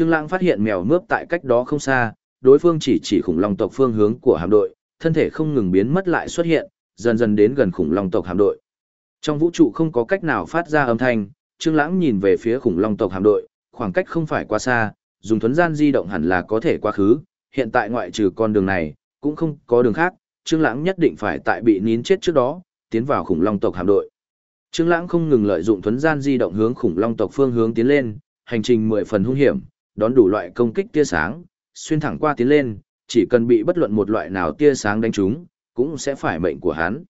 Trương Lãng phát hiện mèo mướp tại cách đó không xa, đối phương chỉ chỉ khủng long tộc phương hướng của hạm đội, thân thể không ngừng biến mất lại xuất hiện, dần dần đến gần khủng long tộc hạm đội. Trong vũ trụ không có cách nào phát ra âm thanh, Trương Lãng nhìn về phía khủng long tộc hạm đội, khoảng cách không phải quá xa, dùng thuần gian di động hẳn là có thể qua khứ, hiện tại ngoại trừ con đường này, cũng không có đường khác, Trương Lãng nhất định phải tại bị nín chết trước đó, tiến vào khủng long tộc hạm đội. Trương Lãng không ngừng lợi dụng thuần gian di động hướng khủng long tộc phương hướng tiến lên, hành trình mười phần hung hiểm, đón đủ loại công kích tia sáng, xuyên thẳng qua tiến lên, chỉ cần bị bất luận một loại nào tia sáng đánh trúng, cũng sẽ phải mệnh của hắn.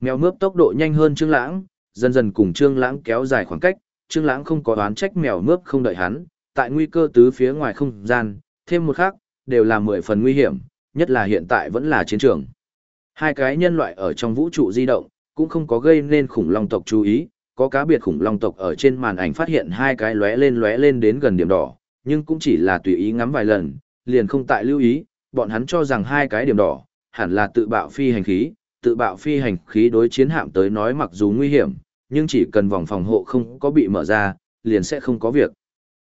Mèo mướp tốc độ nhanh hơn Trương Lãng, dần dần cùng Trương Lãng kéo dài khoảng cách, Trương Lãng không có đoán trách mèo mướp không đợi hắn, tại nguy cơ tứ phía ngoài không gian, thêm một khắc, đều là mười phần nguy hiểm, nhất là hiện tại vẫn là chiến trường. Hai cái nhân loại ở trong vũ trụ di động, cũng không có gây nên khủng long tộc chú ý, có cá biệt khủng long tộc ở trên màn ảnh phát hiện hai cái lóe lên lóe lên đến gần điểm đỏ, nhưng cũng chỉ là tùy ý ngắm vài lần, liền không tại lưu ý, bọn hắn cho rằng hai cái điểm đỏ, hẳn là tự bạo phi hành khí, tự bạo phi hành khí đối chiến hạm tới nói mặc dù nguy hiểm, nhưng chỉ cần vòng phòng hộ không có bị mở ra, liền sẽ không có việc.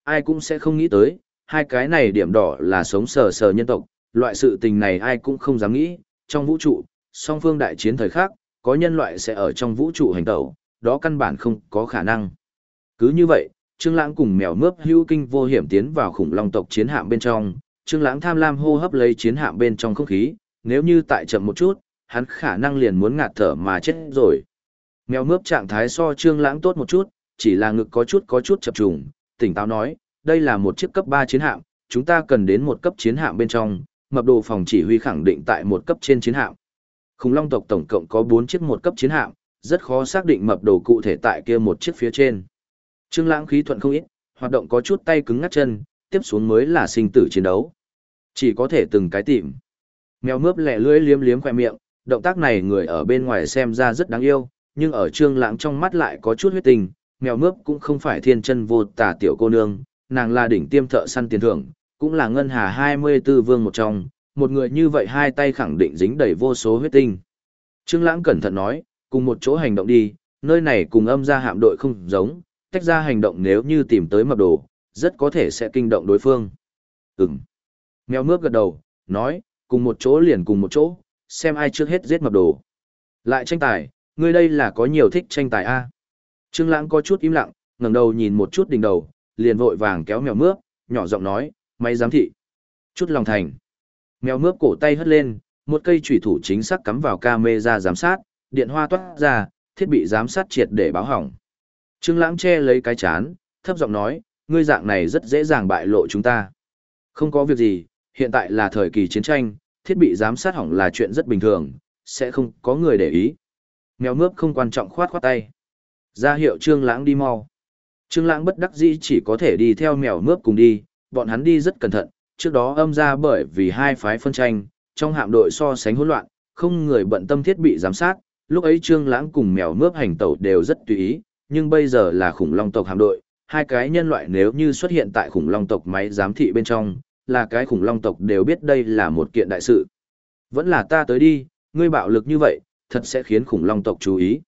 Ai cũng sẽ không nghĩ tới, hai cái này điểm đỏ là sống sờ sờ nhân tộc, loại sự tình này ai cũng không dám nghĩ, trong vũ trụ, song phương đại chiến thời khác, có nhân loại sẽ ở trong vũ trụ hành tẩu, đó căn bản không có khả năng. Cứ như vậy, Trương Lãng cùng mèo mướp hưu kinh vô hiểm tiến vào khủng long tộc chiến hạm bên trong, Trương Lãng tham lam hô hấp lấy chiến hạm bên trong không khí, nếu như tại chậm một chút, hắn khả năng liền muốn ngạt thở mà chết rồi. Mèo mướp trạng thái so Trương Lãng tốt một chút, chỉ là ngực có chút có chút chập trùng, tỉnh táo nói, đây là một chiếc cấp 3 chiến hạm, chúng ta cần đến một cấp chiến hạm bên trong, mập đồ phòng chỉ huy khẳng định tại một cấp trên chiến hạm. Khủng long tộc tổng cộng có 4 chiếc một cấp chiến hạm, rất khó xác định mập đồ cụ thể tại kia một chiếc phía trên. Trương Lãng khí thuận không ít, hoạt động có chút tay cứng ngắt chân, tiếp xuống mới là sinh tử chiến đấu. Chỉ có thể từng cái tìm. Mèo mướp lẻ lưỡi liếm liếm khóe miệng, động tác này người ở bên ngoài xem ra rất đáng yêu, nhưng ở Trương Lãng trong mắt lại có chút huyết tình, mèo mướp cũng không phải thiên chân vô tà tiểu cô nương, nàng là đỉnh tiêm thợ săn tiền thưởng, cũng là ngân hà 24 vương một trong, một người như vậy hai tay khẳng định dính đầy vô số huyết tinh. Trương Lãng cẩn thận nói, cùng một chỗ hành động đi, nơi này cùng âm gia hạm đội không giống, tách ra hành động nếu như tìm tới mập đồ, rất có thể sẽ kinh động đối phương. Ừm. Mèo mướp gật đầu, nói, cùng một chỗ liền cùng một chỗ, xem ai trước hết giết mập đồ. Lại tranh tài, ngươi đây là có nhiều thích tranh tài a. Trương Lãng có chút im lặng, ngẩng đầu nhìn một chút đỉnh đầu, liền vội vàng kéo mèo mướp, nhỏ giọng nói, "Máy giám thị." Chút lòng thành. Mèo mướp cổ tay hất lên, một cây chủy thủ chính xác cắm vào camera giám sát, điện hoa toát ra, thiết bị giám sát triệt để báo hỏng. Trương Lãng che lấy cái chán, thấp giọng nói, ngươi dạng này rất dễ dàng bại lộ chúng ta. Không có việc gì, hiện tại là thời kỳ chiến tranh, thiết bị giám sát hỏng là chuyện rất bình thường, sẽ không có người để ý. Mèo mướp không quan trọng khoát khoát tay. Ra hiệu Trương Lãng đi mau. Trương Lãng bất đắc dĩ chỉ có thể đi theo mèo mướp cùng đi, bọn hắn đi rất cẩn thận, trước đó âm ra bởi vì hai phái phân tranh, trong hạm đội so sánh hỗn loạn, không người bận tâm thiết bị giám sát, lúc ấy Trương Lãng cùng mèo mướp hành tẩu đều rất tùy ý, nhưng bây giờ là khủng long tộc hạm đội, hai cái nhân loại nếu như xuất hiện tại khủng long tộc máy giám thị bên trong, là cái khủng long tộc đều biết đây là một kiện đại sự. Vẫn là ta tới đi, ngươi bạo lực như vậy, thật sẽ khiến khủng long tộc chú ý.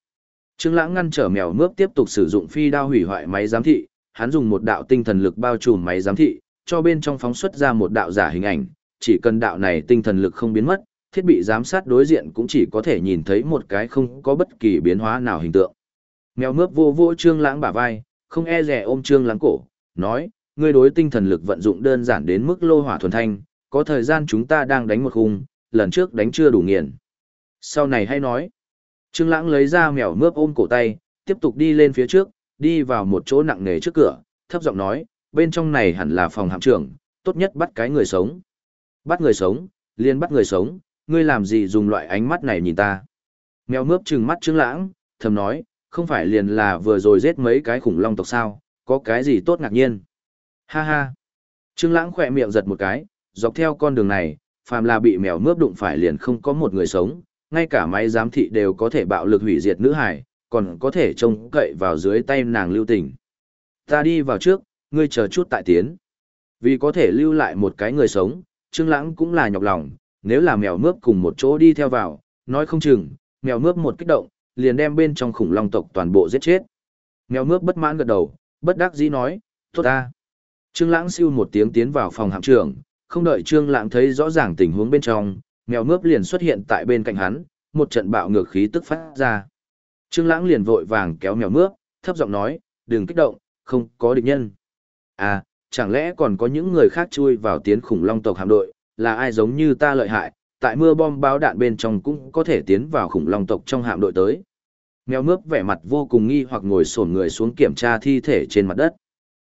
Trương Lãng ngăn trở mèo mướp tiếp tục sử dụng phi đao hủy hoại máy giám thị, hắn dùng một đạo tinh thần lực bao trùm máy giám thị, cho bên trong phóng xuất ra một đạo giả hình ảnh, chỉ cần đạo này tinh thần lực không biến mất, thiết bị giám sát đối diện cũng chỉ có thể nhìn thấy một cái không có bất kỳ biến hóa nào hình tượng. Mèo mướp vô vô Trương Lãng bả vai, không e rè ôm Trương Lãng cổ, nói: "Ngươi đối tinh thần lực vận dụng đơn giản đến mức lô hỏa thuần thanh, có thời gian chúng ta đang đánh một khung, lần trước đánh chưa đủ nghiền. Sau này hay nói." Trương Lãng lấy ra mèo mướp ôm cổ tay, tiếp tục đi lên phía trước, đi vào một chỗ nặng nề trước cửa, thấp giọng nói: "Bên trong này hẳn là phòng hạm trưởng, tốt nhất bắt cái người sống." "Bắt người sống? Liên bắt người sống, ngươi làm gì dùng loại ánh mắt này nhìn ta?" Mèo mướp trừng mắt Trương Lãng, thầm nói: không phải liền là vừa rồi giết mấy cái khủng long tộc sao, có cái gì tốt ngạc nhiên. Ha ha. Trương Lãng khẽ miệng giật một cái, dọc theo con đường này, phàm là bị mèo mướp đụng phải liền không có một người sống, ngay cả máy giám thị đều có thể bạo lực hủy diệt nữ hải, còn có thể trông cậy vào dưới tay nàng lưu tình. Ta đi vào trước, ngươi chờ chút tại tiến. Vì có thể lưu lại một cái người sống, Trương Lãng cũng là nhọc lòng, nếu là mèo mướp cùng một chỗ đi theo vào, nói không chừng, mèo mướp một kích động, liền đem bên trong khủng long tộc toàn bộ giết chết. Mèo mướp bất mãn gật đầu, bất đắc dĩ nói, tốt ta. Trương Lãng siêu một tiếng tiến vào phòng hạm trưởng, không đợi Trương Lãng thấy rõ ràng tình huống bên trong, mèo mướp liền xuất hiện tại bên cạnh hắn, một trận bạo ngược khí tức phát ra. Trương Lãng liền vội vàng kéo mèo mướp, thấp giọng nói, "Đừng kích động, không có địch nhân." À, chẳng lẽ còn có những người khác chui vào tiến khủng long tộc hạm đội, là ai giống như ta lợi hại, tại mưa bom báo đạn bên trong cũng có thể tiến vào khủng long tộc trong hạm đội tới. Mèo mướp vẻ mặt vô cùng nghi hoặc ngồi sổn người xuống kiểm tra thi thể trên mặt đất.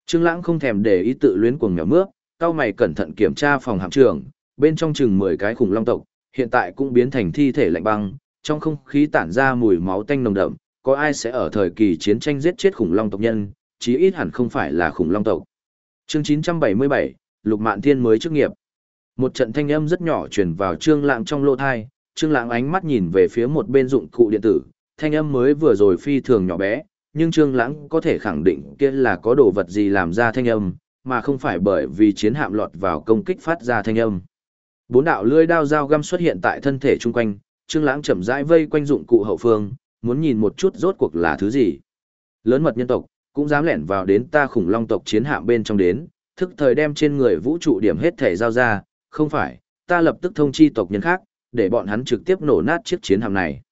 Trương Lãng không thèm để ý tự luyến cuồng mèo mướp, cao mày cẩn thận kiểm tra phòng hạm trưởng, bên trong chừng 10 cái khủng long tộc, hiện tại cũng biến thành thi thể lạnh băng, trong không khí tản ra mùi máu tanh nồng đậm, có ai sẽ ở thời kỳ chiến tranh giết chết khủng long tộc nhân, chí ít hẳn không phải là khủng long tộc. Chương 977, Lục Mạn Thiên mới chức nghiệp. Một trận thanh âm rất nhỏ truyền vào Trương Lãng trong lỗ tai, Trương Lãng ánh mắt nhìn về phía một bên dụng cụ điện tử, thanh âm mới vừa rồi phi thường nhỏ bé, nhưng Trương Lãng có thể khẳng định kia là có đồ vật gì làm ra thanh âm, mà không phải bởi vì chiến hạm lọt vào công kích phát ra thanh âm. Bốn đạo lưỡi đao dao găm xuất hiện tại thân thể chung quanh, Trương Lãng chậm rãi vây quanh dụng cụ hậu phương, muốn nhìn một chút rốt cuộc là thứ gì. Lớn mật nhân tộc, cũng dám lẻn vào đến ta khủng long tộc chiến hạm bên trong đến, thức thời đem trên người vũ trụ điểm hết thể giao ra, không phải, ta lập tức thông chi tộc nhân khác, để bọn hắn trực tiếp nổ nát chiếc chiến hạm này.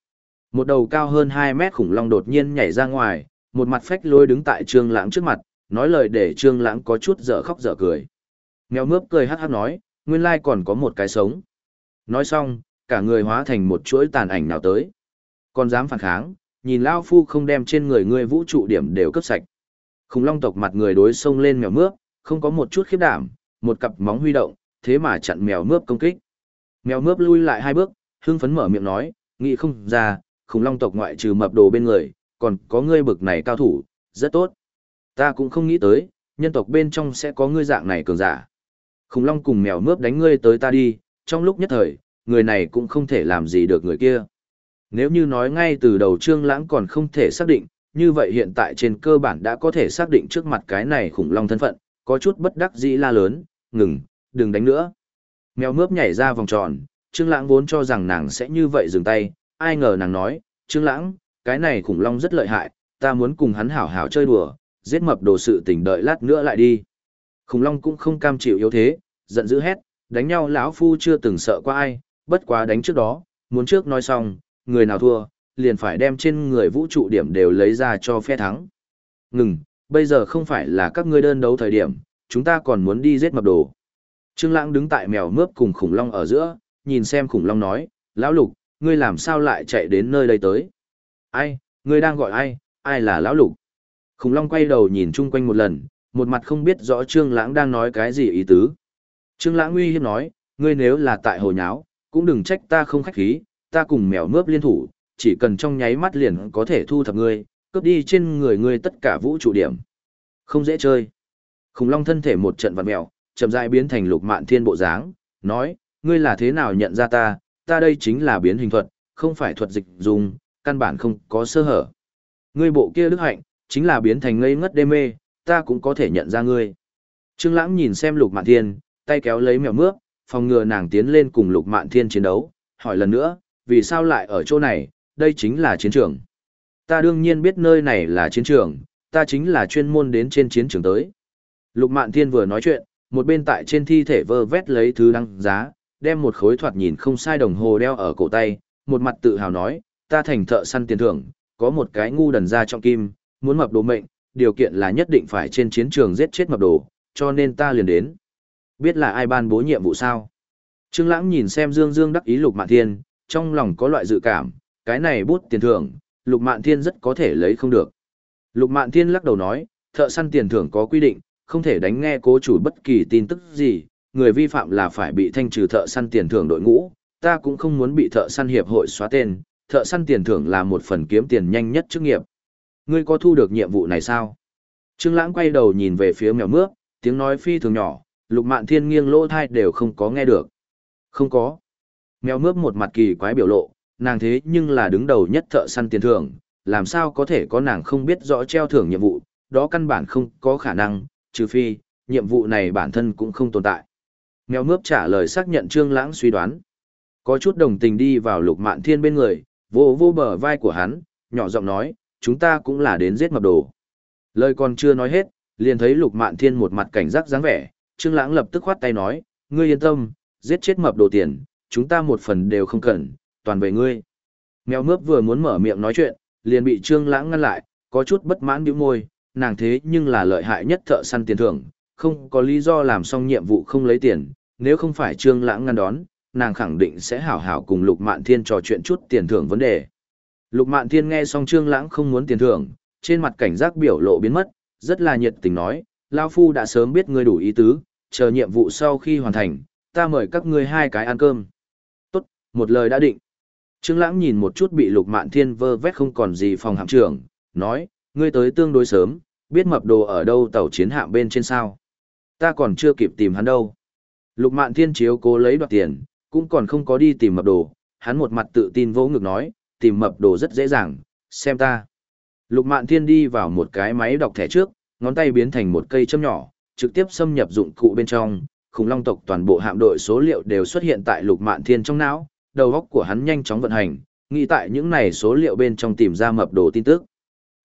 Một đầu cao hơn 2 mét khủng long đột nhiên nhảy ra ngoài, một mặt phách lôi đứng tại Trương Lãng trước mặt, nói lời để Trương Lãng có chút dở khóc dở cười. Mèo mướp cười hắc hắc nói, nguyên lai còn có một cái sống. Nói xong, cả người hóa thành một chuỗi tàn ảnh nào tới. Còn dám phản kháng, nhìn lão phu không đem trên người ngươi vũ trụ điểm đều cấp sạch. Khủng long tộc mặt người đối xông lên mèo mướp, không có một chút khiếp đảm, một cặp móng huy động, thế mà chặn mèo mướp công kích. Mèo mướp lui lại hai bước, hưng phấn mở miệng nói, nghĩ không ra, khủng long tộc ngoại trừ mập đồ bên người, còn có ngươi bực này cao thủ, rất tốt. Ta cũng không nghĩ tới, nhân tộc bên trong sẽ có ngươi dạng này cường giả. Khủng long cùng mèo mướp đánh ngươi tới ta đi, trong lúc nhất thời, người này cũng không thể làm gì được người kia. Nếu như nói ngay từ đầu Trương Lãng còn không thể xác định, như vậy hiện tại trên cơ bản đã có thể xác định trước mặt cái này khủng long thân phận, có chút bất đắc dĩ la lớn, ngừng, đừng đánh nữa. Mèo mướp nhảy ra vòng tròn, Trương Lãng vốn cho rằng nàng sẽ như vậy dừng tay, ai ngờ nàng nói, Trương Lãng, cái này khủng long rất lợi hại, ta muốn cùng hắn hảo hảo chơi đùa, giết mập đồ sự tình đợi lát nữa lại đi. Khủng long cũng không cam chịu yếu thế, giận dữ hét, đánh nhau lão phu chưa từng sợ qua ai, bất quá đánh trước đó, muốn trước nói xong, người nào thua, liền phải đem trên người vũ trụ điểm đều lấy ra cho phe thắng. Ngừng, bây giờ không phải là các ngươi đơn đấu thời điểm, chúng ta còn muốn đi giết mập đồ. Trương Lãng đứng tại mèo mướp cùng khủng long ở giữa, nhìn xem khủng long nói, lão lục, ngươi làm sao lại chạy đến nơi đây tới? Ai, ngươi đang gọi ai, ai là lão lục? Khủng long quay đầu nhìn chung quanh một lần, một mặt không biết rõ Trương Lãng đang nói cái gì ý tứ. Trương Lãng uy hiếp nói, ngươi nếu là tại hồ nháo, cũng đừng trách ta không khách khí, ta cùng mèo mướp liên thủ, chỉ cần trong nháy mắt liền có thể thu thập ngươi, cướp đi trên người ngươi tất cả vũ trụ điểm. Không dễ chơi. Khủng long thân thể một trận vặn mèo, chậm rãi biến thành lục mạn thiên bộ dáng, nói, ngươi là thế nào nhận ra ta, ta đây chính là biến hình thuật, không phải thuật dịch dùng, căn bản không có sơ hở. Ngươi bộ kia đức hạnh, chính là biến thành ngây ngất đê mê, ta cũng có thể nhận ra ngươi. Trương Lãng nhìn xem Lục Mạn Thiên, tay kéo lấy mèo mướp, phòng ngừa nàng tiến lên cùng Lục Mạn Thiên chiến đấu, hỏi lần nữa, vì sao lại ở chỗ này, đây chính là chiến trường. Ta đương nhiên biết nơi này là chiến trường, ta chính là chuyên môn đến trên chiến trường tới. Lục Mạn Thiên vừa nói chuyện, một bên tại trên thi thể vơ vét lấy thứ đăng giá, đem một khối thoạt nhìn không sai đồng hồ đeo ở cổ tay, một mặt tự hào nói, ta thành thợ săn tiền thưởng, có một cái ngu đần ra trong kim, muốn mập đồ mệnh, điều kiện là nhất định phải trên chiến trường giết chết mập đồ, cho nên ta liền đến. Biết là ai ban bố nhiệm vụ sao? Trương Lãng nhìn xem Dương Dương đắc ý Lục Mạn Thiên, trong lòng có loại dự cảm, cái này bút tiền thưởng, Lục Mạn Thiên rất có thể lấy không được. Lục Mạn Thiên lắc đầu nói, thợ săn tiền thưởng có quy định, không thể đánh nghe cố chủ bất kỳ tin tức gì, người vi phạm là phải bị thanh trừ thợ săn tiền thưởng đội ngũ, ta cũng không muốn bị thợ săn hiệp hội xóa tên, thợ săn tiền thưởng là một phần kiếm tiền nhanh nhất chức nghiệp. Ngươi có thu được nhiệm vụ này sao? Trương Lãng quay đầu nhìn về phía mèo mướp, tiếng nói phi thường nhỏ, Lục Mạn Thiên nghiêng lỗ tai đều không có nghe được. Không có. Mèo mướp một mặt kỳ quái biểu lộ, nàng thế nhưng là đứng đầu nhất thợ săn tiền thưởng, làm sao có thể có nàng không biết rõ treo thưởng nhiệm vụ, đó căn bản không có khả năng, trừ phi, nhiệm vụ này bản thân cũng không tồn tại. Mèo mướp trả lời xác nhận Trương Lãng suy đoán. Có chút đồng tình đi vào Lục Mạn Thiên bên người, vô vô bờ vai của hắn, nhỏ giọng nói, chúng ta cũng là đến giết mập đồ. Lời còn chưa nói hết, Liền thấy Lục Mạn Thiên một mặt cảnh giác dáng vẻ, Trương Lãng lập tức khoát tay nói, ngươi yên tâm, giết chết mập đồ tiền, chúng ta một phần đều không cần, toàn về ngươi. Mèo mướp vừa muốn mở miệng nói chuyện, liền bị Trương Lãng ngăn lại, có chút bất mãn bĩu môi, nàng thế nhưng là lợi hại nhất thợ săn tiền thưởng, không có lý do làm xong nhiệm vụ không lấy tiền, nếu không phải Trương Lãng ngăn đón, nàng khẳng định sẽ hảo hảo cùng Lục Mạn Thiên trò chuyện chút tiền thưởng vấn đề. Lục Mạn Thiên nghe xong Trương Lãng không muốn tiền thưởng, trên mặt cảnh giác biểu lộ biến mất, rất là nhiệt tình nói, lão phu đã sớm biết ngươi đủ ý tứ, chờ nhiệm vụ sau khi hoàn thành, ta mời các ngươi hai cái ăn cơm. Tốt, một lời đã định. Trương Lãng nhìn một chút bị Lục Mạn Thiên vơ vét không còn gì phòng hạm trưởng, nói, ngươi tới tương đối sớm, biết mập đồ ở đâu tàu chiến hạm bên trên sao. Ta còn chưa kịp tìm hắn đâu. Lục Mạn Thiên chiếu cố lấy đoạt tiền, cũng còn không có đi tìm mập đồ, hắn một mặt tự tin vỗ ngực nói, tìm mập đồ rất dễ dàng, xem ta. Lục Mạn Thiên đi vào một cái máy đọc thẻ trước, ngón tay biến thành một cây châm nhỏ, trực tiếp xâm nhập dụng cụ bên trong, khủng long tộc toàn bộ hạm đội số liệu đều xuất hiện tại Lục Mạn Thiên trong não, đầu óc của hắn nhanh chóng vận hành, nghĩ tại những này số liệu bên trong tìm ra mập đồ tin tức.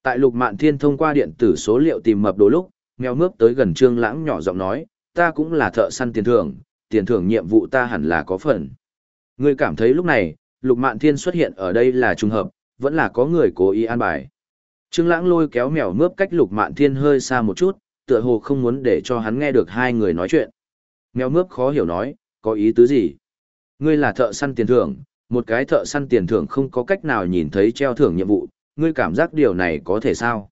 Tại Lục Mạn Thiên thông qua điện tử số liệu tìm mập đồ lúc, mèo mướp tới gần Trương Lãng nhỏ giọng nói, ta cũng là thợ săn tiền thưởng, tiền thưởng nhiệm vụ ta hẳn là có phần. Ngươi cảm thấy lúc này, Lục Mạn Thiên xuất hiện ở đây là trùng hợp, vẫn là có người cố ý an bài. Trương Lãng lôi kéo mèo mướp cách Lục Mạn Thiên hơi xa một chút, tựa hồ không muốn để cho hắn nghe được hai người nói chuyện. Mèo mướp khó hiểu nói, có ý tứ gì? Ngươi là thợ săn tiền thưởng, một cái thợ săn tiền thưởng không có cách nào nhìn thấy treo thưởng nhiệm vụ, ngươi cảm giác điều này có thể sao?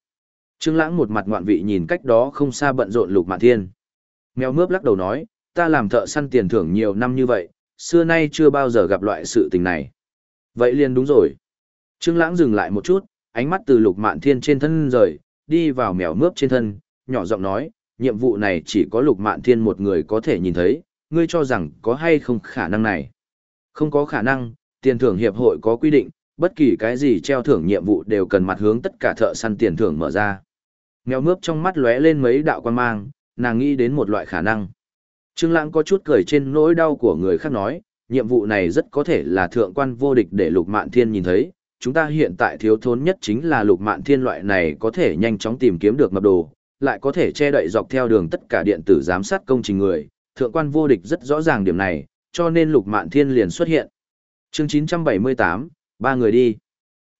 Trương Lãng một mặt ngoạn vị nhìn cách đó không xa bận rộn Lục Mạn Thiên. Mèo mướp lắc đầu nói, ta làm thợ săn tiền thưởng nhiều năm như vậy, xưa nay chưa bao giờ gặp loại sự tình này. Vậy liền đúng rồi. Trương Lãng dừng lại một chút, ánh mắt từ Lục Mạn Thiên trên thân rời, đi vào mèo mướp trên thân, nhỏ giọng nói, nhiệm vụ này chỉ có Lục Mạn Thiên một người có thể nhìn thấy, ngươi cho rằng có hay không khả năng này? Không có khả năng, tiền thưởng hiệp hội có quy định, bất kỳ cái gì treo thưởng nhiệm vụ đều cần mặt hướng tất cả thợ săn tiền thưởng mở ra. Mèo mướp trong mắt lóe lên mấy đạo quan mang, nàng nghĩ đến một loại khả năng. Trương Lãng có chút cười trên nỗi đau của người khác nói, nhiệm vụ này rất có thể là thượng quan vô địch để Lục Mạn Thiên nhìn thấy, chúng ta hiện tại thiếu thốn nhất chính là Lục Mạn Thiên loại này có thể nhanh chóng tìm kiếm được mập đồ, lại có thể che đậy dọc theo đường tất cả điện tử giám sát công trình người, thượng quan vô địch rất rõ ràng điểm này, cho nên Lục Mạn Thiên liền xuất hiện. Chương 978, ba người đi.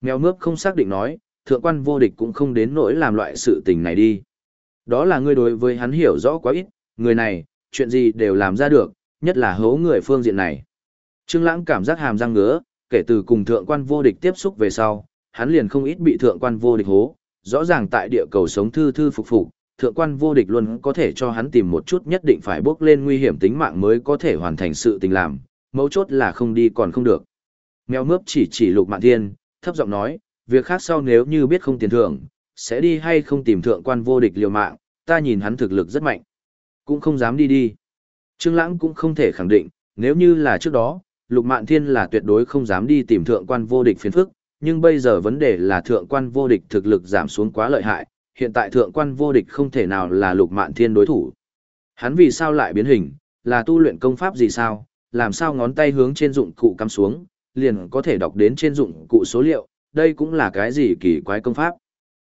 Mèo mướp không xác định nói, thượng quan vô địch cũng không đến nỗi làm loại sự tình này đi. Đó là ngươi đối với hắn hiểu rõ quá ít, người này, chuyện gì đều làm ra được, nhất là hố người phương diện này. Trương Lãng cảm giác hàm răng ngứa, kể từ cùng thượng quan vô địch tiếp xúc về sau, hắn liền không ít bị thượng quan vô địch hố, rõ ràng tại địa cầu sống thư thư phục phục, thượng quan vô địch luôn có thể cho hắn tìm một chút nhất định phải bước lên nguy hiểm tính mạng mới có thể hoàn thành sự tình làm, mấu chốt là không đi còn không được. Mèo mướp chỉ chỉ lục mạn thiên, thấp giọng nói, việc khác sau nếu như biết không tiền thưởng, sẽ đi hay không tìm thượng quan vô địch liều mạng, ta nhìn hắn thực lực rất mạnh. Cũng không dám đi đi. Trương Lãng cũng không thể khẳng định, nếu như là trước đó, Lục Mạn Thiên là tuyệt đối không dám đi tìm thượng quan vô địch phiền phức, nhưng bây giờ vấn đề là thượng quan vô địch thực lực giảm xuống quá lợi hại, hiện tại thượng quan vô địch không thể nào là Lục Mạn Thiên đối thủ. Hắn vì sao lại biến hình, là tu luyện công pháp gì sao, làm sao ngón tay hướng trên dụng cụ cắm xuống, liền có thể đọc đến trên dụng cụ số liệu, đây cũng là cái gì kỳ quái công pháp.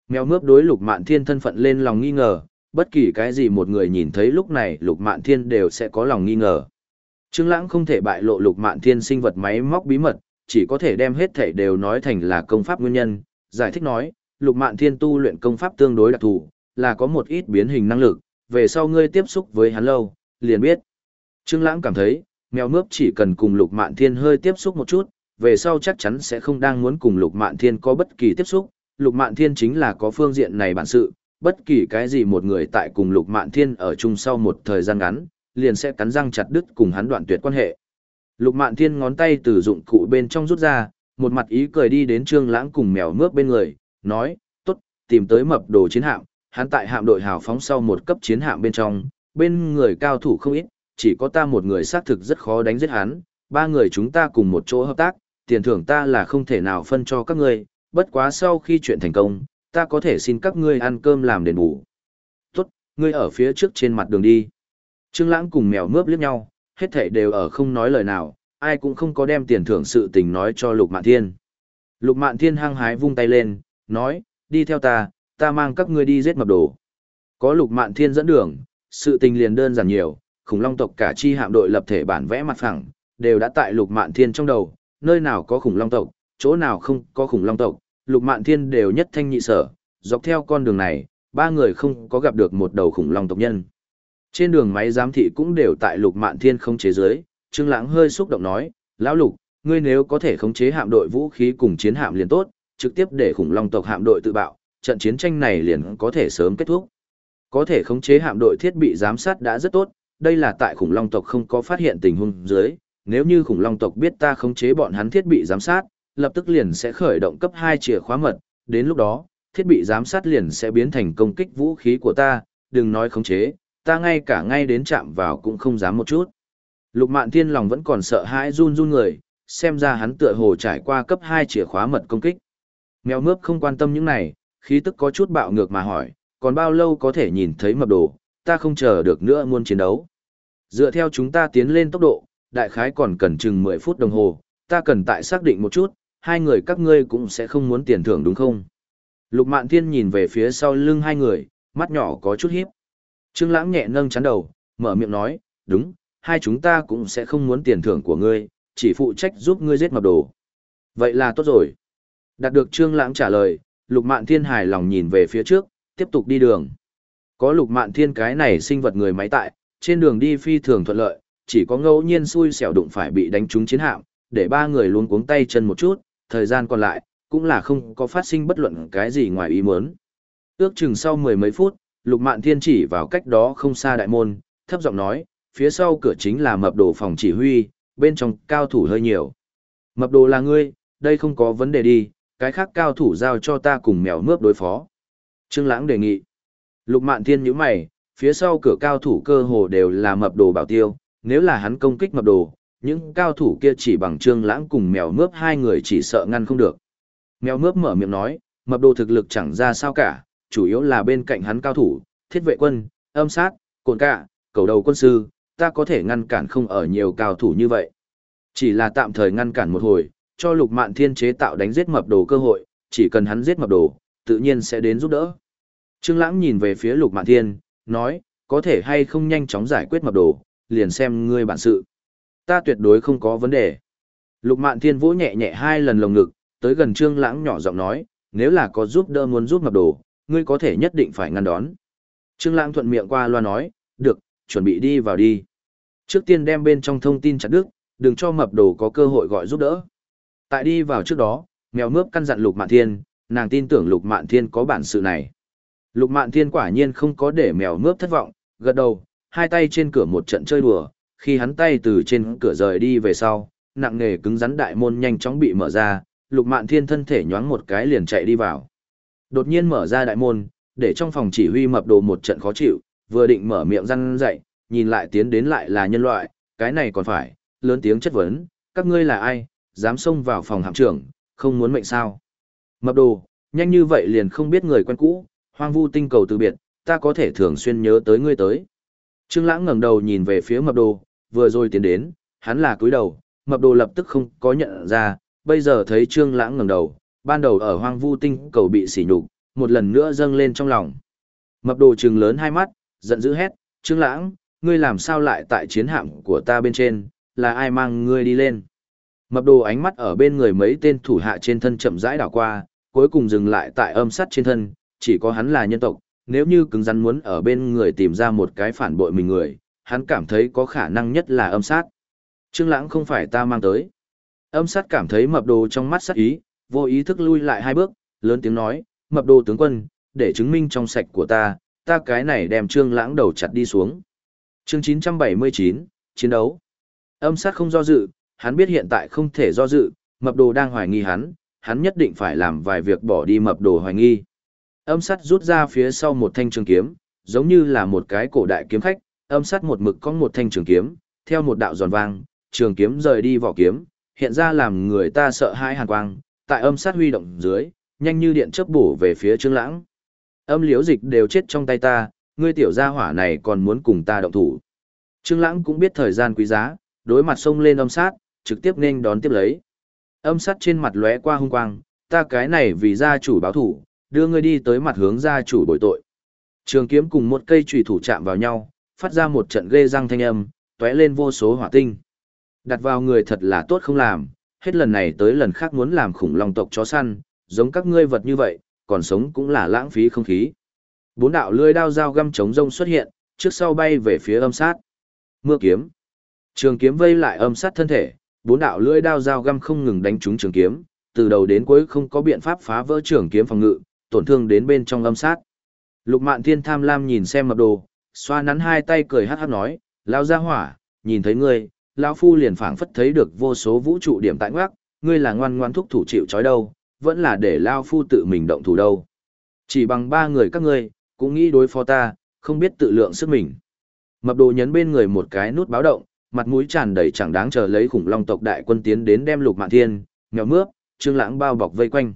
Mèo mướp đối Lục Mạn Thiên thân phận lên lòng nghi ngờ, bất kỳ cái gì một người nhìn thấy lúc này Lục Mạn Thiên đều sẽ có lòng nghi ngờ. Trương Lãng không thể bại lộ Lục Mạn Thiên sinh vật máy móc bí mật, chỉ có thể đem hết thảy đều nói thành là công pháp nguyên nhân, giải thích nói, Lục Mạn Thiên tu luyện công pháp tương đối đặc thù, là có một ít biến hình năng lực, về sau ngươi tiếp xúc với hắn lâu, liền biết. Trương Lãng cảm thấy, mèo mướp chỉ cần cùng Lục Mạn Thiên hơi tiếp xúc một chút, về sau chắc chắn sẽ không đang muốn cùng Lục Mạn Thiên có bất kỳ tiếp xúc, Lục Mạn Thiên chính là có phương diện này bản sự, bất kỳ cái gì một người tại cùng Lục Mạn Thiên ở chung sau một thời gian ngắn, liền sẽ cắn răng chặt đứt cùng hắn đoạn tuyệt quan hệ. Lục Mạn Thiên ngón tay từ dụng cụ bên trong rút ra, một mặt ý cười đi đến Trương Lãng cùng mèo mướp bên người, nói, "Tốt, tìm tới mập đồ chiến hạm." Hắn tại hạm đội hào phóng sau một cấp chiến hạm bên trong, bên người cao thủ không ít, chỉ có ta một người xác thực rất khó đánh giết hắn, ba người chúng ta cùng một chỗ hợp tác, tiền thưởng ta là không thể nào phân cho các ngươi, bất quá sau khi chuyện thành công, ta có thể xin các ngươi ăn cơm làm đền bù. Tốt, ngươi ở phía trước trên mặt đường đi. Trương Lãng cùng mèo mướp liếc nhau, hết thảy đều ở không nói lời nào, ai cũng không có đem tiền thưởng sự tình nói cho Lục Mạn Thiên. Lục Mạn Thiên hăng hái vung tay lên, nói, đi theo ta, ta mang các ngươi đi giết mập đồ. Có lục mạn thiên dẫn đường, sự tình liền đơn giản nhiều, khủng long tộc cả chi hạm đội lập thể bản vẽ mặt phẳng, đều đã tại lục mạn thiên trong đầu, nơi nào có khủng long tộc, chỗ nào không có khủng long tộc, lục mạn thiên đều nhất thanh nhị sở, dọc theo con đường này, ba người không có gặp được một đầu khủng long tộc nhân. Trên đường máy giám thị cũng đều tại lục mạn thiên không chế giới, Trương Lãng hơi xúc động nói, lão lục, ngươi nếu có thể khống chế hạm đội vũ khí cùng chiến hạm liền tốt, trực tiếp để khủng long tộc hạm đội tự bạo, trận chiến tranh này liền có thể sớm kết thúc. Có thể khống chế hạm đội thiết bị giám sát đã rất tốt, đây là tại khủng long tộc không có phát hiện tình huống dưới, nếu như khủng long tộc biết ta khống chế bọn hắn thiết bị giám sát, lập tức liền sẽ khởi động cấp 2 chìa khóa mật, đến lúc đó, thiết bị giám sát liền sẽ biến thành công kích vũ khí của ta, đừng nói khống chế, ta ngay cả ngay đến chạm vào cũng không dám một chút. Lục Mạn Thiên lòng vẫn còn sợ hãi run run người, xem ra hắn tựa hồ trải qua cấp 2 chìa khóa mật công kích. Mèo mướp không quan tâm những này, khí tức có chút bạo ngược mà hỏi, còn bao lâu có thể nhìn thấy mập đồ, ta không chờ được nữa muốn chiến đấu. Dựa theo chúng ta tiến lên tốc độ, đại khái còn cần chừng 10 phút đồng hồ, ta cần tại xác định một chút, hai người các ngươi cũng sẽ không muốn tiền thưởng đúng không? Lục Mạn Thiên nhìn về phía sau lưng hai người, mắt nhỏ có chút hiếp. Trương Lãng nhẹ nâng chán đầu, mở miệng nói, đúng, hai chúng ta cũng sẽ không muốn tiền thưởng của ngươi, chỉ phụ trách giúp ngươi giết mập đồ. Vậy là tốt rồi. Đạt được Trương Lãng trả lời, Lục Mạn Thiên hài lòng nhìn về phía trước, tiếp tục đi đường. Có Lục Mạn Thiên cái này sinh vật người máy tại, trên đường đi phi thường thuận lợi, chỉ có ngẫu nhiên xui xẻo đụng phải bị đánh trúng chiến hạm, để ba người luôn cuống tay chân một chút, thời gian còn lại, cũng là không có phát sinh bất luận cái gì ngoài ý muốn. Ước chừng sau mười mấy phút, Lục Mạn Thiên chỉ vào cách đó không xa đại môn, thấp giọng nói, phía sau cửa chính là mập đồ phòng chỉ huy, bên trong cao thủ hơi nhiều. Mập đồ là ngươi, đây không có vấn đề đi, cái khác cao thủ giao cho ta cùng mèo mướp đối phó. Trương Lãng đề nghị. Lục Mạn Thiên nhíu mày, phía sau cửa cao thủ cơ hồ đều là mập đồ bảo tiêu, nếu là hắn công kích mập đồ, những cao thủ kia chỉ bằng Trương Lãng cùng mèo mướp hai người chỉ sợ ngăn không được. Mèo mướp mở miệng nói, mập đồ thực lực chẳng ra sao cả, chủ yếu là bên cạnh hắn cao thủ, thiết vệ quân, âm sát, cồn cạ, cầu đầu quân sư, ta có thể ngăn cản không ở nhiều cao thủ như vậy. Chỉ là tạm thời ngăn cản một hồi, cho lục mạn thiên chế tạo đánh giết mập đồ cơ hội, chỉ cần hắn giết mập đồ, tự nhiên sẽ đến giúp đỡ. Trương Lãng nhìn về phía lục mạn thiên, nói, có thể hay không nhanh chóng giải quyết mập đồ, liền xem ngươi bản sự. Ta tuyệt đối không có vấn đề. Lục mạn thiên vỗ nhẹ nhẹ hai lần lồng ngực, tới gần Trương Lãng nhỏ giọng nói, nếu là có giúp đỡ muốn giúp mập đồ, ngươi có thể nhất định phải ngăn đón. Trương Lãng thuận miệng qua loa nói, được, chuẩn bị đi vào đi. Trước tiên đem bên trong thông tin chặt đứt, đừng cho mập đồ có cơ hội gọi giúp đỡ. Tại đi vào trước đó, mèo mướp căn dặn Lục Mạn Thiên, nàng tin tưởng Lục Mạn Thiên có bản sự này. Lục Mạn Thiên quả nhiên không có để mèo mướp thất vọng, gật đầu, hai tay trên cửa một trận chơi đùa, khi hắn tay từ trên cửa rời đi về sau, nặng nề cứng rắn đại môn nhanh chóng bị mở ra, Lục Mạn Thiên thân thể nhoáng một cái liền chạy đi vào. Đột nhiên mở ra đại môn, để trong phòng chỉ huy mập đồ một trận khó chịu, vừa định mở miệng răn dậy, nhìn lại tiến đến lại là nhân loại, cái này còn phải, lớn tiếng chất vấn, các ngươi là ai, dám xông vào phòng hạm trưởng, không muốn mệnh sao. Mập đồ, nhanh như vậy liền không biết người quen cũ, hoang vu tinh cầu từ biệt, ta có thể thường xuyên nhớ tới ngươi tới. Trương Lãng ngẩng đầu nhìn về phía mập đồ, vừa rồi tiến đến, hắn là cúi đầu, mập đồ lập tức không có nhận ra, bây giờ thấy Trương Lãng ngẩng đầu, ban đầu ở hoang vu tinh cầu bị sỉ nhục, một lần nữa dâng lên trong lòng. Mập đồ trừng lớn hai mắt, giận dữ hét, Trương Lãng, ngươi làm sao lại tại chiến hạm của ta bên trên, là ai mang ngươi đi lên? Mập đồ ánh mắt ở bên người mấy tên thủ hạ trên thân chậm rãi đảo qua, cuối cùng dừng lại tại âm sắt trên thân, chỉ có hắn là nhân tộc, nếu như cứng rắn muốn ở bên người tìm ra một cái phản bội mình người, hắn cảm thấy có khả năng nhất là âm sát. Trương Lãng không phải ta mang tới. Âm sát cảm thấy mập đồ trong mắt sắc ý, vô ý thức lui lại hai bước, lớn tiếng nói, mập đồ tướng quân, để chứng minh trong sạch của ta, ta cái này đem Trương Lãng đầu chặt đi xuống. Chương 979, chiến đấu. Âm sát không do dự, hắn biết hiện tại không thể do dự, mập đồ đang hoài nghi hắn, hắn nhất định phải làm vài việc bỏ đi mập đồ hoài nghi. Âm sát rút ra phía sau một thanh trường kiếm, giống như là một cái cổ đại kiếm khách, âm sát một mực có một thanh trường kiếm, theo một đạo giòn vang, trường kiếm rời đi vỏ kiếm, hiện ra làm người ta sợ hãi hàn quang, tại âm sát huy động dưới, nhanh như điện chớp bổ về phía Trương Lãng. Âm liễu dịch đều chết trong tay ta, ngươi tiểu gia hỏa này còn muốn cùng ta động thủ. Trương Lãng cũng biết thời gian quý giá, đối mặt xông lên âm sát, trực tiếp nên đón tiếp lấy. Âm sát trên mặt lóe qua hung quang, ta cái này vì gia chủ báo thủ, đưa ngươi đi tới mặt hướng gia chủ bồi tội. Trường kiếm cùng một cây chùy thủ chạm vào nhau, phát ra một trận ghê răng thanh âm, tóe lên vô số hỏa tinh. Đặt vào người thật là tốt không làm, hết lần này tới lần khác muốn làm khủng long tộc chó săn, giống các ngươi vật như vậy, còn sống cũng là lãng phí không khí. Bốn đạo lưỡi đao dao găm chống rông xuất hiện, trước sau bay về phía âm sát. Mưa kiếm. Trường kiếm vây lại âm sát thân thể, bốn đạo lưỡi đao dao găm không ngừng đánh trúng trường kiếm, từ đầu đến cuối không có biện pháp phá vỡ trường kiếm phòng ngự, tổn thương đến bên trong âm sát. Lục Mạn Thiên tham lam nhìn xem mập đồ, xoa nắn hai tay cười hát hát nói, lao ra hỏa, nhìn thấy ngươi, lão phu liền phảng phất thấy được vô số vũ trụ điểm tại ngoác, ngươi là ngoan ngoan thúc thủ chịu trói đâu, vẫn là để lao phu tự mình động thủ đâu. Chỉ bằng ba người các ngươi, cũng nghĩ đối phó ta, không biết tự lượng sức mình. Mập đồ nhấn bên người một cái nút báo động, mặt mũi tràn đầy chẳng đáng chờ lấy khủng long tộc đại quân tiến đến đem lục mạn thiên, nghèo mướp, trương lãng bao bọc vây quanh.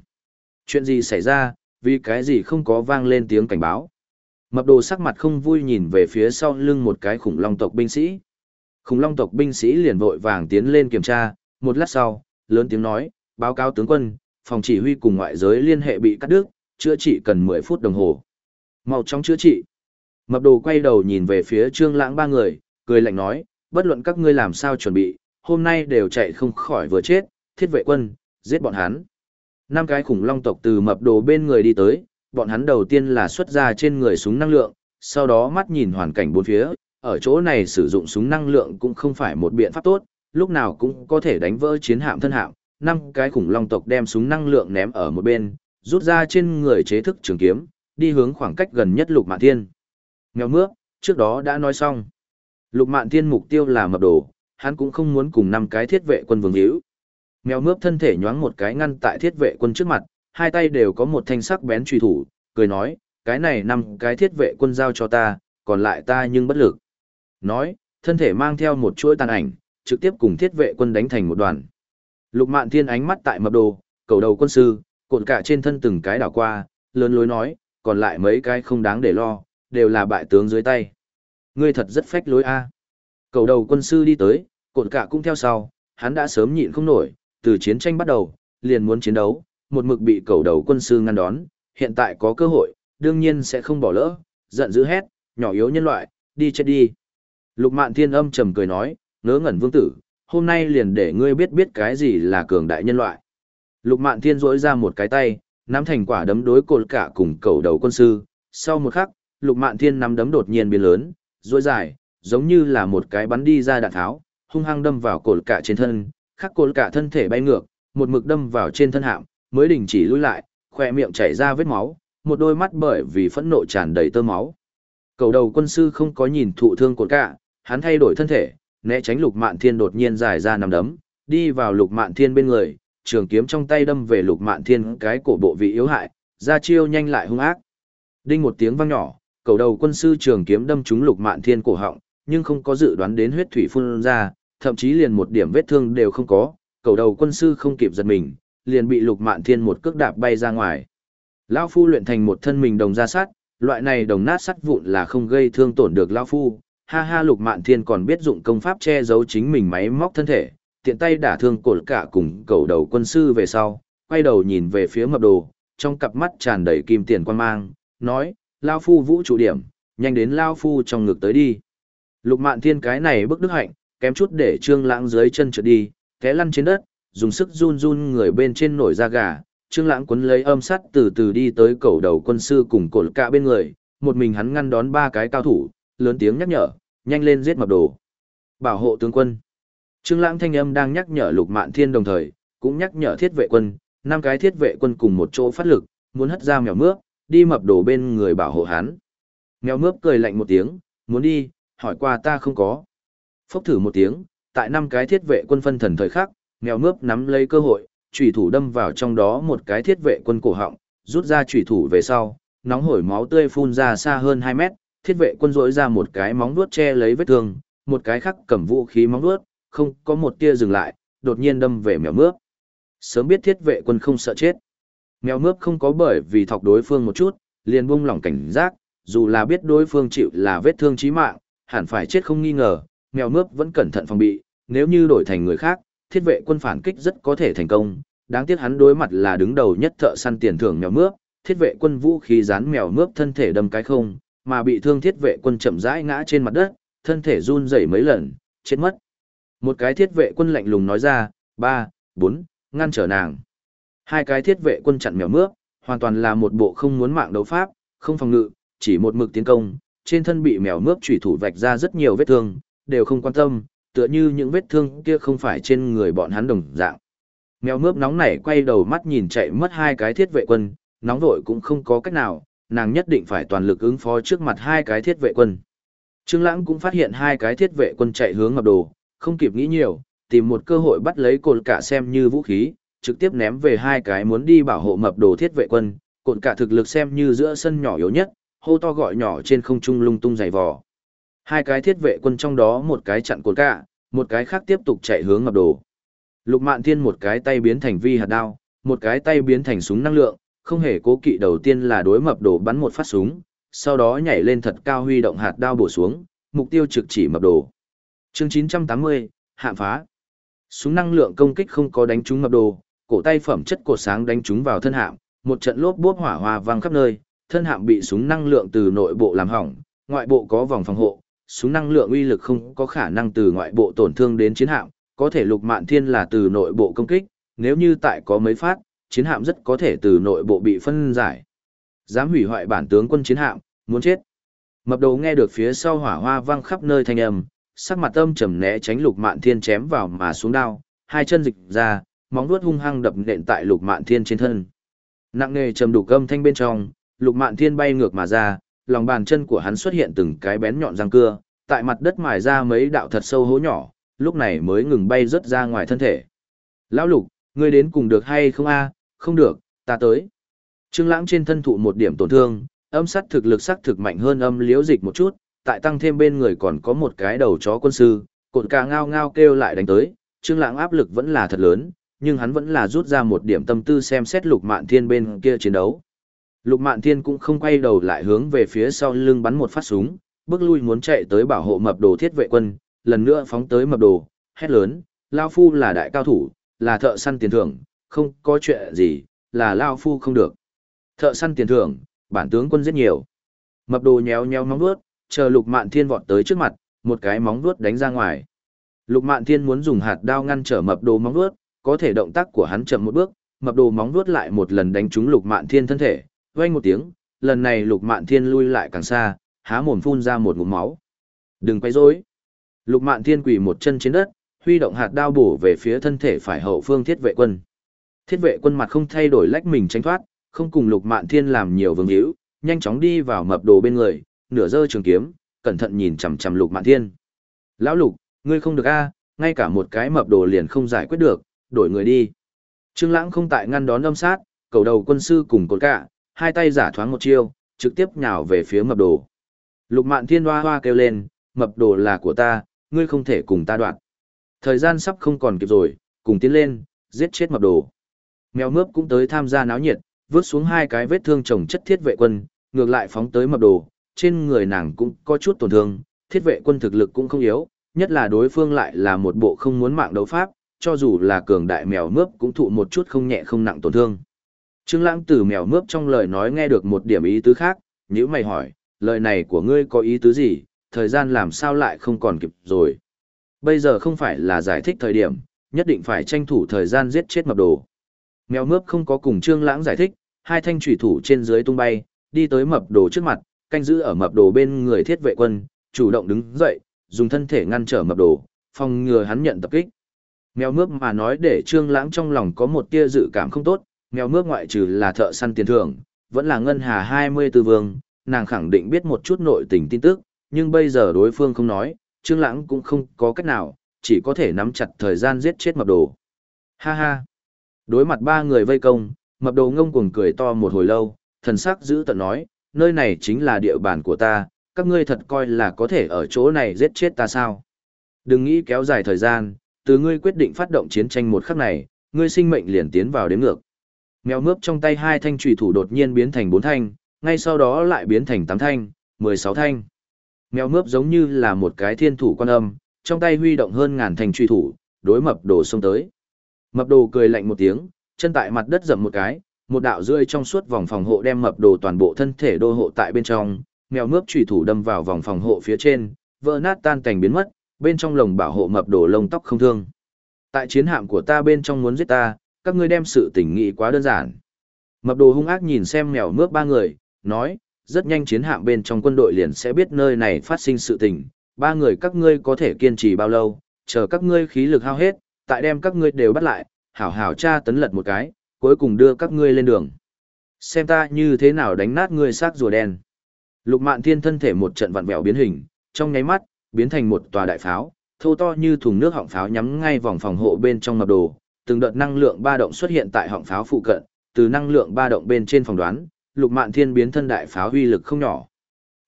Chuyện gì xảy ra, vì cái gì không có vang lên tiếng cảnh báo. Mập đồ sắc mặt không vui nhìn về phía sau lưng một cái khủng long tộc binh sĩ. Khủng long tộc binh sĩ liền vội vàng tiến lên kiểm tra, một lát sau, lớn tiếng nói, báo cáo tướng quân, phòng chỉ huy cùng ngoại giới liên hệ bị cắt đứt, chữa trị cần 10 phút đồng hồ. Mau chóng chữa trị. Mập đồ quay đầu nhìn về phía trương lãng ba người, cười lạnh nói, bất luận các ngươi làm sao chuẩn bị, hôm nay đều chạy không khỏi vừa chết, thiết vệ quân, giết bọn hắn. Năm cái khủng long tộc từ mập đồ bên người đi tới, bọn hắn đầu tiên là xuất ra trên người súng năng lượng, sau đó mắt nhìn hoàn cảnh bốn phía, ở chỗ này sử dụng súng năng lượng cũng không phải một biện pháp tốt, lúc nào cũng có thể đánh vỡ chiến hạm thân hạm. Năm cái khủng long tộc đem súng năng lượng ném ở một bên, rút ra trên người chế thức trường kiếm, đi hướng khoảng cách gần nhất Lục Mạn Thiên. Nghèo mướp, trước đó đã nói xong. Lục Mạn Thiên mục tiêu là mập đồ, hắn cũng không muốn cùng năm cái thiết vệ quân vương hữu. Mèo mướp thân thể nhoáng một cái ngăn tại thiết vệ quân trước mặt, hai tay đều có một thanh sắc bén truy thủ, cười nói, cái này năm cái thiết vệ quân giao cho ta, còn lại ta nhưng bất lực. Nói, thân thể mang theo một chuỗi tàn ảnh, trực tiếp cùng thiết vệ quân đánh thành một đoàn. Lục Mạn Thiên ánh mắt tại mập đồ, cầu đầu quân sư, cột cả trên thân từng cái đảo qua, lớn lối nói, còn lại mấy cái không đáng để lo, đều là bại tướng dưới tay. Ngươi thật rất phách lối a. Cầu đầu quân sư đi tới, cột cả cũng theo sau, hắn đã sớm nhịn không nổi, từ chiến tranh bắt đầu, liền muốn chiến đấu, một mực bị cầu đầu quân sư ngăn đón, hiện tại có cơ hội, đương nhiên sẽ không bỏ lỡ, giận dữ hét, nhỏ yếu nhân loại, đi chết đi. Lục mạn thiên âm trầm cười nói, ngớ ngẩn vương tử, hôm nay liền để ngươi biết biết cái gì là cường đại nhân loại. Lục mạn thiên rỗi ra một cái tay, nắm thành quả đấm đối cột cả cùng cầu đầu quân sư, sau một khắc, lục mạn thiên nắm đấm đột nhiên biến lớn, rỗi dài, giống như là một cái bắn đi ra đạn tháo, hung hăng đâm vào cột cả trên thân, khắc cột cả thân thể bay ngược, một mực đâm vào trên thân hạm, mới đình chỉ lui lại, khỏe miệng chảy ra vết máu, một đôi mắt bởi vì phẫn nộ tràn đầy tơ máu. Cầu đầu quân sư không có nhìn thụ thương cột cả, hắn thay đổi thân thể, né tránh lục mạn thiên đột nhiên dài ra nằm đấm, đi vào lục mạn thiên bên người, trường kiếm trong tay đâm về lục mạn thiên cái cổ bộ vị yếu hại, ra chiêu nhanh lại hung ác. Đinh một tiếng vang nhỏ, cầu đầu quân sư trường kiếm đâm trúng lục mạn thiên cổ họng, nhưng không có dự đoán đến huyết thủy phun ra, thậm chí liền một điểm vết thương đều không có, cầu đầu quân sư không kịp giật mình, liền bị lục mạn thiên một cước đạp bay ra ngoài. Lão phu luyện thành một thân mình đồng ra sắt, loại này đồng nát sắt vụn là không gây thương tổn được lão phu. Ha ha lục mạn thiên còn biết dụng công pháp che giấu chính mình máy móc thân thể, tiện tay đả thương cột cả cùng cầu đầu quân sư về sau, quay đầu nhìn về phía mập đồ, trong cặp mắt tràn đầy kim tiền quan mang, nói, Lao Phu vũ trụ điểm, nhanh đến Lao Phu trong ngực tới đi. Lục mạn thiên cái này bức đức hạnh, kém chút để trương lãng dưới chân trượt đi, té lăn trên đất, dùng sức run run người bên trên nổi da gà, Trương Lãng quấn lấy âm sắt từ từ đi tới cầu đầu quân sư cùng cột cả bên người, một mình hắn ngăn đón ba cái cao thủ, lớn tiếng nhắc nhở, nhanh lên giết mập đồ. Bảo hộ tướng quân. Trương Lãng thanh âm đang nhắc nhở Lục Mạn Thiên đồng thời, cũng nhắc nhở thiết vệ quân, năm cái thiết vệ quân cùng một chỗ phát lực, muốn hất ra mèo mướp, đi mập đồ bên người bảo hộ hắn. Mèo mướp cười lạnh một tiếng, muốn đi, hỏi qua ta không có. Phốc thử một tiếng, tại năm cái thiết vệ quân phân thần thời khắc, mèo mướp nắm lấy cơ hội, chủy thủ đâm vào trong đó một cái thiết vệ quân cổ họng, rút ra chủy thủ về sau, nóng hổi máu tươi phun ra xa hơn 2 mét, thiết vệ quân rỗi ra một cái móng vuốt che lấy vết thương, một cái khác cầm vũ khí móng vuốt, không có một tia dừng lại, đột nhiên đâm về mèo mướp. Sớm biết thiết vệ quân không sợ chết. Mèo mướp không có bởi vì thọc đối phương một chút, liền buông lỏng cảnh giác, dù là biết đối phương chịu là vết thương chí mạng, hẳn phải chết không nghi ngờ, mèo mướp vẫn cẩn thận phòng bị, nếu như đổi thành người khác, thiết vệ quân phản kích rất có thể thành công, đáng tiếc hắn đối mặt là đứng đầu nhất thợ săn tiền thưởng mèo mướp, thiết vệ quân vũ khí dán mèo mướp thân thể đâm cái không, mà bị thương thiết vệ quân chậm rãi ngã trên mặt đất, thân thể run rẩy mấy lần, chết mất. Một cái thiết vệ quân lạnh lùng nói ra, ba, bốn, ngăn trở nàng. Hai cái thiết vệ quân chặn mèo mướp, hoàn toàn là một bộ không muốn mạng đấu pháp, không phòng ngự, chỉ một mực tiến công, trên thân bị mèo mướp chủy thủ vạch ra rất nhiều vết thương, đều không quan tâm, tựa như những vết thương kia không phải trên người bọn hắn đồng dạng. Mèo mướp nóng nảy quay đầu mắt nhìn chạy mất hai cái thiết vệ quân, nóng vội cũng không có cách nào, nàng nhất định phải toàn lực ứng phó trước mặt hai cái thiết vệ quân. Trương Lãng cũng phát hiện hai cái thiết vệ quân chạy hướng ngập đồ, không kịp nghĩ nhiều, tìm một cơ hội bắt lấy cột cả xem như vũ khí, trực tiếp ném về hai cái muốn đi bảo hộ mập đồ thiết vệ quân, cột cả thực lực xem như giữa sân nhỏ yếu nhất, hô to gọi nhỏ trên không trung lung tung giày vò. Hai cái thiết vệ quân trong đó một cái chặn cột cả, một cái khác tiếp tục chạy hướng mập đồ. Lục Mạn Thiên một cái tay biến thành vi hạt đao, một cái tay biến thành súng năng lượng, không hề cố kỵ đầu tiên là đối mập đồ bắn một phát súng, sau đó nhảy lên thật cao huy động hạt đao bổ xuống, mục tiêu trực chỉ mập đồ. Chương 980, hạ phá. Súng năng lượng công kích không có đánh trúng mập đồ, cổ tay phẩm chất cột sáng đánh trúng vào thân hạm, một trận lốp bốp hỏa hoa vang khắp nơi, thân hạm bị súng năng lượng từ nội bộ làm hỏng, ngoại bộ có vòng phòng hộ, súng năng lượng uy lực không có khả năng từ ngoại bộ tổn thương đến chiến hạm, có thể lục mạn thiên là từ nội bộ công kích, nếu như tại có mấy phát, chiến hạm rất có thể từ nội bộ bị phân giải. Dám hủy hoại bản tướng quân chiến hạm, muốn chết. Mập đầu nghe được phía sau hỏa hoa vang khắp nơi thanh âm, sắc mặt âm trầm né tránh lục mạn thiên chém vào mà xuống đao, hai chân dịch ra, móng vuốt hung hăng đập nện tại lục mạn thiên trên thân. Nặng nề trầm đủ cơm thanh bên trong, lục mạn thiên bay ngược mà ra, lòng bàn chân của hắn xuất hiện từng cái bén nhọn răng cưa, tại mặt đất mài ra mấy đạo thật sâu hố nhỏ, lúc này mới ngừng bay rớt ra ngoài thân thể. Lão lục, ngươi đến cùng được hay không a? không được, ta tới. Trương Lãng trên thân thụ một điểm tổn thương, âm sát thực lực sắc thực mạnh hơn âm liễu dịch một chút, tại tăng thêm bên người còn có một cái đầu chó quân sư, cột cả ngao ngao kêu lại đánh tới, Trương Lãng áp lực vẫn là thật lớn, nhưng hắn vẫn là rút ra một điểm tâm tư xem xét Lục Mạn Thiên bên kia chiến đấu. Lục Mạn Thiên cũng không quay đầu lại hướng về phía sau lưng bắn một phát súng, bước lui muốn chạy tới bảo hộ mập đồ thiết vệ quân, lần nữa phóng tới mập đồ, hét lớn, Lao Phu là đại cao thủ, là thợ săn tiền thưởng, không có chuyện gì, là Lao Phu không được. Thợ săn tiền thưởng, bản tướng quân rất nhiều. Mập đồ nhéo nhéo móng vuốt, chờ Lục Mạn Thiên vọt tới trước mặt, một cái móng vuốt đánh ra ngoài. Lục Mạn Thiên muốn dùng hạt đao ngăn trở mập đồ móng vuốt, có thể động tác của hắn chậm một bước, mập đồ móng vuốt lại một lần đánh trúng Lục Mạn Thiên thân thể, vang một tiếng, lần này Lục Mạn Thiên lui lại càng xa, há mồm phun ra một ngụm máu. Đừng quay rối. Lục Mạn Thiên quỳ một chân trên đất, huy động hạt đao bổ về phía thân thể phải hậu phương thiết vệ quân. Thiết vệ quân mặt không thay đổi lách mình tránh thoát, không cùng Lục Mạn Thiên làm nhiều vương hữu, nhanh chóng đi vào mập đồ bên người, nửa giơ trường kiếm, cẩn thận nhìn chằm chằm Lục Mạn Thiên. "Lão Lục, ngươi không được a, ngay cả một cái mập đồ liền không giải quyết được, đổi người đi." Trương Lãng không tại ngăn đón âm sát, cầu đầu quân sư cùng cột cả, hai tay giả thoáng một chiêu, trực tiếp nhào về phía mập đồ. Lục Mạn Thiên hoa hoa kêu lên, "Mập đồ là của ta, ngươi không thể cùng ta đoạn." Thời gian sắp không còn kịp rồi, cùng tiến lên, giết chết mập đồ. Mèo mướp cũng tới tham gia náo nhiệt, vớt xuống hai cái vết thương chồng chất thiết vệ quân, ngược lại phóng tới mập đồ, trên người nàng cũng có chút tổn thương, thiết vệ quân thực lực cũng không yếu, nhất là đối phương lại là một bộ không muốn mạng đấu pháp, cho dù là cường đại mèo mướp cũng thụ một chút không nhẹ không nặng tổn thương. Trương Lãng từ mèo mướp trong lời nói nghe được một điểm ý tứ khác, nhíu mày hỏi, lời này của ngươi có ý tứ gì, thời gian làm sao lại không còn kịp rồi. Bây giờ không phải là giải thích thời điểm, nhất định phải tranh thủ thời gian giết chết mập đồ. Mèo mướp không có cùng Trương Lãng giải thích, hai thanh chủy thủ trên dưới tung bay, đi tới mập đồ trước mặt, canh giữ ở mập đồ bên người thiết vệ quân, chủ động đứng dậy, dùng thân thể ngăn trở mập đồ, phòng ngừa hắn nhận tập kích. Mèo mướp mà nói để Trương Lãng trong lòng có một tia dự cảm không tốt, mèo mướp ngoại trừ là thợ săn tiền thưởng, vẫn là ngân hà 24 vương, nàng khẳng định biết một chút nội tình tin tức, nhưng bây giờ đối phương không nói, Trương Lãng cũng không có cách nào, chỉ có thể nắm chặt thời gian giết chết mập đồ. Ha ha. Đối mặt ba người vây công, mập đồ ngông cuồng cười to một hồi lâu, thần sắc giữ tận nói, nơi này chính là địa bàn của ta, các ngươi thật coi là có thể ở chỗ này giết chết ta sao? Đừng nghĩ kéo dài thời gian, từ ngươi quyết định phát động chiến tranh một khắc này, ngươi sinh mệnh liền tiến vào đến ngược. Mèo mướp trong tay hai thanh trùy thủ đột nhiên biến thành bốn thanh, ngay sau đó lại biến thành tám thanh, mười sáu thanh. Mèo mướp giống như là một cái thiên thủ quan âm, trong tay huy động hơn ngàn thanh truy thủ, đối mập đồ xông tới. Mập đồ cười lạnh một tiếng, chân tại mặt đất dậm một cái, một đạo rơi trong suốt vòng phòng hộ đem mập đồ toàn bộ thân thể đô hộ tại bên trong, mèo mướp truy thủ đâm vào vòng phòng hộ phía trên, vỡ nát tan cảnh biến mất, bên trong lồng bảo hộ mập đồ lông tóc không thương. Tại chiến hạm của ta bên trong muốn giết ta, các ngươi đem sự tình nghị quá đơn giản. Mập đồ hung ác nhìn xem mèo mướp ba người, nói, rất nhanh chiến hạm bên trong quân đội liền sẽ biết nơi này phát sinh sự tình, ba người các ngươi có thể kiên trì bao lâu, chờ các ngươi khí lực hao hết, tại đem các ngươi đều bắt lại, hảo hảo tra tấn lật một cái, cuối cùng đưa các ngươi lên đường. Xem ta như thế nào đánh nát ngươi xác rùa đen. Lục mạn thiên thân thể một trận vặn vẹo biến hình, trong nháy mắt, biến thành một tòa đại pháo, thô to như thùng nước họng pháo nhắm ngay vòng phòng hộ bên trong mập đồ, từng đợt năng lượng ba động xuất hiện tại họng pháo phụ cận, từ năng lượng ba động bên trên phòng đoán, Lục Mạn Thiên biến thân đại pháo uy lực không nhỏ.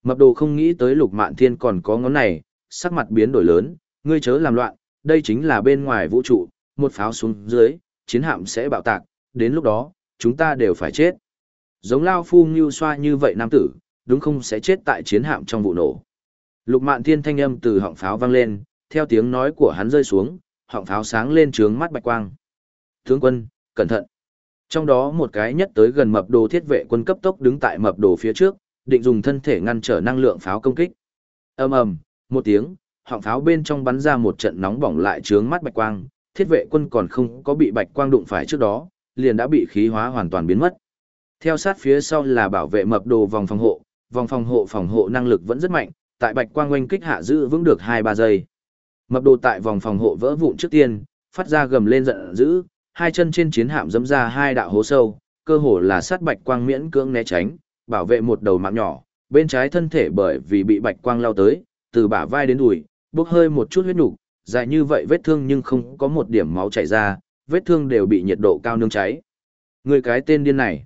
Mập đồ không nghĩ tới Lục Mạn Thiên còn có ngón này, sắc mặt biến đổi lớn, ngươi chớ làm loạn, đây chính là bên ngoài vũ trụ, một pháo xuống dưới, chiến hạm sẽ bạo tạc, đến lúc đó, chúng ta đều phải chết. Giống Lao Phu Ngưu xoa như vậy nam tử, đúng không sẽ chết tại chiến hạm trong vụ nổ. Lục Mạn Thiên thanh âm từ họng pháo vang lên, theo tiếng nói của hắn rơi xuống, họng pháo sáng lên trướng mắt bạch quang. Tướng quân, cẩn thận. Trong đó một cái nhất tới gần mập đồ thiết vệ quân cấp tốc đứng tại mập đồ phía trước, định dùng thân thể ngăn trở năng lượng pháo công kích. Ầm ầm, một tiếng, họng pháo bên trong bắn ra một trận nóng bỏng lại trướng mắt bạch quang, thiết vệ quân còn không có bị bạch quang đụng phải trước đó, liền đã bị khí hóa hoàn toàn biến mất. Theo sát phía sau là bảo vệ mập đồ vòng phòng hộ, vòng phòng hộ phòng hộ năng lực vẫn rất mạnh, tại bạch quang oanh kích hạ giữ vững được 2-3 giây. Mập đồ tại vòng phòng hộ vỡ vụn trước tiên, phát ra gầm lên giận dữ, hai chân trên chiến hạm dẫm ra hai đạo hố sâu, cơ hồ là sát bạch quang miễn cưỡng né tránh, bảo vệ một đầu mạng nhỏ, bên trái thân thể bởi vì bị bạch quang lao tới, từ bả vai đến đùi, bốc hơi một chút huyết nục, dài như vậy vết thương nhưng không có một điểm máu chảy ra, vết thương đều bị nhiệt độ cao nướng cháy. Người cái tên điên này.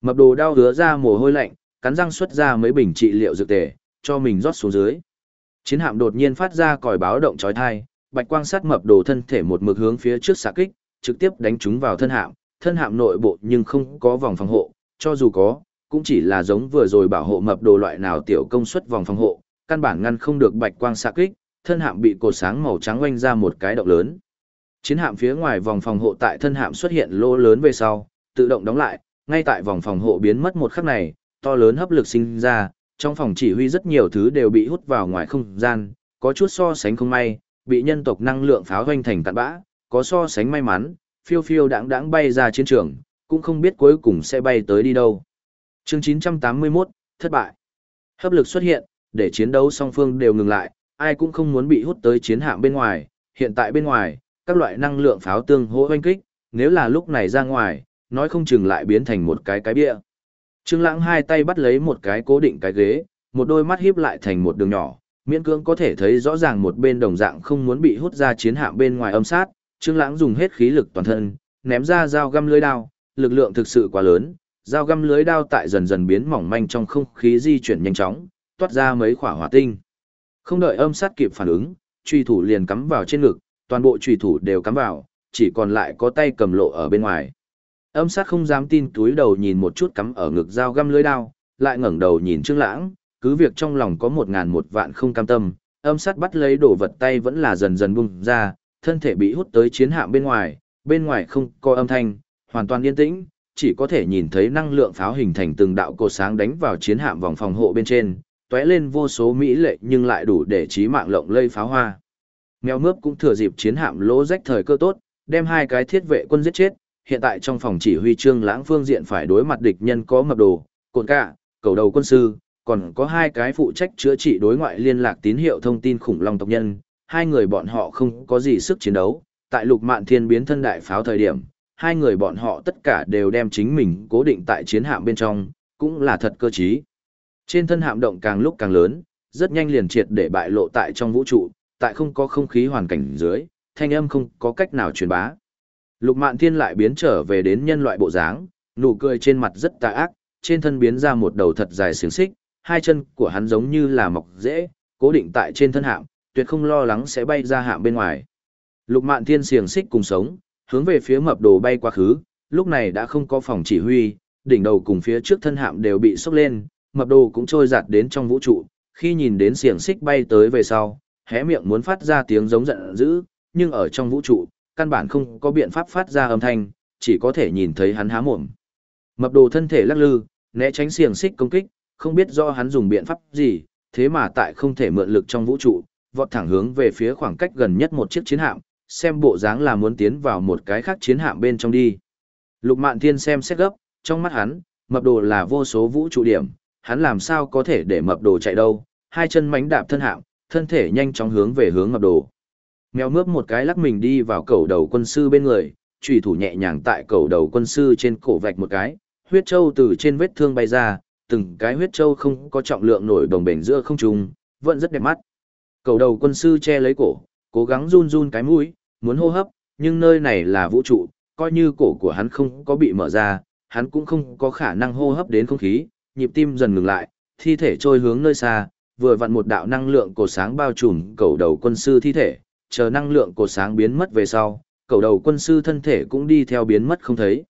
Mập đồ đau hứa ra mồ hôi lạnh, cắn răng xuất ra mấy bình trị liệu dược tề, cho mình rót xuống dưới. Chiến hạm đột nhiên phát ra còi báo động chói tai, bạch quang sát mập đồ thân thể một mực hướng phía trước xạ kích, trực tiếp đánh chúng vào thân hạm, thân hạm nội bộ nhưng không có vòng phòng hộ, cho dù có, cũng chỉ là giống vừa rồi bảo hộ mập đồ loại nào tiểu công suất vòng phòng hộ, căn bản ngăn không được bạch quang xạ kích, thân hạm bị cột sáng màu trắng oanh ra một cái động lớn. Chiến hạm phía ngoài vòng phòng hộ tại thân hạm xuất hiện lỗ lớn về sau, tự động đóng lại, ngay tại vòng phòng hộ biến mất một khắc này, to lớn hấp lực sinh ra, trong phòng chỉ huy rất nhiều thứ đều bị hút vào ngoài không gian, có chút so sánh không may, bị nhân tộc năng lượng pháo hoành thành tàn bã, có so sánh may mắn, phiêu phiêu đãng đãng bay ra chiến trường, cũng không biết cuối cùng sẽ bay tới đi đâu. Chương 981, thất bại. Hấp lực xuất hiện, để chiến đấu song phương đều ngừng lại, ai cũng không muốn bị hút tới chiến hạm bên ngoài, hiện tại bên ngoài, các loại năng lượng pháo tương hỗ hoanh kích, nếu là lúc này ra ngoài, nói không chừng lại biến thành một cái cái bia. Trương Lãng hai tay bắt lấy một cái cố định cái ghế, một đôi mắt híp lại thành một đường nhỏ, miễn cưỡng có thể thấy rõ ràng một bên đồng dạng không muốn bị hút ra chiến hạm bên ngoài âm sát, Trương Lãng dùng hết khí lực toàn thân, ném ra dao găm lưới đao, lực lượng thực sự quá lớn, dao găm lưới đao tại dần dần biến mỏng manh trong không khí di chuyển nhanh chóng, toát ra mấy quả hỏa tinh. Không đợi âm sát kịp phản ứng, truy thủ liền cắm vào trên ngực, toàn bộ truy thủ đều cắm vào, chỉ còn lại có tay cầm lộ ở bên ngoài. Âm sát không dám tin túi đầu nhìn một chút cắm ở ngực dao găm lưới đao, lại ngẩng đầu nhìn Trương Lãng, cứ việc trong lòng có một ngàn một vạn không cam tâm, âm sát bắt lấy đồ vật tay vẫn là dần dần bung ra, thân thể bị hút tới chiến hạm bên ngoài, bên ngoài không có âm thanh, hoàn toàn yên tĩnh, chỉ có thể nhìn thấy năng lượng pháo hình thành từng đạo cột sáng đánh vào chiến hạm vòng phòng hộ bên trên, tóe lên vô số mỹ lệ nhưng lại đủ để chí mạng lộng lây pháo hoa. Mèo mướp cũng thừa dịp chiến hạm lỗ rách thời cơ tốt, đem hai cái thiết vệ quân giết chết, hiện tại trong phòng chỉ huy trương lãng phương diện phải đối mặt địch nhân có mập đồ, cồn cả, cầu đầu quân sư, còn có hai cái phụ trách chữa trị đối ngoại liên lạc tín hiệu thông tin khủng long tộc nhân, hai người bọn họ không có gì sức chiến đấu, tại lục mạn thiên biến thân đại pháo thời điểm, hai người bọn họ tất cả đều đem chính mình cố định tại chiến hạm bên trong, cũng là thật cơ trí. Trên thân hạm động càng lúc càng lớn, rất nhanh liền triệt để bại lộ tại trong vũ trụ, tại không có không khí hoàn cảnh dưới, thanh âm không có cách nào truyền bá. Lục Mạn Thiên lại biến trở về đến nhân loại bộ dáng, nụ cười trên mặt rất tà ác, trên thân biến ra một đầu thật dài xiềng xích, hai chân của hắn giống như là mọc rễ, cố định tại trên thân hạm, tuyệt không lo lắng sẽ bay ra hạm bên ngoài. Lục Mạn Thiên xiềng xích cùng sống, hướng về phía mập đồ bay quá khứ, lúc này đã không có phòng chỉ huy, đỉnh đầu cùng phía trước thân hạm đều bị sốc lên, mập đồ cũng trôi giạt đến trong vũ trụ, khi nhìn đến xiềng xích bay tới về sau, hé miệng muốn phát ra tiếng giống giận dữ, nhưng ở trong vũ trụ, căn bản không có biện pháp phát ra âm thanh, chỉ có thể nhìn thấy hắn há mồm. Mập đồ thân thể lắc lư, né tránh xiềng xích công kích, không biết do hắn dùng biện pháp gì, thế mà tại không thể mượn lực trong vũ trụ, vọt thẳng hướng về phía khoảng cách gần nhất một chiếc chiến hạm, xem bộ dáng là muốn tiến vào một cái khác chiến hạm bên trong đi. Lục Mạn Thiên xem xét gấp, trong mắt hắn, mập đồ là vô số vũ trụ điểm, hắn làm sao có thể để mập đồ chạy đâu, hai chân mánh đạp thân hạm, thân thể nhanh chóng hướng về hướng mập đồ. Mèo mướp một cái lắc mình đi vào cầu đầu quân sư bên người, chủy thủ nhẹ nhàng tại cầu đầu quân sư trên cổ vạch một cái, huyết châu từ trên vết thương bay ra, từng cái huyết châu không có trọng lượng nổi đồng bền giữa không trung, vẫn rất đẹp mắt. Cầu đầu quân sư che lấy cổ, cố gắng run run cái mũi, muốn hô hấp, nhưng nơi này là vũ trụ, coi như cổ của hắn không có bị mở ra, hắn cũng không có khả năng hô hấp đến không khí, nhịp tim dần ngừng lại, thi thể trôi hướng nơi xa, vừa vặn một đạo năng lượng cổ sáng bao trùm cầu đầu quân sư thi thể, chờ năng lượng cổ sáng biến mất về sau, cầu đầu quân sư thân thể cũng đi theo biến mất không thấy.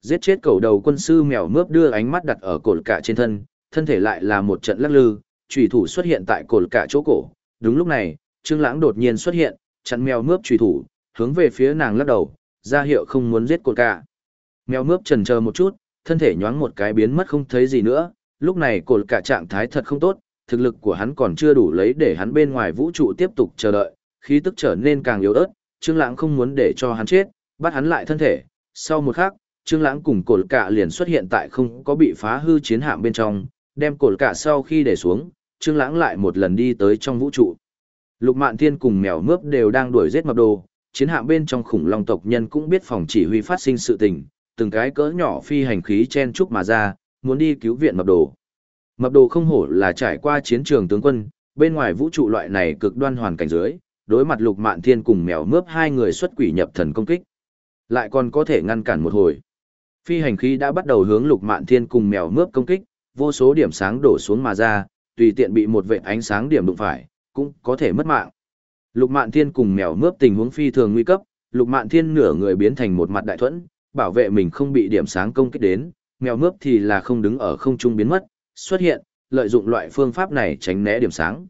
Giết chết cầu đầu quân sư mèo mướp đưa ánh mắt đặt ở cột cả trên thân, thân thể lại là một trận lắc lư, chủy thủ xuất hiện tại cột cả chỗ cổ. Đúng lúc này, Trương Lãng đột nhiên xuất hiện, chặn mèo mướp trùy thủ, hướng về phía nàng lắc đầu, ra hiệu không muốn giết cột cả. Mèo mướp chần chờ một chút, thân thể nhoáng một cái biến mất không thấy gì nữa, lúc này cột cả trạng thái thật không tốt, thực lực của hắn còn chưa đủ lấy để hắn bên ngoài vũ trụ tiếp tục chờ đợi, khí tức trở nên càng yếu ớt, Trương Lãng không muốn để cho hắn chết, bắt hắn lại thân thể. Sau một khắc, Trương Lãng cùng cột cả liền xuất hiện tại không có bị phá hư chiến hạm bên trong, đem cột cả sau khi để xuống, Trương Lãng lại một lần đi tới trong vũ trụ. Lục Mạn Thiên cùng mèo mướp đều đang đuổi giết mập đồ, chiến hạm bên trong khủng long tộc nhân cũng biết phòng chỉ huy phát sinh sự tình, từng cái cỡ nhỏ phi hành khí chen chúc mà ra, muốn đi cứu viện mập đồ. Mập đồ không hổ là trải qua chiến trường tướng quân, bên ngoài vũ trụ loại này cực đoan hoàn cảnh dưới, đối mặt lục mạn thiên cùng mèo mướp hai người xuất quỷ nhập thần công kích. Lại còn có thể ngăn cản một hồi. Phi hành khí đã bắt đầu hướng lục mạn thiên cùng mèo mướp công kích, vô số điểm sáng đổ xuống mà ra, tùy tiện bị một vệ ánh sáng điểm đụng phải, cũng có thể mất mạng. Lục mạn thiên cùng mèo mướp tình huống phi thường nguy cấp, lục mạn thiên nửa người biến thành một mặt đại thuẫn, bảo vệ mình không bị điểm sáng công kích đến, mèo mướp thì là không đứng ở không trung biến mất, xuất hiện, lợi dụng loại phương pháp này tránh né điểm sáng.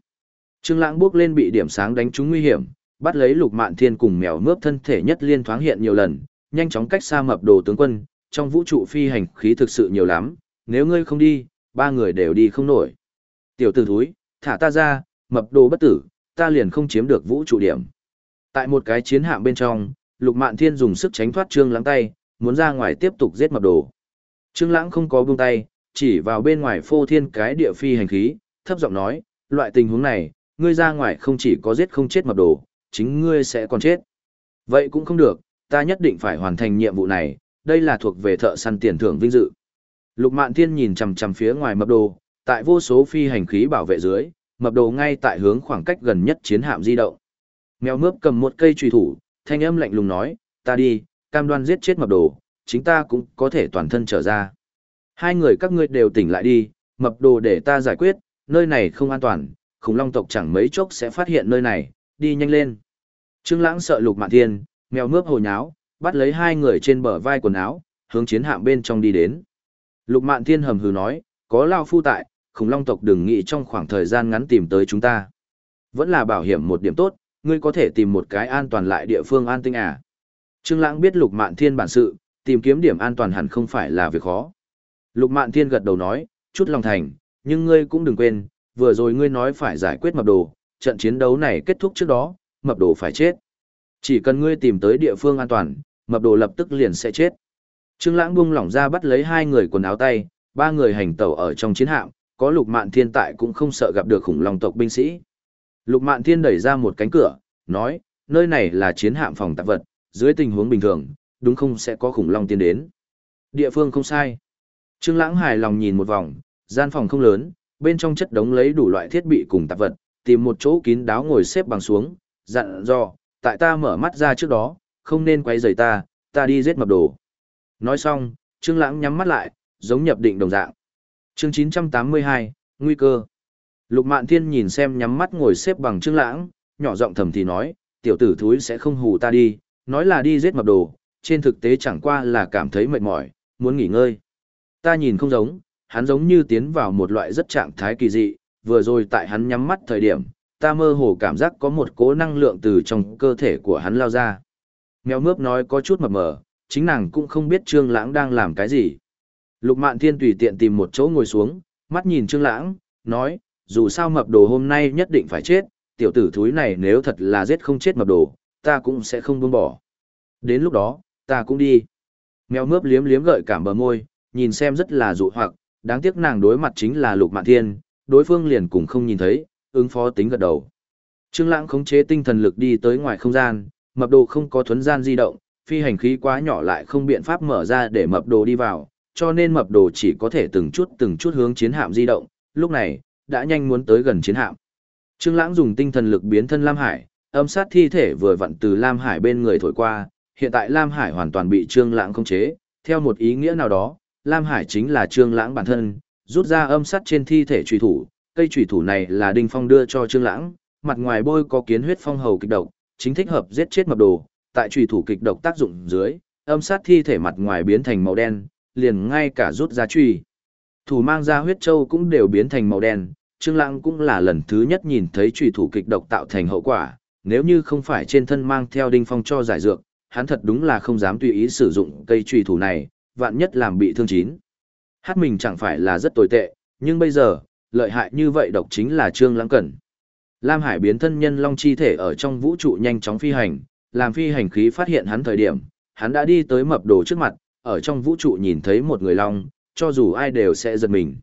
Trương Lãng bước lên bị điểm sáng đánh trúng nguy hiểm, bắt lấy Lục Mạn Thiên cùng mèo mướp thân thể nhất liên thoáng hiện nhiều lần, nhanh chóng cách xa mập đồ tướng quân, trong vũ trụ phi hành khí thực sự nhiều lắm, nếu ngươi không đi, ba người đều đi không nổi. Tiểu tử thúi, thả ta ra, mập đồ bất tử, ta liền không chiếm được vũ trụ điểm. Tại một cái chiến hạm bên trong, Lục Mạn Thiên dùng sức tránh thoát Trương Lãng tay, muốn ra ngoài tiếp tục giết mập đồ. Trương Lãng không có buông tay, chỉ vào bên ngoài phô thiên cái địa phi hành khí, thấp giọng nói, loại tình huống này, ngươi ra ngoài không chỉ có giết không chết mập đồ, chính ngươi sẽ còn chết. Vậy cũng không được, ta nhất định phải hoàn thành nhiệm vụ này, đây là thuộc về thợ săn tiền thưởng vinh dự. Lục Mạn Thiên nhìn chằm chằm phía ngoài mập đồ, tại vô số phi hành khí bảo vệ dưới, mập đồ ngay tại hướng khoảng cách gần nhất chiến hạm di động. Mèo mướp cầm một cây truy thủ, thanh âm lạnh lùng nói, ta đi, cam đoan giết chết mập đồ, chính ta cũng có thể toàn thân trở ra. Hai người các ngươi đều tỉnh lại đi, mập đồ để ta giải quyết, nơi này không an toàn, khủng long tộc chẳng mấy chốc sẽ phát hiện nơi này, đi nhanh lên. Trương Lãng sợ Lục Mạn Thiên, mèo mướp hồ nháo, bắt lấy hai người trên bờ vai quần áo, hướng chiến hạm bên trong đi đến. Lục Mạn Thiên hầm hừ nói, có lao phu tại, khủng long tộc đừng nghĩ trong khoảng thời gian ngắn tìm tới chúng ta. Vẫn là bảo hiểm một điểm tốt, ngươi có thể tìm một cái an toàn lại địa phương an tinh à. Trương Lãng biết Lục Mạn Thiên bản sự, tìm kiếm điểm an toàn hẳn không phải là việc khó. Lục Mạn Thiên gật đầu nói, chút lòng thành, nhưng ngươi cũng đừng quên, vừa rồi ngươi nói phải giải quyết mập đồ, trận chiến đấu này kết thúc trước đó, mập đồ phải chết. Chỉ cần ngươi tìm tới địa phương an toàn, mập đồ lập tức liền sẽ chết. Trương Lãng buông lỏng ra bắt lấy hai người quần áo tay, ba người hành tẩu ở trong chiến hạm, có Lục Mạn Thiên tại cũng không sợ gặp được khủng long tộc binh sĩ. Lục Mạn Thiên đẩy ra một cánh cửa, nói, nơi này là chiến hạm phòng tạp vật, dưới tình huống bình thường, đúng không sẽ có khủng long tiến đến. Địa phương không sai. Trương Lãng hài lòng nhìn một vòng, gian phòng không lớn, bên trong chất đống lấy đủ loại thiết bị cùng tạp vật, tìm một chỗ kín đáo ngồi xếp bằng xuống, dặn dò, tại ta mở mắt ra trước đó, không nên quấy rầy ta, ta đi giết mập đồ. Nói xong, Trương Lãng nhắm mắt lại, giống nhập định đồng dạng. Chương 982, nguy cơ. Lục Mạn Thiên nhìn xem nhắm mắt ngồi xếp bằng Trương Lãng, nhỏ giọng thầm thì nói, tiểu tử thúi sẽ không hù ta đi, nói là đi giết mập đồ, trên thực tế chẳng qua là cảm thấy mệt mỏi, muốn nghỉ ngơi. Ta nhìn không giống, hắn giống như tiến vào một loại rất trạng thái kỳ dị, vừa rồi tại hắn nhắm mắt thời điểm, ta mơ hồ cảm giác có một cỗ năng lượng từ trong cơ thể của hắn lao ra. Mèo mướp nói có chút mập mờ, chính nàng cũng không biết Trương Lãng đang làm cái gì. Lục Mạn Thiên tùy tiện tìm một chỗ ngồi xuống, Mắt nhìn Trương Lãng, nói, dù sao mập đồ hôm nay nhất định phải chết, tiểu tử thúi này nếu thật là giết không chết mập đồ, ta cũng sẽ không buông bỏ. Đến lúc đó, ta cũng đi. Mèo mướp liếm liếm gợi cảm bờ môi, nhìn xem rất là dụ hoặc, đáng tiếc nàng đối mặt chính là Lục Mạn Thiên, đối phương liền cũng không nhìn thấy, ứng phó tính gật đầu. Trương Lãng khống chế tinh thần lực đi tới ngoài không gian, mập đồ không có thuần gian di động, phi hành khí quá nhỏ lại không biện pháp mở ra để mập đồ đi vào, cho nên mập đồ chỉ có thể từng chút từng chút hướng chiến hạm di động, lúc này, đã nhanh muốn tới gần chiến hạm. Trương Lãng dùng tinh thần lực biến thân Lam Hải, âm sát thi thể vừa vặn từ Lam Hải bên người thổi qua, hiện tại Lam Hải hoàn toàn bị Trương Lãng khống chế, theo một ý nghĩa nào đó, Lam Hải chính là Trương Lãng bản thân, rút ra âm sát trên thi thể truy thủ, cây truy thủ này là Đinh Phong đưa cho Trương Lãng, mặt ngoài bôi có kiến huyết phong hầu kịch độc, chính thích hợp giết chết mập đồ, tại truy thủ kịch độc tác dụng dưới, âm sát thi thể mặt ngoài biến thành màu đen, liền ngay cả rút ra truy. Thủ mang ra huyết châu cũng đều biến thành màu đen, Trương Lãng cũng là lần thứ nhất nhìn thấy truy thủ kịch độc tạo thành hậu quả, nếu như không phải trên thân mang theo đinh phong cho giải dược, hắn thật đúng là không dám tùy ý sử dụng cây truy thủ này, vạn nhất làm bị thương chín. Hát mình chẳng phải là rất tồi tệ, nhưng bây giờ, lợi hại như vậy độc chính là Trương Lãng cần. Lam Hải biến thân nhân long chi thể ở trong vũ trụ nhanh chóng phi hành, làm phi hành khí phát hiện hắn thời điểm, hắn đã đi tới mập đồ trước mặt, ở trong vũ trụ nhìn thấy một người long, cho dù ai đều sẽ giật mình.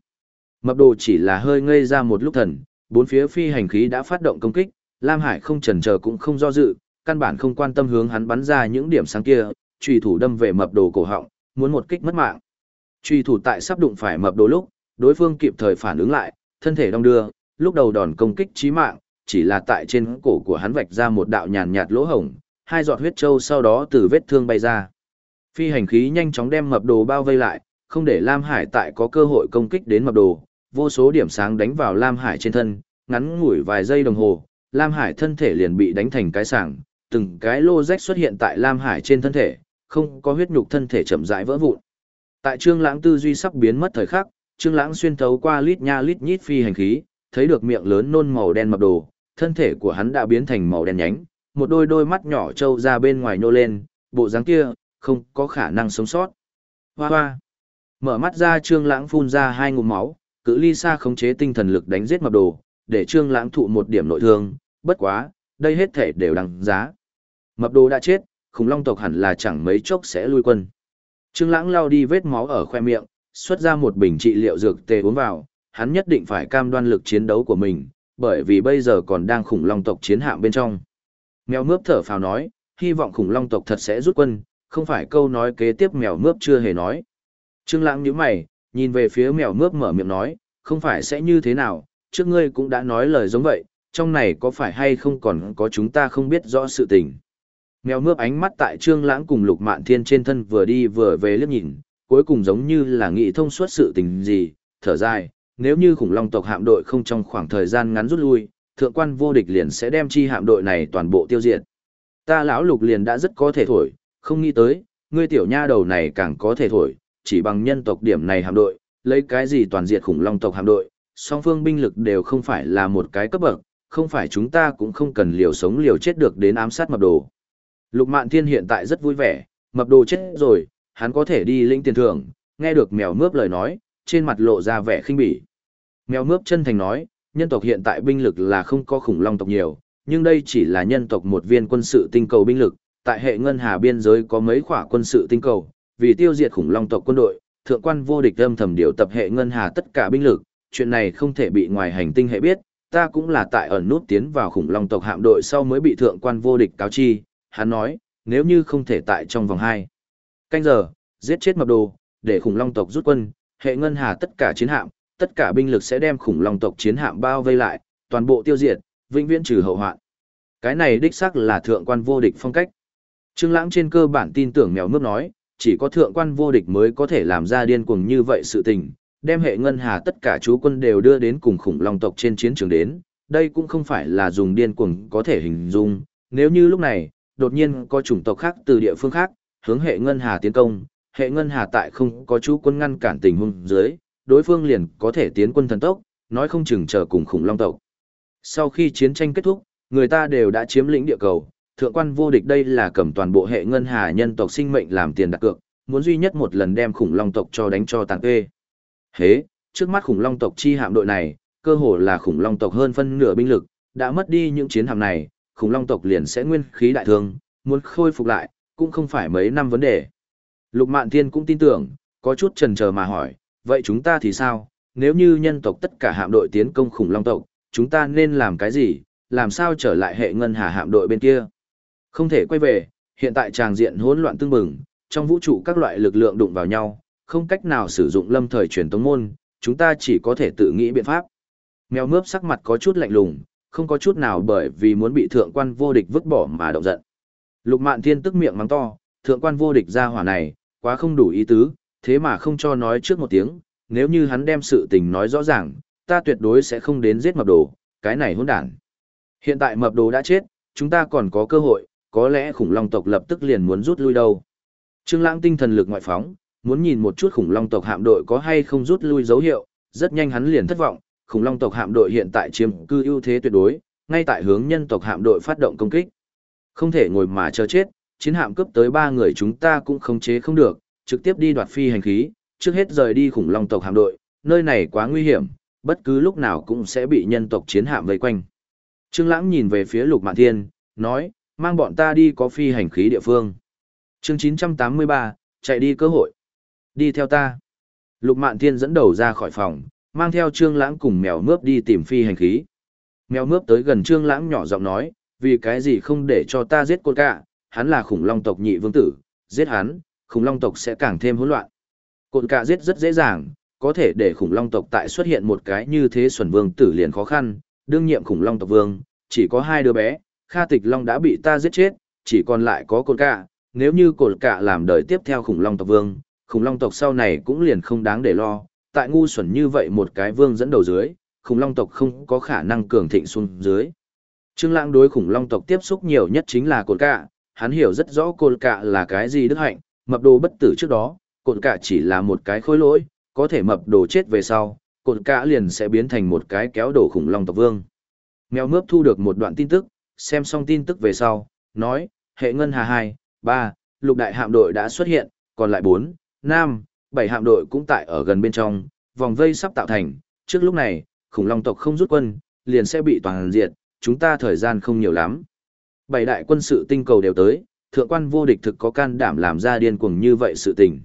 Mập đồ chỉ là hơi ngây ra một lúc thần, bốn phía phi hành khí đã phát động công kích, Lam Hải không chần chờ cũng không do dự, căn bản không quan tâm hướng hắn bắn ra những điểm sáng kia, chùy thủ đâm về mập đồ cổ họng, muốn một kích mất mạng. Chùy thủ tại sắp đụng phải mập đồ lúc, đối phương kịp thời phản ứng lại, thân thể đong đưa, lúc đầu đòn công kích chí mạng, chỉ là tại trên cổ của hắn vạch ra một đạo nhàn nhạt lỗ hổng, hai giọt huyết châu sau đó từ vết thương bay ra. Phi hành khí nhanh chóng đem mập đồ bao vây lại, không để Lam Hải tại có cơ hội công kích đến mập đồ, vô số điểm sáng đánh vào Lam Hải trên thân, ngắn ngủi vài giây đồng hồ, Lam Hải thân thể liền bị đánh thành cái sảng, từng cái lô rách xuất hiện tại Lam Hải trên thân thể, không có huyết nhục thân thể chậm rãi vỡ vụn. Tại Trương Lãng tư duy sắp biến mất thời khắc, Trương Lãng xuyên thấu qua lít nha lít nhít phi hành khí, thấy được miệng lớn nôn màu đen mập đồ, thân thể của hắn đã biến thành màu đen nhánh, một đôi đôi mắt nhỏ trâu ra bên ngoài nô lên, bộ dáng kia, không có khả năng sống sót. Hoa hoa. Mở mắt ra Trương Lãng phun ra hai ngụm máu, cự ly xa khống chế tinh thần lực đánh giết mập đồ, để Trương Lãng thụ một điểm nội thương, bất quá, đây hết thể đều đằng giá. Mập đồ đã chết, khủng long tộc hẳn là chẳng mấy chốc sẽ lui quân. Trương Lãng lau đi vết máu ở khoe miệng, xuất ra một bình trị liệu dược tê uống vào, hắn nhất định phải cam đoan lực chiến đấu của mình, bởi vì bây giờ còn đang khủng long tộc chiến hạm bên trong. Mèo mướp thở phào nói, hy vọng khủng long tộc thật sẽ rút quân, không phải câu nói kế tiếp mèo mướp chưa hề nói. Trương Lãng nhíu mày, nhìn về phía mèo mướp mở miệng nói, không phải sẽ như thế nào, trước ngươi cũng đã nói lời giống vậy, trong này có phải hay không còn có chúng ta không biết rõ sự tình. Mèo mướp ánh mắt tại Trương Lãng cùng Lục Mạn Thiên trên thân vừa đi vừa về liếc nhìn, cuối cùng giống như là nghĩ thông suốt sự tình gì, thở dài, nếu như khủng long tộc hạm đội không trong khoảng thời gian ngắn rút lui, thượng quan vô địch liền sẽ đem chi hạm đội này toàn bộ tiêu diệt. Ta lão Lục liền đã rất có thể thổi, không nghĩ tới, ngươi tiểu nha đầu này càng có thể thổi, chỉ bằng nhân tộc điểm này hạm đội, lấy cái gì toàn diệt khủng long tộc hạm đội, song phương binh lực đều không phải là một cái cấp bậc, không phải chúng ta cũng không cần liều sống liều chết được đến ám sát mập đồ. Lục Mạn Thiên hiện tại rất vui vẻ, mập đồ chết rồi, hắn có thể đi lĩnh tiền thưởng, nghe được mèo mướp lời nói, trên mặt lộ ra vẻ khinh bỉ. Mèo mướp chân thành nói, nhân tộc hiện tại binh lực là không có khủng long tộc nhiều, nhưng đây chỉ là nhân tộc một viên quân sự tinh cầu binh lực, tại hệ ngân hà biên giới có mấy khỏa quân sự tinh cầu, vì tiêu diệt khủng long tộc quân đội, thượng quan vô địch âm thầm điều tập hệ ngân hà tất cả binh lực, chuyện này không thể bị ngoài hành tinh hệ biết, ta cũng là tại ẩn nút tiến vào khủng long tộc hạm đội sau mới bị thượng quan vô địch cáo chi, hắn nói, nếu như không thể tại trong vòng hai, canh giờ, giết chết mập đồ, để khủng long tộc rút quân, hệ ngân hà tất cả chiến hạm, tất cả binh lực sẽ đem khủng long tộc chiến hạm bao vây lại, toàn bộ tiêu diệt, vĩnh viễn trừ hậu hoạn. Cái này đích xác là thượng quan vô địch phong cách. Trương Lãng trên cơ bản tin tưởng mèo mướp nói, chỉ có thượng quan vô địch mới có thể làm ra điên cuồng như vậy sự tình, đem hệ ngân hà tất cả chú quân đều đưa đến cùng khủng long tộc trên chiến trường đến, đây cũng không phải là dùng điên cuồng có thể hình dung, nếu như lúc này, đột nhiên có chủng tộc khác từ địa phương khác, hướng hệ ngân hà tiến công, hệ ngân hà tại không có chú quân ngăn cản tình huống dưới, đối phương liền có thể tiến quân thần tốc, nói không chừng chờ cùng khủng long tộc. Sau khi chiến tranh kết thúc, người ta đều đã chiếm lĩnh địa cầu, thượng quan vô địch đây là cầm toàn bộ hệ ngân hà nhân tộc sinh mệnh làm tiền đặt cược, muốn duy nhất một lần đem khủng long tộc cho đánh cho tàn quê. Hế, trước mắt khủng long tộc chi hạm đội này, cơ hồ là khủng long tộc hơn phân nửa binh lực, đã mất đi những chiến hạm này, khủng long tộc liền sẽ nguyên khí đại thương, muốn khôi phục lại, cũng không phải mấy năm vấn đề. Lục Mạn Thiên cũng tin tưởng, có chút chần chờ mà hỏi, vậy chúng ta thì sao, nếu như nhân tộc tất cả hạm đội tiến công khủng long tộc, chúng ta nên làm cái gì, làm sao trở lại hệ ngân hà hạm đội bên kia. Không thể quay về, hiện tại tràng diện hỗn loạn tương bừng, trong vũ trụ các loại lực lượng đụng vào nhau, không cách nào sử dụng lâm thời truyền tống môn, chúng ta chỉ có thể tự nghĩ biện pháp. Mèo mướp sắc mặt có chút lạnh lùng, không có chút nào bởi vì muốn bị thượng quan vô địch vứt bỏ mà động giận. Lục Mạn Thiên tức miệng mắng to, thượng quan vô địch ra hỏa này, quá không đủ ý tứ, thế mà không cho nói trước một tiếng, nếu như hắn đem sự tình nói rõ ràng, ta tuyệt đối sẽ không đến giết mập đồ, cái này hỗn đản. Hiện tại mập đồ đã chết, chúng ta còn có cơ hội, có lẽ khủng long tộc lập tức liền muốn rút lui đâu. Trương Lãng tinh thần lực ngoại phóng, muốn nhìn một chút khủng long tộc hạm đội có hay không rút lui dấu hiệu, rất nhanh hắn liền thất vọng, khủng long tộc hạm đội hiện tại chiếm cư ưu thế tuyệt đối, ngay tại hướng nhân tộc hạm đội phát động công kích. Không thể ngồi mà chờ chết, chiến hạm cướp tới ba người chúng ta cũng khống chế không được, trực tiếp đi đoạt phi hành khí, trước hết rời đi khủng long tộc hạm đội, nơi này quá nguy hiểm, bất cứ lúc nào cũng sẽ bị nhân tộc chiến hạm vây quanh. Trương Lãng nhìn về phía Lục Mạn Thiên, nói, mang bọn ta đi có phi hành khí địa phương. Chương 983, chạy đi cơ hội. Đi theo ta. Lục Mạn Thiên dẫn đầu ra khỏi phòng, mang theo Trương Lãng cùng mèo mướp đi tìm phi hành khí. Mèo mướp tới gần Trương Lãng nhỏ giọng nói, vì cái gì không để cho ta giết côn cả, hắn là khủng long tộc nhị vương tử, giết hắn, khủng long tộc sẽ càng thêm hỗn loạn. Côn cả giết rất dễ dàng, có thể để khủng long tộc tại xuất hiện một cái như thế xuẩn vương tử liền khó khăn, đương nhiệm khủng long tộc vương, chỉ có hai đứa bé, Kha Tịch Long đã bị ta giết chết, chỉ còn lại có cột cả, nếu như cột cả làm đời tiếp theo khủng long tộc vương, khủng long tộc sau này cũng liền không đáng để lo, tại ngu xuẩn như vậy một cái vương dẫn đầu dưới, khủng long tộc không có khả năng cường thịnh xuống dưới. Trương Lãng đối khủng long tộc tiếp xúc nhiều nhất chính là cột cả, hắn hiểu rất rõ cột cả là cái gì đức hạnh, mập đồ bất tử trước đó, cột cả chỉ là một cái khối lỗi, có thể mập đồ chết về sau, cột cả liền sẽ biến thành một cái kéo đổ khủng long tộc vương. Mèo mướp thu được một đoạn tin tức, xem xong tin tức về sau, nói, hệ ngân hà 2, 3, lục đại hạm đội đã xuất hiện, còn lại 4, 5, 7 hạm đội cũng tại ở gần bên trong, vòng vây sắp tạo thành, trước lúc này, khủng long tộc không rút quân, liền sẽ bị toàn diệt, chúng ta thời gian không nhiều lắm. Bảy đại quân sự tinh cầu đều tới, thượng quan vô địch thực có can đảm làm ra điên cuồng như vậy sự tình.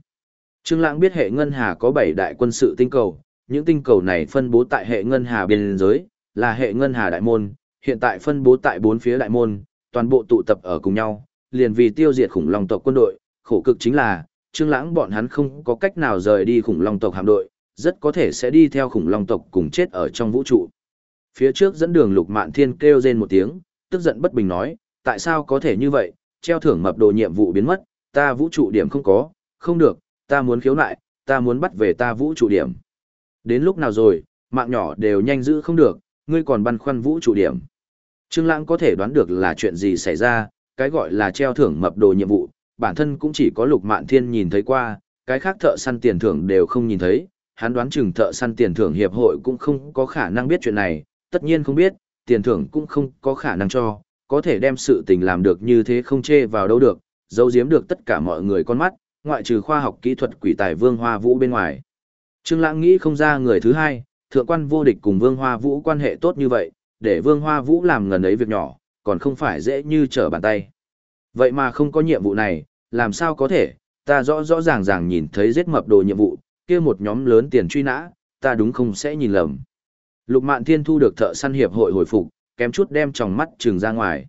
Trương Lãng biết hệ ngân hà có 7 đại quân sự tinh cầu, những tinh cầu này phân bố tại hệ ngân hà biên giới, là hệ ngân hà đại môn, hiện tại phân bố tại bốn phía đại môn, toàn bộ tụ tập ở cùng nhau, liền vì tiêu diệt khủng long tộc quân đội, khổ cực chính là, Trương Lãng bọn hắn không có cách nào rời đi khủng long tộc hạm đội, rất có thể sẽ đi theo khủng long tộc cùng chết ở trong vũ trụ. Phía trước dẫn đường Lục Mạn Thiên kêu rên một tiếng, tức giận bất bình nói, tại sao có thể như vậy, treo thưởng mập đồ nhiệm vụ biến mất, ta vũ trụ điểm không có, không được, ta muốn khiếu nại, ta muốn bắt về ta vũ trụ điểm. Đến lúc nào rồi, mạng nhỏ đều nhanh giữ không được, ngươi còn băn khoăn vũ trụ điểm. Trương Lãng có thể đoán được là chuyện gì xảy ra, cái gọi là treo thưởng mập đồ nhiệm vụ, bản thân cũng chỉ có Lục Mạn Thiên nhìn thấy qua, cái khác thợ săn tiền thưởng đều không nhìn thấy, hắn đoán chừng thợ săn tiền thưởng hiệp hội cũng không có khả năng biết chuyện này, tất nhiên không biết, tiền thưởng cũng không có khả năng cho, có thể đem sự tình làm được như thế không chê vào đâu được, giấu giếm được tất cả mọi người con mắt, ngoại trừ khoa học kỹ thuật quỷ tài Vương Hoa Vũ bên ngoài. Trương Lãng nghĩ không ra người thứ hai, thượng quan vô địch cùng Vương Hoa Vũ quan hệ tốt như vậy, để Vương Hoa Vũ làm ngần ấy việc nhỏ, còn không phải dễ như trở bàn tay. Vậy mà không có nhiệm vụ này, làm sao có thể, ta rõ rõ ràng ràng nhìn thấy giết mập đồ nhiệm vụ, kia một nhóm lớn tiền truy nã, ta đúng không sẽ nhìn lầm. Lục Mạn Thiên thu được thợ săn hiệp hội hồi phục, kém chút đem tròng mắt trừng ra ngoài.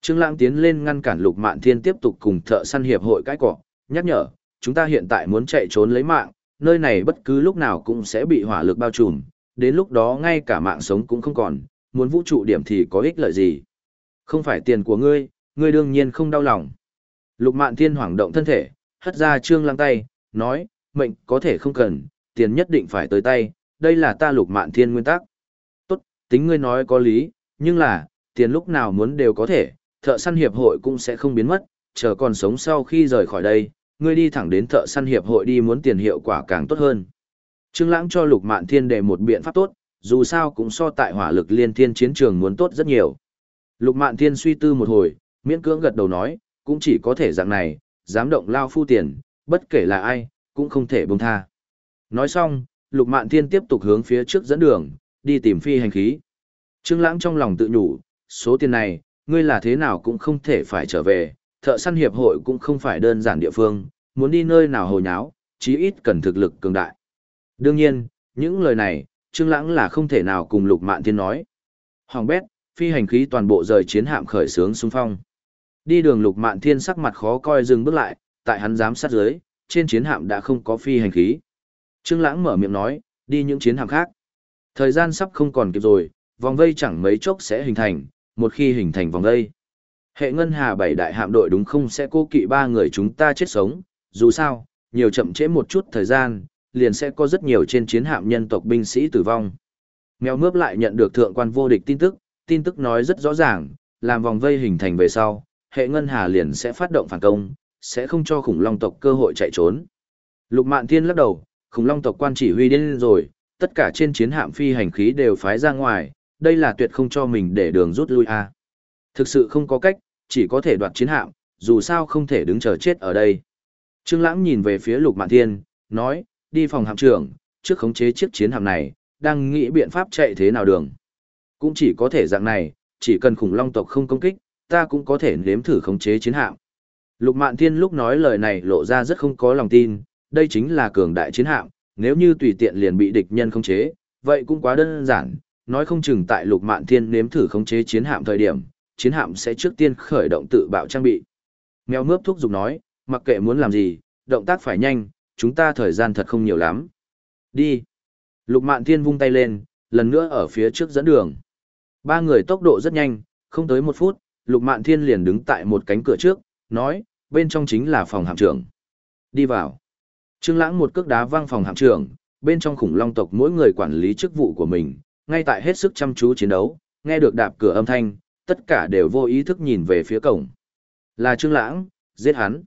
Trương Lãng tiến lên ngăn cản Lục Mạn Thiên tiếp tục cùng thợ săn hiệp hội cãi cọ, nhắc nhở, chúng ta hiện tại muốn chạy trốn lấy mạng, nơi này bất cứ lúc nào cũng sẽ bị hỏa lực bao trùm, đến lúc đó ngay cả mạng sống cũng không còn, muốn vũ trụ điểm thì có ích lợi gì. Không phải tiền của ngươi, ngươi đương nhiên không đau lòng. Lục Mạn Thiên hoảng động thân thể, hất ra Trương Lãng tay, nói, mệnh có thể không cần, tiền nhất định phải tới tay, đây là ta Lục Mạn Thiên nguyên tắc. Tốt, tính ngươi nói có lý, nhưng là, tiền lúc nào muốn đều có thể, thợ săn hiệp hội cũng sẽ không biến mất, chờ còn sống sau khi rời khỏi đây, ngươi đi thẳng đến thợ săn hiệp hội đi muốn tiền hiệu quả càng tốt hơn. Trương Lãng cho Lục Mạn Thiên đề một biện pháp tốt, dù sao cũng so tại hỏa lực liên thiên chiến trường muốn tốt rất nhiều. Lục Mạn Thiên suy tư một hồi, miễn cưỡng gật đầu nói, cũng chỉ có thể dạng này, dám động lao phu tiền, bất kể là ai, cũng không thể buông tha. Nói xong, Lục Mạn Thiên tiếp tục hướng phía trước dẫn đường, đi tìm phi hành khí. Trương Lãng trong lòng tự nhủ, số tiền này, ngươi là thế nào cũng không thể phải trở về, thợ săn hiệp hội cũng không phải đơn giản địa phương, muốn đi nơi nào hồi nháo, chí ít cần thực lực cường đại. Đương nhiên, những lời này, Trương Lãng là không thể nào cùng Lục Mạn Thiên nói. Hoàng bét, phi hành khí toàn bộ rời chiến hạm khởi xướng xung phong. Đi đường Lục Mạn Thiên sắc mặt khó coi dừng bước lại, tại hắn giám sát dưới, trên chiến hạm đã không có phi hành khí. Trương Lãng mở miệng nói, đi những chiến hạm khác. Thời gian sắp không còn kịp rồi, vòng vây chẳng mấy chốc sẽ hình thành, một khi hình thành vòng vây. Hệ ngân hà bảy đại hạm đội đúng không sẽ cố kỵ ba người chúng ta chết sống, dù sao, nhiều chậm trễ một chút thời gian, liền sẽ có rất nhiều trên chiến hạm nhân tộc binh sĩ tử vong. Mèo mướp lại nhận được thượng quan vô địch tin tức, tin tức nói rất rõ ràng, làm vòng vây hình thành về sau, hệ ngân hà liền sẽ phát động phản công, sẽ không cho khủng long tộc cơ hội chạy trốn. Lục Mạn Thiên lắc đầu, khủng long tộc quan chỉ huy đến rồi, tất cả trên chiến hạm phi hành khí đều phái ra ngoài, đây là tuyệt không cho mình để đường rút lui a. À. Thực sự không có cách, chỉ có thể đoạt chiến hạm, dù sao không thể đứng chờ chết ở đây. Trương Lãng nhìn về phía Lục Mạn Thiên, nói, đi phòng hạm trưởng, trước khống chế chiếc chiến hạm này, đang nghĩ biện pháp chạy thế nào đường. Cũng chỉ có thể dạng này, chỉ cần khủng long tộc không công kích, ta cũng có thể nếm thử khống chế chiến hạm. Lục Mạn Thiên lúc nói lời này lộ ra rất không có lòng tin, đây chính là cường đại chiến hạm, nếu như tùy tiện liền bị địch nhân khống chế, vậy cũng quá đơn giản, nói không chừng tại Lục Mạn Thiên nếm thử khống chế chiến hạm thời điểm, chiến hạm sẽ trước tiên khởi động tự bạo trang bị. Mèo mướp thuốc dục nói, mặc kệ muốn làm gì, động tác phải nhanh, chúng ta thời gian thật không nhiều lắm. Đi. Lục Mạn Thiên vung tay lên, lần nữa ở phía trước dẫn đường. Ba người tốc độ rất nhanh, không tới một phút, Lục Mạn Thiên liền đứng tại một cánh cửa trước, nói, bên trong chính là phòng hạm trưởng. Đi vào. Trương Lãng một cước đá văng phòng hạm trưởng, bên trong khủng long tộc mỗi người quản lý chức vụ của mình, ngay tại hết sức chăm chú chiến đấu, nghe được đạp cửa âm thanh, tất cả đều vô ý thức nhìn về phía cổng. Là Trương Lãng, giết hắn.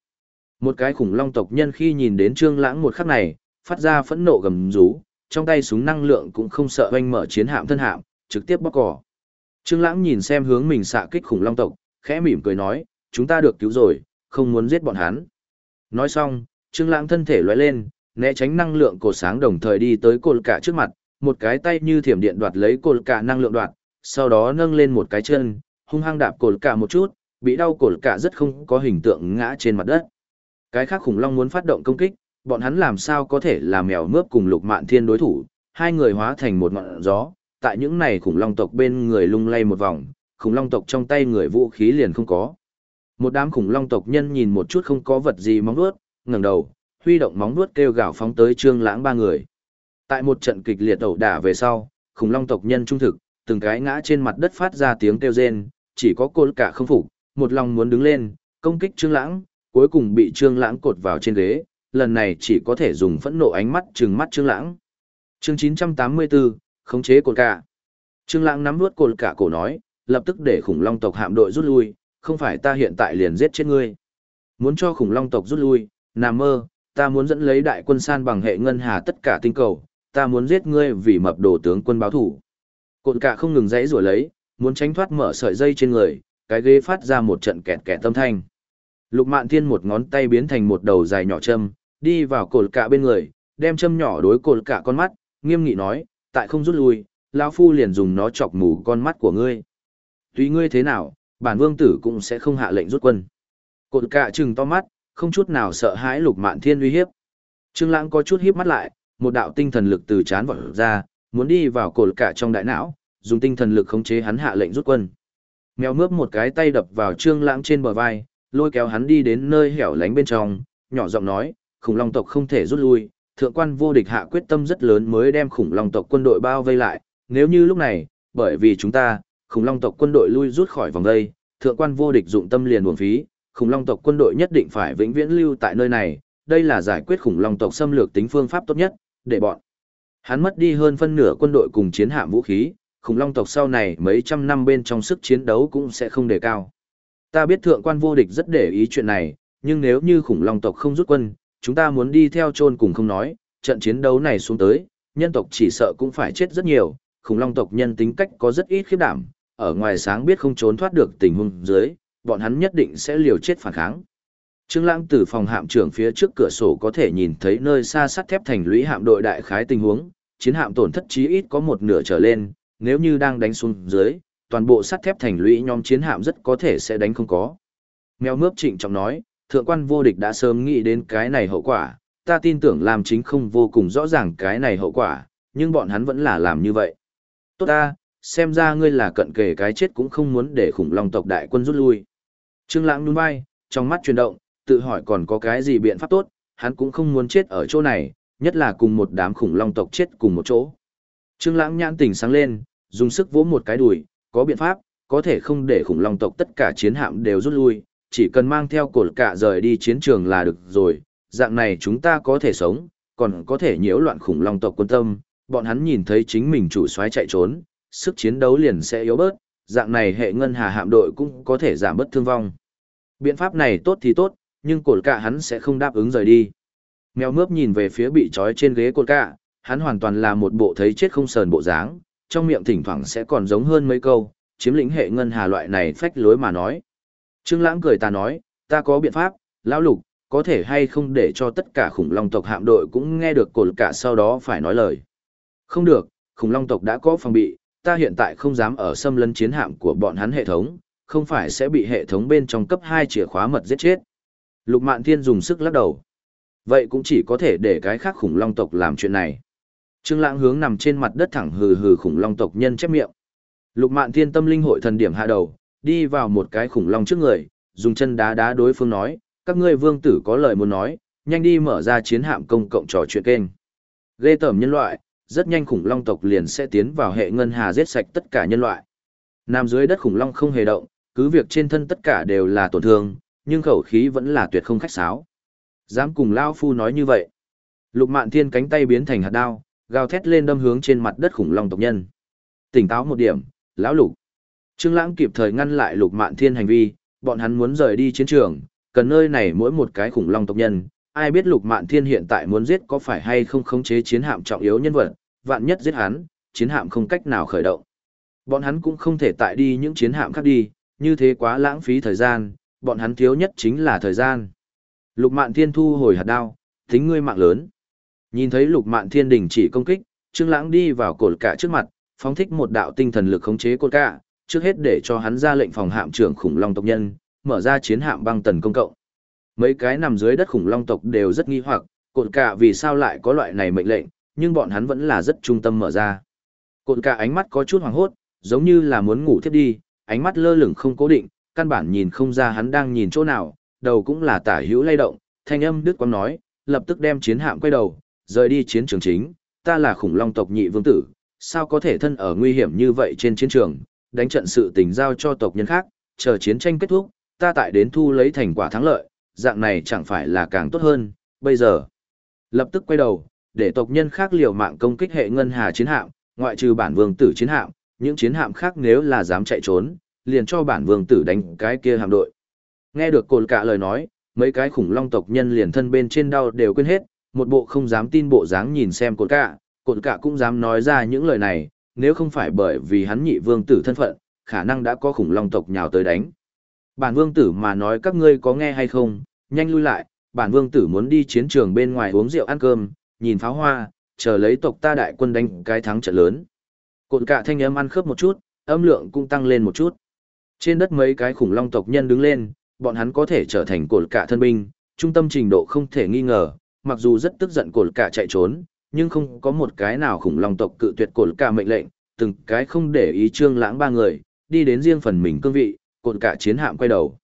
Một cái khủng long tộc nhân khi nhìn đến Trương Lãng một khắc này, phát ra phẫn nộ gầm rú, trong tay súng năng lượng cũng không sợ oanh mở chiến hạm thân hạm, trực tiếp bóc cỏ. Trương Lãng nhìn xem hướng mình xạ kích khủng long tộc, khẽ mỉm cười nói, chúng ta được cứu rồi, không muốn giết bọn hắn. Nói xong, Trương Lãng thân thể lóe lên, né tránh năng lượng cổ sáng đồng thời đi tới cột cả trước mặt, một cái tay như thiểm điện đoạt lấy cột cả năng lượng đoạt, sau đó nâng lên một cái chân, hung hăng đạp cột cả một chút, bị đau cột cả rất không có hình tượng ngã trên mặt đất. Cái khác khủng long muốn phát động công kích, bọn hắn làm sao có thể là mèo mướp cùng lục mạn thiên đối thủ, hai người hóa thành một ngọn gió, tại những này khủng long tộc bên người lung lay một vòng, khủng long tộc trong tay người vũ khí liền không có. Một đám khủng long tộc nhân nhìn một chút không có vật gì móng vuốt, ngẩng đầu, huy động móng vuốt kêu gào phóng tới Trương Lãng ba người. Tại một trận kịch liệt ẩu đả về sau, khủng long tộc nhân trung thực, từng cái ngã trên mặt đất phát ra tiếng kêu rên, chỉ có cô cả không phục, một lòng muốn đứng lên, công kích Trương Lãng, cuối cùng bị Trương Lãng cột vào trên ghế, lần này chỉ có thể dùng phẫn nộ ánh mắt trừng mắt Trương Lãng. Chương 984, khống chế cột cả. Trương Lãng nắm nuốt cột cả cổ nói, lập tức để khủng long tộc hạm đội rút lui, không phải ta hiện tại liền giết chết ngươi. Muốn cho khủng long tộc rút lui, nằm mơ, ta muốn dẫn lấy đại quân san bằng hệ ngân hà tất cả tinh cầu, ta muốn giết ngươi vì mập đồ tướng quân báo thủ. Cột cả không ngừng giãy giụa lấy, muốn tránh thoát mở sợi dây trên người, cái ghế phát ra một trận kẹt kẹt tâm thanh. Lục Mạn Thiên một ngón tay biến thành một đầu dài nhỏ châm, đi vào cột cả bên người, đem châm nhỏ đối cột cả con mắt, nghiêm nghị nói, tại không rút lui, lão phu liền dùng nó chọc mù con mắt của ngươi. Tùy ngươi thế nào, bản vương tử cũng sẽ không hạ lệnh rút quân. Cột cả trừng to mắt, không chút nào sợ hãi Lục Mạn Thiên uy hiếp. Trương Lãng có chút híp mắt lại, một đạo tinh thần lực từ chán vọt ra, muốn đi vào cột cả trong đại não, dùng tinh thần lực khống chế hắn hạ lệnh rút quân. Mèo mướp một cái tay đập vào Trương Lãng trên bờ vai, lôi kéo hắn đi đến nơi hẻo lánh bên trong, nhỏ giọng nói, khủng long tộc không thể rút lui, thượng quan vô địch hạ quyết tâm rất lớn mới đem khủng long tộc quân đội bao vây lại, nếu như lúc này, bởi vì chúng ta, khủng long tộc quân đội lui rút khỏi vòng đây, thượng quan vô địch dụng tâm liền buồn phí, khủng long tộc quân đội nhất định phải vĩnh viễn lưu tại nơi này, đây là giải quyết khủng long tộc xâm lược tính phương pháp tốt nhất, để bọn hắn mất đi hơn phân nửa quân đội cùng chiến hạm vũ khí, khủng long tộc sau này mấy trăm năm bên trong sức chiến đấu cũng sẽ không đề cao. Ta biết thượng quan vô địch rất để ý chuyện này, nhưng nếu như khủng long tộc không rút quân, chúng ta muốn đi theo chôn cùng không nói, trận chiến đấu này xuống tới, nhân tộc chỉ sợ cũng phải chết rất nhiều, khủng long tộc nhân tính cách có rất ít khiếp đảm, ở ngoài sáng biết không trốn thoát được tình huống dưới, bọn hắn nhất định sẽ liều chết phản kháng. Trương Lãng từ phòng hạm trưởng phía trước cửa sổ có thể nhìn thấy nơi xa sắt thép thành lũy hạm đội đại khái tình huống, chiến hạm tổn thất chí ít có một nửa trở lên, nếu như đang đánh xuống dưới, toàn bộ sắt thép thành lũy nhóm chiến hạm rất có thể sẽ đánh không có. Mèo mướp trịnh trọng nói, thượng quan vô địch đã sớm nghĩ đến cái này hậu quả, ta tin tưởng làm chính không vô cùng rõ ràng cái này hậu quả, nhưng bọn hắn vẫn là làm như vậy. Tốt ta, xem ra ngươi là cận kề cái chết cũng không muốn để khủng long tộc đại quân rút lui. Trương Lãng nhún vai, trong mắt chuyển động, tự hỏi còn có cái gì biện pháp tốt, hắn cũng không muốn chết ở chỗ này, nhất là cùng một đám khủng long tộc chết cùng một chỗ. Trương Lãng nhãn tỉnh sáng lên, dùng sức vỗ một cái đùi, có biện pháp, có thể không để khủng long tộc tất cả chiến hạm đều rút lui, chỉ cần mang theo cột cả rời đi chiến trường là được rồi, dạng này chúng ta có thể sống, còn có thể nhiễu loạn khủng long tộc quân tâm, bọn hắn nhìn thấy chính mình chủ soái chạy trốn, sức chiến đấu liền sẽ yếu bớt, dạng này hệ ngân hà hạm đội cũng có thể giảm bớt thương vong. Biện pháp này tốt thì tốt, nhưng cột cả hắn sẽ không đáp ứng rời đi. Mèo mướp nhìn về phía bị trói trên ghế cột cả, hắn hoàn toàn là một bộ thấy chết không sờn bộ dáng, trong miệng thỉnh thoảng sẽ còn giống hơn mấy câu, chiếm lĩnh hệ ngân hà loại này phách lối mà nói. Trương Lãng cười ta nói, ta có biện pháp, lão lục, có thể hay không để cho tất cả khủng long tộc hạm đội cũng nghe được cột cả sau đó phải nói lời. Không được, khủng long tộc đã có phòng bị, ta hiện tại không dám ở xâm lấn chiến hạm của bọn hắn hệ thống, không phải sẽ bị hệ thống bên trong cấp 2 chìa khóa mật giết chết. Lục Mạn Thiên dùng sức lắc đầu. Vậy cũng chỉ có thể để cái khác khủng long tộc làm chuyện này. Trương Lãng hướng nằm trên mặt đất thẳng hừ hừ khủng long tộc nhân chép miệng. Lục Mạn Thiên tâm linh hội thần điểm hạ đầu, đi vào một cái khủng long trước người, dùng chân đá đá đối phương nói, các ngươi vương tử có lời muốn nói, nhanh đi mở ra chiến hạm công cộng trò chuyện kênh. Ghê tởm nhân loại, rất nhanh khủng long tộc liền sẽ tiến vào hệ ngân hà giết sạch tất cả nhân loại. Nằm dưới đất khủng long không hề động, cứ việc trên thân tất cả đều là tổn thương, nhưng khẩu khí vẫn là tuyệt không khách sáo. Dám cùng Lão Phu nói như vậy. Lục mạn thiên cánh tay biến thành hạt đao, gào thét lên đâm hướng trên mặt đất khủng long tộc nhân. Tỉnh táo một điểm, lão lục. Trương Lãng kịp thời ngăn lại Lục Mạn Thiên hành vi, bọn hắn muốn rời đi chiến trường, cần nơi này mỗi một cái khủng long tộc nhân, ai biết Lục Mạn Thiên hiện tại muốn giết có phải hay không khống chế chiến hạm trọng yếu nhân vật, vạn nhất giết hắn, chiến hạm không cách nào khởi động. Bọn hắn cũng không thể tại đi những chiến hạm khác đi, như thế quá lãng phí thời gian, bọn hắn thiếu nhất chính là thời gian. Lục Mạn Thiên thu hồi hạt đao, tính ngươi mạng lớn. Nhìn thấy Lục Mạn Thiên đình chỉ công kích, Trương Lãng đi vào cột cả trước mặt, phóng thích một đạo tinh thần lực khống chế cột cả, trước hết để cho hắn ra lệnh phòng hạm trưởng khủng long tộc nhân, mở ra chiến hạm băng tần công cộng. Mấy cái nằm dưới đất khủng long tộc đều rất nghi hoặc, cột cả vì sao lại có loại này mệnh lệnh, nhưng bọn hắn vẫn là rất trung tâm mở ra. Cột cả ánh mắt có chút hoàng hốt, giống như là muốn ngủ thiếp đi, ánh mắt lơ lửng không cố định, căn bản nhìn không ra hắn đang nhìn chỗ nào, đầu cũng là tả hữu lay động, thanh âm đức quãng nói, lập tức đem chiến hạm quay đầu, rời đi chiến trường chính, ta là khủng long tộc nhị vương tử, sao có thể thân ở nguy hiểm như vậy trên chiến trường, đánh trận sự tình giao cho tộc nhân khác, chờ chiến tranh kết thúc, ta tại đến thu lấy thành quả thắng lợi, dạng này chẳng phải là càng tốt hơn, bây giờ. Lập tức quay đầu, để tộc nhân khác liều mạng công kích hệ ngân hà chiến hạm, ngoại trừ bản vương tử chiến hạm, những chiến hạm khác nếu là dám chạy trốn, liền cho bản vương tử đánh cái kia hạm đội. Nghe được cồn cả lời nói, mấy cái khủng long tộc nhân liền thân bên trên đau đều quên hết, một bộ không dám tin bộ dáng nhìn xem cột cả, cột cả cũng dám nói ra những lời này, nếu không phải bởi vì hắn nhị vương tử thân phận, khả năng đã có khủng long tộc nhào tới đánh. Bản vương tử mà nói các ngươi có nghe hay không, nhanh lui lại, bản vương tử muốn đi chiến trường bên ngoài uống rượu ăn cơm, nhìn pháo hoa, chờ lấy tộc ta đại quân đánh cái thắng trận lớn. Cột cả thanh âm ăn khớp một chút, âm lượng cũng tăng lên một chút. Trên đất mấy cái khủng long tộc nhân đứng lên, bọn hắn có thể trở thành cột cả thân binh, trung tâm trình độ không thể nghi ngờ, mặc dù rất tức giận cột cả chạy trốn, nhưng không có một cái nào khủng long tộc cự tuyệt cột cả mệnh lệnh, từng cái không để ý trương lãng ba người, đi đến riêng phần mình cương vị, cột cả chiến hạm quay đầu.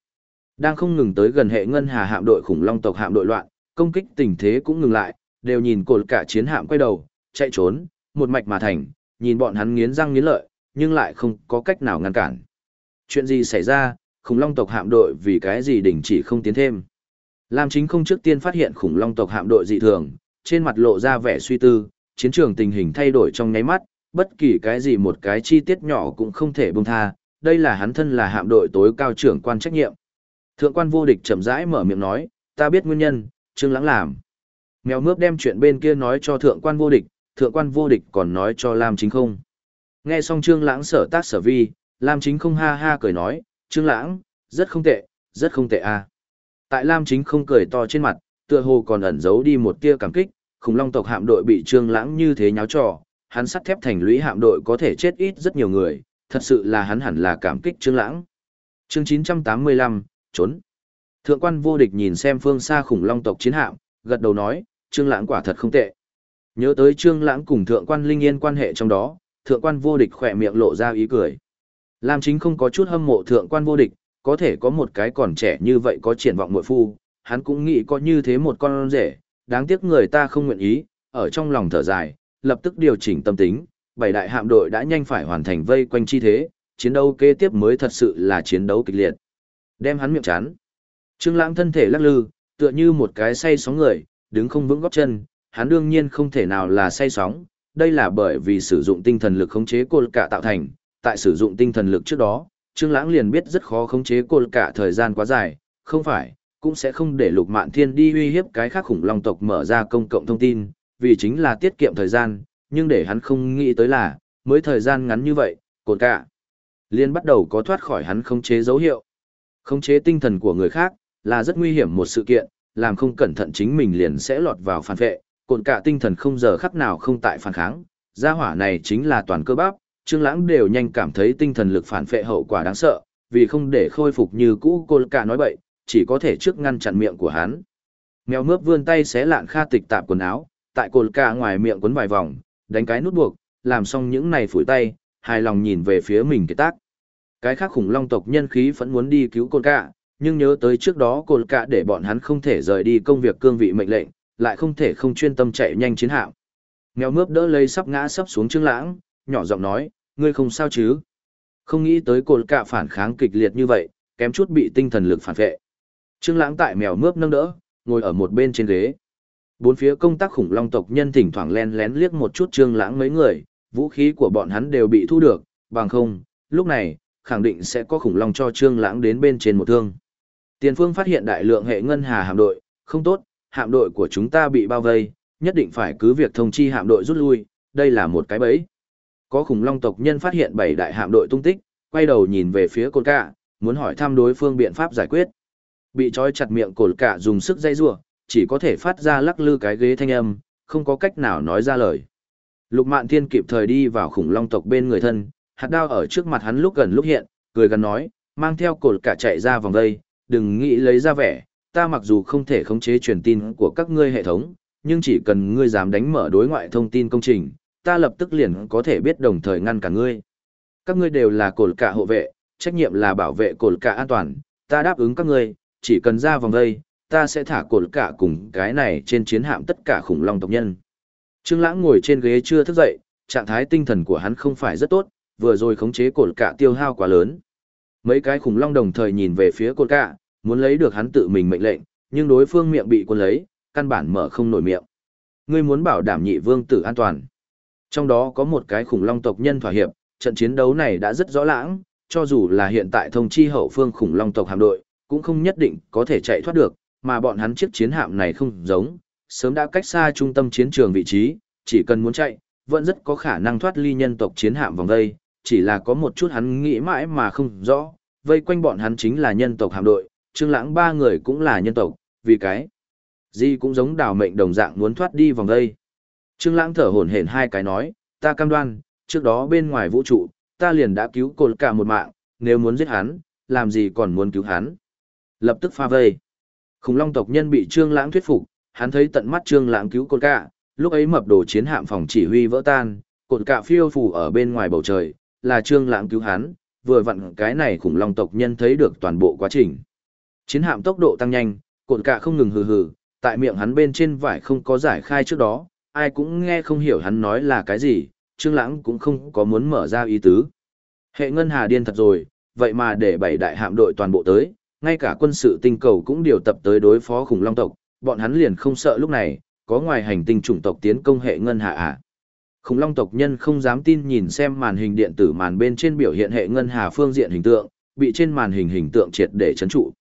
Đang không ngừng tới gần hệ ngân hà hạm đội khủng long tộc hạm đội loạn, công kích tình thế cũng ngừng lại, đều nhìn cột cả chiến hạm quay đầu, chạy trốn, một mạch mà thành, nhìn bọn hắn nghiến răng nghiến lợi, nhưng lại không có cách nào ngăn cản. Chuyện gì xảy ra, khủng long tộc hạm đội vì cái gì đình chỉ không tiến thêm. Lam chính không trước tiên phát hiện khủng long tộc hạm đội dị thường, trên mặt lộ ra vẻ suy tư, chiến trường tình hình thay đổi trong nháy mắt, bất kỳ cái gì một cái chi tiết nhỏ cũng không thể buông tha, đây là hắn thân là hạm đội tối cao trưởng quan trách nhiệm. Thượng quan vô địch chậm rãi mở miệng nói, ta biết nguyên nhân, Trương Lãng làm. Mèo mướp đem chuyện bên kia nói cho thượng quan vô địch, thượng quan vô địch còn nói cho Lam Chính không. Nghe xong Trương Lãng sở tác sở vi, Lam Chính không ha ha cười nói, Trương Lãng, rất không tệ, rất không tệ a. À. Tại Lam Chính không cười to trên mặt, tựa hồ còn ẩn giấu đi một tia cảm kích, khủng long tộc hạm đội bị Trương Lãng như thế nháo trò, hắn sắt thép thành lũy hạm đội có thể chết ít rất nhiều người, thật sự là hắn hẳn là cảm kích Trương Lãng. Chương 985, trốn. Thượng quan vô địch nhìn xem phương xa khủng long tộc chiến hạm, gật đầu nói, Trương Lãng quả thật không tệ. Nhớ tới Trương Lãng cùng thượng quan Linh Yên quan hệ trong đó, thượng quan vô địch khỏe miệng lộ ra ý cười. Lam Chính không có chút hâm mộ thượng quan vô địch, có thể có một cái còn trẻ như vậy có triển vọng muội phu, hắn cũng nghĩ có như thế một con rể, đáng tiếc người ta không nguyện ý, ở trong lòng thở dài, lập tức điều chỉnh tâm tính, bảy đại hạm đội đã nhanh phải hoàn thành vây quanh chi thế, chiến đấu kế tiếp mới thật sự là chiến đấu kịch liệt. Đem hắn miệng chán. Trương Lãng thân thể lắc lư, tựa như một cái say sóng người, đứng không vững gót chân, hắn đương nhiên không thể nào là say sóng, đây là bởi vì sử dụng tinh thần lực khống chế cô cả tạo thành, tại sử dụng tinh thần lực trước đó, Trương Lãng liền biết rất khó khống chế cô cả thời gian quá dài, không phải, cũng sẽ không để Lục Mạn Thiên đi uy hiếp cái khác khủng long tộc mở ra công cộng thông tin, vì chính là tiết kiệm thời gian, nhưng để hắn không nghĩ tới là, mới thời gian ngắn như vậy, cô cả liền bắt đầu có thoát khỏi hắn khống chế dấu hiệu. Khống chế tinh thần của người khác là rất nguy hiểm một sự kiện, làm không cẩn thận chính mình liền sẽ lọt vào phản vệ, cồn cả tinh thần không giờ khắc nào không tại phản kháng, gia hỏa này chính là toàn cơ bắp, Trương Lãng đều nhanh cảm thấy tinh thần lực phản phệ hậu quả đáng sợ, vì không để khôi phục như cũ cô cả nói bậy, chỉ có thể trước ngăn chặn miệng của hắn. Mèo mướp vươn tay xé lạn kha tịch tạp quần áo, tại cồn cả ngoài miệng quấn vài vòng, đánh cái nút buộc, làm xong những này phủi tay, hài lòng nhìn về phía mình cái tác. Cái khác khủng long tộc nhân khí vẫn muốn đi cứu cồn cả, nhưng nhớ tới trước đó cồn cả để bọn hắn không thể rời đi công việc cương vị mệnh lệnh, lại không thể không chuyên tâm chạy nhanh chiến hạm. Mèo mướp đỡ lấy sắp ngã sắp xuống Trương Lãng, nhỏ giọng nói, ngươi không sao chứ? Không nghĩ tới cồn cạ phản kháng kịch liệt như vậy, kém chút bị tinh thần lực phản vệ. Trương Lãng tại mèo mướp nâng đỡ, ngồi ở một bên trên ghế. Bốn phía công tác khủng long tộc nhân thỉnh thoảng len lén liếc một chút Trương Lãng mấy người, vũ khí của bọn hắn đều bị thu được, bằng không, lúc này, khẳng định sẽ có khủng long cho Trương Lãng đến bên trên một thương. Tiền Phương phát hiện đại lượng hệ ngân hà hạm đội, không tốt, hạm đội của chúng ta bị bao vây, nhất định phải cứ việc thông chi hạm đội rút lui, đây là một cái bẫy. Có khủng long tộc nhân phát hiện bảy đại hạm đội tung tích, quay đầu nhìn về phía cột cả, muốn hỏi thăm đối phương biện pháp giải quyết. Bị trói chặt miệng cột cả dùng sức dây rủa, chỉ có thể phát ra lắc lư cái ghế thanh âm, không có cách nào nói ra lời. Lục Mạn Thiên kịp thời đi vào khủng long tộc bên người thân, hạt đao ở trước mặt hắn lúc gần lúc hiện, cười gần nói, mang theo cột cả chạy ra vòng đây, đừng nghĩ lấy ra vẻ, ta mặc dù không thể khống chế truyền tin của các ngươi hệ thống, nhưng chỉ cần ngươi dám đánh mở đối ngoại thông tin công trình, ta lập tức liền có thể biết đồng thời ngăn cả ngươi. Các ngươi đều là cột cả hộ vệ, trách nhiệm là bảo vệ cột cả an toàn, ta đáp ứng các ngươi, chỉ cần ra vòng đây, ta sẽ thả cột cả cùng cái này trên chiến hạm tất cả khủng long tộc nhân. Trương Lãng ngồi trên ghế chưa thức dậy, trạng thái tinh thần của hắn không phải rất tốt, vừa rồi khống chế cột cả tiêu hao quá lớn. Mấy cái khủng long đồng thời nhìn về phía cột cả, muốn lấy được hắn tự mình mệnh lệnh, nhưng đối phương miệng bị cuốn lấy, căn bản mở không nổi miệng. Ngươi muốn bảo đảm nhị vương tử an toàn. Trong đó có một cái khủng long tộc nhân thỏa hiệp, trận chiến đấu này đã rất rõ lãng, cho dù là hiện tại thông chi hậu phương khủng long tộc hạm đội, cũng không nhất định có thể chạy thoát được, mà bọn hắn chiếc chiến hạm này không giống, sớm đã cách xa trung tâm chiến trường vị trí, chỉ cần muốn chạy, vẫn rất có khả năng thoát ly nhân tộc chiến hạm vòng đây, chỉ là có một chút hắn nghĩ mãi mà không rõ, vây quanh bọn hắn chính là nhân tộc hạm đội, Trương Lãng ba người cũng là nhân tộc, vì cái gì cũng giống đào mệnh đồng dạng muốn thoát đi vòng đây. Trương Lãng thở hổn hển hai cái nói, ta cam đoan, trước đó bên ngoài vũ trụ, ta liền đã cứu cột cả một mạng, nếu muốn giết hắn, làm gì còn muốn cứu hắn. Lập tức pha vây. Khủng long tộc nhân bị Trương Lãng thuyết phục, hắn thấy tận mắt Trương Lãng cứu cột cả, lúc ấy mập đồ chiến hạm phòng chỉ huy vỡ tan, cột cả phiêu phù ở bên ngoài bầu trời, là Trương Lãng cứu hắn, vừa vặn cái này khủng long tộc nhân thấy được toàn bộ quá trình. Chiến hạm tốc độ tăng nhanh, cột cả không ngừng hừ hừ, tại miệng hắn bên trên vải không có giải khai trước đó, ai cũng nghe không hiểu hắn nói là cái gì, Trương Lãng cũng không có muốn mở ra ý tứ. Hệ ngân hà điên thật rồi, vậy mà để bảy đại hạm đội toàn bộ tới, ngay cả quân sự tinh cầu cũng điều tập tới đối phó khủng long tộc, bọn hắn liền không sợ lúc này, có ngoài hành tinh chủng tộc tiến công hệ ngân hà à. Khủng long tộc nhân không dám tin nhìn xem màn hình điện tử màn bên trên biểu hiện hệ ngân hà phương diện hình tượng, bị trên màn hình hình tượng triệt để chấn trụ.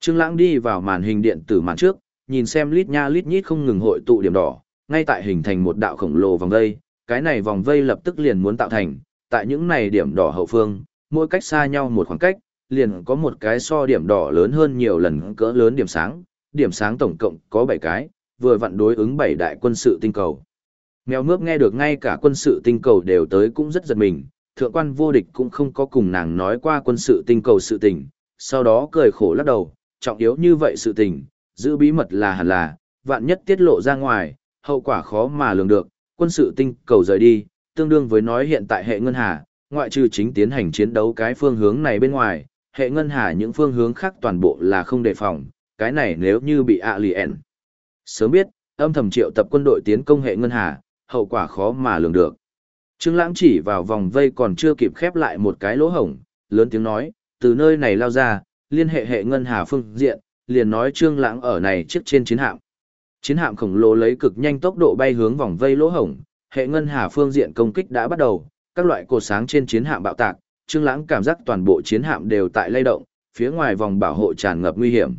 Trương Lãng đi vào màn hình điện tử màn trước, nhìn xem lít nha lít nhít không ngừng hội tụ điểm đỏ, ngay tại hình thành một đạo khổng lồ vòng vây, cái này vòng vây lập tức liền muốn tạo thành, tại những này điểm đỏ hậu phương, mỗi cách xa nhau một khoảng cách, liền có một cái so điểm đỏ lớn hơn nhiều lần cỡ lớn điểm sáng, điểm sáng tổng cộng có 7 cái, vừa vặn đối ứng 7 đại quân sự tinh cầu. Mèo mướp nghe được ngay cả quân sự tinh cầu đều tới cũng rất giật mình, thượng quan vô địch cũng không có cùng nàng nói qua quân sự tinh cầu sự tình, sau đó cười khổ lắc đầu, trọng yếu như vậy sự tình, giữ bí mật là hẳn là, vạn nhất tiết lộ ra ngoài, hậu quả khó mà lường được, quân sự tinh cầu rời đi, tương đương với nói hiện tại hệ ngân hà, ngoại trừ chính tiến hành chiến đấu cái phương hướng này bên ngoài, hệ ngân hà những phương hướng khác toàn bộ là không đề phòng, cái này nếu như bị alien. Sớm biết, âm thầm triệu tập quân đội tiến công hệ ngân hà, hậu quả khó mà lường được. Trương Lãng chỉ vào vòng vây còn chưa kịp khép lại một cái lỗ hổng, lớn tiếng nói, từ nơi này lao ra, liên hệ hệ ngân hà phương diện, liền nói Trương Lãng ở này trước trên chiến hạm. Chiến hạm khổng lồ lấy cực nhanh tốc độ bay hướng vòng vây lỗ hổng, hệ ngân hà phương diện công kích đã bắt đầu, các loại cột sáng trên chiến hạm bạo tạc, Trương Lãng cảm giác toàn bộ chiến hạm đều tại lay động, phía ngoài vòng bảo hộ tràn ngập nguy hiểm.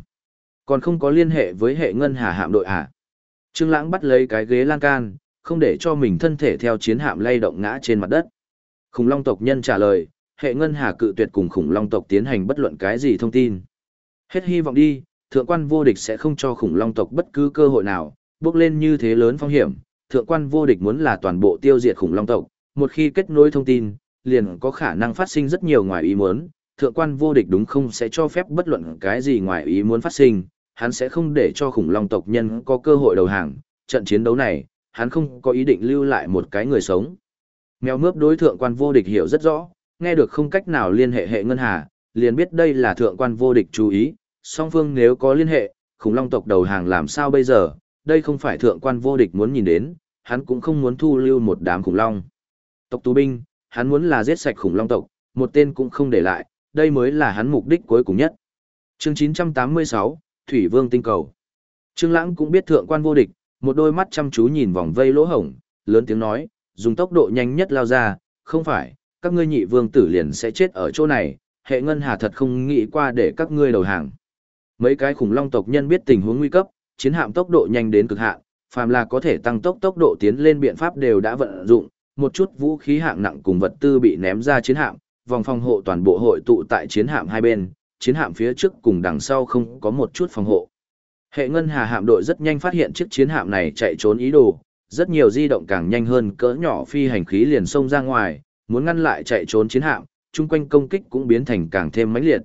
Còn không có liên hệ với hệ ngân hà hạm đội à? Trương Lãng bắt lấy cái ghế lan can, không để cho mình thân thể theo chiến hạm lay động ngã trên mặt đất. Khủng long tộc nhân trả lời, hệ ngân hà cự tuyệt cùng khủng long tộc tiến hành bất luận cái gì thông tin. Hết hy vọng đi, thượng quan vô địch sẽ không cho khủng long tộc bất cứ cơ hội nào, bước lên như thế lớn phong hiểm, thượng quan vô địch muốn là toàn bộ tiêu diệt khủng long tộc, một khi kết nối thông tin, liền có khả năng phát sinh rất nhiều ngoài ý muốn, thượng quan vô địch đúng không sẽ cho phép bất luận cái gì ngoài ý muốn phát sinh, hắn sẽ không để cho khủng long tộc nhân có cơ hội đầu hàng, trận chiến đấu này, hắn không có ý định lưu lại một cái người sống. Mèo mướp đối thượng quan vô địch hiểu rất rõ, nghe được không cách nào liên hệ hệ ngân hà, liền biết đây là thượng quan vô địch chú ý, song phương nếu có liên hệ, khủng long tộc đầu hàng làm sao bây giờ, đây không phải thượng quan vô địch muốn nhìn đến, hắn cũng không muốn thu lưu một đám khủng long. Tộc tù binh, hắn muốn là giết sạch khủng long tộc, một tên cũng không để lại, đây mới là hắn mục đích cuối cùng nhất. Chương 986, Thủy Vương tinh cầu. Trương Lãng cũng biết thượng quan vô địch, một đôi mắt chăm chú nhìn vòng vây lỗ hổng, lớn tiếng nói, dùng tốc độ nhanh nhất lao ra, không phải, các ngươi nhị vương tử liền sẽ chết ở chỗ này, hệ ngân hà thật không nghĩ qua để các ngươi đầu hàng. Mấy cái khủng long tộc nhân biết tình huống nguy cấp, chiến hạm tốc độ nhanh đến cực hạn, phàm là có thể tăng tốc tốc độ tiến lên biện pháp đều đã vận dụng, một chút vũ khí hạng nặng cùng vật tư bị ném ra chiến hạm, vòng phòng hộ toàn bộ hội tụ tại chiến hạm hai bên, chiến hạm phía trước cùng đằng sau không có một chút phòng hộ. Hệ ngân hà hạm đội rất nhanh phát hiện chiếc chiến hạm này chạy trốn ý đồ, rất nhiều di động càng nhanh hơn cỡ nhỏ phi hành khí liền xông ra ngoài, muốn ngăn lại chạy trốn chiến hạm, chung quanh công kích cũng biến thành càng thêm mãnh liệt.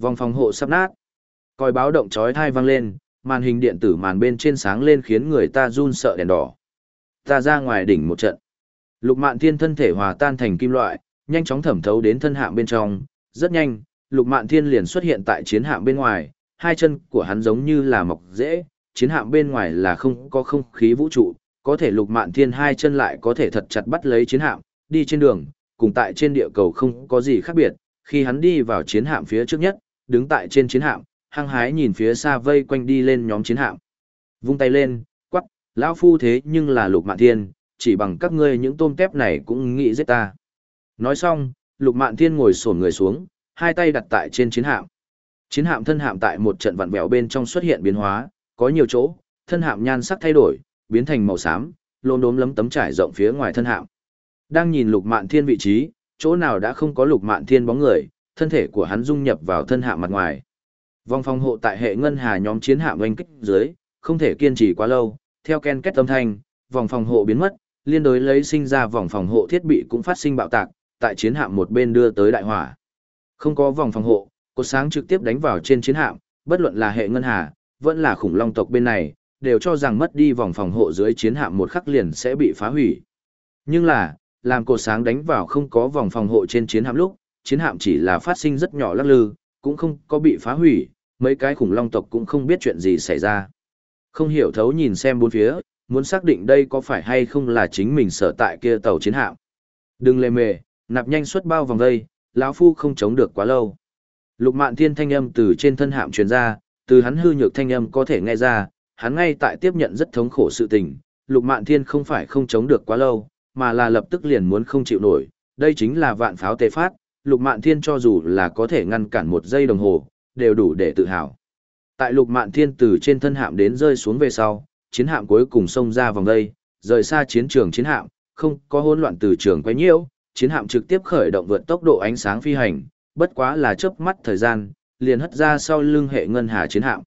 Vòng phòng hộ sắp nát. Còi báo động chói tai vang lên, màn hình điện tử màn bên trên sáng lên khiến người ta run sợ đèn đỏ. Ta ra ngoài đỉnh một trận. Lục Mạn Thiên thân thể hòa tan thành kim loại, nhanh chóng thẩm thấu đến thân hạm bên trong, rất nhanh, Lục Mạn Thiên liền xuất hiện tại chiến hạm bên ngoài, hai chân của hắn giống như là mọc dễ, chiến hạm bên ngoài là không có không khí vũ trụ, có thể Lục Mạn Thiên hai chân lại có thể thật chặt bắt lấy chiến hạm, đi trên đường, cùng tại trên địa cầu không có gì khác biệt, khi hắn đi vào chiến hạm phía trước nhất, đứng tại trên chiến hạm, hăng hái nhìn phía xa vây quanh đi lên nhóm chiến hạm. Vung tay lên, quắc, lão phu thế nhưng là Lục Mạn Thiên, chỉ bằng các ngươi những tôm tép này cũng nghĩ giết ta. Nói xong, Lục Mạn Thiên ngồi sổn người xuống, hai tay đặt tại trên chiến hạm. Chiến hạm thân hạm tại một trận vặn vẹo bên trong xuất hiện biến hóa, có nhiều chỗ, thân hạm nhan sắc thay đổi, biến thành màu xám, lốm đốm lấm tấm trải rộng phía ngoài thân hạm. Đang nhìn Lục Mạn Thiên vị trí, chỗ nào đã không có Lục Mạn Thiên bóng người, thân thể của hắn dung nhập vào thân hạm mặt ngoài. Vòng phòng hộ tại hệ ngân hà nhóm chiến hạm oanh kích dưới, không thể kiên trì quá lâu, theo ken kết âm thanh, vòng phòng hộ biến mất, liên đối lấy sinh ra vòng phòng hộ thiết bị cũng phát sinh bạo tạc, tại chiến hạm một bên đưa tới đại hỏa. Không có vòng phòng hộ, cột sáng trực tiếp đánh vào trên chiến hạm, bất luận là hệ ngân hà, vẫn là khủng long tộc bên này, đều cho rằng mất đi vòng phòng hộ dưới chiến hạm một khắc liền sẽ bị phá hủy. Nhưng là, làm cột sáng đánh vào không có vòng phòng hộ trên chiến hạm lúc, chiến hạm chỉ là phát sinh rất nhỏ lắc lư, cũng không có bị phá hủy, mấy cái khủng long tộc cũng không biết chuyện gì xảy ra. Không hiểu thấu nhìn xem bốn phía, muốn xác định đây có phải hay không là chính mình sở tại kia tàu chiến hạm. Đừng lề mề, nạp nhanh suốt bao vòng dây, lão phu không chống được quá lâu. Lục Mạn Thiên thanh âm từ trên thân hạm truyền ra, từ hắn hư nhược thanh âm có thể nghe ra, hắn ngay tại tiếp nhận rất thống khổ sự tình. Lục Mạn Thiên không phải không chống được quá lâu, mà là lập tức liền muốn không chịu nổi. Đây chính là vạn pháo tề phát, Lục Mạn Thiên cho dù là có thể ngăn cản một giây đồng hồ, đều đủ để tự hào. Tại Lục Mạn Thiên từ trên thân hạm đến rơi xuống về sau, chiến hạm cuối cùng xông ra vòng đây, rời xa chiến trường chiến hạm, không có hỗn loạn từ trường quấy nhiễu, chiến hạm trực tiếp khởi động vượt tốc độ ánh sáng phi hành, bất quá là chớp mắt thời gian, liền hất ra sau lưng hệ ngân hà chiến hạm.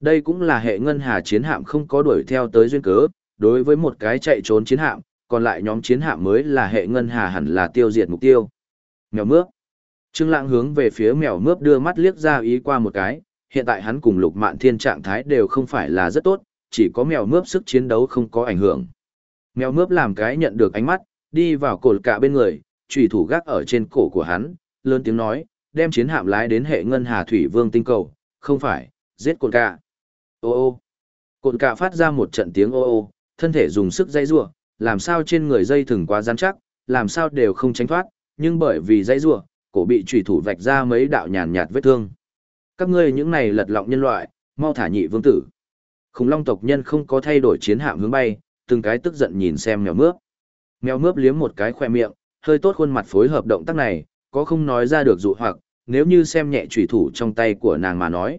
Đây cũng là hệ ngân hà chiến hạm không có đuổi theo tới duyên cớ, đối với một cái chạy trốn chiến hạm, còn lại nhóm chiến hạm mới là hệ ngân hà hẳn là tiêu diệt mục tiêu. Mèo mướp. Trương Lãng hướng về phía mèo mướp đưa mắt liếc ra ý qua một cái, hiện tại hắn cùng Lục Mạn Thiên trạng thái đều không phải là rất tốt, chỉ có mèo mướp sức chiến đấu không có ảnh hưởng. Mèo mướp làm cái nhận được ánh mắt, đi vào cột cả bên người, chủy thủ gác ở trên cổ của hắn, lớn tiếng nói, đem chiến hạm lái đến hệ ngân hà thủy vương tinh cầu, không phải, giết cột cả. Ô ô. Cột cả phát ra một trận tiếng ô ô, thân thể dùng sức dây rủa, làm sao trên người dây thừng quá rắn chắc, làm sao đều không tránh thoát, nhưng bởi vì dây rủa, cổ bị chủy thủ vạch ra mấy đạo nhàn nhạt vết thương. Các ngươi những này lật lọng nhân loại, mau thả nhị vương tử. Khủng long tộc nhân không có thay đổi chiến hạm hướng bay, từng cái tức giận nhìn xem mèo mướp. Mèo mướp liếm một cái khoe miệng, hơi tốt khuôn mặt phối hợp động tác này, có không nói ra được dụ hoặc, nếu như xem nhẹ chủy thủ trong tay của nàng mà nói.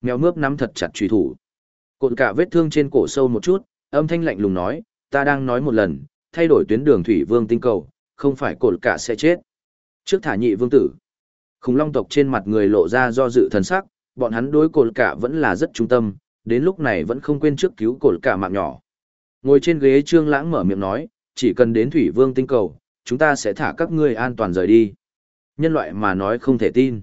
Mèo mướp nắm thật chặt chủy thủ. Cột cả vết thương trên cổ sâu một chút, âm thanh lạnh lùng nói, ta đang nói một lần, thay đổi tuyến đường thủy vương tinh cầu, không phải cột cả sẽ chết. Trước thả nhị vương tử. Khủng long tộc trên mặt người lộ ra do dự thần sắc, bọn hắn đối cột cả vẫn là rất trung tâm, đến lúc này vẫn không quên trước cứu cột cả mạng nhỏ. Ngồi trên ghế trương lãng mở miệng nói, chỉ cần đến thủy vương tinh cầu, chúng ta sẽ thả các ngươi an toàn rời đi. Nhân loại mà nói không thể tin.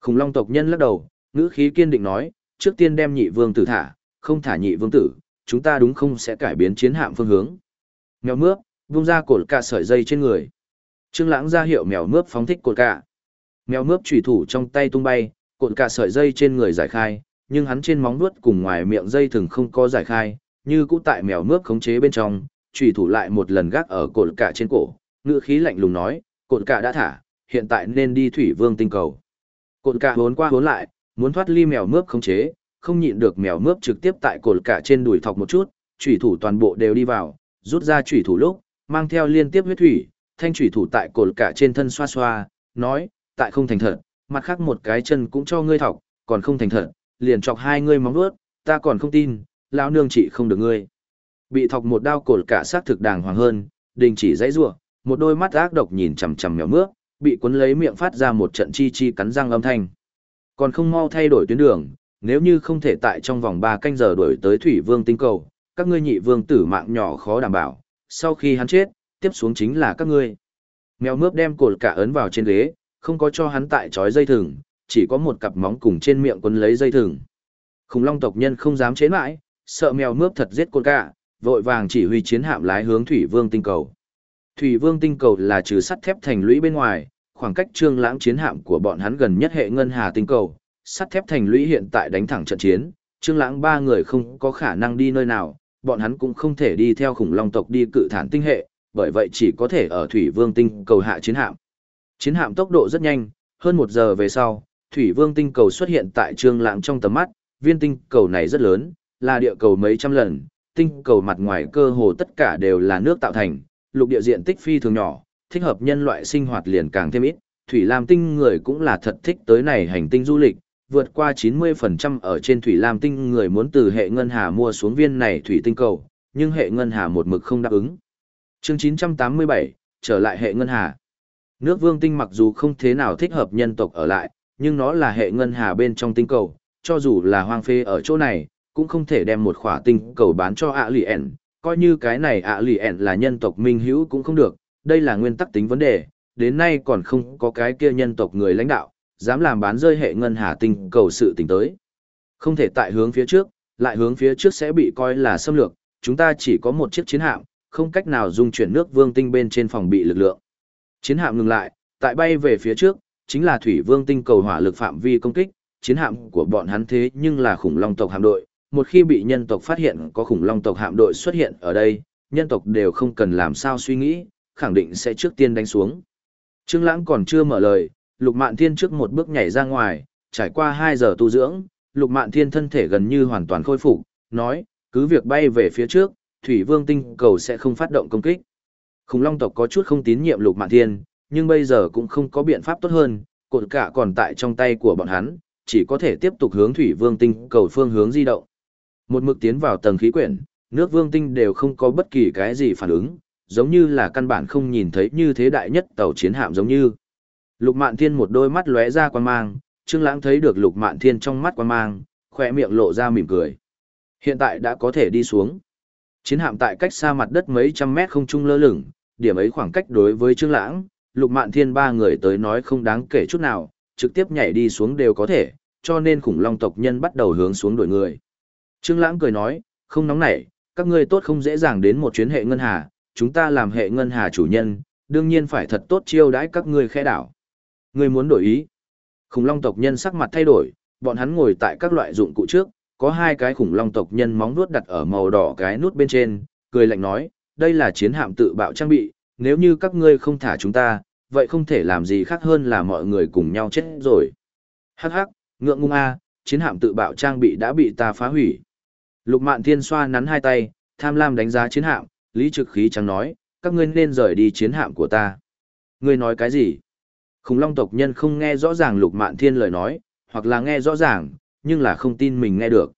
Khủng long tộc nhân lắc đầu, ngữ khí kiên định nói, trước tiên đem nhị vương tử thả, không thả nhị vương tử, chúng ta đúng không sẽ cải biến chiến hạm phương hướng. Mèo mướp, vung ra cột cả sợi dây trên người. Trương lãng ra hiệu mèo mướp phóng thích cột cả. Mèo mướp chủy thủ trong tay tung bay, cột cả sợi dây trên người giải khai, nhưng hắn trên móng vuốt cùng ngoài miệng dây thường không có giải khai, như cũ tại mèo mướp khống chế bên trong, chủy thủ lại một lần gác ở cột cả trên cổ, ngữ khí lạnh lùng nói, cột cả đã thả, hiện tại nên đi thủy vương tinh cầu. Cột cả vốn qua vốn lại, muốn thoát ly mèo mướp khống chế, không nhịn được mèo mướp trực tiếp tại cột cả trên đùi thọc một chút, chủy thủ toàn bộ đều đi vào, rút ra chủy thủ lúc, mang theo liên tiếp huyết thủy, thanh thủy thủ tại cột cả trên thân xoa xoa, nói, tại không thành thật, mặt khác một cái chân cũng cho ngươi thọc, còn không thành thật, liền chọc hai ngươi móng vuốt, ta còn không tin, lão nương chị không được ngươi. Bị thọc một đao cột cả xác thực đàng hoàng hơn, đình chỉ dãy rủa, một đôi mắt ác độc nhìn chằm chằm mèo mướp, bị cuốn lấy miệng phát ra một trận chi chi cắn răng âm thanh. Còn không mau thay đổi tuyến đường, nếu như không thể tại trong vòng 3 canh giờ đuổi tới Thủy Vương tinh cầu, các ngươi nhị vương tử mạng nhỏ khó đảm bảo, sau khi hắn chết, tiếp xuống chính là các ngươi. Mèo mướp đem cột cả ấn vào trên ghế, không có cho hắn tại trói dây thừng, chỉ có một cặp móng cùng trên miệng quấn lấy dây thừng. Khủng long tộc nhân không dám chế mãi, sợ mèo mướp thật giết cột cả, vội vàng chỉ huy chiến hạm lái hướng Thủy Vương tinh cầu. Thủy Vương tinh cầu là trừ sắt thép thành lũy bên ngoài, khoảng cách trương lãng chiến hạm của bọn hắn gần nhất hệ ngân hà tinh cầu, sắt thép thành lũy hiện tại đánh thẳng trận chiến, trương lãng ba người không có khả năng đi nơi nào, bọn hắn cũng không thể đi theo khủng long tộc đi cự thản tinh hệ, bởi vậy chỉ có thể ở Thủy Vương tinh cầu hạ chiến hạm. Chiến hạm tốc độ rất nhanh, hơn một giờ về sau, Thủy Vương tinh cầu xuất hiện tại trương lãng trong tầm mắt, viên tinh cầu này rất lớn, là địa cầu mấy trăm lần, tinh cầu mặt ngoài cơ hồ tất cả đều là nước tạo thành, lục địa diện tích phi thường nhỏ, thích hợp nhân loại sinh hoạt liền càng thêm ít. Thủy Lam tinh người cũng là thật thích tới này hành tinh du lịch, vượt qua 90% ở trên Thủy Lam tinh người muốn từ hệ ngân hà mua xuống viên này thủy tinh cầu, nhưng hệ ngân hà một mực không đáp ứng. Chương 987, trở lại hệ ngân hà. Nước vương tinh mặc dù không thế nào thích hợp nhân tộc ở lại, nhưng nó là hệ ngân hà bên trong tinh cầu, cho dù là hoang phê ở chỗ này, cũng không thể đem một khỏa tinh cầu bán cho ạ lì ẻn, coi như cái này ạ lì ẻn là nhân tộc minh hữu cũng không được, đây là nguyên tắc tính vấn đề, đến nay còn không có cái kia nhân tộc người lãnh đạo, dám làm bán rơi hệ ngân hà tinh cầu sự tình tới. Không thể tại hướng phía trước, lại hướng phía trước sẽ bị coi là xâm lược, chúng ta chỉ có một chiếc chiến hạm, không cách nào dung chuyển nước vương tinh bên trên phòng bị lực lượng. Chiến hạm ngừng lại, tại bay về phía trước, chính là thủy vương tinh cầu hỏa lực phạm vi công kích, chiến hạm của bọn hắn thế nhưng là khủng long tộc hạm đội, một khi bị nhân tộc phát hiện có khủng long tộc hạm đội xuất hiện ở đây, nhân tộc đều không cần làm sao suy nghĩ, khẳng định sẽ trước tiên đánh xuống. Trương Lãng còn chưa mở lời, Lục Mạn Thiên trước một bước nhảy ra ngoài, trải qua 2 giờ tu dưỡng, Lục Mạn Thiên thân thể gần như hoàn toàn khôi phục, nói, cứ việc bay về phía trước, Thủy Vương tinh cầu sẽ không phát động công kích. Khủng long tộc có chút không tín nhiệm Lục Mạn Thiên, nhưng bây giờ cũng không có biện pháp tốt hơn, cột cả còn tại trong tay của bọn hắn, chỉ có thể tiếp tục hướng Thủy Vương tinh cầu phương hướng di động. Một mực tiến vào tầng khí quyển, nước Vương tinh đều không có bất kỳ cái gì phản ứng, giống như là căn bản không nhìn thấy như thế đại nhất tàu chiến hạm giống như. Lục Mạn Thiên một đôi mắt lóe ra quan mang, Trương Lãng thấy được Lục Mạn Thiên trong mắt quan mang, khóe miệng lộ ra mỉm cười. Hiện tại đã có thể đi xuống. Chiến hạm tại cách xa mặt đất mấy trăm mét không trung lơ lửng, điểm ấy khoảng cách đối với Trương Lãng, Lục Mạn Thiên ba người tới nói không đáng kể chút nào, trực tiếp nhảy đi xuống đều có thể, cho nên khủng long tộc nhân bắt đầu hướng xuống đuổi người. Trương Lãng cười nói, không nóng nảy, các ngươi tốt không dễ dàng đến một chuyến hệ ngân hà, chúng ta làm hệ ngân hà chủ nhân, đương nhiên phải thật tốt chiêu đãi các ngươi khẽ đảo. Ngươi muốn đổi ý? Khủng long tộc nhân sắc mặt thay đổi, bọn hắn ngồi tại các loại dụng cụ trước, có hai cái khủng long tộc nhân móng vuốt đặt ở màu đỏ cái nút bên trên, cười lạnh nói, đây là chiến hạm tự bạo trang bị, nếu như các ngươi không thả chúng ta, vậy không thể làm gì khác hơn là mọi người cùng nhau chết rồi. Hắc hắc, ngượng ngung a, chiến hạm tự bạo trang bị đã bị ta phá hủy. Lục Mạn Thiên xoa nắn hai tay, tham lam đánh giá chiến hạm, Lý Trực Khí trắng nói, các ngươi nên rời đi chiến hạm của ta. Ngươi nói cái gì? Khủng long tộc nhân không nghe rõ ràng Lục Mạn Thiên lời nói, hoặc là nghe rõ ràng, nhưng là không tin mình nghe được.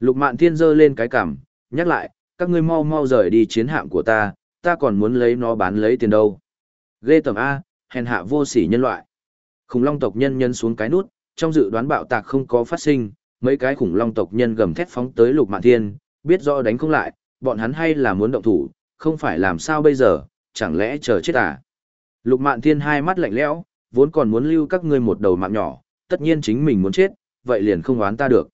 Lục Mạn Thiên giơ lên cái cằm, nhắc lại, các ngươi mau mau rời đi chiến hạm của ta, ta còn muốn lấy nó bán lấy tiền đâu. Ghê tầm A, hèn hạ vô sỉ nhân loại. Khủng long tộc nhân nhân xuống cái nút, trong dự đoán bạo tạc không có phát sinh, mấy cái khủng long tộc nhân gầm thét phóng tới Lục Mạn Thiên, biết rõ đánh không lại, bọn hắn hay là muốn động thủ, không phải làm sao bây giờ, chẳng lẽ chờ chết à? Lục Mạn Thiên hai mắt lạnh lẽo, vốn còn muốn lưu các ngươi một đầu mạng nhỏ, tất nhiên chính mình muốn chết, vậy liền không oán ta được.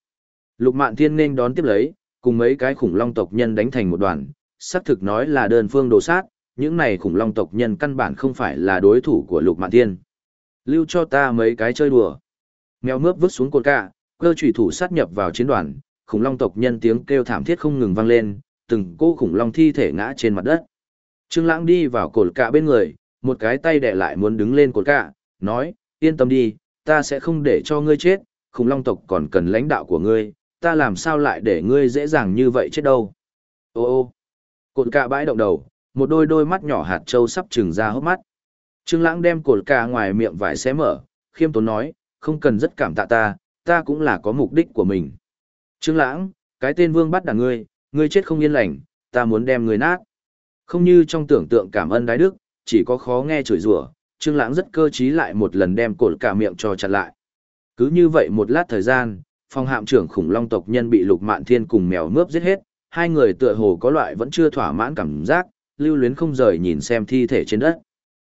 Lục Mạn Thiên nên đón tiếp lấy, cùng mấy cái khủng long tộc nhân đánh thành một đoàn, xác thực nói là đơn phương đồ sát, những này khủng long tộc nhân căn bản không phải là đối thủ của Lục Mạn Thiên. Lưu cho ta mấy cái chơi đùa. Mèo mướp vứt xuống cột cạ, cơ chủy thủ sát nhập vào chiến đoàn, khủng long tộc nhân tiếng kêu thảm thiết không ngừng vang lên, từng cô khủng long thi thể ngã trên mặt đất. Trương Lãng đi vào cột cạ bên người, một cái tay đè lại muốn đứng lên cột cạ, nói, yên tâm đi, ta sẽ không để cho ngươi chết, khủng long tộc còn cần lãnh đạo của ngươi, ta làm sao lại để ngươi dễ dàng như vậy chết đâu. Ô ô, cột cả bãi động đầu, một đôi đôi mắt nhỏ hạt trâu sắp trừng ra hốc mắt. Trương Lãng đem cột cả ngoài miệng vải xé mở, khiêm tốn nói, không cần rất cảm tạ ta, ta cũng là có mục đích của mình. Trương Lãng, cái tên vương bắt đả ngươi, ngươi chết không yên lành, ta muốn đem ngươi nát. Không như trong tưởng tượng cảm ơn đái đức, chỉ có khó nghe chửi rủa, Trương Lãng rất cơ trí lại một lần đem cột cả miệng cho chặt lại. Cứ như vậy một lát thời gian, phòng hạm trưởng khủng long tộc nhân bị Lục Mạn Thiên cùng mèo mướp giết hết, hai người tựa hồ có loại vẫn chưa thỏa mãn cảm giác, lưu luyến không rời nhìn xem thi thể trên đất.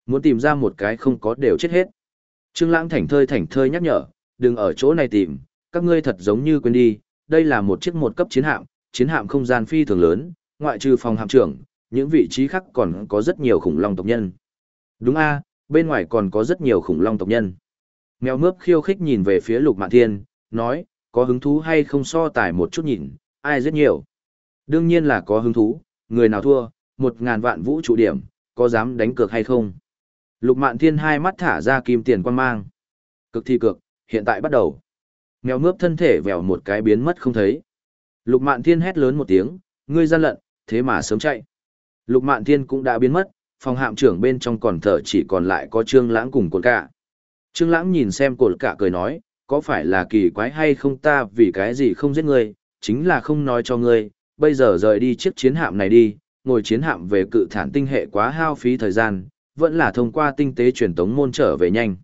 Muốn tìm ra một cái không có đều chết hết. Trương Lãng thảnh thơi thảnh thơi nhắc nhở, đừng ở chỗ này tìm, các ngươi thật giống như quên đi, đây là một chiếc một cấp chiến hạm, chiến hạm không gian phi thường lớn, ngoại trừ phòng hạm trưởng, những vị trí khác còn có rất nhiều khủng long tộc nhân. Đúng a, bên ngoài còn có rất nhiều khủng long tộc nhân. Mèo mướp khiêu khích nhìn về phía Lục Mạn Thiên, nói, có hứng thú hay không so tài một chút nhìn, ai rất nhiều. Đương nhiên là có hứng thú, người nào thua, một ngàn vạn vũ trụ điểm, có dám đánh cược hay không? Lục Mạn Thiên hai mắt thả ra kim tiền quan mang. Cực thi cực, hiện tại bắt đầu. Mèo mướp thân thể vèo một cái biến mất không thấy. Lục Mạn Thiên hét lớn một tiếng, ngươi gian lận, thế mà sớm chạy. Lục Mạn Thiên cũng đã biến mất, phòng hạm trưởng bên trong còn thở chỉ còn lại có Trương Lãng cùng cột cả. Trương Lãng nhìn xem cột cả cười nói, có phải là kỳ quái hay không ta vì cái gì không giết ngươi, chính là không nói cho ngươi, bây giờ rời đi chiếc chiến hạm này đi, ngồi chiến hạm về cự thản tinh hệ quá hao phí thời gian, vẫn là thông qua tinh tế truyền tống môn trở về nhanh.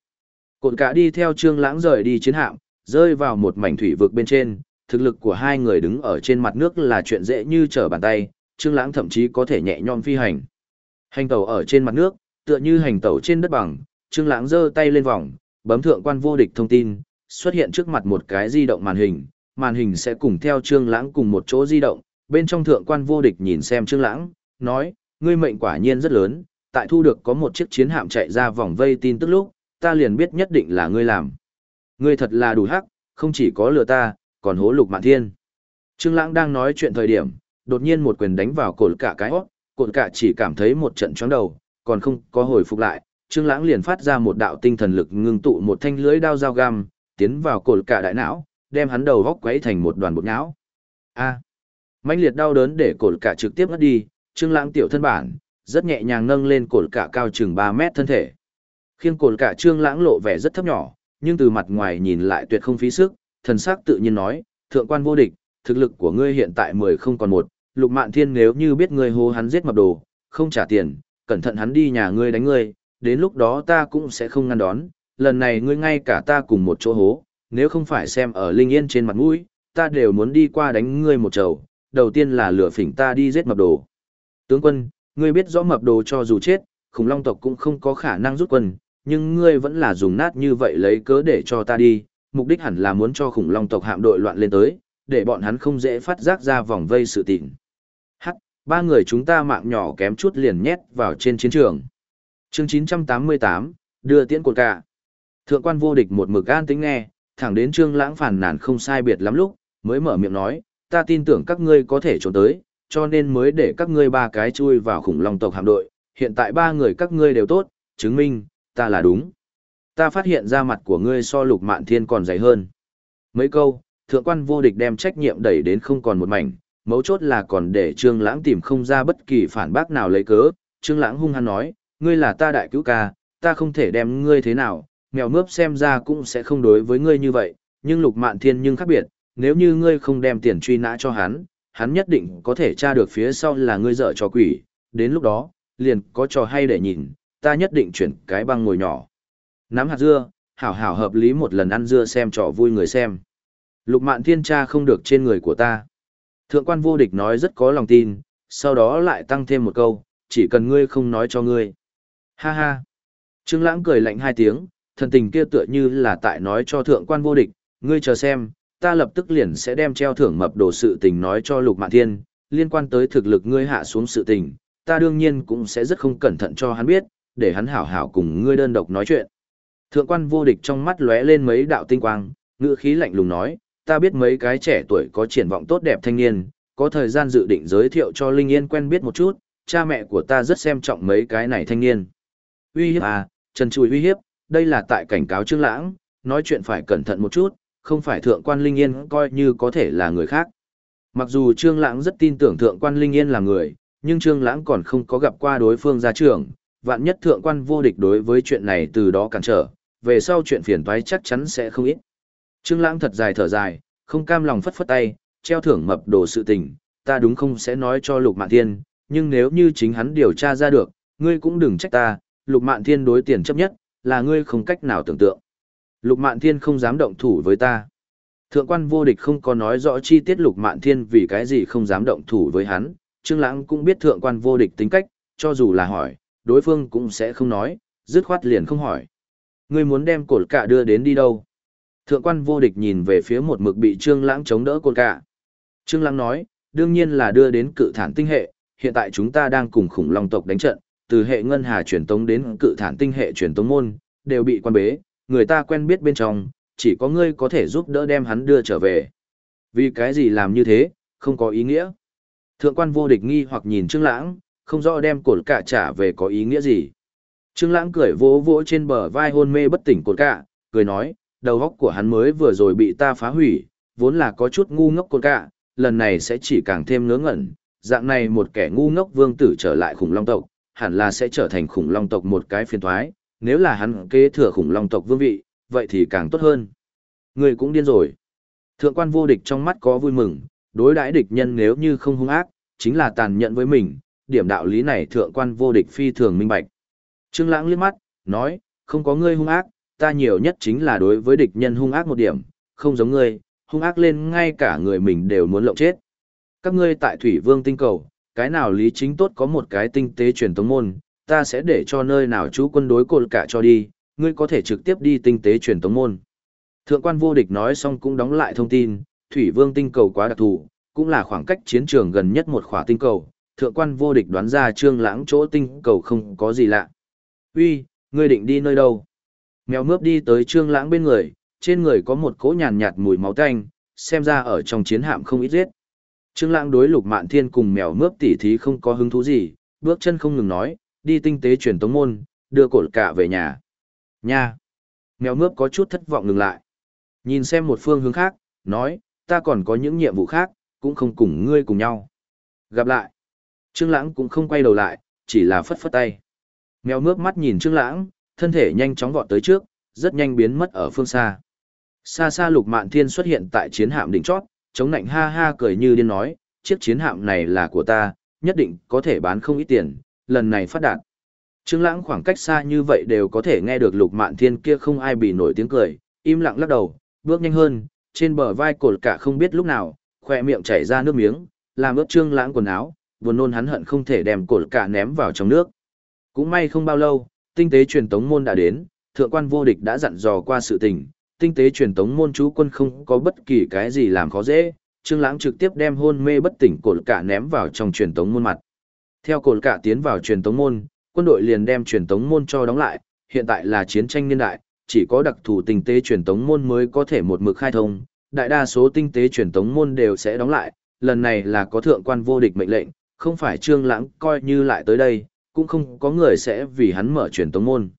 Cột cả đi theo Trương Lãng rời đi chiến hạm, rơi vào một mảnh thủy vực bên trên, thực lực của hai người đứng ở trên mặt nước là chuyện dễ như trở bàn tay, Trương Lãng thậm chí có thể nhẹ nhõm phi hành. Hành tẩu ở trên mặt nước, tựa như hành tẩu trên đất bằng, Trương Lãng giơ tay lên vòng, bấm thượng quan vô địch thông tin, xuất hiện trước mặt một cái di động màn hình, màn hình sẽ cùng theo Trương Lãng cùng một chỗ di động, bên trong thượng quan vô địch nhìn xem Trương Lãng, nói, ngươi mệnh quả nhiên rất lớn, tại thu được có một chiếc chiến hạm chạy ra vòng vây tin tức lúc, ta liền biết nhất định là ngươi làm. Ngươi thật là đủ hắc, không chỉ có lừa ta, còn hố lục mạn thiên. Trương Lãng đang nói chuyện thời điểm, đột nhiên một quyền đánh vào cổ cả cái hốc, cột cả chỉ cảm thấy một trận chóng đầu, còn không có hồi phục lại, Trương Lãng liền phát ra một đạo tinh thần lực ngưng tụ một thanh lưới đao dao găm, tiến vào cột cả đại não, đem hắn đầu góc quấy thành một đoàn bột não. A. Mãnh liệt đau đớn để cột cả trực tiếp ngất đi, Trương Lãng tiểu thân bản, rất nhẹ nhàng nâng lên cột cả cao chừng 3 mét thân thể. Khiên cột cả Trương Lãng lộ vẻ rất thấp nhỏ, nhưng từ mặt ngoài nhìn lại tuyệt không phí sức, thần sắc tự nhiên nói, "Thượng quan vô địch, thực lực của ngươi hiện tại 10 không còn một, Lục Mạn Thiên nếu như biết ngươi hô hắn giết mập đồ, không trả tiền, cẩn thận hắn đi nhà ngươi đánh ngươi, đến lúc đó ta cũng sẽ không ngăn đón, lần này ngươi ngay cả ta cùng một chỗ hố, nếu không phải xem ở Linh Yên trên mặt mũi, ta đều muốn đi qua đánh ngươi một trầu, đầu tiên là lửa phỉnh ta đi giết mập đồ. Tướng quân, ngươi biết rõ mập đồ cho dù chết, khủng long tộc cũng không có khả năng rút quân, nhưng ngươi vẫn là dùng nát như vậy lấy cớ để cho ta đi, mục đích hẳn là muốn cho khủng long tộc hạm đội loạn lên tới, để bọn hắn không dễ phát giác ra vòng vây sự tình. Ba người chúng ta mạng nhỏ kém chút liền nhét vào trên chiến trường. Chương 988, đưa tiễn cột cả. Thượng quan vô địch một mực an tính nghe, thẳng đến trương lãng phản nàn không sai biệt lắm lúc, mới mở miệng nói, ta tin tưởng các ngươi có thể trốn tới, cho nên mới để các ngươi ba cái chui vào khủng long tộc hạm đội, hiện tại ba người các ngươi đều tốt, chứng minh, ta là đúng. Ta phát hiện ra mặt của ngươi so lục mạn thiên còn dày hơn. Mấy câu, thượng quan vô địch đem trách nhiệm đẩy đến không còn một mảnh, mấu chốt là còn để trương lãng tìm không ra bất kỳ phản bác nào lấy cớ. Trương lãng hung hăng nói, ngươi là ta đại cứu ca, ta không thể đem ngươi thế nào, mèo mướp xem ra cũng sẽ không đối với ngươi như vậy, nhưng lục mạn thiên nhưng khác biệt, nếu như ngươi không đem tiền truy nã cho hắn, hắn nhất định có thể tra được phía sau là ngươi dở trò quỷ, đến lúc đó, liền có trò hay để nhìn, ta nhất định chuyển cái băng ngồi nhỏ. Nắm hạt dưa, hảo hảo hợp lý một lần ăn dưa xem trò vui người xem. Lục mạn thiên tra không được trên người của ta. Thượng quan vô địch nói rất có lòng tin, sau đó lại tăng thêm một câu, chỉ cần ngươi không nói cho ngươi. Ha ha. Trương Lãng cười lạnh hai tiếng, thần tình kia tựa như là tại nói cho thượng quan vô địch, ngươi chờ xem, ta lập tức liền sẽ đem treo thưởng mập đồ sự tình nói cho Lục Mạn Thiên, liên quan tới thực lực ngươi hạ xuống sự tình, ta đương nhiên cũng sẽ rất không cẩn thận cho hắn biết, để hắn hảo hảo cùng ngươi đơn độc nói chuyện. Thượng quan vô địch trong mắt lóe lên mấy đạo tinh quang, ngữ khí lạnh lùng nói, ta biết mấy cái trẻ tuổi có triển vọng tốt đẹp thanh niên, có thời gian dự định giới thiệu cho Linh Yên quen biết một chút, cha mẹ của ta rất xem trọng mấy cái này thanh niên. Uy hiếp à, trần chùi uy hiếp, đây là tại cảnh cáo Trương Lãng, nói chuyện phải cẩn thận một chút, không phải thượng quan Linh Yên coi như có thể là người khác. Mặc dù Trương Lãng rất tin tưởng thượng quan Linh Yên là người, nhưng Trương Lãng còn không có gặp qua đối phương gia trưởng, vạn nhất thượng quan vô địch đối với chuyện này từ đó cản trở, về sau chuyện phiền toái chắc chắn sẽ không ít. Trương Lãng thật dài thở dài, không cam lòng phất phất tay, treo thưởng mập đồ sự tình, ta đúng không sẽ nói cho Lục Mạn Thiên, nhưng nếu như chính hắn điều tra ra được, ngươi cũng đừng trách ta, Lục Mạn Thiên đối tiền chấp nhất, là ngươi không cách nào tưởng tượng. Lục Mạn Thiên không dám động thủ với ta. Thượng quan vô địch không có nói rõ chi tiết Lục Mạn Thiên vì cái gì không dám động thủ với hắn, Trương Lãng cũng biết thượng quan vô địch tính cách, cho dù là hỏi, đối phương cũng sẽ không nói, dứt khoát liền không hỏi. Ngươi muốn đem cột cả đưa đến đi đâu? Thượng quan vô địch nhìn về phía một mực bị Trương Lãng chống đỡ cột cả. Trương Lãng nói, đương nhiên là đưa đến cự thản tinh hệ, hiện tại chúng ta đang cùng khủng long tộc đánh trận, từ hệ ngân hà truyền tống đến cự thản tinh hệ truyền tống môn, đều bị quan bế, người ta quen biết bên trong, chỉ có ngươi có thể giúp đỡ đem hắn đưa trở về. Vì cái gì làm như thế, không có ý nghĩa. Thượng quan vô địch nghi hoặc nhìn Trương Lãng, không rõ đem cột cả trả về có ý nghĩa gì. Trương Lãng cười vỗ vỗ trên bờ vai hôn mê bất tỉnh cột cả, cười nói, đầu óc của hắn mới vừa rồi bị ta phá hủy, vốn là có chút ngu ngốc con cả, lần này sẽ chỉ càng thêm ngớ ngẩn, dạng này một kẻ ngu ngốc vương tử trở lại khủng long tộc, hẳn là sẽ trở thành khủng long tộc một cái phiền toái, nếu là hắn kế thừa khủng long tộc vương vị, vậy thì càng tốt hơn. Người cũng điên rồi. Thượng quan vô địch trong mắt có vui mừng, đối đãi địch nhân nếu như không hung ác, chính là tàn nhẫn với mình, điểm đạo lý này thượng quan vô địch phi thường minh bạch. Trương Lãng liếc mắt, nói, không có ngươi hung ác, ta nhiều nhất chính là đối với địch nhân hung ác một điểm, không giống ngươi, hung ác lên ngay cả người mình đều muốn lộng chết. Các ngươi tại Thủy Vương tinh cầu, cái nào lý chính tốt có một cái tinh tế truyền tống môn, ta sẽ để cho nơi nào chú quân đối cột cả cho đi, ngươi có thể trực tiếp đi tinh tế truyền tống môn. Thượng quan vô địch nói xong cũng đóng lại thông tin, Thủy Vương tinh cầu quá đặc thù, cũng là khoảng cách chiến trường gần nhất một khỏa tinh cầu, thượng quan vô địch đoán ra trương lãng chỗ tinh cầu không có gì lạ. Uy, ngươi định đi nơi đâu? Mèo mướp đi tới trương lãng bên người, trên người có một cỗ nhàn nhạt mùi máu tanh, xem ra ở trong chiến hạm không ít giết. Trương lãng đối lục mạn thiên cùng mèo mướp tỉ thí không có hứng thú gì, bước chân không ngừng nói, đi tinh tế truyền tống môn, đưa cột cả về nhà. Nha! Mèo mướp có chút thất vọng ngừng lại. Nhìn xem một phương hướng khác, nói, ta còn có những nhiệm vụ khác, cũng không cùng ngươi cùng nhau. Gặp lại. Trương Lãng cũng không quay đầu lại, chỉ là phất phất tay. Mèo mướp mắt nhìn Trương Lãng, thân thể nhanh chóng vọt tới trước, rất nhanh biến mất ở phương xa. Xa xa Lục Mạn Thiên xuất hiện tại chiến hạm đỉnh chót, chống nạnh ha ha cười như điên nói, chiếc chiến hạm này là của ta, nhất định có thể bán không ít tiền, lần này phát đạt. Trương Lãng khoảng cách xa như vậy đều có thể nghe được Lục Mạn Thiên kia không ai bị nổi tiếng cười, im lặng lắc đầu, bước nhanh hơn, trên bờ vai cột cả không biết lúc nào, khóe miệng chảy ra nước miếng, làm ướt Trương Lãng quần áo, buồn nôn hắn hận không thể đem cột cả ném vào trong nước. Cũng may không bao lâu, tinh tế truyền tống môn đã đến, thượng quan vô địch đã dặn dò qua sự tình, tinh tế truyền tống môn chú quân không có bất kỳ cái gì làm khó dễ, Trương Lãng trực tiếp đem hôn mê bất tỉnh cột cả ném vào trong truyền tống môn mặt. Theo cột cả tiến vào truyền tống môn, quân đội liền đem truyền tống môn cho đóng lại, hiện tại là chiến tranh niên đại, chỉ có đặc thù tinh tế truyền tống môn mới có thể một mực khai thông, đại đa số tinh tế truyền tống môn đều sẽ đóng lại, lần này là có thượng quan vô địch mệnh lệnh, không phải Trương Lãng coi như lại tới đây, cũng không có người sẽ vì hắn mở truyền tống môn.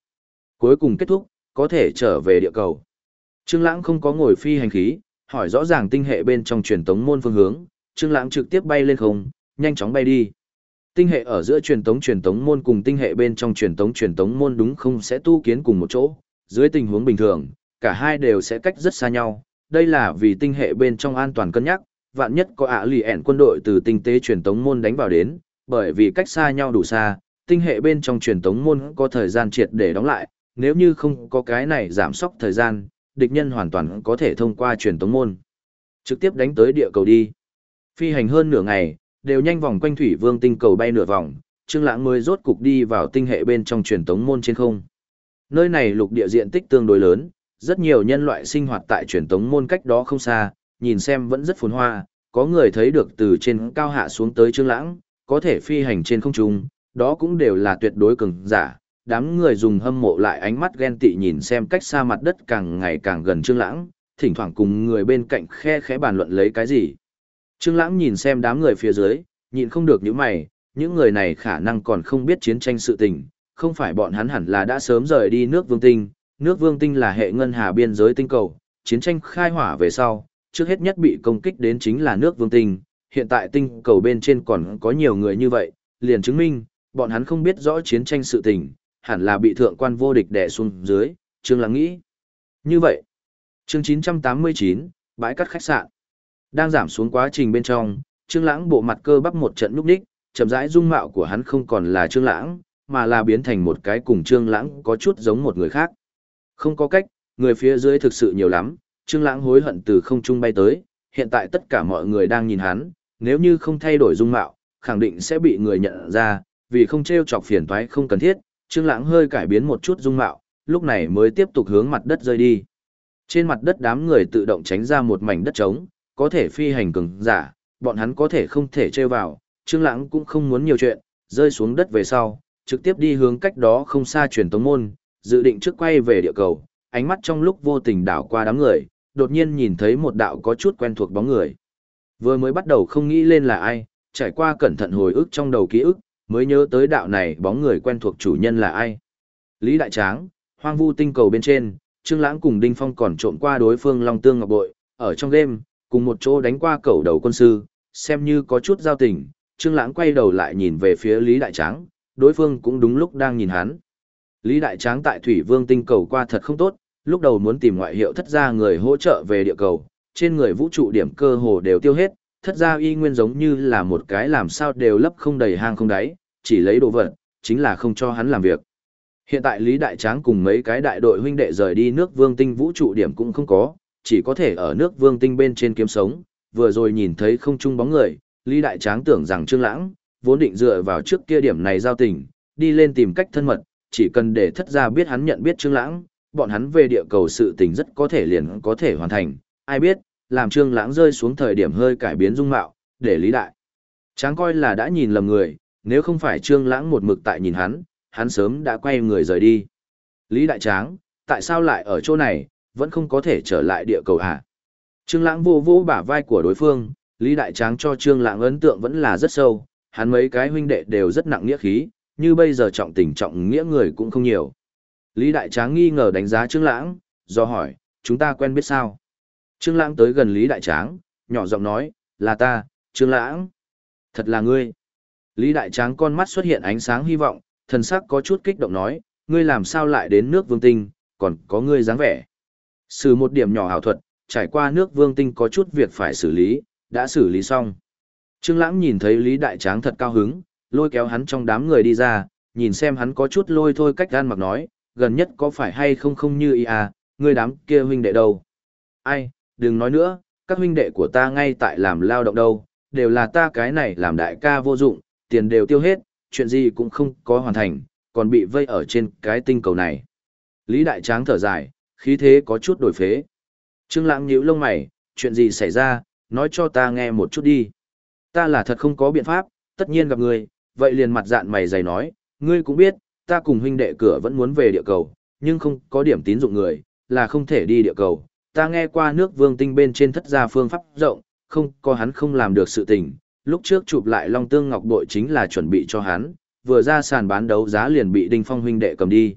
Cuối cùng kết thúc, có thể trở về địa cầu. Trương Lãng không có ngồi phi hành khí, hỏi rõ ràng tinh hệ bên trong truyền tống môn phương hướng, Trương Lãng trực tiếp bay lên không, nhanh chóng bay đi. Tinh hệ ở giữa truyền tống truyền tống môn cùng tinh hệ bên trong truyền tống truyền tống môn đúng không sẽ tu kiến cùng một chỗ, dưới tình huống bình thường, cả hai đều sẽ cách rất xa nhau. Đây là vì tinh hệ bên trong an toàn cân nhắc, vạn nhất có ạ lì ẻn quân đội từ tinh tế truyền tống môn đánh vào đến, bởi vì cách xa nhau đủ xa, tinh hệ bên trong truyền tống môn có thời gian triệt để đóng lại, nếu như không có cái này giảm sốc thời gian, địch nhân hoàn toàn có thể thông qua truyền tống môn. Trực tiếp đánh tới địa cầu đi. Phi hành hơn nửa ngày, đều nhanh vòng quanh thủy vương tinh cầu bay nửa vòng, Trương Lãng mới rốt cục đi vào tinh hệ bên trong truyền tống môn trên không. Nơi này lục địa diện tích tương đối lớn, rất nhiều nhân loại sinh hoạt tại truyền tống môn cách đó không xa, nhìn xem vẫn rất phồn hoa, có người thấy được từ trên cao hạ xuống tới Trương Lãng, có thể phi hành trên không trung, đó cũng đều là tuyệt đối cường giả. Đám người dùng hâm mộ lại ánh mắt ghen tị nhìn xem cách xa mặt đất càng ngày càng gần Trương Lãng, thỉnh thoảng cùng người bên cạnh khe khẽ bàn luận lấy cái gì. Trương Lãng nhìn xem đám người phía dưới, nhịn không được nhíu mày, những người này khả năng còn không biết chiến tranh sự tình, không phải bọn hắn hẳn là đã sớm rời đi nước Vương Tinh, nước Vương Tinh là hệ ngân hà biên giới tinh cầu, chiến tranh khai hỏa về sau, trước hết nhất bị công kích đến chính là nước Vương Tinh, hiện tại tinh cầu bên trên còn có nhiều người như vậy, liền chứng minh, bọn hắn không biết rõ chiến tranh sự tình, hẳn là bị thượng quan vô địch đè xuống dưới, Trương Lãng nghĩ. Như vậy, chương 989, bãi cắt khách sạn. Đang giảm xuống quá trình bên trong, Trương Lãng bộ mặt cơ bắp một trận lúc nhích, chậm rãi dung mạo của hắn không còn là Trương Lãng, mà là biến thành một cái cùng Trương Lãng có chút giống một người khác. Không có cách, người phía dưới thực sự nhiều lắm, Trương Lãng hối hận từ không trung bay tới, hiện tại tất cả mọi người đang nhìn hắn, nếu như không thay đổi dung mạo, khẳng định sẽ bị người nhận ra, vì không trêu chọc phiền toái không cần thiết, Trương Lãng hơi cải biến một chút dung mạo, lúc này mới tiếp tục hướng mặt đất rơi đi. Trên mặt đất đám người tự động tránh ra một mảnh đất trống, có thể phi hành cường giả, bọn hắn có thể không thể trêu vào, Trương Lãng cũng không muốn nhiều chuyện, rơi xuống đất về sau, trực tiếp đi hướng cách đó không xa truyền tống môn, dự định trước quay về địa cầu, ánh mắt trong lúc vô tình đảo qua đám người, đột nhiên nhìn thấy một đạo có chút quen thuộc bóng người. Vừa mới bắt đầu không nghĩ lên là ai, trải qua cẩn thận hồi ức trong đầu ký ức, mới nhớ tới đạo này bóng người quen thuộc chủ nhân là ai. Lý Đại Tráng, hoang vu tinh cầu bên trên, Trương Lãng cùng Đinh Phong còn trộn qua đối phương Long Tương Ngọc Bội, ở trong game, cùng một chỗ đánh qua cầu đầu quân sư, xem như có chút giao tình, Trương Lãng quay đầu lại nhìn về phía Lý Đại Tráng, đối phương cũng đúng lúc đang nhìn hắn. Lý Đại Tráng tại Thủy Vương tinh cầu qua thật không tốt, lúc đầu muốn tìm ngoại hiệu thất gia người hỗ trợ về địa cầu, trên người vũ trụ điểm cơ hồ đều tiêu hết, thất gia y nguyên giống như là một cái làm sao đều lấp không đầy hang không đáy, chỉ lấy đồ vật, chính là không cho hắn làm việc. Hiện tại Lý Đại Tráng cùng mấy cái đại đội huynh đệ rời đi nước vương tinh vũ trụ điểm cũng không có, chỉ có thể ở nước vương tinh bên trên kiếm sống, vừa rồi nhìn thấy không chung bóng người, Lý Đại Tráng tưởng rằng Trương Lãng, vốn định dựa vào trước kia điểm này giao tình, đi lên tìm cách thân mật, chỉ cần để thất gia biết hắn nhận biết Trương Lãng, bọn hắn về địa cầu sự tình rất có thể liền có thể hoàn thành, ai biết, làm Trương Lãng rơi xuống thời điểm hơi cải biến dung mạo, để Lý Đại. Tráng coi là đã nhìn lầm người, nếu không phải Trương Lãng một mực tại nhìn hắn, hắn sớm đã quay người rời đi. Lý Đại Tráng, tại sao lại ở chỗ này, vẫn không có thể trở lại địa cầu hả? Trương Lãng vô vô bả vai của đối phương, Lý Đại Tráng cho Trương Lãng ấn tượng vẫn là rất sâu, hắn mấy cái huynh đệ đều rất nặng nghĩa khí, như bây giờ trọng tình trọng nghĩa người cũng không nhiều. Lý Đại Tráng nghi ngờ đánh giá Trương Lãng, do hỏi, chúng ta quen biết sao? Trương Lãng tới gần Lý Đại Tráng, nhỏ giọng nói, là ta, Trương Lãng. Thật là ngươi. Lý Đại Tráng con mắt xuất hiện ánh sáng hy vọng, thần sắc có chút kích động nói, ngươi làm sao lại đến nước vương tinh, còn có ngươi dáng vẻ. Sử một điểm nhỏ hảo thuật, trải qua nước vương tinh có chút việc phải xử lý, đã xử lý xong. Trương Lãng nhìn thấy Lý Đại Tráng thật cao hứng, lôi kéo hắn trong đám người đi ra, nhìn xem hắn có chút lôi thôi cách gan mặc nói, gần nhất có phải hay không không như ý à, ngươi đám kia huynh đệ đâu. Ai, đừng nói nữa, các huynh đệ của ta ngay tại làm lao động đâu, đều là ta cái này làm đại ca vô dụng, tiền đều tiêu hết, chuyện gì cũng không có hoàn thành, còn bị vây ở trên cái tinh cầu này. Lý Đại Tráng thở dài, khí thế có chút đổi phế. Trương Lãng nhíu lông mày, chuyện gì xảy ra, nói cho ta nghe một chút đi. Ta là thật không có biện pháp, tất nhiên gặp ngươi, vậy liền mặt dạn mày dày nói, ngươi cũng biết, ta cùng huynh đệ cửa vẫn muốn về địa cầu, nhưng không có điểm tín dụng người, là không thể đi địa cầu. Ta nghe qua nước vương tinh bên trên thất gia phương pháp rộng, không có hắn không làm được sự tình. Lúc trước chụp lại Long Tương Ngọc Bội chính là chuẩn bị cho hắn, vừa ra sàn bán đấu giá liền bị Đinh Phong huynh đệ cầm đi.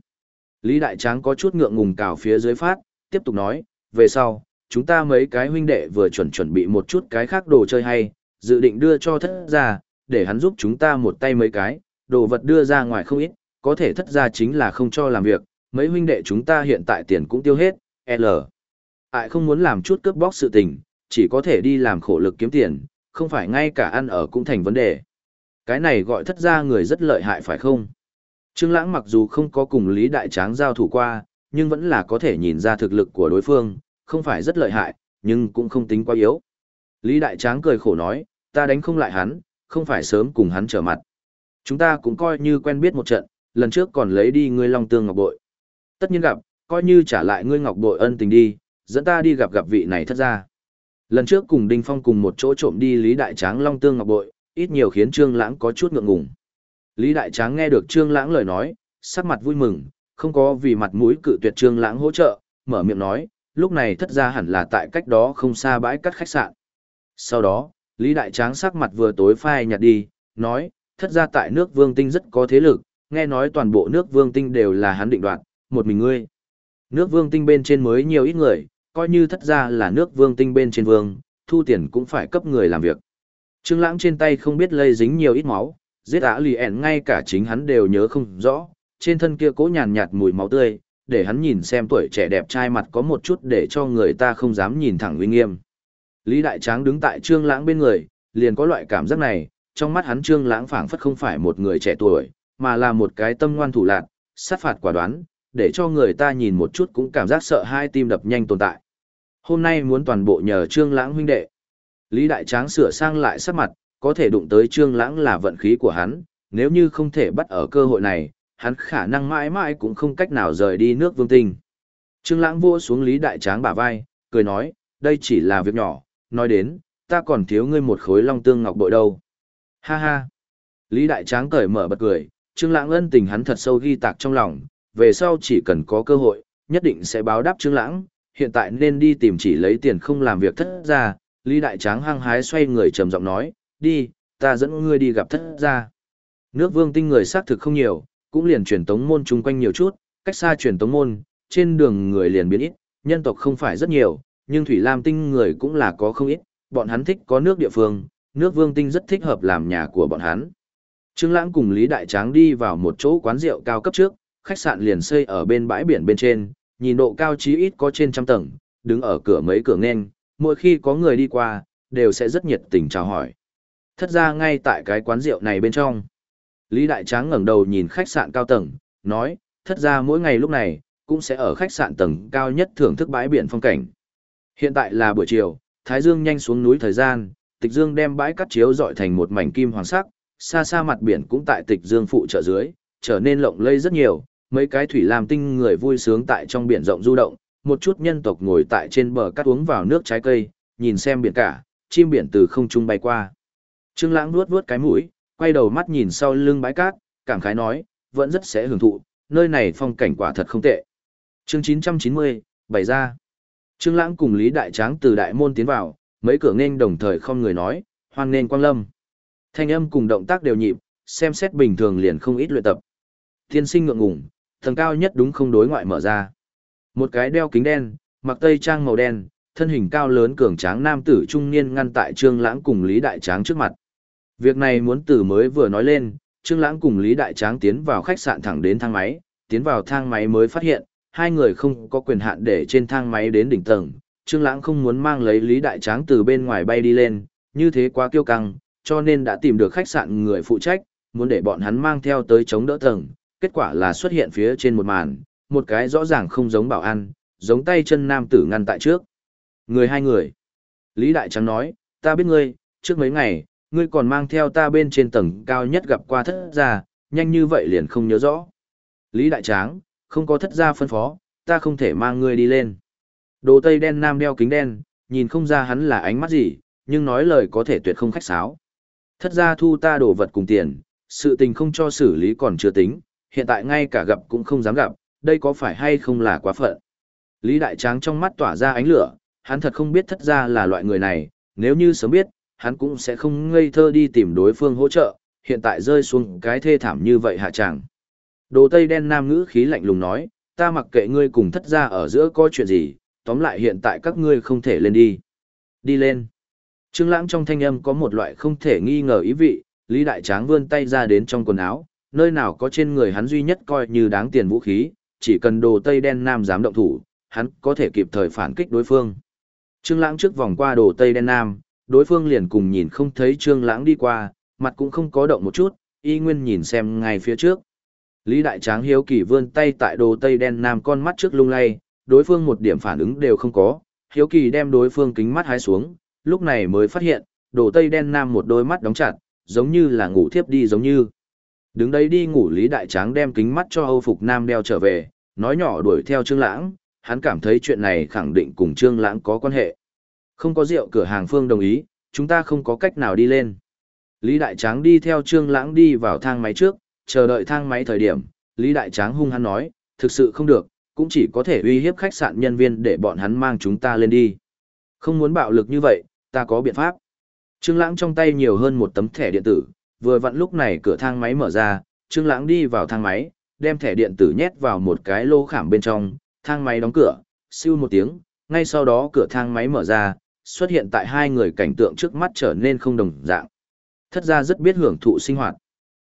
Lý Đại Tráng có chút ngượng ngùng cào phía dưới phát, tiếp tục nói, về sau, chúng ta mấy cái huynh đệ vừa chuẩn chuẩn bị một chút cái khác đồ chơi hay, dự định đưa cho thất gia, để hắn giúp chúng ta một tay mấy cái, đồ vật đưa ra ngoài không ít, có thể thất gia chính là không cho làm việc, mấy huynh đệ chúng ta hiện tại tiền cũng tiêu hết, L. Ai không muốn làm chút cướp bóc sự tình, chỉ có thể đi làm khổ lực kiếm tiền, không phải ngay cả ăn ở cũng thành vấn đề. Cái này gọi thất gia người rất lợi hại phải không? Trương Lãng mặc dù không có cùng Lý Đại Tráng giao thủ qua, nhưng vẫn là có thể nhìn ra thực lực của đối phương, không phải rất lợi hại, nhưng cũng không tính quá yếu. Lý Đại Tráng cười khổ nói, ta đánh không lại hắn, không phải sớm cùng hắn trở mặt. Chúng ta cũng coi như quen biết một trận, lần trước còn lấy đi ngươi long tương ngọc bội. Tất nhiên gặp, coi như trả lại ngươi ngọc bội ân tình đi, dẫn ta đi gặp gặp vị này thất ra. Lần trước cùng Đinh Phong cùng một chỗ trộm đi Lý Đại Tráng long tương ngọc bội, ít nhiều khiến Trương Lãng có chút ngượng ngùng. Lý Đại Tráng nghe được Trương Lãng lời nói, sắc mặt vui mừng, không có vì mặt mũi cự tuyệt Trương Lãng hỗ trợ, mở miệng nói, lúc này thất ra hẳn là tại cách đó không xa bãi cắt khách sạn. Sau đó, Lý Đại Tráng sắc mặt vừa tối phai nhạt đi, nói, thất ra tại nước Vương Tinh rất có thế lực, nghe nói toàn bộ nước Vương Tinh đều là hắn định đoạt, một mình ngươi. Nước Vương Tinh bên trên mới nhiều ít người, coi như thất ra là nước Vương Tinh bên trên vương, thu tiền cũng phải cấp người làm việc. Trương Lãng trên tay không biết lây dính nhiều ít máu, giết ả lì ẻn ngay cả chính hắn đều nhớ không rõ, trên thân kia cố nhàn nhạt mùi máu tươi, để hắn nhìn xem tuổi trẻ đẹp trai mặt có một chút để cho người ta không dám nhìn thẳng uy nghiêm. Lý Đại Tráng đứng tại Trương Lãng bên người, liền có loại cảm giác này, trong mắt hắn Trương Lãng phảng phất không phải một người trẻ tuổi, mà là một cái tâm ngoan thủ lạn, sát phạt quả đoán, để cho người ta nhìn một chút cũng cảm giác sợ hai tim đập nhanh tồn tại. Hôm nay muốn toàn bộ nhờ Trương Lãng huynh đệ. Lý Đại Tráng sửa sang lại sắc mặt, có thể đụng tới Trương Lãng là vận khí của hắn, nếu như không thể bắt ở cơ hội này, hắn khả năng mãi mãi cũng không cách nào rời đi nước Vương Tinh. Trương Lãng vỗ xuống Lý Đại Tráng bả vai, cười nói, đây chỉ là việc nhỏ, nói đến, ta còn thiếu ngươi một khối long tương ngọc bội đâu. Ha ha. Lý Đại Tráng cởi mở bật cười, Trương Lãng ân tình hắn thật sâu ghi tạc trong lòng, về sau chỉ cần có cơ hội, nhất định sẽ báo đáp Trương Lãng, hiện tại nên đi tìm chỉ lấy tiền không làm việc thất gia Lý Đại Tráng hăng hái xoay người trầm giọng nói, đi, ta dẫn ngươi đi gặp thất gia Nước vương tinh người xác thực không nhiều, cũng liền truyền tống môn chung quanh nhiều chút, cách xa truyền tống môn, trên đường người liền biến ít, nhân tộc không phải rất nhiều, nhưng Thủy Lam tinh người cũng là có không ít, bọn hắn thích có nước địa phương, nước vương tinh rất thích hợp làm nhà của bọn hắn. Trương Lãng cùng Lý Đại Tráng đi vào một chỗ quán rượu cao cấp trước, khách sạn liền xây ở bên bãi biển bên trên, nhìn độ cao chí ít có trên trăm tầng, đứng ở cửa mấy cửa nghênh, mỗi khi có người đi qua, đều sẽ rất nhiệt tình chào hỏi. Thất ra ngay tại cái quán rượu này bên trong. Lý Đại Tráng ngẩng đầu nhìn khách sạn cao tầng, nói, thất ra mỗi ngày lúc này, cũng sẽ ở khách sạn tầng cao nhất thưởng thức bãi biển phong cảnh. Hiện tại là buổi chiều, Thái Dương nhanh xuống núi thời gian, Tịch Dương đem bãi cắt chiếu dọi thành một mảnh kim hoàng sắc, xa xa mặt biển cũng tại Tịch Dương phụ trợ dưới, trở nên lộng lây rất nhiều, mấy cái thủy lam tinh người vui sướng tại trong biển rộng du động, một chút nhân tộc ngồi tại trên bờ cắt uống vào nước trái cây, nhìn xem biển cả, chim biển từ không trung bay qua. Trương Lãng nuốt nuốt cái mũi, quay đầu mắt nhìn sau lưng bãi cát, cảm khái nói, vẫn rất sẽ hưởng thụ, nơi này phong cảnh quả thật không tệ. Chương 990, bày ra. Trương Lãng cùng Lý Đại Tráng từ đại môn tiến vào, mấy cửa nghênh đồng thời không người nói, hoan nghênh quang lâm. Thanh âm cùng động tác đều nhịp, xem xét bình thường liền không ít luyện tập. Tiên sinh ngượng ngùng, tầng cao nhất đúng không đối ngoại mở ra. Một cái đeo kính đen, mặc tây trang màu đen, thân hình cao lớn cường tráng nam tử trung niên ngăn tại Trương Lãng cùng Lý Đại Tráng trước mặt. Việc này muốn từ mới vừa nói lên, Trương Lãng cùng Lý Đại Tráng tiến vào khách sạn thẳng đến thang máy, tiến vào thang máy mới phát hiện, hai người không có quyền hạn để trên thang máy đến đỉnh tầng. Trương Lãng không muốn mang lấy Lý Đại Tráng từ bên ngoài bay đi lên, như thế quá kiêu căng, cho nên đã tìm được khách sạn người phụ trách, muốn để bọn hắn mang theo tới chống đỡ tầng, kết quả là xuất hiện phía trên một màn, một cái rõ ràng không giống bảo an, giống tay chân nam tử ngăn tại trước. Người hai người. Lý Đại Trắng nói, ta biết ngươi, trước mấy ngày, ngươi còn mang theo ta bên trên tầng cao nhất gặp qua thất gia, nhanh như vậy liền không nhớ rõ. Lý Đại Tráng, không có thất gia phân phó, ta không thể mang ngươi đi lên. Đồ tây đen nam đeo kính đen, nhìn không ra hắn là ánh mắt gì, nhưng nói lời có thể tuyệt không khách sáo. Thất gia thu ta đồ vật cùng tiền, sự tình không cho xử lý còn chưa tính, hiện tại ngay cả gặp cũng không dám gặp, đây có phải hay không là quá phận. Lý Đại Tráng trong mắt tỏa ra ánh lửa, hắn thật không biết thất gia là loại người này, nếu như sớm biết, hắn cũng sẽ không ngây thơ đi tìm đối phương hỗ trợ, hiện tại rơi xuống cái thê thảm như vậy hạ chàng. Đồ Tây đen nam ngữ khí lạnh lùng nói, ta mặc kệ ngươi cùng thất gia ở giữa có chuyện gì, tóm lại hiện tại các ngươi không thể lên đi. Đi lên. Trương Lãng trong thanh âm có một loại không thể nghi ngờ ý vị, Lý Đại Tráng vươn tay ra đến trong quần áo, nơi nào có trên người hắn duy nhất coi như đáng tiền vũ khí, chỉ cần đồ tây đen nam dám động thủ, hắn có thể kịp thời phản kích đối phương. Trương Lãng trước vòng qua đồ tây đen nam, đối phương liền cùng nhìn không thấy Trương Lãng đi qua, mặt cũng không có động một chút, y nguyên nhìn xem ngay phía trước. Lý Đại Tráng hiếu kỳ vươn tay tại đồ tây đen nam con mắt trước lung lay, đối phương một điểm phản ứng đều không có, hiếu kỳ đem đối phương kính mắt hái xuống, lúc này mới phát hiện, đồ tây đen nam một đôi mắt đóng chặt, giống như là ngủ thiếp đi giống như. Đứng đấy đi ngủ Lý Đại Tráng đem kính mắt cho Âu Phục Nam đeo trở về, nói nhỏ đuổi theo Trương Lãng, hắn cảm thấy chuyện này khẳng định cùng Trương Lãng có quan hệ. Không có rượu cửa hàng Phương đồng ý, chúng ta không có cách nào đi lên. Lý Đại Tráng đi theo Trương Lãng đi vào thang máy trước, chờ đợi thang máy thời điểm, Lý Đại Tráng hung hăng nói, thực sự không được, cũng chỉ có thể uy hiếp khách sạn nhân viên để bọn hắn mang chúng ta lên đi. Không muốn bạo lực như vậy, ta có biện pháp. Trương Lãng trong tay nhiều hơn một tấm thẻ điện tử, vừa vặn lúc này cửa thang máy mở ra, Trương Lãng đi vào thang máy, đem thẻ điện tử nhét vào một cái lô khảm bên trong, thang máy đóng cửa, siêu một tiếng, ngay sau đó cửa thang máy mở ra, xuất hiện tại hai người cảnh tượng trước mắt trở nên không đồng dạng. Thất gia rất biết hưởng thụ sinh hoạt.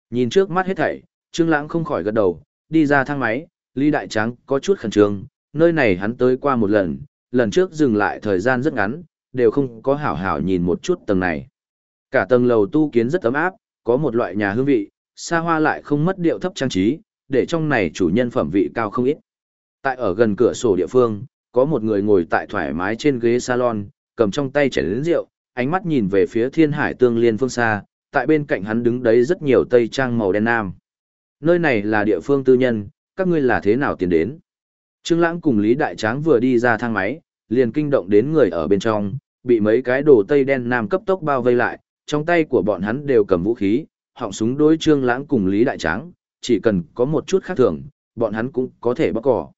Nhìn trước mắt hết thảy, Trương Lãng không khỏi gật đầu, đi ra thang máy, Lý Đại Tráng có chút khẩn trương, nơi này hắn tới qua một lần, lần trước dừng lại thời gian rất ngắn, đều không có hảo hảo nhìn một chút tầng này. Cả tầng lầu tu kiến rất ấm áp, có một loại nhà hương vị, xa hoa lại không mất điệu thấp trang trí, để trong này chủ nhân phẩm vị cao không ít. Tại ở gần cửa sổ địa phương, có một người ngồi tại thoải mái trên ghế salon, cầm trong tay chén lớn rượu, ánh mắt nhìn về phía thiên hải tương liên phương xa, tại bên cạnh hắn đứng đấy rất nhiều tây trang màu đen nam. Nơi này là địa phương tư nhân, các ngươi là thế nào tiến đến? Trương Lãng cùng Lý Đại Tráng vừa đi ra thang máy, liền kinh động đến người ở bên trong, bị mấy cái đồ tây đen nam cấp tốc bao vây lại, trong tay của bọn hắn đều cầm vũ khí, họng súng đối Trương Lãng cùng Lý Đại Tráng, chỉ cần có một chút khác thường, bọn hắn cũng có thể bóc cỏ.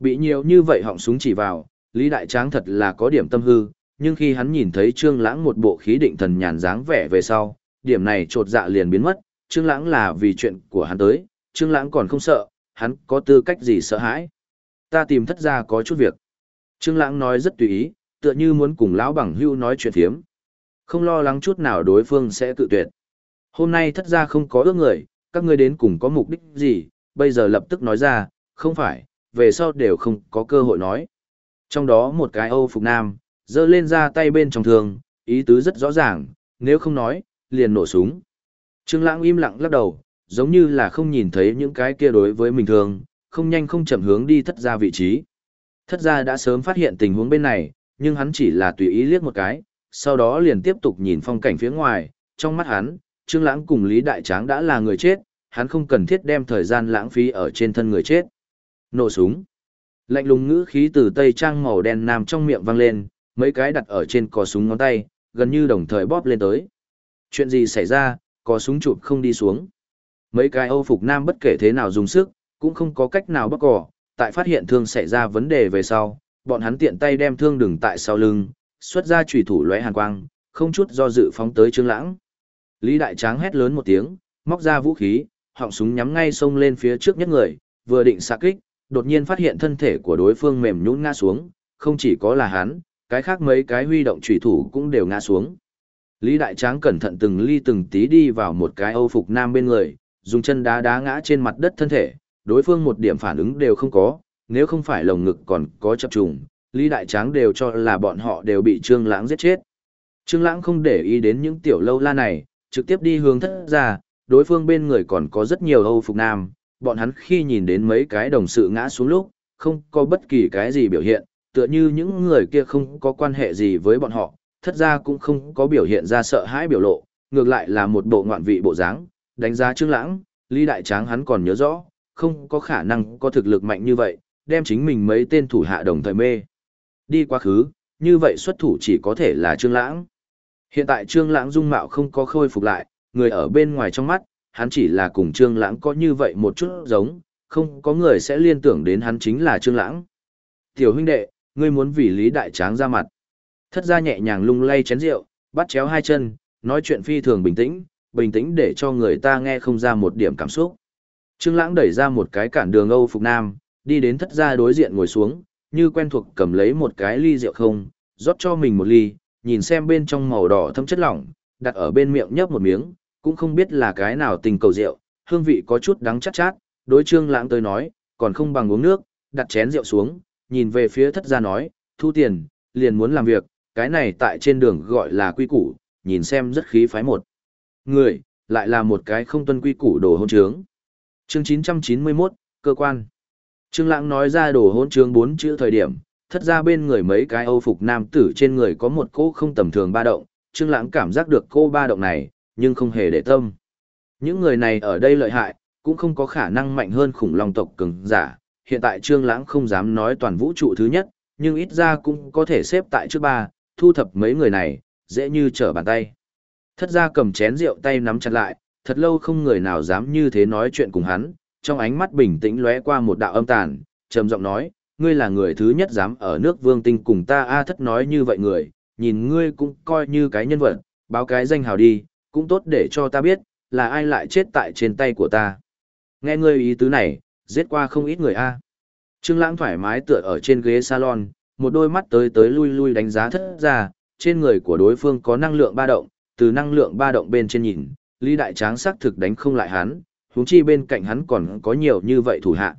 Bị nhiều như vậy họng súng chỉ vào, Lý Đại Tráng thật là có điểm tâm hư, nhưng khi hắn nhìn thấy Trương Lãng một bộ khí định thần nhàn dáng vẻ về sau, điểm này trột dạ liền biến mất, Trương Lãng là vì chuyện của hắn tới, Trương Lãng còn không sợ, hắn có tư cách gì sợ hãi. Ta tìm thất gia có chút việc. Trương Lãng nói rất tùy ý, tựa như muốn cùng lão bằng hưu nói chuyện thiếm. Không lo lắng chút nào đối phương sẽ tự tuyệt. Hôm nay thất gia không có ước người, các ngươi đến cùng có mục đích gì, bây giờ lập tức nói ra, không phải, về sau đều không có cơ hội nói. Trong đó một cái Âu Phục Nam, giơ lên ra tay bên trong thường, ý tứ rất rõ ràng, nếu không nói, liền nổ súng. Trương Lãng im lặng lắc đầu, giống như là không nhìn thấy những cái kia đối với mình thường, không nhanh không chậm hướng đi thất gia vị trí. Thất gia đã sớm phát hiện tình huống bên này, nhưng hắn chỉ là tùy ý liếc một cái, sau đó liền tiếp tục nhìn phong cảnh phía ngoài, trong mắt hắn, Trương Lãng cùng Lý Đại Tráng đã là người chết, hắn không cần thiết đem thời gian lãng phí ở trên thân người chết. Nổ súng. Lạnh lùng ngữ khí từ tây trang màu đen nam trong miệng vang lên, mấy cái đặt ở trên cò súng ngón tay, gần như đồng thời bóp lên tới. Chuyện gì xảy ra, cò súng chụp không đi xuống. Mấy cái Âu phục nam bất kể thế nào dùng sức, cũng không có cách nào bắt cò, tại phát hiện thương xảy ra vấn đề về sau, bọn hắn tiện tay đem thương đừng tại sau lưng, xuất ra chủy thủ lóe hàn quang, không chút do dự phóng tới Trương Lãng. Lý Đại Tráng hét lớn một tiếng, móc ra vũ khí, họng súng nhắm ngay xông lên phía trước nhất người, vừa định xạ kích, đột nhiên phát hiện thân thể của đối phương mềm nhũn ngã xuống, không chỉ có là hắn, cái khác mấy cái huy động chủy thủ cũng đều ngã xuống. Lý Đại Tráng cẩn thận từng ly từng tí đi vào một cái Âu phục nam bên người, dùng chân đá đá ngã trên mặt đất thân thể, đối phương một điểm phản ứng đều không có, nếu không phải lồng ngực còn có chập trùng, Lý Đại Tráng đều cho là bọn họ đều bị Trương Lãng giết chết. Trương Lãng không để ý đến những tiểu lâu la này, trực tiếp đi hướng thất gia, đối phương bên người còn có rất nhiều Âu phục nam, bọn hắn khi nhìn đến mấy cái đồng sự ngã xuống lúc, không có bất kỳ cái gì biểu hiện, tựa như những người kia không có quan hệ gì với bọn họ, thất ra cũng không có biểu hiện ra sợ hãi biểu lộ, ngược lại là một bộ ngoạn vị bộ dáng, đánh giá Trương Lãng, Lý Đại Tráng hắn còn nhớ rõ, không có khả năng có thực lực mạnh như vậy, đem chính mình mấy tên thủ hạ đồng thời mê. Đi quá khứ, như vậy xuất thủ chỉ có thể là Trương Lãng. Hiện tại Trương Lãng dung mạo không có khôi phục lại, người ở bên ngoài trong mắt, hắn chỉ là cùng Trương Lãng có như vậy một chút giống, không có người sẽ liên tưởng đến hắn chính là Trương Lãng. Tiểu huynh đệ, ngươi muốn vì Lý Đại Tráng ra mặt. Thất gia nhẹ nhàng lung lay chén rượu, bắt chéo hai chân, nói chuyện phi thường bình tĩnh, bình tĩnh để cho người ta nghe không ra một điểm cảm xúc. Trương Lãng đẩy ra một cái cản đường Âu Phục Nam, đi đến thất gia đối diện ngồi xuống, như quen thuộc cầm lấy một cái ly rượu không, rót cho mình một ly, nhìn xem bên trong màu đỏ thâm chất lỏng, đặt ở bên miệng nhấp một miếng, cũng không biết là cái nào tình cầu rượu, hương vị có chút đắng chát chát, đối Trương Lãng tới nói, còn không bằng uống nước, đặt chén rượu xuống, nhìn về phía thất gia nói, thu tiền, liền muốn làm việc, cái này tại trên đường gọi là quy củ, nhìn xem rất khí phái một. Người, lại là một cái không tuân quy củ đồ hôn trướng. Chương 991, cơ quan. Trương Lãng nói ra đồ hỗn trướng bốn chữ thời điểm, thất ra bên người mấy cái âu phục nam tử trên người có một cô không tầm thường ba động, Trương Lãng cảm giác được cô ba động này, nhưng không hề để tâm. Những người này ở đây lợi hại, cũng không có khả năng mạnh hơn khủng long tộc cường giả, hiện tại Trương Lãng không dám nói toàn vũ trụ thứ nhất, nhưng ít ra cũng có thể xếp tại trước ba, thu thập mấy người này, dễ như trở bàn tay. Thất gia cầm chén rượu tay nắm chặt lại, thật lâu không người nào dám như thế nói chuyện cùng hắn, trong ánh mắt bình tĩnh lóe qua một đạo âm tàn, trầm giọng nói, ngươi là người thứ nhất dám ở nước vương tinh cùng ta A thất nói như vậy người, nhìn ngươi cũng coi như cái nhân vật, báo cái danh hào đi, cũng tốt để cho ta biết, là ai lại chết tại trên tay của ta. Nghe ngươi ý tứ này, giết qua không ít người A. Trương Lãng thoải mái tựa ở trên ghế salon, một đôi mắt tới tới lui lui đánh giá thất ra, trên người của đối phương có năng lượng ba động, từ năng lượng ba động bên trên nhìn, Lý Đại Tráng xác thực đánh không lại hắn, huống chi bên cạnh hắn còn có nhiều như vậy thủ hạ.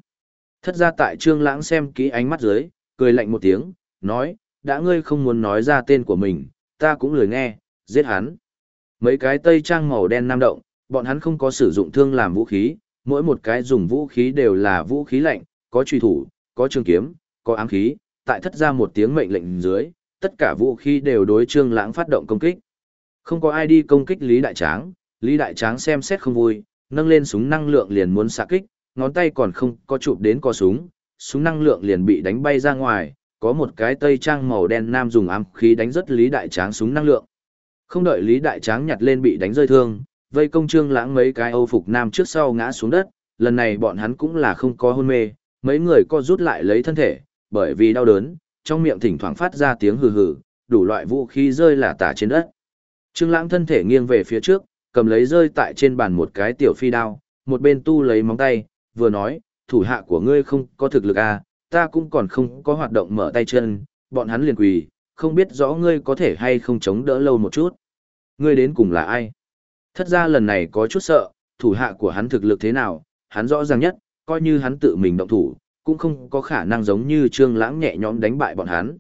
Thất ra tại Trương Lãng xem kỹ ánh mắt dưới, cười lạnh một tiếng, nói, đã ngươi không muốn nói ra tên của mình, ta cũng lười nghe, giết hắn. Mấy cái tây trang màu đen nam động, bọn hắn không có sử dụng thương làm vũ khí, mỗi một cái dùng vũ khí đều là vũ khí lạnh, có truy thủ, có trường kiếm, có ám khí, tại thất ra một tiếng mệnh lệnh dưới, tất cả vũ khí đều đối Trương Lãng phát động công kích. Không có ai đi công kích Lý Đại Tráng, Lý Đại Tráng xem xét không vui, nâng lên súng năng lượng liền muốn xạ kích, ngón tay còn không có chụp đến co súng, súng năng lượng liền bị đánh bay ra ngoài, có một cái tây trang màu đen nam dùng ám khí đánh rất Lý Đại Tráng súng năng lượng. Không đợi Lý Đại Tráng nhặt lên bị đánh rơi thương, vây công Trương Lãng mấy cái Âu phục nam trước sau ngã xuống đất, lần này bọn hắn cũng là không có hôn mê, mấy người co rút lại lấy thân thể, bởi vì đau đớn, trong miệng thỉnh thoảng phát ra tiếng hừ hừ, đủ loại vũ khí rơi là tả trên đất. Trương Lãng thân thể nghiêng về phía trước, cầm lấy rơi tại trên bàn một cái tiểu phi đao, một bên tu lấy móng tay, vừa nói, thủ hạ của ngươi không có thực lực à, ta cũng còn không có hoạt động mở tay chân, bọn hắn liền quỳ, không biết rõ ngươi có thể hay không chống đỡ lâu một chút. Ngươi đến cùng là ai? Thất ra lần này có chút sợ, thủ hạ của hắn thực lực thế nào, hắn rõ ràng nhất, coi như hắn tự mình động thủ, cũng không có khả năng giống như Trương Lãng nhẹ nhõm đánh bại bọn hắn.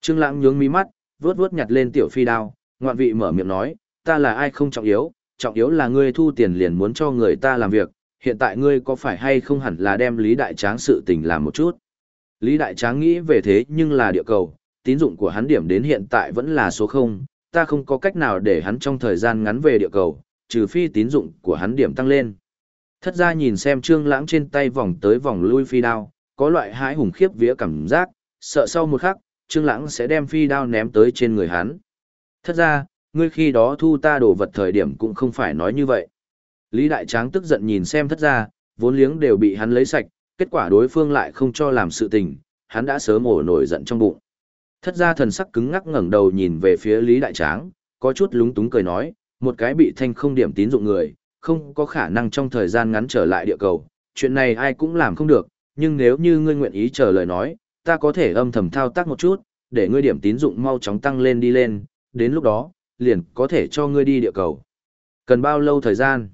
Trương Lãng nhướng mí mắt, vướt vướt nhặt lên tiểu phi đao, ngoạn vị mở miệng nói, ta là ai không trọng yếu, trọng yếu là ngươi thu tiền liền muốn cho người ta làm việc, hiện tại ngươi có phải hay không hẳn là đem Lý Đại Tráng sự tình làm một chút. Lý Đại Tráng nghĩ về thế nhưng là địa cầu, tín dụng của hắn điểm đến hiện tại vẫn là số 0, ta không có cách nào để hắn trong thời gian ngắn về địa cầu, trừ phi tín dụng của hắn điểm tăng lên. Thất ra nhìn xem trương lãng trên tay vòng tới vòng lui phi đao, có loại hãi hùng khiếp vía cảm giác, sợ sau một khắc, trương lãng sẽ đem phi đao ném tới trên người hắn. Thất ra, ngươi khi đó thu ta đồ vật thời điểm cũng không phải nói như vậy. Lý Đại Tráng tức giận nhìn xem thất ra, vốn liếng đều bị hắn lấy sạch, kết quả đối phương lại không cho làm sự tình, hắn đã sớm ổ nổi giận trong bụng. Thất ra thần sắc cứng ngắc ngẩng đầu nhìn về phía Lý Đại Tráng, có chút lúng túng cười nói, một cái bị thanh không điểm tín dụng người, không có khả năng trong thời gian ngắn trở lại địa cầu, chuyện này ai cũng làm không được, nhưng nếu như ngươi nguyện ý chờ lời nói, ta có thể âm thầm thao tác một chút, để ngươi điểm tín dụng mau chóng tăng lên đi lên, đến lúc đó, liền có thể cho ngươi đi địa cầu. Cần bao lâu thời gian?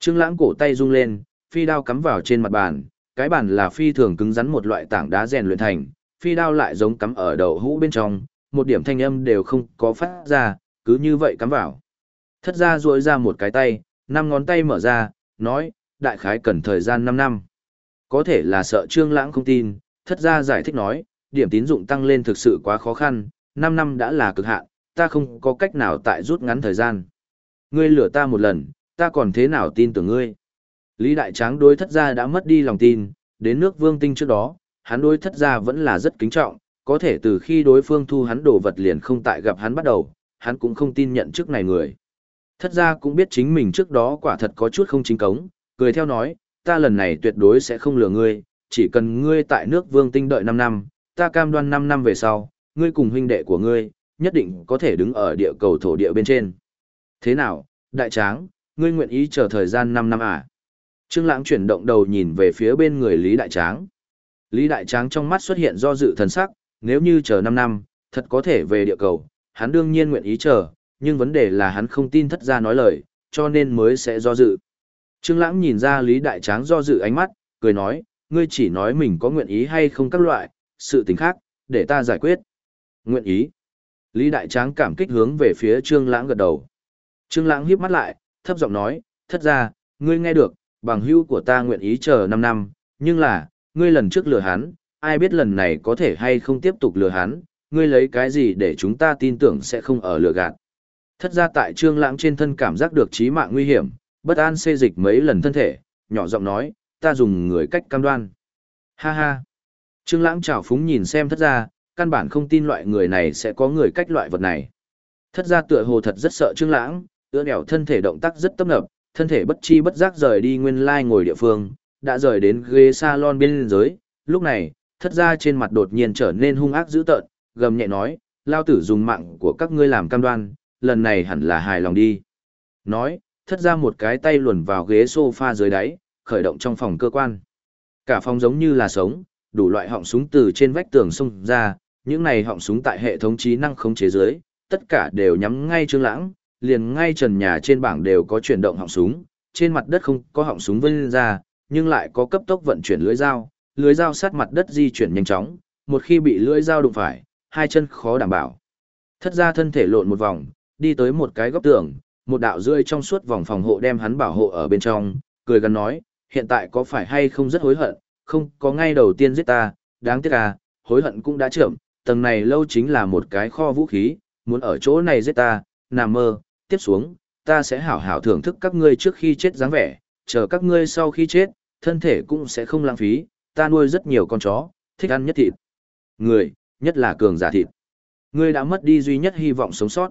Trương Lãng cổ tay rung lên, phi đao cắm vào trên mặt bàn, cái bàn là phi thường cứng rắn một loại tảng đá rèn luyện thành, phi đao lại giống cắm ở đầu hũ bên trong, một điểm thanh âm đều không có phát ra, cứ như vậy cắm vào. Thất ra duỗi ra một cái tay, năm ngón tay mở ra, nói, đại khái cần thời gian 5 năm. Có thể là sợ Trương Lãng không tin, thất gia giải thích nói, điểm tín dụng tăng lên thực sự quá khó khăn, 5 năm đã là cực hạn, ta không có cách nào tại rút ngắn thời gian. Ngươi lừa ta một lần, ta còn thế nào tin tưởng ngươi? Lý Đại Tráng đối thất gia đã mất đi lòng tin, đến nước Vương Tinh trước đó, hắn đối thất gia vẫn là rất kính trọng, có thể từ khi đối phương thu hắn đồ vật liền không tại gặp hắn bắt đầu, hắn cũng không tin nhận trước này người. Thất gia cũng biết chính mình trước đó quả thật có chút không chính cống, cười theo nói, ta lần này tuyệt đối sẽ không lừa ngươi, chỉ cần ngươi tại nước Vương Tinh đợi 5 năm, ta cam đoan 5 năm về sau, ngươi cùng huynh đệ của ngươi, nhất định có thể đứng ở địa cầu thổ địa bên trên. Thế nào, đại tráng, ngươi nguyện ý chờ thời gian 5 năm à? Trương Lãng chuyển động đầu nhìn về phía bên người Lý Đại Tráng. Lý Đại Tráng trong mắt xuất hiện do dự thần sắc, nếu như chờ 5 năm, thật có thể về địa cầu, hắn đương nhiên nguyện ý chờ, nhưng vấn đề là hắn không tin thất gia nói lời, cho nên mới sẽ do dự. Trương Lãng nhìn ra Lý Đại Tráng do dự ánh mắt, cười nói, ngươi chỉ nói mình có nguyện ý hay không các loại, sự tình khác, để ta giải quyết. Nguyện ý. Lý Đại Tráng cảm kích hướng về phía Trương Lãng gật đầu. Trương Lãng híp mắt lại, thấp giọng nói, Thật ra, ngươi nghe được, bằng hữu của ta nguyện ý chờ 5 năm, nhưng là, ngươi lần trước lừa hắn, ai biết lần này có thể hay không tiếp tục lừa hắn, ngươi lấy cái gì để chúng ta tin tưởng sẽ không ở lừa gạt. Thật ra tại Trương Lãng trên thân cảm giác được chí mạng nguy hiểm, bất an xê dịch mấy lần thân thể, nhỏ giọng nói, ta dùng người cách cam đoan. Ha ha. Trương Lãng chảo phúng nhìn xem thất gia, căn bản không tin loại người này sẽ có người cách loại vật này. Thất gia tựa hồ thật rất sợ Trương Lãng, ưỡn đèo thân thể động tác rất tấp nập, thân thể bất chi bất giác rời đi nguyên lai ngồi địa phương, đã rời đến ghế salon bên dưới, lúc này, thất gia trên mặt đột nhiên trở nên hung ác dữ tợn, gầm nhẹ nói, lao tử dùng mạng của các ngươi làm cam đoan, lần này hẳn là hài lòng đi. Nói, thất ra một cái tay luồn vào ghế sofa dưới đáy, khởi động trong phòng cơ quan. Cả phòng giống như là sống, đủ loại họng súng từ trên vách tường xông ra, những này họng súng tại hệ thống trí năng khống chế dưới, tất cả đều nhắm ngay Trương Lãng, liền ngay trần nhà trên bảng đều có chuyển động họng súng, trên mặt đất không có họng súng vươn ra, nhưng lại có cấp tốc vận chuyển lưới dao, lưới dao sát mặt đất di chuyển nhanh chóng, một khi bị lưới dao đụng phải, hai chân khó đảm bảo. Thất ra thân thể lộn một vòng, đi tới một cái góc tường, một đạo rươi trong suốt vòng phòng hộ đem hắn bảo hộ ở bên trong, cười gần nói, hiện tại có phải hay không rất hối hận, không có ngay đầu tiên giết ta, đáng tiếc à, hối hận cũng đã chậm, tầng này lâu chính là một cái kho vũ khí, muốn ở chỗ này giết ta, nằm mơ, tiếp xuống, ta sẽ hảo hảo thưởng thức các ngươi trước khi chết dáng vẻ, chờ các ngươi sau khi chết, thân thể cũng sẽ không lãng phí, ta nuôi rất nhiều con chó, thích ăn nhất thịt. Người, nhất là cường giả thịt. Ngươi đã mất đi duy nhất hy vọng sống sót.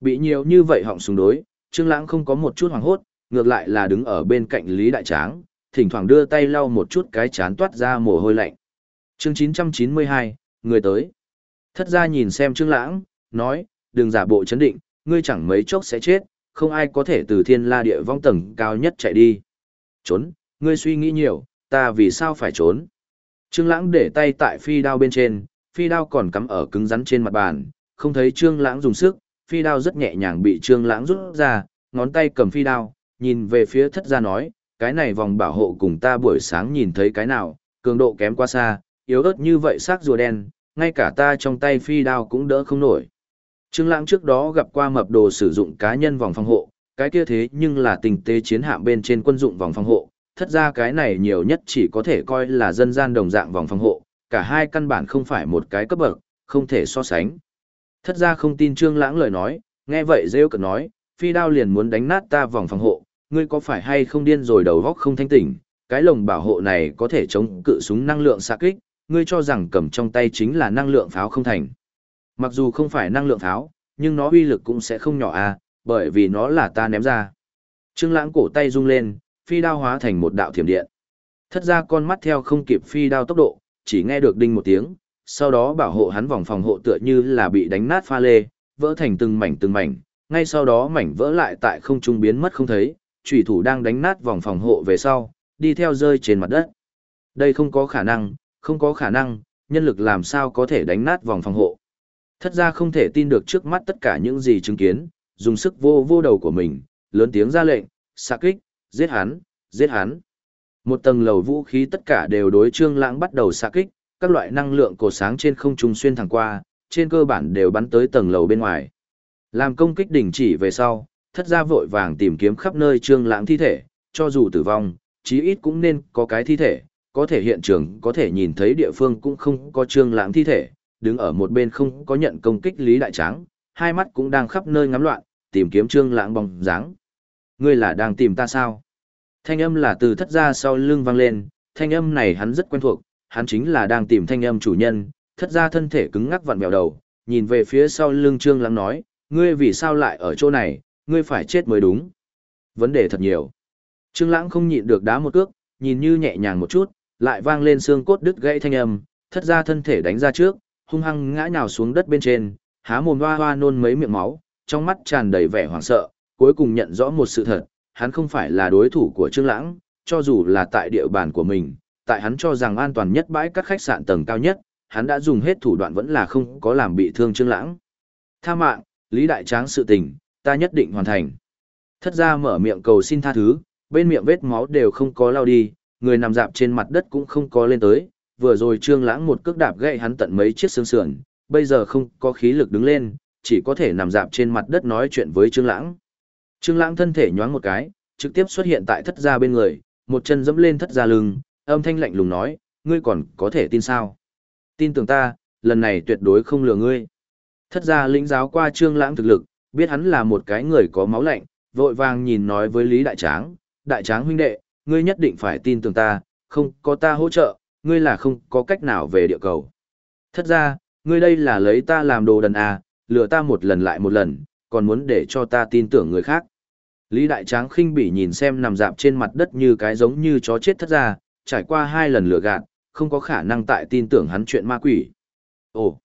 Bị nhiều như vậy họng súng đối, Trương Lãng không có một chút hoảng hốt, ngược lại là đứng ở bên cạnh Lý Đại Tráng, thỉnh thoảng đưa tay lau một chút cái chán toát ra mồ hôi lạnh. Chương 992, người tới. Thất gia nhìn xem Trương Lãng, nói, đừng giả bộ chấn định, ngươi chẳng mấy chốc sẽ chết, không ai có thể từ thiên la địa vong tầng cao nhất chạy đi. Trốn, ngươi suy nghĩ nhiều, ta vì sao phải trốn? Trương Lãng để tay tại phi đao bên trên, phi đao còn cắm ở cứng rắn trên mặt bàn, không thấy Trương Lãng dùng sức, phi đao rất nhẹ nhàng bị Trương Lãng rút ra, ngón tay cầm phi đao, nhìn về phía thất gia nói, cái này vòng bảo hộ cùng ta buổi sáng nhìn thấy cái nào, cường độ kém quá xa, yếu ớt như vậy sắc rùa đen, ngay cả ta trong tay phi đao cũng đỡ không nổi. Trương Lãng trước đó gặp qua mập đồ sử dụng cá nhân vòng phòng hộ, cái kia thế nhưng là tình tế chiến hạm bên trên quân dụng vòng phòng hộ, Thật ra cái này nhiều nhất chỉ có thể coi là dân gian đồng dạng vòng phòng hộ, cả hai căn bản không phải một cái cấp bậc, không thể so sánh. Thật ra không tin Trương Lãng lời nói, nghe vậy rêu cợt nói, phi đao liền muốn đánh nát ta vòng phòng hộ, ngươi có phải hay không điên rồi đầu óc không thanh tỉnh, cái lồng bảo hộ này có thể chống cự súng năng lượng xạ kích, ngươi cho rằng cầm trong tay chính là năng lượng pháo không thành. Mặc dù không phải năng lượng pháo, nhưng nó uy lực cũng sẽ không nhỏ à, bởi vì nó là ta ném ra. Trương Lãng cổ tay rung lên, phi đao hóa thành một đạo thiểm điện. Thất ra con mắt theo không kịp phi đao tốc độ, chỉ nghe được đinh một tiếng, sau đó bảo hộ hắn vòng phòng hộ tựa như là bị đánh nát pha lê, vỡ thành từng mảnh từng mảnh, ngay sau đó mảnh vỡ lại tại không trung biến mất không thấy, chủy thủ đang đánh nát vòng phòng hộ về sau, đi theo rơi trên mặt đất. Đây không có khả năng, không có khả năng, nhân lực làm sao có thể đánh nát vòng phòng hộ. Thất ra không thể tin được trước mắt tất cả những gì chứng kiến, dùng sức vô vô đầu của mình, lớn tiếng ra lệnh, xạ kích, giết hắn, giết hắn. Một tầng lầu vũ khí tất cả đều đối trương lãng bắt đầu xạ kích, các loại năng lượng cổ sáng trên không trung xuyên thẳng qua, trên cơ bản đều bắn tới tầng lầu bên ngoài. Làm công kích đình chỉ về sau, thất gia vội vàng tìm kiếm khắp nơi trương lãng thi thể, cho dù tử vong, chí ít cũng nên có cái thi thể, có thể hiện trường có thể nhìn thấy địa phương cũng không có trương lãng thi thể, đứng ở một bên không có nhận công kích Lý Đại Tráng, hai mắt cũng đang khắp nơi ngắm loạn, tìm kiếm trương lãng bóng dáng. Ngươi là đang tìm ta sao? Thanh âm là từ thất gia sau lưng vang lên, thanh âm này hắn rất quen thuộc, hắn chính là đang tìm thanh âm chủ nhân, thất gia thân thể cứng ngắc vặn vẹo đầu, nhìn về phía sau lưng trương lãng nói, ngươi vì sao lại ở chỗ này, ngươi phải chết mới đúng. Vấn đề thật nhiều. Trương lãng không nhịn được đá một cước, nhìn như nhẹ nhàng một chút, lại vang lên xương cốt đứt gãy thanh âm, thất gia thân thể đánh ra trước, hung hăng ngã nhào xuống đất bên trên, há mồm hoa hoa nôn mấy miệng máu, trong mắt tràn đầy vẻ hoảng sợ, cuối cùng nhận rõ một sự thật, hắn không phải là đối thủ của Trương Lãng, cho dù là tại địa bàn của mình, tại hắn cho rằng an toàn nhất bãi các khách sạn tầng cao nhất, hắn đã dùng hết thủ đoạn vẫn là không có làm bị thương Trương Lãng. Tha mạng, Lý Đại Tráng sự tình, ta nhất định hoàn thành. Thất gia mở miệng cầu xin tha thứ, bên miệng vết máu đều không có lau đi, người nằm dạp trên mặt đất cũng không có lên tới, vừa rồi Trương Lãng một cước đạp gãy hắn tận mấy chiếc xương sườn, bây giờ không có khí lực đứng lên, chỉ có thể nằm dạp trên mặt đất nói chuyện với Trương Lãng. Trương Lãng thân thể nhoáng một cái, trực tiếp xuất hiện tại thất gia bên người, một chân giẫm lên thất gia lưng, âm thanh lạnh lùng nói, ngươi còn có thể tin sao? Tin tưởng ta, lần này tuyệt đối không lừa ngươi. Thất gia lĩnh giáo qua Trương Lãng thực lực, biết hắn là một cái người có máu lạnh, vội vàng nhìn nói với Lý Đại Tráng, Đại Tráng huynh đệ, ngươi nhất định phải tin tưởng ta, không có ta hỗ trợ, ngươi là không có cách nào về địa cầu. Thất ra, ngươi đây là lấy ta làm đồ đần à, lừa ta một lần lại một lần, còn muốn để cho ta tin tưởng người khác. Lý Đại Tráng khinh bỉ nhìn xem nằm dạp trên mặt đất như cái giống như chó chết thất ra, trải qua hai lần lừa gạt, không có khả năng tại tin tưởng hắn chuyện ma quỷ. Ồ!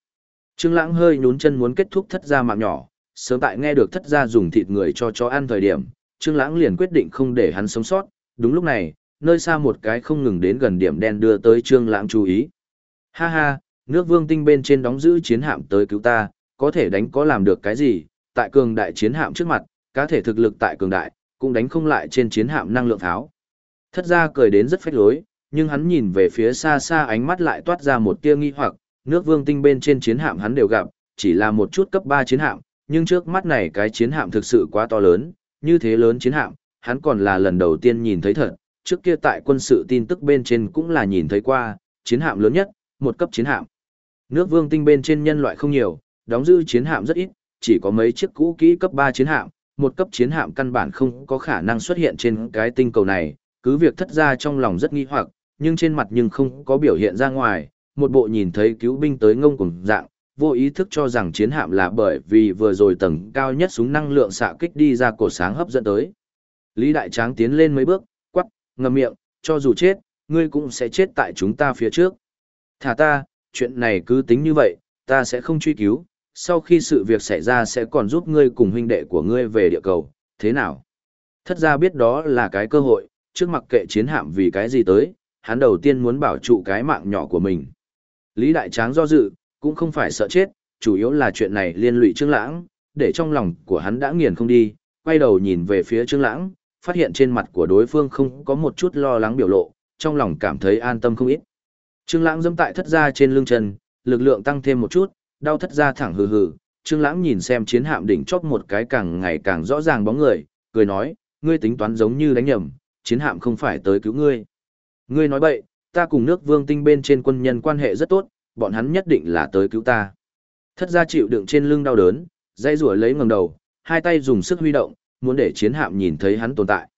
Trương Lãng hơi nhún chân muốn kết thúc thất gia mạng nhỏ, sớm tại nghe được thất gia dùng thịt người cho chó ăn thời điểm, Trương Lãng liền quyết định không để hắn sống sót. Đúng lúc này, nơi xa một cái không ngừng đến gần điểm đen đưa tới Trương Lãng chú ý. Ha ha, nước Vương Tinh bên trên đóng giữ chiến hạm tới cứu ta, có thể đánh có làm được cái gì, tại cường đại chiến hạm trước mặt, cá thể thực lực tại cường đại, cũng đánh không lại trên chiến hạm năng lượng tháo. Thất ra cười đến rất phách lối, nhưng hắn nhìn về phía xa xa ánh mắt lại toát ra một tia nghi hoặc, nước vương tinh bên trên chiến hạm hắn đều gặp, chỉ là một chút cấp 3 chiến hạm, nhưng trước mắt này cái chiến hạm thực sự quá to lớn, như thế lớn chiến hạm, hắn còn là lần đầu tiên nhìn thấy thật, trước kia tại quân sự tin tức bên trên cũng là nhìn thấy qua, chiến hạm lớn nhất, một cấp chiến hạm. Nước vương tinh bên trên nhân loại không nhiều, đóng giữ chiến hạm rất ít, chỉ có mấy chiếc cũ kỹ cấp 3 chiến hạm, một cấp chiến hạm căn bản không có khả năng xuất hiện trên cái tinh cầu này, cứ việc thất ra trong lòng rất nghi hoặc, nhưng trên mặt nhưng không có biểu hiện ra ngoài, một bộ nhìn thấy cứu binh tới ngông cùng dạng, vô ý thức cho rằng chiến hạm là bởi vì vừa rồi tầng cao nhất súng năng lượng xạ kích đi ra cổ sáng hấp dẫn tới. Lý Đại Tráng tiến lên mấy bước, quắc, ngậm miệng, cho dù chết, ngươi cũng sẽ chết tại chúng ta phía trước. Thả ta, chuyện này cứ tính như vậy, ta sẽ không truy cứu, sau khi sự việc xảy ra sẽ còn giúp ngươi cùng huynh đệ của ngươi về địa cầu, thế nào? Thất ra biết đó là cái cơ hội, trước mặc kệ chiến hạm vì cái gì tới, hắn đầu tiên muốn bảo trụ cái mạng nhỏ của mình. Lý Đại Tráng do dự, cũng không phải sợ chết, chủ yếu là chuyện này liên lụy Trương Lãng, để trong lòng của hắn đã nghiền không đi, quay đầu nhìn về phía Trương Lãng, phát hiện trên mặt của đối phương không có một chút lo lắng biểu lộ, trong lòng cảm thấy an tâm không ít. Trương Lãng dẫm tại thất gia trên lưng chân, lực lượng tăng thêm một chút, đau thất gia thẳng hừ hừ, Trương Lãng nhìn xem chiến hạm đỉnh chót một cái càng ngày càng rõ ràng bóng người, cười nói, ngươi tính toán giống như đánh nhầm, chiến hạm không phải tới cứu ngươi. Ngươi nói bậy, ta cùng nước Vương Tinh bên trên quân nhân quan hệ rất tốt, bọn hắn nhất định là tới cứu ta. Thất gia chịu đựng trên lưng đau đớn, dây rủa lấy ngẩng đầu, hai tay dùng sức huy động, muốn để chiến hạm nhìn thấy hắn tồn tại.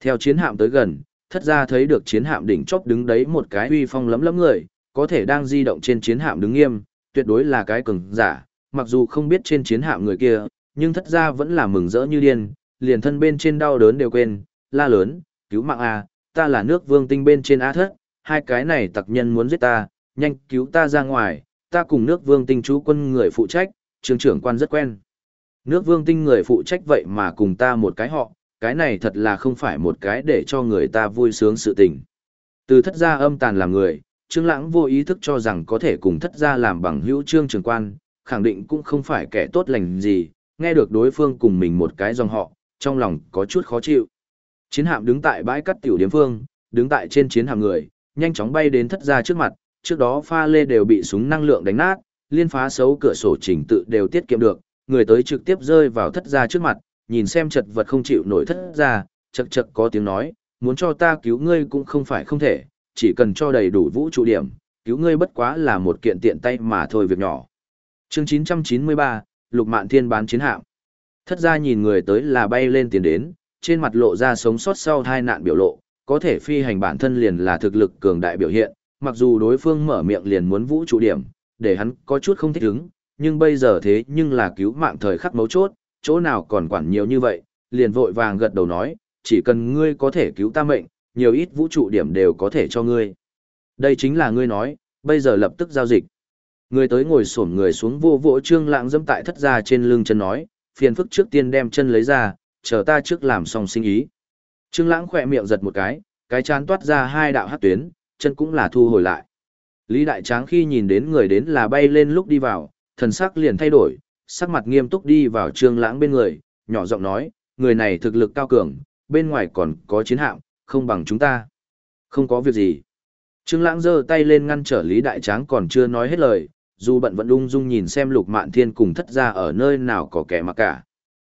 Theo chiến hạm tới gần, thất ra thấy được chiến hạm đỉnh chóp đứng đấy một cái uy phong lấm lấm người, có thể đang di động trên chiến hạm đứng nghiêm, tuyệt đối là cái cường giả, mặc dù không biết trên chiến hạm người kia, nhưng thất ra vẫn là mừng rỡ như điên, liền thân bên trên đau đớn đều quên, la lớn, cứu mạng A, ta là nước vương tinh bên trên A thất, hai cái này tặc nhân muốn giết ta, nhanh cứu ta ra ngoài, ta cùng nước vương tinh chú quân người phụ trách, trường trưởng quan rất quen. Nước vương tinh người phụ trách vậy mà cùng ta một cái họ, cái này thật là không phải một cái để cho người ta vui sướng sự tình. Từ thất gia âm tàn làm người, Trương Lãng vô ý thức cho rằng có thể cùng thất gia làm bằng hữu Trương Trường Quan, khẳng định cũng không phải kẻ tốt lành gì, nghe được đối phương cùng mình một cái dòng họ, trong lòng có chút khó chịu. Chiến hạm đứng tại bãi cắt tiểu điểm phương, đứng tại trên chiến hạm người, nhanh chóng bay đến thất gia trước mặt, trước đó pha lê đều bị súng năng lượng đánh nát, liên phá xấu cửa sổ chỉnh tự đều tiết kiệm được, người tới trực tiếp rơi vào thất gia trước mặt, nhìn xem chật vật không chịu nổi thất gia, chật chật có tiếng nói, muốn cho ta cứu ngươi cũng không phải không thể, chỉ cần cho đầy đủ vũ trụ điểm, cứu ngươi bất quá là một kiện tiện tay mà thôi việc nhỏ. Chương 993, Lục Mạn Thiên bán chiến hạm. Thất gia nhìn người tới là bay lên tiền đến, trên mặt lộ ra sống sót sau tai nạn biểu lộ, có thể phi hành bản thân liền là thực lực cường đại biểu hiện, mặc dù đối phương mở miệng liền muốn vũ trụ điểm, để hắn có chút không thích ứng, nhưng bây giờ thế nhưng là cứu mạng thời khắc mấu chốt, chỗ nào còn quản nhiều như vậy, liền vội vàng gật đầu nói, chỉ cần ngươi có thể cứu ta mệnh, nhiều ít vũ trụ điểm đều có thể cho ngươi. Đây chính là ngươi nói, bây giờ lập tức giao dịch. Người tới ngồi xổm người xuống vô vỗ trương lãng dâm tại thất gia trên lưng chân nói, phiền phức trước tiên đem chân lấy ra, chờ ta trước làm xong sinh ý. Trương lãng khỏe miệng giật một cái, cái chán toát ra hai đạo hát tuyến, chân cũng là thu hồi lại. Lý Đại Tráng khi nhìn đến người đến là bay lên lúc đi vào, thần sắc liền thay đổi, sắc mặt nghiêm túc đi vào trương lãng bên người, nhỏ giọng nói, người này thực lực cao cường, bên ngoài còn có chiến hạm, không bằng chúng ta. Không có việc gì. Trương lãng giơ tay lên ngăn trở Lý Đại Tráng còn chưa nói hết lời, dù bận vẫn ung dung nhìn xem lục mạn thiên cùng thất gia ở nơi nào có kẻ mà cả.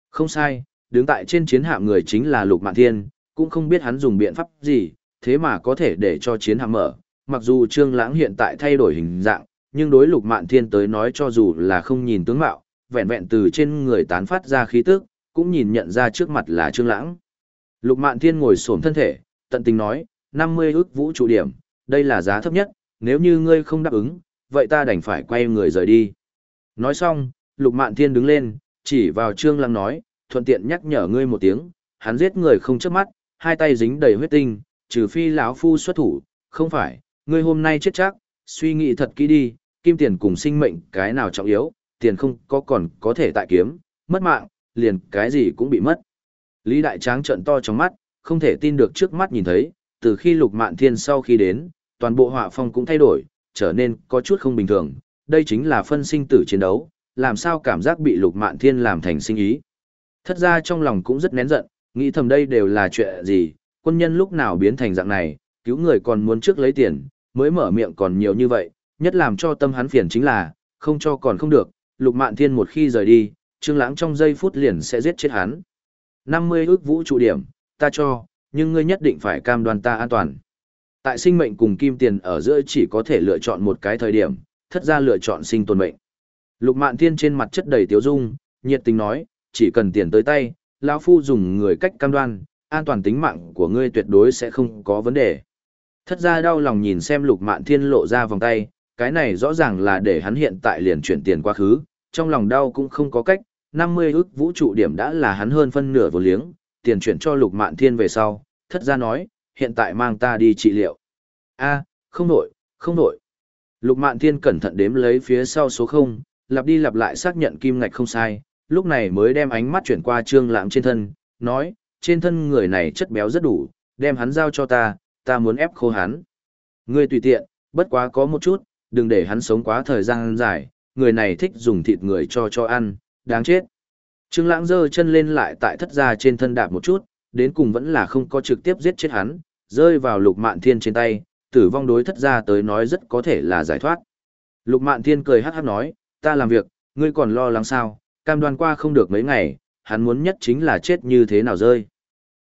Không sai, đứng tại trên chiến hạm người chính là lục mạn thiên, cũng không biết hắn dùng biện pháp gì, thế mà có thể để cho chiến hạm mở. Mặc dù Trương Lãng hiện tại thay đổi hình dạng, nhưng đối Lục Mạn Thiên tới nói cho dù là không nhìn tướng mạo, vẹn vẹn từ trên người tán phát ra khí tức, cũng nhìn nhận ra trước mặt là Trương Lãng. Lục Mạn Thiên ngồi xổm thân thể, tận tình nói, năm mươi ước vũ trụ điểm, đây là giá thấp nhất, nếu như ngươi không đáp ứng, vậy ta đành phải quay người rời đi. Nói xong, Lục Mạn Thiên đứng lên, chỉ vào Trương Lãng nói, thuận tiện nhắc nhở ngươi một tiếng, hắn giết người không chớp mắt, hai tay dính đầy huyết tinh, trừ phi lão phu xuất thủ, không phải, ngươi hôm nay chết chắc, suy nghĩ thật kỹ đi, kim tiền cùng sinh mệnh cái nào trọng yếu, tiền không có còn có thể tại kiếm, mất mạng, liền cái gì cũng bị mất. Lý Đại Tráng trợn to trong mắt, không thể tin được trước mắt nhìn thấy, từ khi Lục Mạn Thiên sau khi đến, toàn bộ họa phong cũng thay đổi, trở nên có chút không bình thường, đây chính là phân sinh tử chiến đấu, làm sao cảm giác bị Lục Mạn Thiên làm thành sinh ý. Thất ra trong lòng cũng rất nén giận, nghĩ thầm đây đều là chuyện gì, quân nhân lúc nào biến thành dạng này, cứu người còn muốn trước lấy tiền, mới mở miệng còn nhiều như vậy, nhất làm cho tâm hắn phiền chính là, không cho còn không được, lục mạn thiên một khi rời đi, trương lãng trong giây phút liền sẽ giết chết hắn. 50 ước vũ trụ điểm, ta cho, nhưng ngươi nhất định phải cam đoan ta an toàn. Tại sinh mệnh cùng kim tiền ở giữa chỉ có thể lựa chọn một cái thời điểm, thất ra lựa chọn sinh tồn mệnh. Lục mạn thiên trên mặt chất đầy tiếu dung, nhiệt tình nói, chỉ cần tiền tới tay, lão phu dùng người cách cam đoan, an toàn tính mạng của ngươi tuyệt đối sẽ không có vấn đề. Thất ra đau lòng nhìn xem lục mạn thiên lộ ra vòng tay, cái này rõ ràng là để hắn hiện tại liền chuyển tiền quá khứ, trong lòng đau cũng không có cách, 50 ức vũ trụ điểm đã là hắn hơn phân nửa vô liếng, tiền chuyển cho lục mạn thiên về sau, thất ra nói, hiện tại mang ta đi trị liệu. a không nổi, không nổi. Lục mạn thiên cẩn thận đếm lấy phía sau số 0, lặp đi lặp lại xác nhận kim ngạch không sai, lúc này mới đem ánh mắt chuyển qua trương lãng trên thân, nói, trên thân người này chất béo rất đủ, đem hắn giao cho ta, ta muốn ép khô hắn. Ngươi tùy tiện, bất quá có một chút, đừng để hắn sống quá thời gian dài, người này thích dùng thịt người cho cho ăn, đáng chết. Trương Lãng giơ chân lên lại tại thất gia trên thân đạp một chút, đến cùng vẫn là không có trực tiếp giết chết hắn, rơi vào Lục Mạn Thiên trên tay, tử vong đối thất gia tới nói rất có thể là giải thoát. Lục Mạn Thiên cười hắc hắc nói, ta làm việc, ngươi còn lo lắng sao, cam đoan qua không được mấy ngày, hắn muốn nhất chính là chết như thế nào rơi.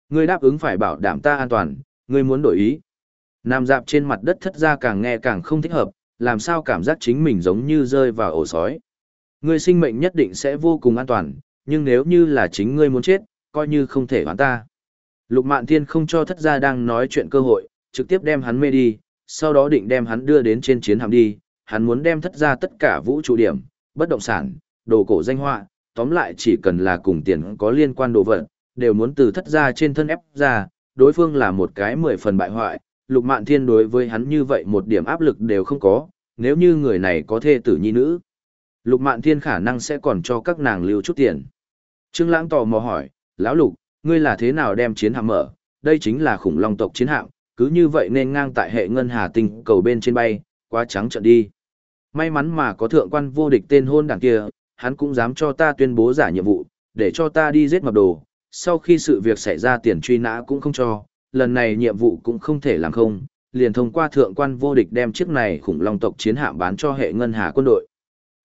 Ngươi đáp ứng phải bảo đảm ta an toàn, ngươi muốn đổi ý. Nam dạp trên mặt đất thất gia càng nghe càng không thích hợp, làm sao cảm giác chính mình giống như rơi vào ổ sói. Ngươi sinh mệnh nhất định sẽ vô cùng an toàn, nhưng nếu như là chính ngươi muốn chết, coi như không thể hoán ta. Lục Mạn Thiên không cho thất gia đang nói chuyện cơ hội, trực tiếp đem hắn mê đi, sau đó định đem hắn đưa đến trên chiến hạm đi, hắn muốn đem thất gia tất cả vũ trụ điểm, bất động sản, đồ cổ danh họa, tóm lại chỉ cần là cùng tiền có liên quan đồ vật, đều muốn từ thất gia trên thân ép ra, đối phương là một cái mười phần bại hoại, lục mạn thiên đối với hắn như vậy một điểm áp lực đều không có, nếu như người này có thê tử nhi nữ. Lục mạn thiên khả năng sẽ còn cho các nàng lưu chút tiền. Trương lãng tò mò hỏi, lão lục, ngươi là thế nào đem chiến hạm mở, đây chính là khủng long tộc chiến hạm, cứ như vậy nên ngang tại hệ ngân hà tinh cầu bên trên bay, quá trắng trợn đi. May mắn mà có thượng quan vô địch tên hôn đảng kia, hắn cũng dám cho ta tuyên bố giả nhiệm vụ, để cho ta đi giết mập đồ, sau khi sự việc xảy ra tiền truy nã cũng không cho, lần này nhiệm vụ cũng không thể làm không, liền thông qua thượng quan vô địch đem chiếc này khủng long tộc chiến hạm bán cho hệ ngân hà quân đội.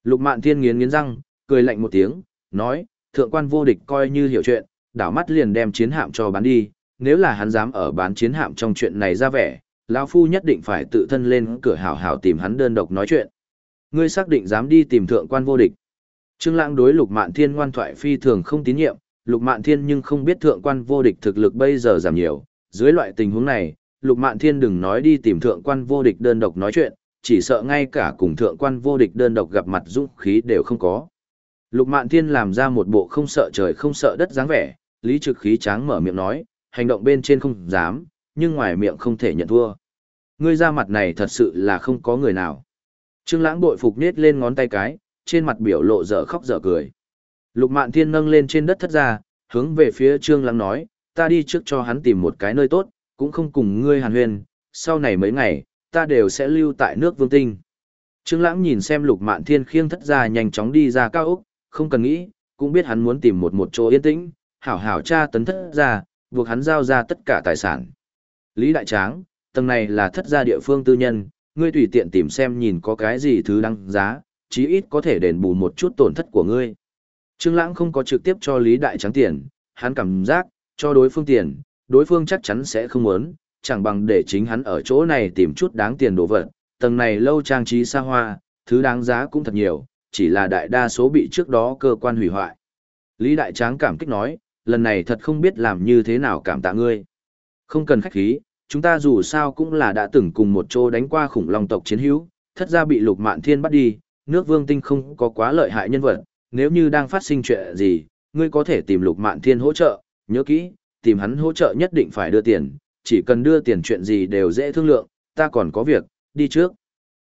Lục Mạn Thiên nghiến nghiến răng, cười lạnh một tiếng, nói, thượng quan vô địch coi như hiểu chuyện, đảo mắt liền đem chiến hạm cho bán đi, nếu là hắn dám ở bán chiến hạm trong chuyện này ra vẻ, lão phu nhất định phải tự thân lên cửa hảo hảo tìm hắn đơn độc nói chuyện. Ngươi xác định dám đi tìm thượng quan vô địch. Trương Lãng đối Lục Mạn Thiên ngoan thoại phi thường không tín nhiệm, Lục Mạn Thiên nhưng không biết thượng quan vô địch thực lực bây giờ giảm nhiều, dưới loại tình huống này, Lục Mạn Thiên đừng nói đi tìm thượng quan vô địch đơn độc nói chuyện, chỉ sợ ngay cả cùng thượng quan vô địch đơn độc gặp mặt dũng khí đều không có. Lục Mạn Thiên làm ra một bộ không sợ trời không sợ đất dáng vẻ, Lý Trực khí tráng mở miệng nói, hành động bên trên không dám, nhưng ngoài miệng không thể nhận thua. Ngươi ra mặt này thật sự là không có người nào. Trương Lãng bội phục nết lên ngón tay cái, trên mặt biểu lộ dở khóc dở cười. Lục Mạn Thiên nâng lên trên đất thất ra, hướng về phía Trương Lãng nói, ta đi trước cho hắn tìm một cái nơi tốt, cũng không cùng ngươi hàn Huyền. sau này mấy ngày, ta đều sẽ lưu tại nước Vương Tinh. Trương Lãng nhìn xem Lục Mạn Thiên khiêng thất ra nhanh chóng đi ra cao ốc, không cần nghĩ, cũng biết hắn muốn tìm một một chỗ yên tĩnh, hảo hảo tra tấn thất ra, buộc hắn giao ra tất cả tài sản. Lý Đại Tráng, tầng này là thất gia địa phương tư nhân, ngươi tùy tiện tìm xem nhìn có cái gì thứ đăng giá, chí ít có thể đền bù một chút tổn thất của ngươi. Trương Lãng không có trực tiếp cho Lý Đại Tráng tiền, hắn cảm giác, cho đối phương tiền, đối phương chắc chắn sẽ không muốn, chẳng bằng để chính hắn ở chỗ này tìm chút đáng tiền đồ vật. Tầng này lâu trang trí xa hoa, thứ đáng giá cũng thật nhiều, chỉ là đại đa số bị trước đó cơ quan hủy hoại. Lý Đại Tráng cảm kích nói, lần này thật không biết làm như thế nào cảm tạ ngươi. Không cần khách khí, chúng ta dù sao cũng là đã từng cùng một chỗ đánh qua khủng long tộc chiến hữu, thất ra bị lục mạn thiên bắt đi, nước vương tinh không có quá lợi hại nhân vật, nếu như đang phát sinh chuyện gì, ngươi có thể tìm lục mạn thiên hỗ trợ, nhớ kỹ, tìm hắn hỗ trợ nhất định phải đưa tiền, chỉ cần đưa tiền chuyện gì đều dễ thương lượng, ta còn có việc, đi trước.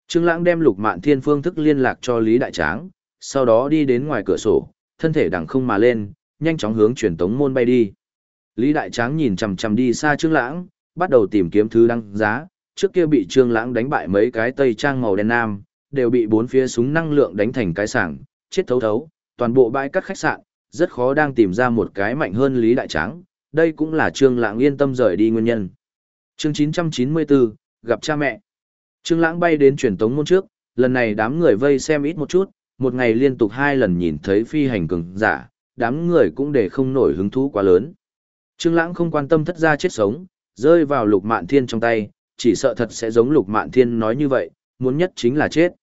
Trương Lãng đem lục mạn thiên phương thức liên lạc cho Lý Đại Tráng, sau đó đi đến ngoài cửa sổ, thân thể đằng không mà lên, nhanh chóng hướng truyền tống môn bay đi. Lý Đại Tráng nhìn chằm chằm đi xa Trương Lãng, bắt đầu tìm kiếm thứ đăng giá, trước kia bị Trương Lãng đánh bại mấy cái tây trang màu đen nam, đều bị bốn phía súng năng lượng đánh thành cái sảng, chết thấu thấu, toàn bộ bãi các khách sạn, rất khó đang tìm ra một cái mạnh hơn Lý Đại Tráng, đây cũng là Trương Lãng yên tâm rời đi nguyên nhân. Chương 994, gặp cha mẹ. Trương Lãng bay đến truyền tống môn trước, lần này đám người vây xem ít một chút, một ngày liên tục hai lần nhìn thấy phi hành cường giả, đám người cũng để không nổi hứng thú quá lớn. Trương Lãng không quan tâm thất gia chết sống, rơi vào Lục Mạn Thiên trong tay, chỉ sợ thật sẽ giống Lục Mạn Thiên nói như vậy, muốn nhất chính là chết.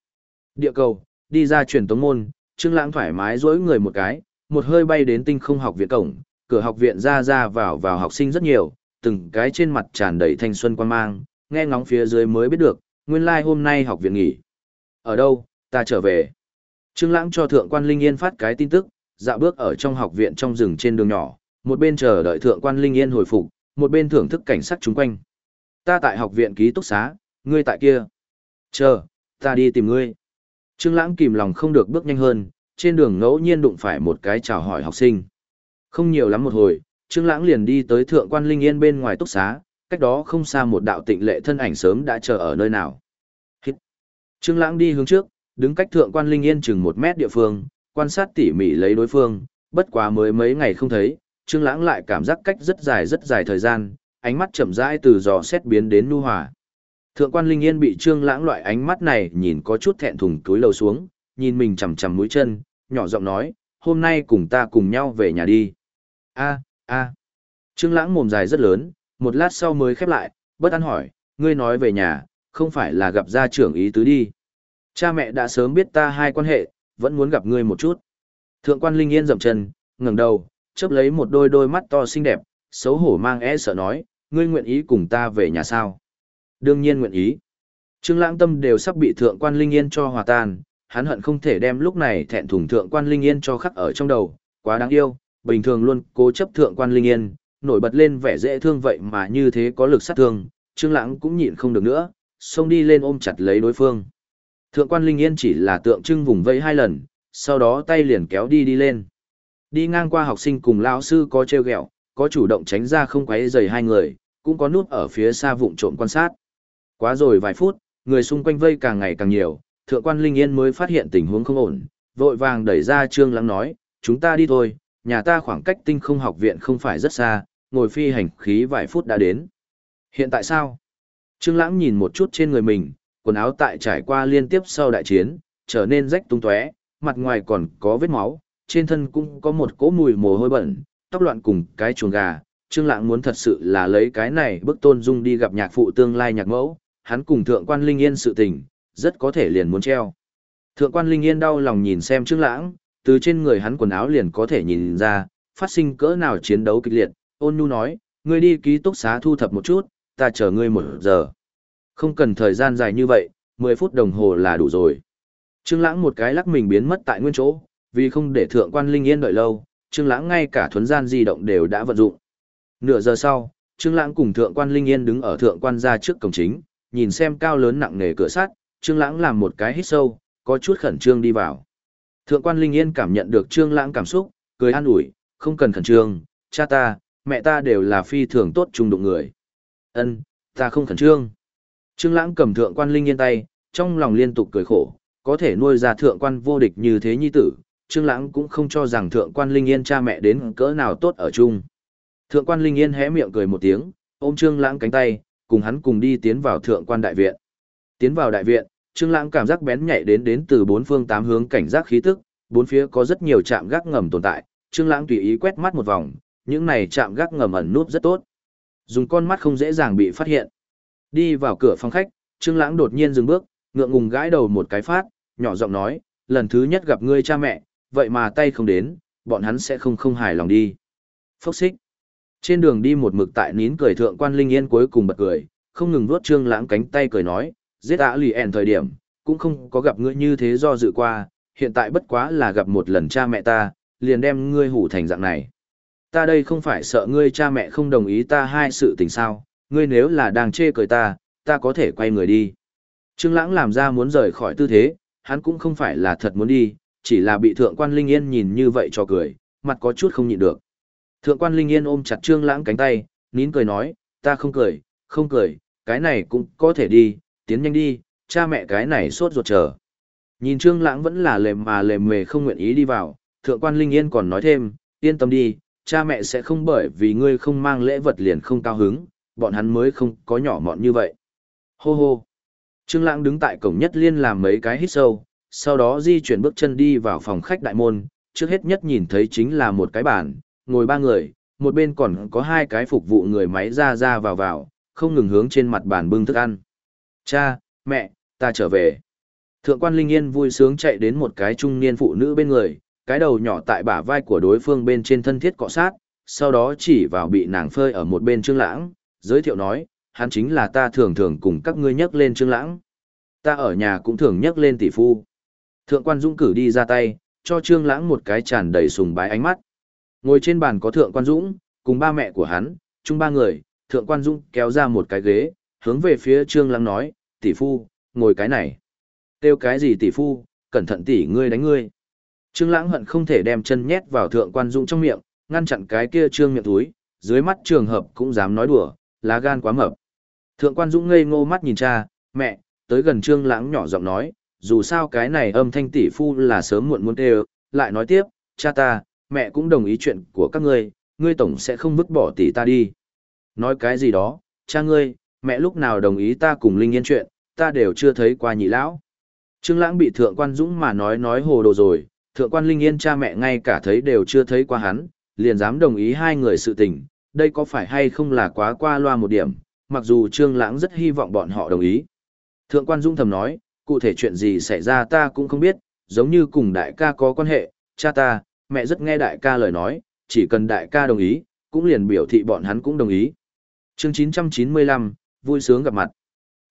Địa cầu, đi ra truyền tống môn, Trương Lãng thoải mái duỗi người một cái, một hơi bay đến Tinh Không học viện cổng, cửa học viện ra ra vào vào học sinh rất nhiều, từng cái trên mặt tràn đầy thanh xuân quan mang, nghe ngóng phía dưới mới biết được, nguyên lai like hôm nay học viện nghỉ. Ở đâu, ta trở về. Trương Lãng cho thượng quan Linh Yên phát cái tin tức, dạo bước ở trong học viện trong rừng trên đường nhỏ, một bên chờ đợi thượng quan Linh Yên hồi phục, một bên thưởng thức cảnh sắc xung quanh. Ta tại học viện ký túc xá, ngươi tại kia. Chờ, ta đi tìm ngươi. Trương Lãng kìm lòng không được bước nhanh hơn, trên đường ngẫu nhiên đụng phải một cái chào hỏi học sinh. Không nhiều lắm một hồi, Trương Lãng liền đi tới thượng quan Linh Yên bên ngoài túc xá, cách đó không xa một đạo tịnh lệ thân ảnh sớm đã chờ ở nơi nào. Hít. Trương Lãng đi hướng trước, đứng cách thượng quan Linh Yên chừng một mét địa phương, quan sát tỉ mỉ lấy đối phương, bất quá mới mấy ngày không thấy, Trương Lãng lại cảm giác cách rất dài rất dài thời gian, ánh mắt chậm rãi từ dò xét biến đến nhu hòa. Thượng quan Linh Yên bị Trương Lãng loại ánh mắt này nhìn có chút thẹn thùng cúi lầu xuống, nhìn mình chằm chằm mũi chân, nhỏ giọng nói, "Hôm nay cùng ta cùng nhau về nhà đi." "A, a." Trương Lãng mồm dài rất lớn, một lát sau mới khép lại, bất an hỏi, "Ngươi nói về nhà, không phải là gặp gia trưởng ý tứ đi?" Cha mẹ đã sớm biết ta hai quan hệ, vẫn muốn gặp ngươi một chút. Thượng quan Linh Yên dậm chân, ngẩng đầu, chớp lấy một đôi đôi mắt to xinh đẹp, xấu hổ mang e sợ nói, ngươi nguyện ý cùng ta về nhà sao? Đương nhiên nguyện ý. Trương Lãng Tâm đều sắp bị Thượng quan Linh Yên cho hòa tan, hắn hận không thể đem lúc này thẹn thùng Thượng quan Linh Yên cho khắc ở trong đầu, quá đáng yêu, bình thường luôn cố chấp Thượng quan Linh Yên, nổi bật lên vẻ dễ thương vậy mà như thế có lực sát thương, Trương Lãng cũng nhịn không được nữa, xông đi lên ôm chặt lấy đối phương. Thượng quan Linh Yên chỉ là tượng trưng vùng vẫy hai lần, sau đó tay liền kéo đi đi lên. Đi ngang qua học sinh cùng lão sư có treo ghẹo, có chủ động tránh ra không quấy rầy hai người, cũng có nút ở phía xa vụng trộm quan sát. Quá rồi vài phút, người xung quanh vây càng ngày càng nhiều, thượng quan Linh Yên mới phát hiện tình huống không ổn, vội vàng đẩy ra Trương Lãng nói, chúng ta đi thôi, nhà ta khoảng cách tinh không học viện không phải rất xa, ngồi phi hành khí vài phút đã đến. Hiện tại sao? Trương Lãng nhìn một chút trên người mình, quần áo tại trải qua liên tiếp sau đại chiến, trở nên rách tung tóe, mặt ngoài còn có vết máu, trên thân cũng có một cỗ mùi mồ hôi bẩn, tóc loạn cùng cái chuồng gà, Trương Lãng muốn thật sự là lấy cái này bức tôn dung đi gặp nhạc phụ tương lai nhạc mẫu, hắn cùng thượng quan Linh Yên sự tình, rất có thể liền muốn treo. Thượng quan Linh Yên đau lòng nhìn xem Trương Lãng, từ trên người hắn quần áo liền có thể nhìn ra, phát sinh cỡ nào chiến đấu kịch liệt, ôn nhu nói, ngươi đi ký túc xá thu thập một chút, ta chờ ngươi một giờ. Không cần thời gian dài như vậy, 10 phút đồng hồ là đủ rồi. Trương Lãng một cái lắc mình biến mất tại nguyên chỗ, vì không để thượng quan Linh Yên đợi lâu, Trương Lãng ngay cả thuần gian di động đều đã vận dụng. Nửa giờ sau, Trương Lãng cùng thượng quan Linh Yên đứng ở thượng quan gia trước cổng chính, nhìn xem cao lớn nặng nề cửa sắt, Trương Lãng làm một cái hít sâu, có chút khẩn trương đi vào. Thượng quan Linh Yên cảm nhận được Trương Lãng cảm xúc, cười an ủi, không cần khẩn trương, cha ta, mẹ ta đều là phi thường tốt trung đụng người. Ân, ta không khẩn trương. Trương Lãng cầm thượng quan Linh Yên tay, trong lòng liên tục cười khổ, có thể nuôi ra thượng quan vô địch như thế nhi tử, Trương Lãng cũng không cho rằng thượng quan Linh Yên cha mẹ đến cỡ nào tốt ở chung. Thượng quan Linh Yên hé miệng cười một tiếng, ôm Trương Lãng cánh tay, cùng hắn cùng đi tiến vào thượng quan đại viện. Tiến vào đại viện, Trương Lãng cảm giác bén nhạy đến đến từ bốn phương tám hướng cảnh giác khí tức, bốn phía có rất nhiều trạm gác ngầm tồn tại, Trương Lãng tùy ý quét mắt một vòng, những này trạm gác ngầm ẩn núp rất tốt. Dùng con mắt không dễ dàng bị phát hiện. Đi vào cửa phòng khách, Trương Lãng đột nhiên dừng bước, ngượng ngùng gãi đầu một cái phát, nhỏ giọng nói, lần thứ nhất gặp ngươi cha mẹ, vậy mà tay không đến, bọn hắn sẽ không không hài lòng đi. Phốc xích. Trên đường đi một mực tại nín cười thượng quan Linh Yên cuối cùng bật cười, không ngừng vuốt Trương Lãng cánh tay cười nói, giết ạ lì ẻn thời điểm, cũng không có gặp ngươi như thế do dự qua, hiện tại bất quá là gặp một lần cha mẹ ta, liền đem ngươi hủ thành dạng này. Ta đây không phải sợ ngươi cha mẹ không đồng ý ta hai sự tình sao, ngươi nếu là đang chê cười ta, ta có thể quay người đi. Trương Lãng làm ra muốn rời khỏi tư thế, hắn cũng không phải là thật muốn đi, chỉ là bị Thượng quan Linh Yên nhìn như vậy cho cười, mặt có chút không nhịn được. Thượng quan Linh Yên ôm chặt Trương Lãng cánh tay, nín cười nói, ta không cười, không cười, cái này cũng có thể đi, tiến nhanh đi, cha mẹ cái này sốt ruột chờ. Nhìn Trương Lãng vẫn là lề mà lề mề không nguyện ý đi vào, Thượng quan Linh Yên còn nói thêm, yên tâm đi, cha mẹ sẽ không bởi vì ngươi không mang lễ vật liền không cao hứng, bọn hắn mới không có nhỏ mọn như vậy. Hô hô. Trương Lãng đứng tại cổng nhất liên làm mấy cái hít sâu, sau đó di chuyển bước chân đi vào phòng khách đại môn, trước hết nhất nhìn thấy chính là một cái bàn, ngồi ba người, một bên còn có hai cái phục vụ người máy ra ra vào vào, không ngừng hướng trên mặt bàn bưng thức ăn. Cha, mẹ, ta trở về. Thượng quan Linh Yên vui sướng chạy đến một cái trung niên phụ nữ bên người, cái đầu nhỏ tại bả vai của đối phương bên trên thân thiết cọ sát, sau đó chỉ vào bị nàng phơi ở một bên Trương Lãng, giới thiệu nói, hắn chính là ta thường thường cùng các ngươi nhắc lên Trương Lãng. Ta ở nhà cũng thường nhắc lên tỷ phu. Thượng quan Dũng cử đi ra tay, cho Trương Lãng một cái tràn đầy sùng bái ánh mắt. Ngồi trên bàn có Thượng quan Dũng, cùng ba mẹ của hắn, chung ba người, Thượng quan Dũng kéo ra một cái ghế, hướng về phía Trương Lãng nói, tỷ phu, ngồi cái này. Kêu cái gì tỷ phu, cẩn thận tỷ ngươi đánh ngươi. Trương Lãng hận không thể đem chân nhét vào Thượng quan Dũng trong miệng, ngăn chặn cái kia trương miệng túi, dưới mắt trường hợp cũng dám nói đùa, lá gan quá mập. Thượng quan Dũng ngây ngô mắt nhìn cha, mẹ, tới gần trương lãng nhỏ giọng nói, dù sao cái này âm thanh tỷ phu là sớm muộn muốn đều, lại nói tiếp, cha ta, mẹ cũng đồng ý chuyện của các ngươi, ngươi tổng sẽ không vứt bỏ tỷ ta đi. Nói cái gì đó, cha ngươi, mẹ lúc nào đồng ý ta cùng Linh Yên chuyện, ta đều chưa thấy qua nhị lão. Trương Lãng bị Thượng quan Dũng mà nói nói hồ đồ rồi, Thượng quan Linh Yên cha mẹ ngay cả thấy đều chưa thấy qua hắn, liền dám đồng ý hai người sự tình, đây có phải hay không là quá qua loa một điểm, mặc dù Trương Lãng rất hy vọng bọn họ đồng ý. Thượng quan dũng thầm nói, cụ thể chuyện gì xảy ra ta cũng không biết, giống như cùng đại ca có quan hệ, cha ta, mẹ rất nghe đại ca lời nói, chỉ cần đại ca đồng ý, cũng liền biểu thị bọn hắn cũng đồng ý. Chương 995, vui sướng gặp mặt.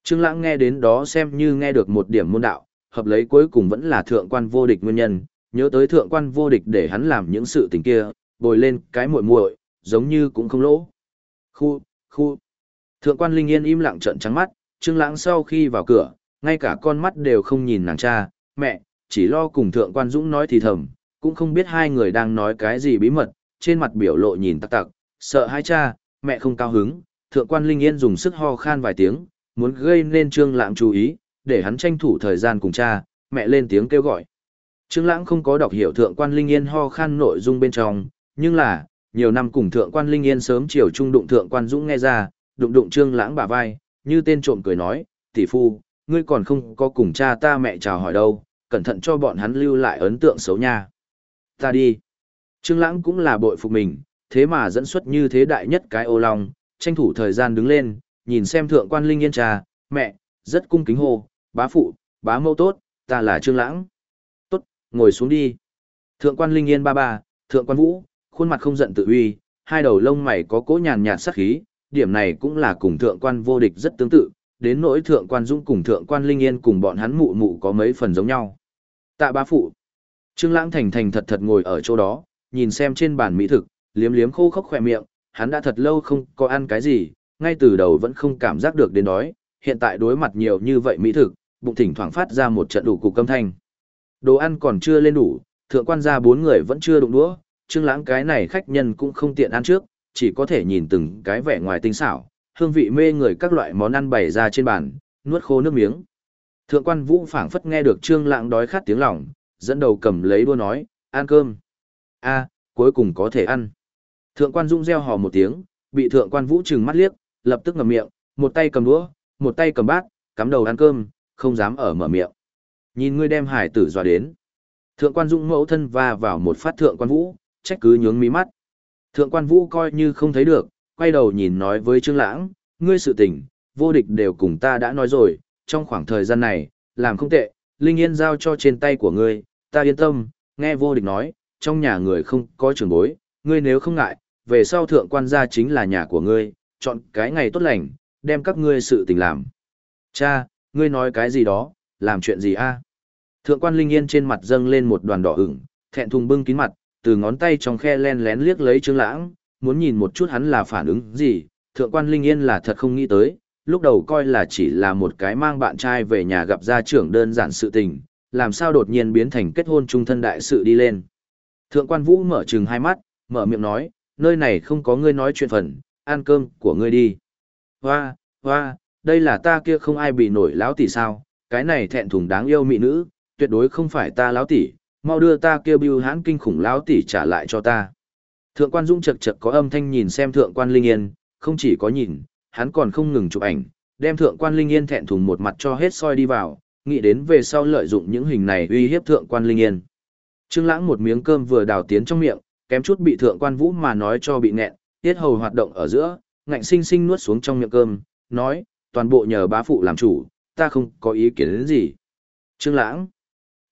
Trương Lãng nghe đến đó xem như nghe được một điểm môn đạo, hợp lấy cuối cùng vẫn là thượng quan vô địch nguyên nhân, nhớ tới thượng quan vô địch để hắn làm những sự tình kia, bồi lên cái muội muội, giống như cũng không lỗ. Khu, khu. Thượng quan Linh Yên im lặng trợn trắng mắt, Trương Lãng sau khi vào cửa, ngay cả con mắt đều không nhìn nàng cha, mẹ, chỉ lo cùng Thượng quan Dũng nói thì thầm, cũng không biết hai người đang nói cái gì bí mật, trên mặt biểu lộ nhìn tắc tặc, sợ hai cha, mẹ không cao hứng, Thượng quan Linh Yên dùng sức ho khan vài tiếng, muốn gây nên Trương Lãng chú ý, để hắn tranh thủ thời gian cùng cha, mẹ lên tiếng kêu gọi. Trương Lãng không có đọc hiểu Thượng quan Linh Yên ho khan nội dung bên trong, nhưng là, nhiều năm cùng thượng quan Linh Yên sớm chiều trung đụng thượng quan Dũng nghe ra, đụng đụng trương lãng bả vai, như tên trộm cười nói, tỷ phu, ngươi còn không có cùng cha ta mẹ chào hỏi đâu, cẩn thận cho bọn hắn lưu lại ấn tượng xấu nha. Ta đi. Trương lãng cũng là bội phục mình, thế mà dẫn xuất như thế đại nhất cái ô long, tranh thủ thời gian đứng lên, nhìn xem thượng quan linh yên trà, mẹ, rất cung kính hô, bá phụ, bá mẫu tốt, ta là Trương Lãng. Tốt, ngồi xuống đi. Thượng quan linh yên ba ba, thượng quan vũ, khuôn mặt không giận tự uy, hai đầu lông mày có cố nhàn nhạt sắc khí, điểm này cũng là cùng thượng quan vô địch rất tương tự, đến nỗi thượng quan dũng cùng thượng quan linh yên cùng bọn hắn mụ mụ có mấy phần giống nhau. Tạ bá phụ. Trương Lãng thành thành thật thật ngồi ở chỗ đó, nhìn xem trên bàn mỹ thực, liếm liếm khô khốc khỏe miệng, hắn đã thật lâu không có ăn cái gì, ngay từ đầu vẫn không cảm giác được đến đói, hiện tại đối mặt nhiều như vậy mỹ thực, bụng thỉnh thoảng phát ra một trận đủ cục câm thanh. Đồ ăn còn chưa lên đủ, thượng quan gia bốn người vẫn chưa đụng đũa, Trương Lãng cái này khách nhân cũng không tiện ăn trước, chỉ có thể nhìn từng cái vẻ ngoài tinh xảo, hương vị mê người các loại món ăn bày ra trên bàn, nuốt khô nước miếng. Thượng quan Vũ phảng phất nghe được Trương Lãng đói khát tiếng lòng, dẫn đầu cầm lấy đũa nói, "Ăn cơm." "A, cuối cùng có thể ăn." Thượng quan Dũng reo hò một tiếng, bị thượng quan Vũ trừng mắt liếc, lập tức ngậm miệng, một tay cầm đũa, một tay cầm bát, cắm đầu ăn cơm, không dám ở mở miệng. Nhìn ngươi đem hải tử dọa đến. Thượng quan Dũng mẫu thân va vào một phát thượng quan Vũ, trách cứ nhướng mí mắt. Thượng quan Vũ coi như không thấy được, quay đầu nhìn nói với Trương Lãng, ngươi sự tình, vô địch đều cùng ta đã nói rồi, trong khoảng thời gian này, làm không tệ, Linh Yên giao cho trên tay của ngươi, ta yên tâm, nghe vô địch nói, trong nhà người không có trưởng bối, ngươi nếu không ngại, về sau thượng quan gia chính là nhà của ngươi, chọn cái ngày tốt lành, đem các ngươi sự tình làm. Cha, ngươi nói cái gì đó, làm chuyện gì a? Thượng quan Linh Yên trên mặt dâng lên một đoàn đỏ ửng, thẹn thùng bưng kín mặt, từ ngón tay trong khe len lén liếc lấy Trương Lãng, muốn nhìn một chút hắn là phản ứng gì, thượng quan Linh Yên là thật không nghĩ tới, lúc đầu coi là chỉ là một cái mang bạn trai về nhà gặp gia trưởng đơn giản sự tình, làm sao đột nhiên biến thành kết hôn trung thân đại sự đi lên. Thượng quan Vũ mở trừng hai mắt, mở miệng nói, nơi này không có ngươi nói chuyện phần, ăn cơm của ngươi đi. Hoa, hoa, đây là ta kia không ai bị nổi láo tỷ sao, cái này thẹn thùng đáng yêu mị nữ, tuyệt đối không phải ta láo tỷ, mau đưa ta kia bưu hãn kinh khủng láo tỷ trả lại cho ta. Thượng quan Dung chật chật có âm thanh nhìn xem thượng quan Linh Yên, không chỉ có nhìn, hắn còn không ngừng chụp ảnh, đem thượng quan Linh Yên thẹn thùng một mặt cho hết soi đi vào, nghĩ đến về sau lợi dụng những hình này uy hiếp thượng quan Linh Yên. Trương Lãng một miếng cơm vừa đào tiến trong miệng, kém chút bị thượng quan Vũ mà nói cho bị nghẹn, tiết hầu hoạt động ở giữa, ngạnh sinh sinh nuốt xuống trong miệng cơm, nói, toàn bộ nhờ bá phụ làm chủ, ta không có ý kiến đến gì. Trương Lãng.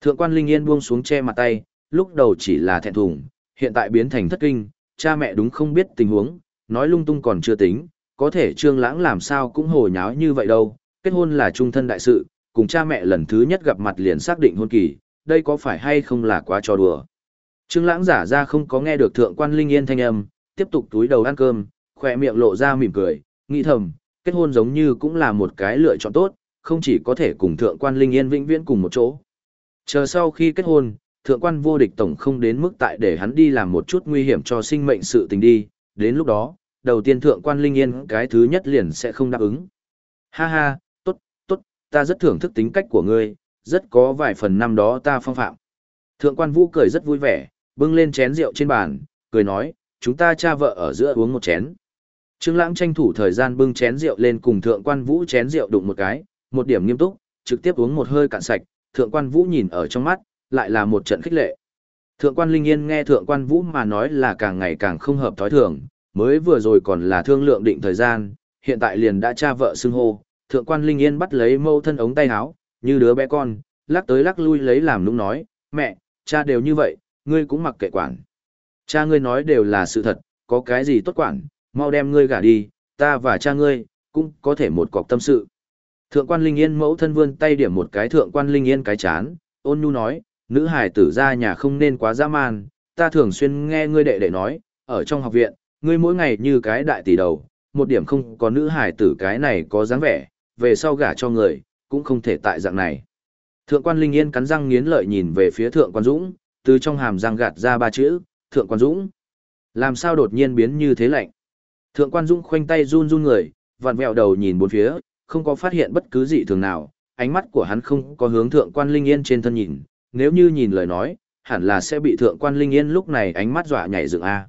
Thượng quan Linh Yên buông xuống che mặt tay, lúc đầu chỉ là thẹn thùng, hiện tại biến thành thất kinh, cha mẹ đúng không biết tình huống, nói lung tung còn chưa tính, có thể Trương Lãng làm sao cũng hồ nháo như vậy đâu, kết hôn là trung thân đại sự, cùng cha mẹ lần thứ nhất gặp mặt liền xác định hôn kỳ, đây có phải hay không là quá trò đùa. Trương Lãng giả ra không có nghe được thượng quan Linh Yên thanh âm, tiếp tục túi đầu ăn cơm, khóe miệng lộ ra mỉm cười, nghĩ thầm, kết hôn giống như cũng là một cái lựa chọn tốt, không chỉ có thể cùng thượng quan Linh Yên vĩnh viễn cùng một chỗ. Chờ sau khi kết hôn, thượng quan vô địch tổng không đến mức tại để hắn đi làm một chút nguy hiểm cho sinh mệnh sự tình đi, đến lúc đó, đầu tiên thượng quan Linh Yên cái thứ nhất liền sẽ không đáp ứng. Ha ha, tốt, tốt, ta rất thưởng thức tính cách của ngươi, rất có vài phần năm đó ta phong phạm. Thượng quan vũ cười rất vui vẻ, bưng lên chén rượu trên bàn, cười nói, chúng ta cha vợ ở giữa uống một chén. Trương Lãng tranh thủ thời gian bưng chén rượu lên cùng Thượng Quan Vũ chén rượu đụng một cái, một điểm nghiêm túc, trực tiếp uống một hơi cạn sạch, Thượng Quan Vũ nhìn ở trong mắt, lại là một trận khích lệ. Thượng Quan Linh Yên nghe Thượng Quan Vũ mà nói là càng ngày càng không hợp thói thường, mới vừa rồi còn là thương lượng định thời gian, hiện tại liền đã cha vợ xưng hô, Thượng Quan Linh Yên bắt lấy mâu thân ống tay áo, như đứa bé con, lắc tới lắc lui lấy làm nũng nói, "Mẹ, cha đều như vậy, ngươi cũng mặc kệ quản." Cha ngươi nói đều là sự thật, có cái gì tốt quản, mau đem ngươi gả đi, ta và cha ngươi, cũng có thể một cọc tâm sự. Thượng quan Linh Yên mẫu thân vươn tay điểm một cái thượng quan Linh Yên cái chán, ôn nhu nói, nữ hài tử ra nhà không nên quá dã man, ta thường xuyên nghe ngươi đệ đệ nói, ở trong học viện, ngươi mỗi ngày như cái đại tỷ đầu, một điểm không có nữ hài tử cái này có dáng vẻ, về sau gả cho người, cũng không thể tại dạng này. Thượng quan Linh Yên cắn răng nghiến lợi nhìn về phía thượng quan Dũng, từ trong hàm răng gạt ra ba chữ, thượng quan Dũng. Làm sao đột nhiên biến như thế lạnh? Thượng quan Dũng khoanh tay run run người, vặn vẹo đầu nhìn bốn phía, không có phát hiện bất cứ gì thường nào, ánh mắt của hắn không có hướng thượng quan Linh Yên trên thân nhìn, nếu như nhìn lời nói, hẳn là sẽ bị thượng quan Linh Yên lúc này ánh mắt dọa nhảy dựng A.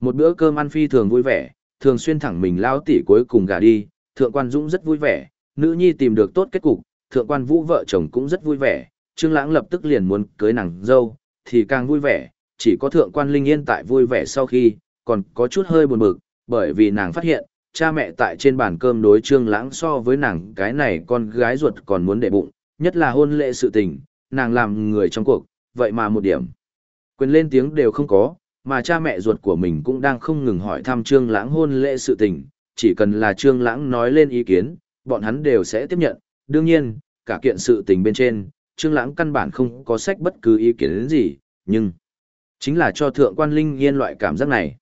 Một bữa cơm ăn phi thường vui vẻ, thường xuyên thẳng mình lao tỉ cuối cùng gả đi, thượng quan Dũng rất vui vẻ, nữ nhi tìm được tốt kết cục, thượng quan Vũ vợ chồng cũng rất vui vẻ, Trương Lãng lập tức liền muốn cưới nàng dâu, thì càng vui vẻ, chỉ có thượng quan Linh Yên tại vui vẻ sau khi, còn có chút hơi buồn bực, bởi vì nàng phát hiện, cha mẹ tại trên bàn cơm đối trương lãng so với nàng cái này con gái ruột còn muốn để bụng, nhất là hôn lễ sự tình, nàng làm người trong cuộc, vậy mà một điểm. Quyền lên tiếng đều không có, mà cha mẹ ruột của mình cũng đang không ngừng hỏi thăm trương lãng hôn lễ sự tình, chỉ cần là trương lãng nói lên ý kiến, bọn hắn đều sẽ tiếp nhận, đương nhiên, cả kiện sự tình bên trên, trương lãng căn bản không có sách bất cứ ý kiến gì, nhưng chính là cho thượng quan linh yên loại cảm giác này.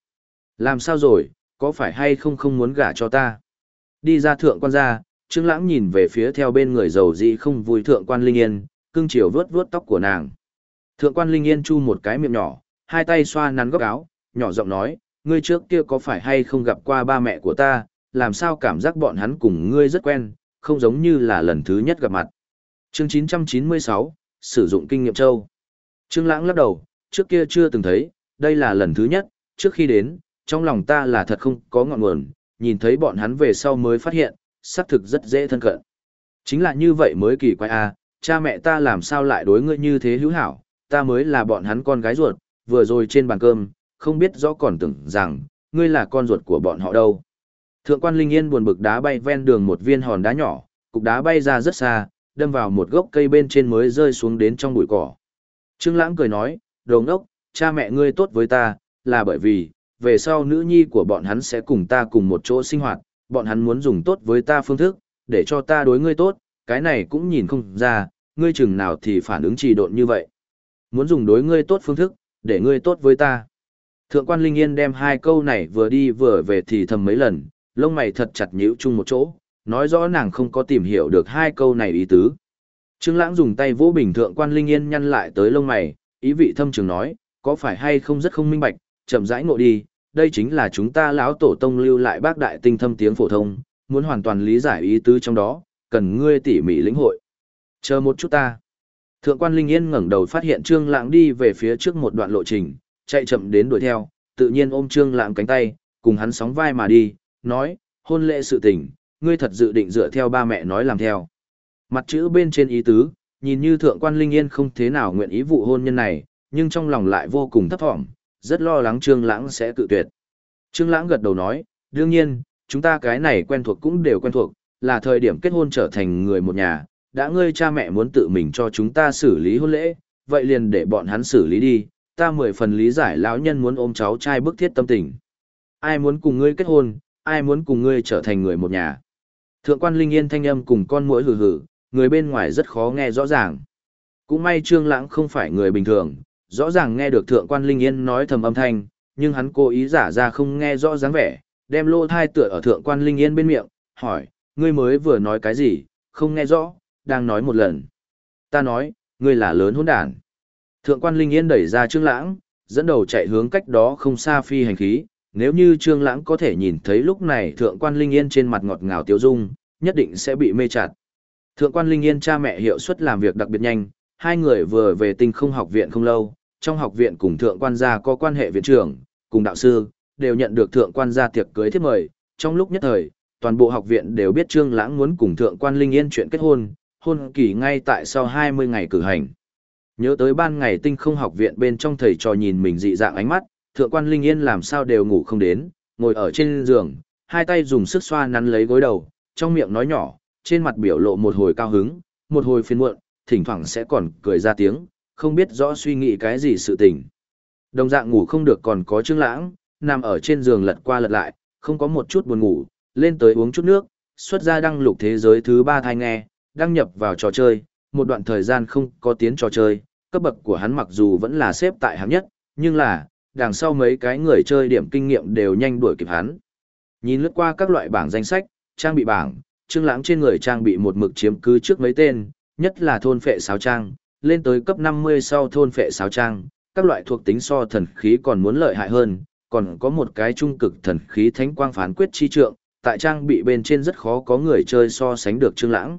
Làm sao rồi, có phải hay không không muốn gả cho ta? Đi ra thượng quan gia, Trương Lãng nhìn về phía theo bên người giàu dị không vui thượng quan Linh Yên, cương chiều vướt vướt tóc của nàng. Thượng quan Linh Yên chu một cái miệng nhỏ, hai tay xoa nắn góc áo, nhỏ giọng nói, ngươi trước kia có phải hay không gặp qua ba mẹ của ta, làm sao cảm giác bọn hắn cùng ngươi rất quen, không giống như là lần thứ nhất gặp mặt. Chương 996, sử dụng kinh nghiệm châu. Trương Lãng lắc đầu, trước kia chưa từng thấy, đây là lần thứ nhất, trước khi đến, trong lòng ta là thật không có ngọn nguồn, nhìn thấy bọn hắn về sau mới phát hiện, xác thực rất dễ thân cận. Chính là như vậy mới kỳ quái a, à, cha mẹ ta làm sao lại đối ngươi như thế hữu hảo, ta mới là bọn hắn con gái ruột, vừa rồi trên bàn cơm, không biết rõ còn tưởng rằng, ngươi là con ruột của bọn họ đâu. Thượng quan Linh Yên buồn bực đá bay ven đường một viên hòn đá nhỏ, cục đá bay ra rất xa, đâm vào một gốc cây bên trên mới rơi xuống đến trong bụi cỏ. Trương Lãng cười nói, đồng đốc, cha mẹ ngươi tốt với ta, là bởi vì, về sau nữ nhi của bọn hắn sẽ cùng ta cùng một chỗ sinh hoạt, bọn hắn muốn dùng tốt với ta phương thức, để cho ta đối ngươi tốt, cái này cũng nhìn không ra, ngươi chừng nào thì phản ứng trì độn như vậy. Muốn dùng đối ngươi tốt phương thức, để ngươi tốt với ta. Thượng quan Linh Yên đem hai câu này vừa đi vừa về thì thầm mấy lần, lông mày thật chặt nhíu chung một chỗ, nói rõ nàng không có tìm hiểu được hai câu này ý tứ. Trương Lãng dùng tay vỗ bình thượng quan Linh Yên nhăn lại tới lông mày, ý vị thâm trường nói, có phải hay không rất không minh bạch, chậm rãi ngộ đi, đây chính là chúng ta lão tổ tông lưu lại bác đại tinh thâm tiếng phổ thông, muốn hoàn toàn lý giải ý tứ trong đó, cần ngươi tỉ mỉ lĩnh hội. Chờ một chút ta. Thượng quan Linh Yên ngẩng đầu phát hiện Trương Lãng đi về phía trước một đoạn lộ trình, chạy chậm đến đuổi theo, tự nhiên ôm Trương Lãng cánh tay, cùng hắn sóng vai mà đi, nói, hôn lễ sự tình, ngươi thật dự định dựa theo ba mẹ nói làm theo. Mặt chữ bên trên ý tứ, nhìn như thượng quan Linh Yên không thế nào nguyện ý vụ hôn nhân này, nhưng trong lòng lại vô cùng thấp thỏm, rất lo lắng Trương Lãng sẽ cự tuyệt. Trương Lãng gật đầu nói, đương nhiên, chúng ta cái này quen thuộc cũng đều quen thuộc, là thời điểm kết hôn trở thành người một nhà, đã ngươi cha mẹ muốn tự mình cho chúng ta xử lý hôn lễ, vậy liền để bọn hắn xử lý đi, ta mười phần lý giải lão nhân muốn ôm cháu trai bức thiết tâm tình. Ai muốn cùng ngươi kết hôn, ai muốn cùng ngươi trở thành người một nhà. Thượng quan Linh Yên thanh âm cùng con muỗi hừ hừ, người bên ngoài rất khó nghe rõ ràng. Cũng may Trương Lãng không phải người bình thường, rõ ràng nghe được thượng quan Linh Yên nói thầm âm thanh, nhưng hắn cố ý giả ra không nghe rõ dáng vẻ, đem lô thai tựa ở thượng quan Linh Yên bên miệng, hỏi, ngươi mới vừa nói cái gì, không nghe rõ, đang nói một lần. Ta nói, ngươi là lớn hỗn đản. Thượng quan Linh Yên đẩy ra Trương Lãng, dẫn đầu chạy hướng cách đó không xa phi hành khí, nếu như Trương Lãng có thể nhìn thấy lúc này thượng quan Linh Yên trên mặt ngọt ngào tiêu dung, nhất định sẽ bị mê chặt. Thượng quan Linh Yên cha mẹ hiệu suất làm việc đặc biệt nhanh, hai người vừa về tinh không học viện không lâu, trong học viện cùng thượng quan gia có quan hệ viện trưởng, cùng đạo sư, đều nhận được thượng quan gia tiệc cưới thiết mời. Trong lúc nhất thời, toàn bộ học viện đều biết Trương Lãng muốn cùng thượng quan Linh Yên chuyện kết hôn, hôn kỳ ngay tại sau 20 ngày cử hành. Nhớ tới ban ngày tinh không học viện bên trong thầy trò nhìn mình dị dạng ánh mắt, thượng quan Linh Yên làm sao đều ngủ không đến, ngồi ở trên giường, hai tay dùng sức xoa nắn lấy gối đầu, trong miệng nói nhỏ, trên mặt biểu lộ một hồi cao hứng, một hồi phiền muộn, thỉnh thoảng sẽ còn cười ra tiếng, không biết rõ suy nghĩ cái gì sự tình. Đồng dạng ngủ không được còn có Trương Lãng, nằm ở trên giường lật qua lật lại, không có một chút buồn ngủ, lên tới uống chút nước, xuất ra đăng lục thế giới thứ ba thai nghe, đăng nhập vào trò chơi, một đoạn thời gian không có tiến trò chơi, cấp bậc của hắn mặc dù vẫn là xếp tại hạng nhất, nhưng là, đằng sau mấy cái người chơi điểm kinh nghiệm đều nhanh đuổi kịp hắn. Nhìn lướt qua các loại bảng danh sách, trang bị bảng, Trương Lãng trên người trang bị một mực chiếm cứ trước mấy tên, nhất là thôn phệ sáo trang, lên tới cấp 50 sau thôn phệ sáo trang, các loại thuộc tính so thần khí còn muốn lợi hại hơn, còn có một cái trung cực thần khí thánh quang phán quyết chi trượng, tại trang bị bên trên rất khó có người chơi so sánh được Trương Lãng.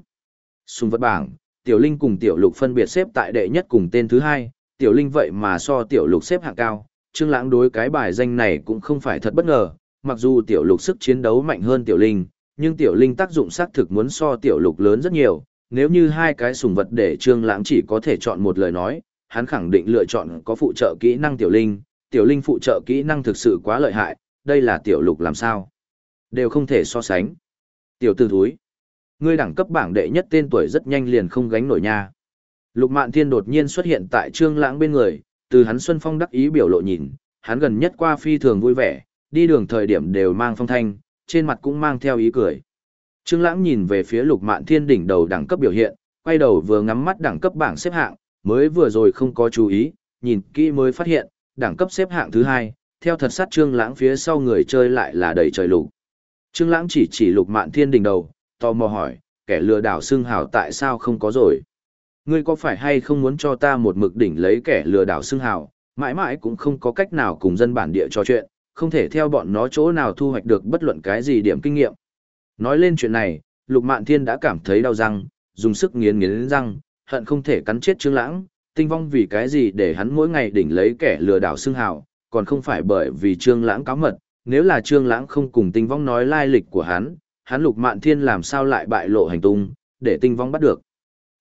Xung vật bảng, Tiểu Linh cùng Tiểu Lục phân biệt xếp tại đệ nhất cùng tên thứ hai, Tiểu Linh vậy mà so Tiểu Lục xếp hạng cao, Trương Lãng đối cái bài danh này cũng không phải thật bất ngờ, mặc dù Tiểu Lục sức chiến đấu mạnh hơn Tiểu Linh, nhưng Tiểu Linh tác dụng xác thực muốn so Tiểu Lục lớn rất nhiều, nếu như hai cái sùng vật để Trương Lãng chỉ có thể chọn một lời nói, hắn khẳng định lựa chọn có phụ trợ kỹ năng tiểu linh, tiểu linh phụ trợ kỹ năng thực sự quá lợi hại, đây là tiểu lục làm sao? Đều không thể so sánh. Tiểu tử thối, Ngươi đẳng cấp bảng đệ nhất tên tuổi rất nhanh liền không gánh nổi nha. Lục Mạn Thiên đột nhiên xuất hiện tại Trương Lãng bên người, từ hắn Xuân Phong đắc ý biểu lộ nhìn, hắn gần nhất qua phi thường vui vẻ, đi đường thời điểm đều mang phong thanh, trên mặt cũng mang theo ý cười. Trương Lãng nhìn về phía Lục Mạn Thiên đỉnh đầu đẳng cấp biểu hiện, quay đầu vừa ngắm mắt đẳng cấp bảng xếp hạng, mới vừa rồi không có chú ý, nhìn kỹ mới phát hiện, đẳng cấp xếp hạng thứ hai, theo thật sát Trương Lãng phía sau người chơi lại là đầy trời lục. Trương Lãng chỉ chỉ Lục Mạn Thiên đỉnh đầu, tò mò hỏi, kẻ lừa đảo xưng hào tại sao không có rồi? Ngươi có phải hay không muốn cho ta một mực đỉnh lấy kẻ lừa đảo xưng hào, mãi mãi cũng không có cách nào cùng dân bản địa trò chuyện, không thể theo bọn nó chỗ nào thu hoạch được bất luận cái gì điểm kinh nghiệm. Nói lên chuyện này, Lục Mạn Thiên đã cảm thấy đau răng, dùng sức nghiến nghiến răng, hận không thể cắn chết Trương Lãng, tinh vong vì cái gì để hắn mỗi ngày đỉnh lấy kẻ lừa đảo xưng hào, còn không phải bởi vì Trương Lãng cáo mật, nếu là Trương Lãng không cùng tinh vong nói lai lịch của hắn, hắn Lục Mạn Thiên làm sao lại bại lộ hành tung, để tinh vong bắt được.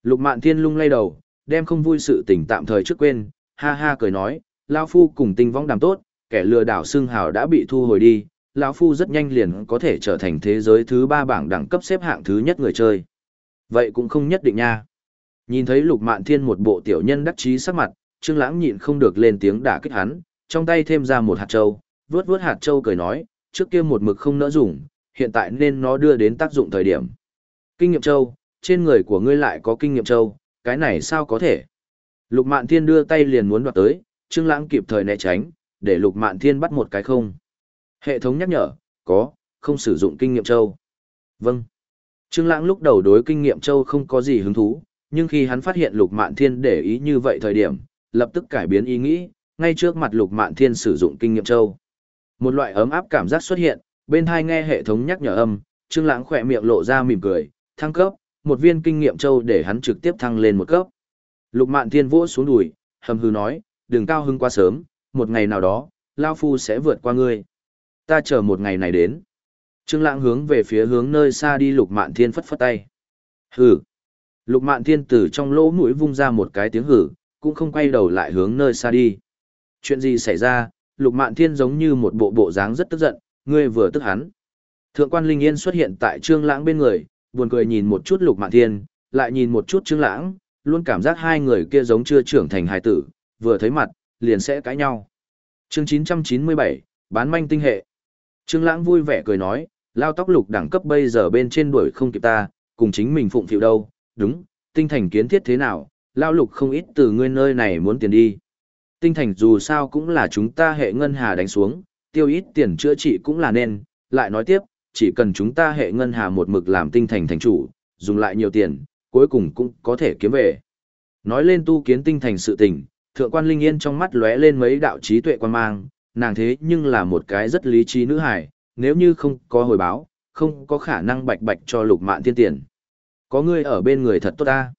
Lục Mạn Thiên lung lay đầu, đem không vui sự tình tạm thời trước quên, ha ha cười nói, lão phu cùng tinh vong đàm tốt, kẻ lừa đảo xưng hào đã bị thu hồi đi, lão phu rất nhanh liền có thể trở thành thế giới thứ ba bảng đẳng cấp xếp hạng thứ nhất người chơi. Vậy cũng không nhất định nha. Nhìn thấy Lục Mạn Thiên một bộ tiểu nhân đắc chí sắc mặt, Trương Lãng nhịn không được lên tiếng đả kích hắn, trong tay thêm ra một hạt châu, vướt vướt hạt châu cười nói, trước kia một mực không nỡ dùng, hiện tại nên nó đưa đến tác dụng thời điểm. Kinh nghiệm châu, trên người của ngươi lại có kinh nghiệm châu, cái này sao có thể? Lục Mạn Thiên đưa tay liền muốn đoạt tới, Trương Lãng kịp thời né tránh, để Lục Mạn Thiên bắt một cái không. Hệ thống nhắc nhở, có, không sử dụng kinh nghiệm châu. Vâng. Trương Lãng lúc đầu đối kinh nghiệm châu không có gì hứng thú, nhưng khi hắn phát hiện Lục Mạn Thiên để ý như vậy thời điểm, lập tức cải biến ý nghĩ, ngay trước mặt Lục Mạn Thiên sử dụng kinh nghiệm châu. Một loại ấm áp cảm giác xuất hiện, bên hai nghe hệ thống nhắc nhở âm, Trương Lãng khẽ miệng lộ ra mỉm cười, thăng cấp, một viên kinh nghiệm châu để hắn trực tiếp thăng lên một cấp. Lục Mạn Thiên vỗ xuống đùi, hầm hừ nói, đừng cao hứng quá sớm, một ngày nào đó, Lao Phu sẽ vượt qua ngươi. Ta chờ một ngày này đến. Trương Lãng hướng về phía hướng nơi xa đi Lục Mạn Thiên phất phất tay. Hừ. Lục Mạn Thiên từ trong lỗ mũi vung ra một cái tiếng hừ, cũng không quay đầu lại hướng nơi xa đi. Chuyện gì xảy ra? Lục Mạn Thiên giống như một bộ bộ dáng rất tức giận, ngươi vừa tức hắn. Thượng quan Linh Yên xuất hiện tại Trương Lãng bên người, buồn cười nhìn một chút Lục Mạn Thiên, lại nhìn một chút Trương Lãng, luôn cảm giác hai người kia giống chưa trưởng thành hài tử, vừa thấy mặt, liền sẽ cãi nhau. Chương 997, bán manh tinh hệ. Trương Lãng vui vẻ cười nói, lao tóc lục đẳng cấp bây giờ bên trên đuổi không kịp ta, cùng chính mình phụng phịu đâu, đúng, tinh thành kiến thiết thế nào, lao lục không ít từ ngươi nơi này muốn tiền đi. Tinh thành dù sao cũng là chúng ta hệ ngân hà đánh xuống, tiêu ít tiền chữa trị cũng là nên, lại nói tiếp, chỉ cần chúng ta hệ ngân hà một mực làm tinh thành thành chủ, dùng lại nhiều tiền, cuối cùng cũng có thể kiếm về. Nói lên tu kiến tinh thành sự tình, thượng quan linh yên trong mắt lóe lên mấy đạo trí tuệ quan mang, nàng thế nhưng là một cái rất lý trí nữ hài, nếu như không có hồi báo, không có khả năng bạch bạch cho lục mạn thiên tiền. Có người ở bên người thật tốt ta.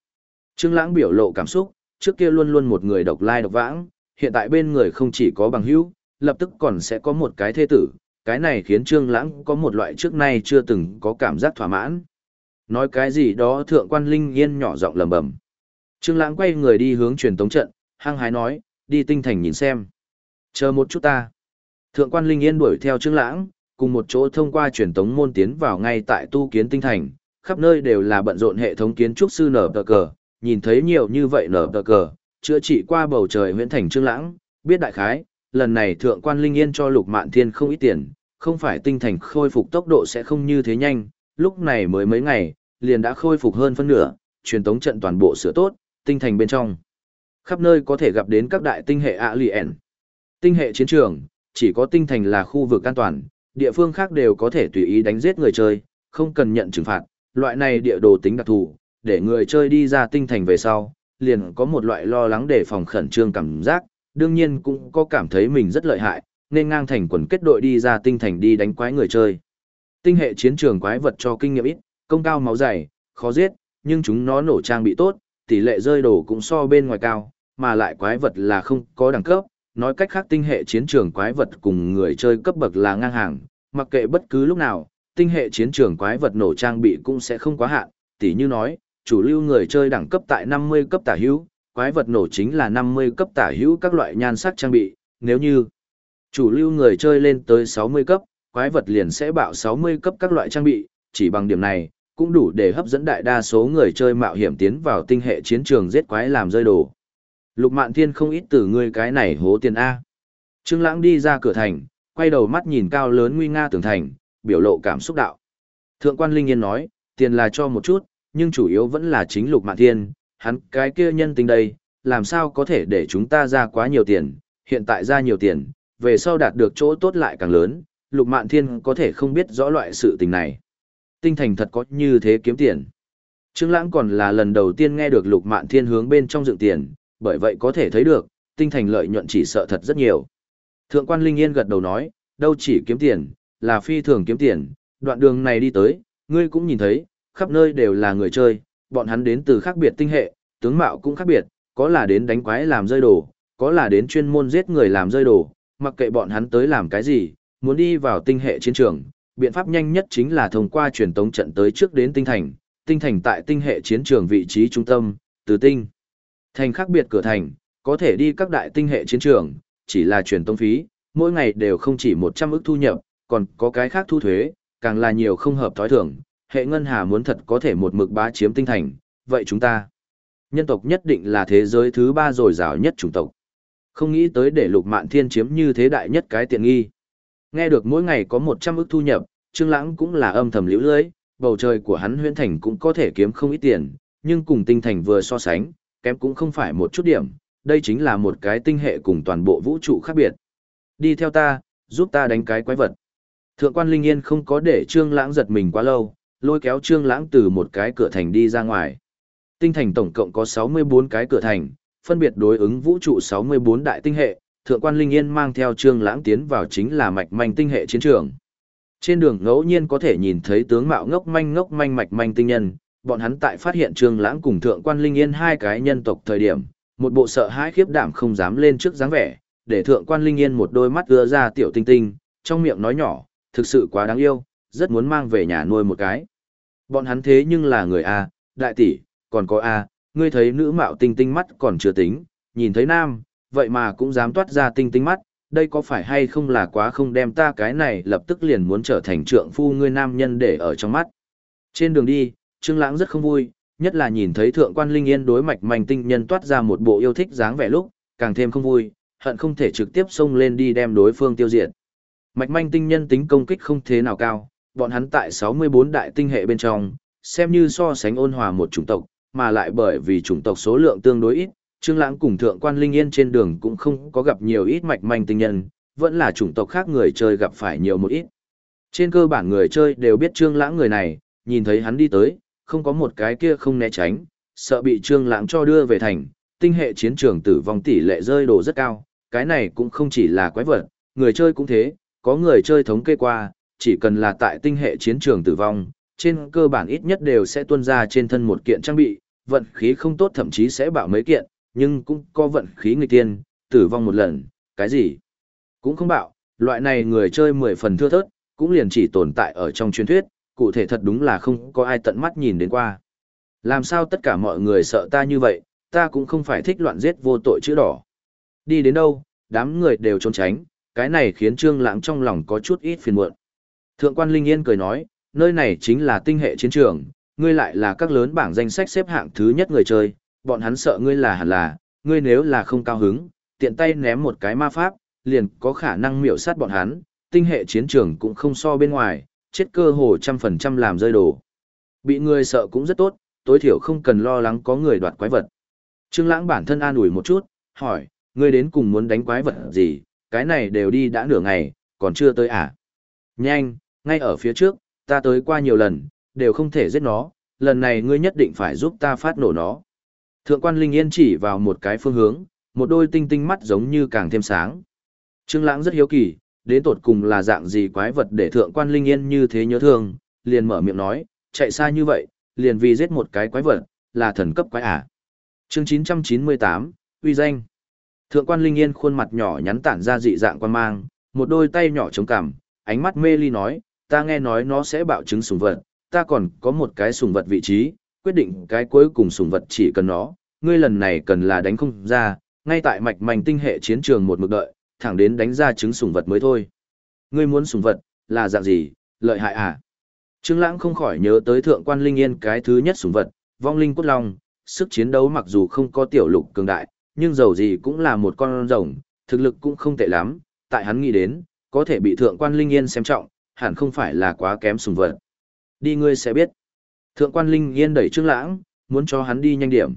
Trương Lãng biểu lộ cảm xúc, trước kia luôn luôn một người độc lai độc vãng, hiện tại bên người không chỉ có bằng hữu, lập tức còn sẽ có một cái thê tử, cái này khiến Trương Lãng có một loại trước nay chưa từng có cảm giác thỏa mãn. Nói cái gì đó thượng quan Linh Yên nhỏ giọng lẩm bẩm. Trương Lãng quay người đi hướng truyền tống trận, hăng hái nói, đi tinh thành nhìn xem. Chờ một chút ta. Thượng quan Linh Yên đuổi theo Trương Lãng, cùng một chỗ thông qua truyền tống môn tiến vào ngay tại tu kiến tinh thành, khắp nơi đều là bận rộn hệ thống kiến trúc sư nở tờ cờ, nhìn thấy nhiều như vậy nở tờ cờ, chữa trị qua bầu trời huyện thành Trương Lãng, biết đại khái, lần này thượng quan Linh Yên cho Lục Mạn Thiên không ít tiền, không phải tinh thành khôi phục tốc độ sẽ không như thế nhanh, lúc này mới mấy ngày, liền đã khôi phục hơn phân nửa, truyền tống trận toàn bộ sửa tốt, tinh thành bên trong. Khắp nơi có thể gặp đến các đại tinh hệ alien. Tinh hệ chiến trường, chỉ có tinh thành là khu vực an toàn, địa phương khác đều có thể tùy ý đánh giết người chơi, không cần nhận trừng phạt. Loại này địa đồ tính đặc thù, để người chơi đi ra tinh thành về sau, liền có một loại lo lắng để phòng khẩn trương cảm giác, đương nhiên cũng có cảm thấy mình rất lợi hại, nên ngang thành quần kết đội đi ra tinh thành đi đánh quái người chơi. Tinh hệ chiến trường quái vật cho kinh nghiệm ít, công cao máu dày, khó giết, nhưng chúng nó nổ trang bị tốt, tỷ lệ rơi đổ cũng so bên ngoài cao, mà lại quái vật là không có đẳng cấp, nói cách khác tinh hệ chiến trường quái vật cùng người chơi cấp bậc là ngang hàng, mặc kệ bất cứ lúc nào, tinh hệ chiến trường quái vật nổ trang bị cũng sẽ không quá hạn, tỷ như nói, chủ lưu người chơi đẳng cấp tại 50 cấp tả hữu, quái vật nổ chính là 50 cấp tả hữu các loại nhan sắc trang bị, nếu như Chủ lưu người chơi lên tới 60 cấp, quái vật liền sẽ bạo 60 cấp các loại trang bị, chỉ bằng điểm này, cũng đủ để hấp dẫn đại đa số người chơi mạo hiểm tiến vào tinh hệ chiến trường giết quái làm rơi đồ. Lục Mạn Thiên không ít từ ngươi cái này hố tiền A. Trương Lãng đi ra cửa thành, quay đầu mắt nhìn cao lớn nguy nga tường thành, biểu lộ cảm xúc đạo. Thượng quan Linh Yên nói, tiền là cho một chút, nhưng chủ yếu vẫn là chính Lục Mạn Thiên, hắn cái kia nhân tình đây, làm sao có thể để chúng ta ra quá nhiều tiền, hiện tại ra nhiều tiền, về sau đạt được chỗ tốt lại càng lớn, Lục Mạn Thiên có thể không biết rõ loại sự tình này. Tinh thành thật có như thế kiếm tiền. Trương Lãng còn là lần đầu tiên nghe được Lục Mạn Thiên hướng bên trong dựng tiền, bởi vậy có thể thấy được, tinh thành lợi nhuận chỉ sợ thật rất nhiều. Thượng quan Linh Yên gật đầu nói, đâu chỉ kiếm tiền, là phi thường kiếm tiền, đoạn đường này đi tới, ngươi cũng nhìn thấy, khắp nơi đều là người chơi, bọn hắn đến từ khác biệt tinh hệ, tướng mạo cũng khác biệt, có là đến đánh quái làm rơi đồ, có là đến chuyên môn giết người làm rơi đồ, mặc kệ bọn hắn tới làm cái gì, muốn đi vào tinh hệ chiến trường, biện pháp nhanh nhất chính là thông qua truyền tống trận tới trước đến tinh thành, tinh thành tại tinh hệ chiến trường vị trí trung tâm, từ tinh. Thành khác biệt cửa thành, có thể đi các đại tinh hệ chiến trường, chỉ là truyền tống phí, mỗi ngày đều không chỉ 100 ức thu nhập, còn có cái khác thu thuế, càng là nhiều không hợp thói thường. Hệ ngân hà muốn thật có thể một mực bá chiếm tinh thành, vậy chúng ta, nhân tộc nhất định là thế giới thứ ba rồi rào nhất chủng tộc. Không nghĩ tới để lục mạn thiên chiếm như thế đại nhất cái tiện nghi. Nghe được mỗi ngày có 100 ức thu nhập, Trương Lãng cũng là âm thầm liễu lưới, bầu trời của hắn huyễn thành cũng có thể kiếm không ít tiền, nhưng cùng tinh thành vừa so sánh, kém cũng không phải một chút điểm, đây chính là một cái tinh hệ cùng toàn bộ vũ trụ khác biệt. Đi theo ta, giúp ta đánh cái quái vật. Thượng quan Linh Yên không có để Trương Lãng giật mình quá lâu, lôi kéo Trương Lãng từ một cái cửa thành đi ra ngoài. Tinh thành tổng cộng có 64 cái cửa thành, phân biệt đối ứng vũ trụ 64 đại tinh hệ, Thượng quan Linh Yên mang theo Trương Lãng tiến vào chính là mạch manh tinh hệ chiến trường. Trên đường ngẫu nhiên có thể nhìn thấy tướng mạo ngốc manh ngốc manh mạch manh tinh nhân, bọn hắn tại phát hiện Trương Lãng cùng Thượng quan Linh Yên hai cái nhân tộc thời điểm, một bộ sợ hãi khiếp đảm không dám lên trước dáng vẻ, để Thượng quan Linh Yên một đôi mắt ưa ra tiểu tinh tinh, trong miệng nói nhỏ, thực sự quá đáng yêu, rất muốn mang về nhà nuôi một cái. Bọn hắn thế nhưng là người A, đại tỷ, còn có A, ngươi thấy nữ mạo tinh tinh mắt còn chưa tính, nhìn thấy nam, vậy mà cũng dám toát ra tinh tinh mắt, đây có phải hay không là quá không đem ta cái này lập tức liền muốn trở thành trượng phu ngươi nam nhân để ở trong mắt. Trên đường đi, Trương Lãng rất không vui, nhất là nhìn thấy thượng quan Linh Yên đối mạch manh tinh nhân toát ra một bộ yêu thích dáng vẻ lúc, càng thêm không vui, hận không thể trực tiếp xông lên đi đem đối phương tiêu diệt. Mạch manh tinh nhân tính công kích không thế nào cao, bọn hắn tại 64 đại tinh hệ bên trong, xem như so sánh ôn hòa một chủng tộc, mà lại bởi vì chủng tộc số lượng tương đối ít, Trương Lãng cùng Thượng quan Linh Yên trên đường cũng không có gặp nhiều ít mạch manh tinh nhân, vẫn là chủng tộc khác người chơi gặp phải nhiều một ít. Trên cơ bản người chơi đều biết Trương Lãng người này, nhìn thấy hắn đi tới, không có một cái kia không né tránh, sợ bị Trương Lãng cho đưa về thành, tinh hệ chiến trường tử vong tỷ lệ rơi đồ rất cao, cái này cũng không chỉ là quái vật, người chơi cũng thế, có người chơi thống kê qua, chỉ cần là tại tinh hệ chiến trường tử vong, trên cơ bản ít nhất đều sẽ tuôn ra trên thân một kiện trang bị, vận khí không tốt thậm chí sẽ bạo mấy kiện, nhưng cũng có vận khí người tiên, tử vong một lần, cái gì? Cũng không bạo, loại này người chơi mười phần thưa thớt, cũng liền chỉ tồn tại ở trong truyền thuyết, cụ thể thật đúng là không có ai tận mắt nhìn đến qua. Làm sao tất cả mọi người sợ ta như vậy, ta cũng không phải thích loạn giết vô tội chữ đỏ. Đi đến đâu, đám người đều trốn tránh, cái này khiến Trương Lãng trong lòng có chút ít phiền muộn. Thượng quan Linh Yên cười nói, nơi này chính là tinh hệ chiến trường, ngươi lại là các lớn bảng danh sách xếp hạng thứ nhất người chơi, bọn hắn sợ ngươi là hẳn là, ngươi nếu là không cao hứng, tiện tay ném một cái ma pháp, liền có khả năng miểu sát bọn hắn, tinh hệ chiến trường cũng không so bên ngoài, chết cơ hồ trăm phần trăm làm rơi đồ. Bị người sợ cũng rất tốt, tối thiểu không cần lo lắng có người đoạt quái vật. Trương Lãng bản thân an ủi một chút, hỏi, ngươi đến cùng muốn đánh quái vật gì, cái này đều đi đã nửa ngày, còn chưa tới à? Nhanh, ngay ở phía trước, ta tới qua nhiều lần, đều không thể giết nó, lần này ngươi nhất định phải giúp ta phát nổ nó. Thượng quan Linh Yên chỉ vào một cái phương hướng, một đôi tinh tinh mắt giống như càng thêm sáng. Trương Lãng rất hiếu kỳ, đến tột cùng là dạng gì quái vật để thượng quan Linh Yên như thế nhớ thương, liền mở miệng nói, chạy xa như vậy, liền vì giết một cái quái vật, là thần cấp quái à. Chương 998, uy danh. Thượng quan Linh Yên khuôn mặt nhỏ nhắn tản ra dị dạng quan mang, một đôi tay nhỏ chống cằm, ánh mắt mê ly nói, ta nghe nói nó sẽ bạo chứng sùng vật, ta còn có một cái sùng vật vị trí, quyết định cái cuối cùng sùng vật chỉ cần nó, ngươi lần này cần là đánh không ra, ngay tại mạch mảnh tinh hệ chiến trường một mực đợi, thẳng đến đánh ra chứng sùng vật mới thôi. Ngươi muốn sùng vật, là dạng gì, lợi hại à? Trương Lãng không khỏi nhớ tới thượng quan Linh Yên cái thứ nhất sùng vật, vong linh cốt long, sức chiến đấu mặc dù không có tiểu lục cường đại, nhưng dầu gì cũng là một con rồng, thực lực cũng không tệ lắm, tại hắn nghĩ đến, có thể bị thượng quan Linh Yên xem trọng, hẳn không phải là quá kém sùng vật. Đi ngươi sẽ biết. Thượng quan Linh Yên đẩy Trương Lãng, muốn cho hắn đi nhanh điểm.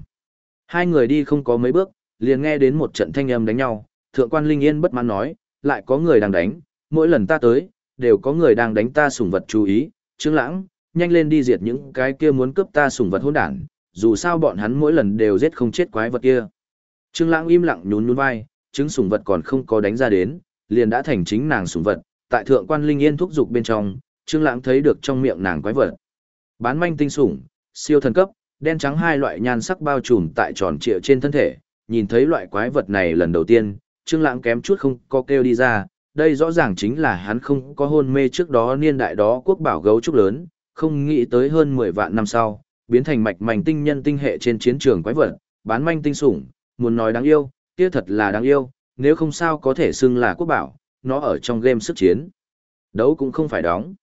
Hai người đi không có mấy bước, liền nghe đến một trận thanh âm đánh nhau, thượng quan Linh Yên bất mãn nói, lại có người đang đánh, mỗi lần ta tới, đều có người đang đánh ta sủng vật chú ý, Trương Lãng, nhanh lên đi diệt những cái kia muốn cướp ta sủng vật hỗn đản, dù sao bọn hắn mỗi lần đều giết không chết quái vật kia. Trương Lãng im lặng nhún nhún vai, chứng sủng vật còn không có đánh ra đến, liền đã thành chính nàng sủng vật, tại thượng quan Linh Yên thúc dục bên trong, Trương Lãng thấy được trong miệng nàng quái vật. Bán manh tinh sủng, siêu thần cấp, đen trắng hai loại nhan sắc bao trùm tại tròn trịa trên thân thể, nhìn thấy loại quái vật này lần đầu tiên, Trương Lãng kém chút không có kêu đi ra, đây rõ ràng chính là hắn không có hôn mê trước đó niên đại đó quốc bảo gấu trúc lớn, không nghĩ tới hơn 10 vạn năm sau, biến thành mạch mảnh tinh nhân tinh hệ trên chiến trường quái vật, bán manh tinh sủng, muốn nói đáng yêu, kia thật là đáng yêu, nếu không sao có thể xưng là quốc bảo, nó ở trong game sức chiến. Đấu cũng không phải đóng.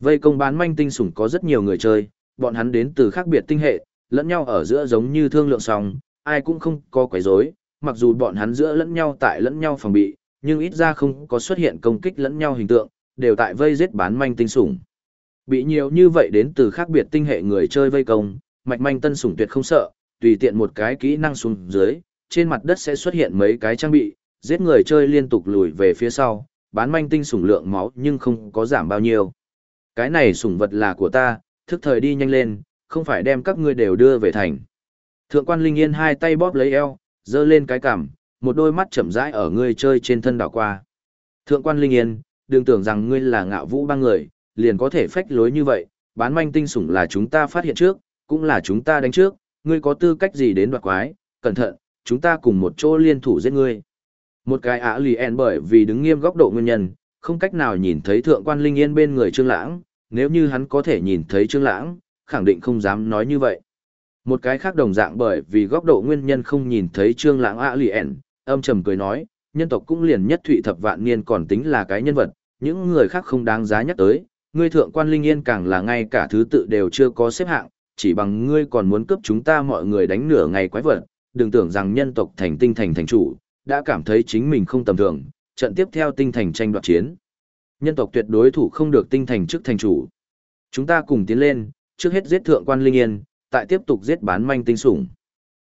Vây công bán manh tinh sủng có rất nhiều người chơi, bọn hắn đến từ khác biệt tinh hệ, lẫn nhau ở giữa giống như thương lượng xong, ai cũng không có quấy rối, mặc dù bọn hắn giữa lẫn nhau tại lẫn nhau phòng bị, nhưng ít ra không có xuất hiện công kích lẫn nhau hình tượng, đều tại vây giết bán manh tinh sủng. Bị nhiều như vậy đến từ khác biệt tinh hệ người chơi vây công, mạch manh tân sủng tuyệt không sợ, tùy tiện một cái kỹ năng xuống dưới, trên mặt đất sẽ xuất hiện mấy cái trang bị, giết người chơi liên tục lùi về phía sau, bán manh tinh sủng lượng máu nhưng không có giảm bao nhiêu. Cái này sủng vật là của ta, thức thời đi nhanh lên, không phải đem các ngươi đều đưa về thành. Thượng quan Linh Yên hai tay bóp lấy eo, giơ lên cái cằm, một đôi mắt chậm rãi ở ngươi chơi trên thân đảo qua. Thượng quan Linh Yên, đừng tưởng rằng ngươi là ngạo vũ ba người, liền có thể phách lối như vậy, bán manh tinh sủng là chúng ta phát hiện trước, cũng là chúng ta đánh trước, ngươi có tư cách gì đến đoạt quái, cẩn thận, chúng ta cùng một chỗ liên thủ giết ngươi. Một cái ả lì en bởi vì đứng nghiêm góc độ nguyên nhân, không cách nào nhìn thấy thượng quan Linh Yên bên người Trương Lãng, nếu như hắn có thể nhìn thấy Trương Lãng, khẳng định không dám nói như vậy. Một cái khác đồng dạng bởi vì góc độ nguyên nhân không nhìn thấy Trương Lãng ả lì en, âm trầm cười nói, nhân tộc cũng liền nhất thụy thập vạn niên còn tính là cái nhân vật, những người khác không đáng giá nhắc tới, ngươi thượng quan linh yên càng là ngay cả thứ tự đều chưa có xếp hạng, chỉ bằng ngươi còn muốn cướp chúng ta mọi người đánh nửa ngày quái vật, đừng tưởng rằng nhân tộc thành tinh thành thành chủ, đã cảm thấy chính mình không tầm thường, trận tiếp theo tinh thành tranh đoạt chiến. Nhân tộc tuyệt đối thủ không được tinh thành trước thành chủ. Chúng ta cùng tiến lên, trước hết giết thượng quan linh yên, tại tiếp tục giết bán manh tinh sủng.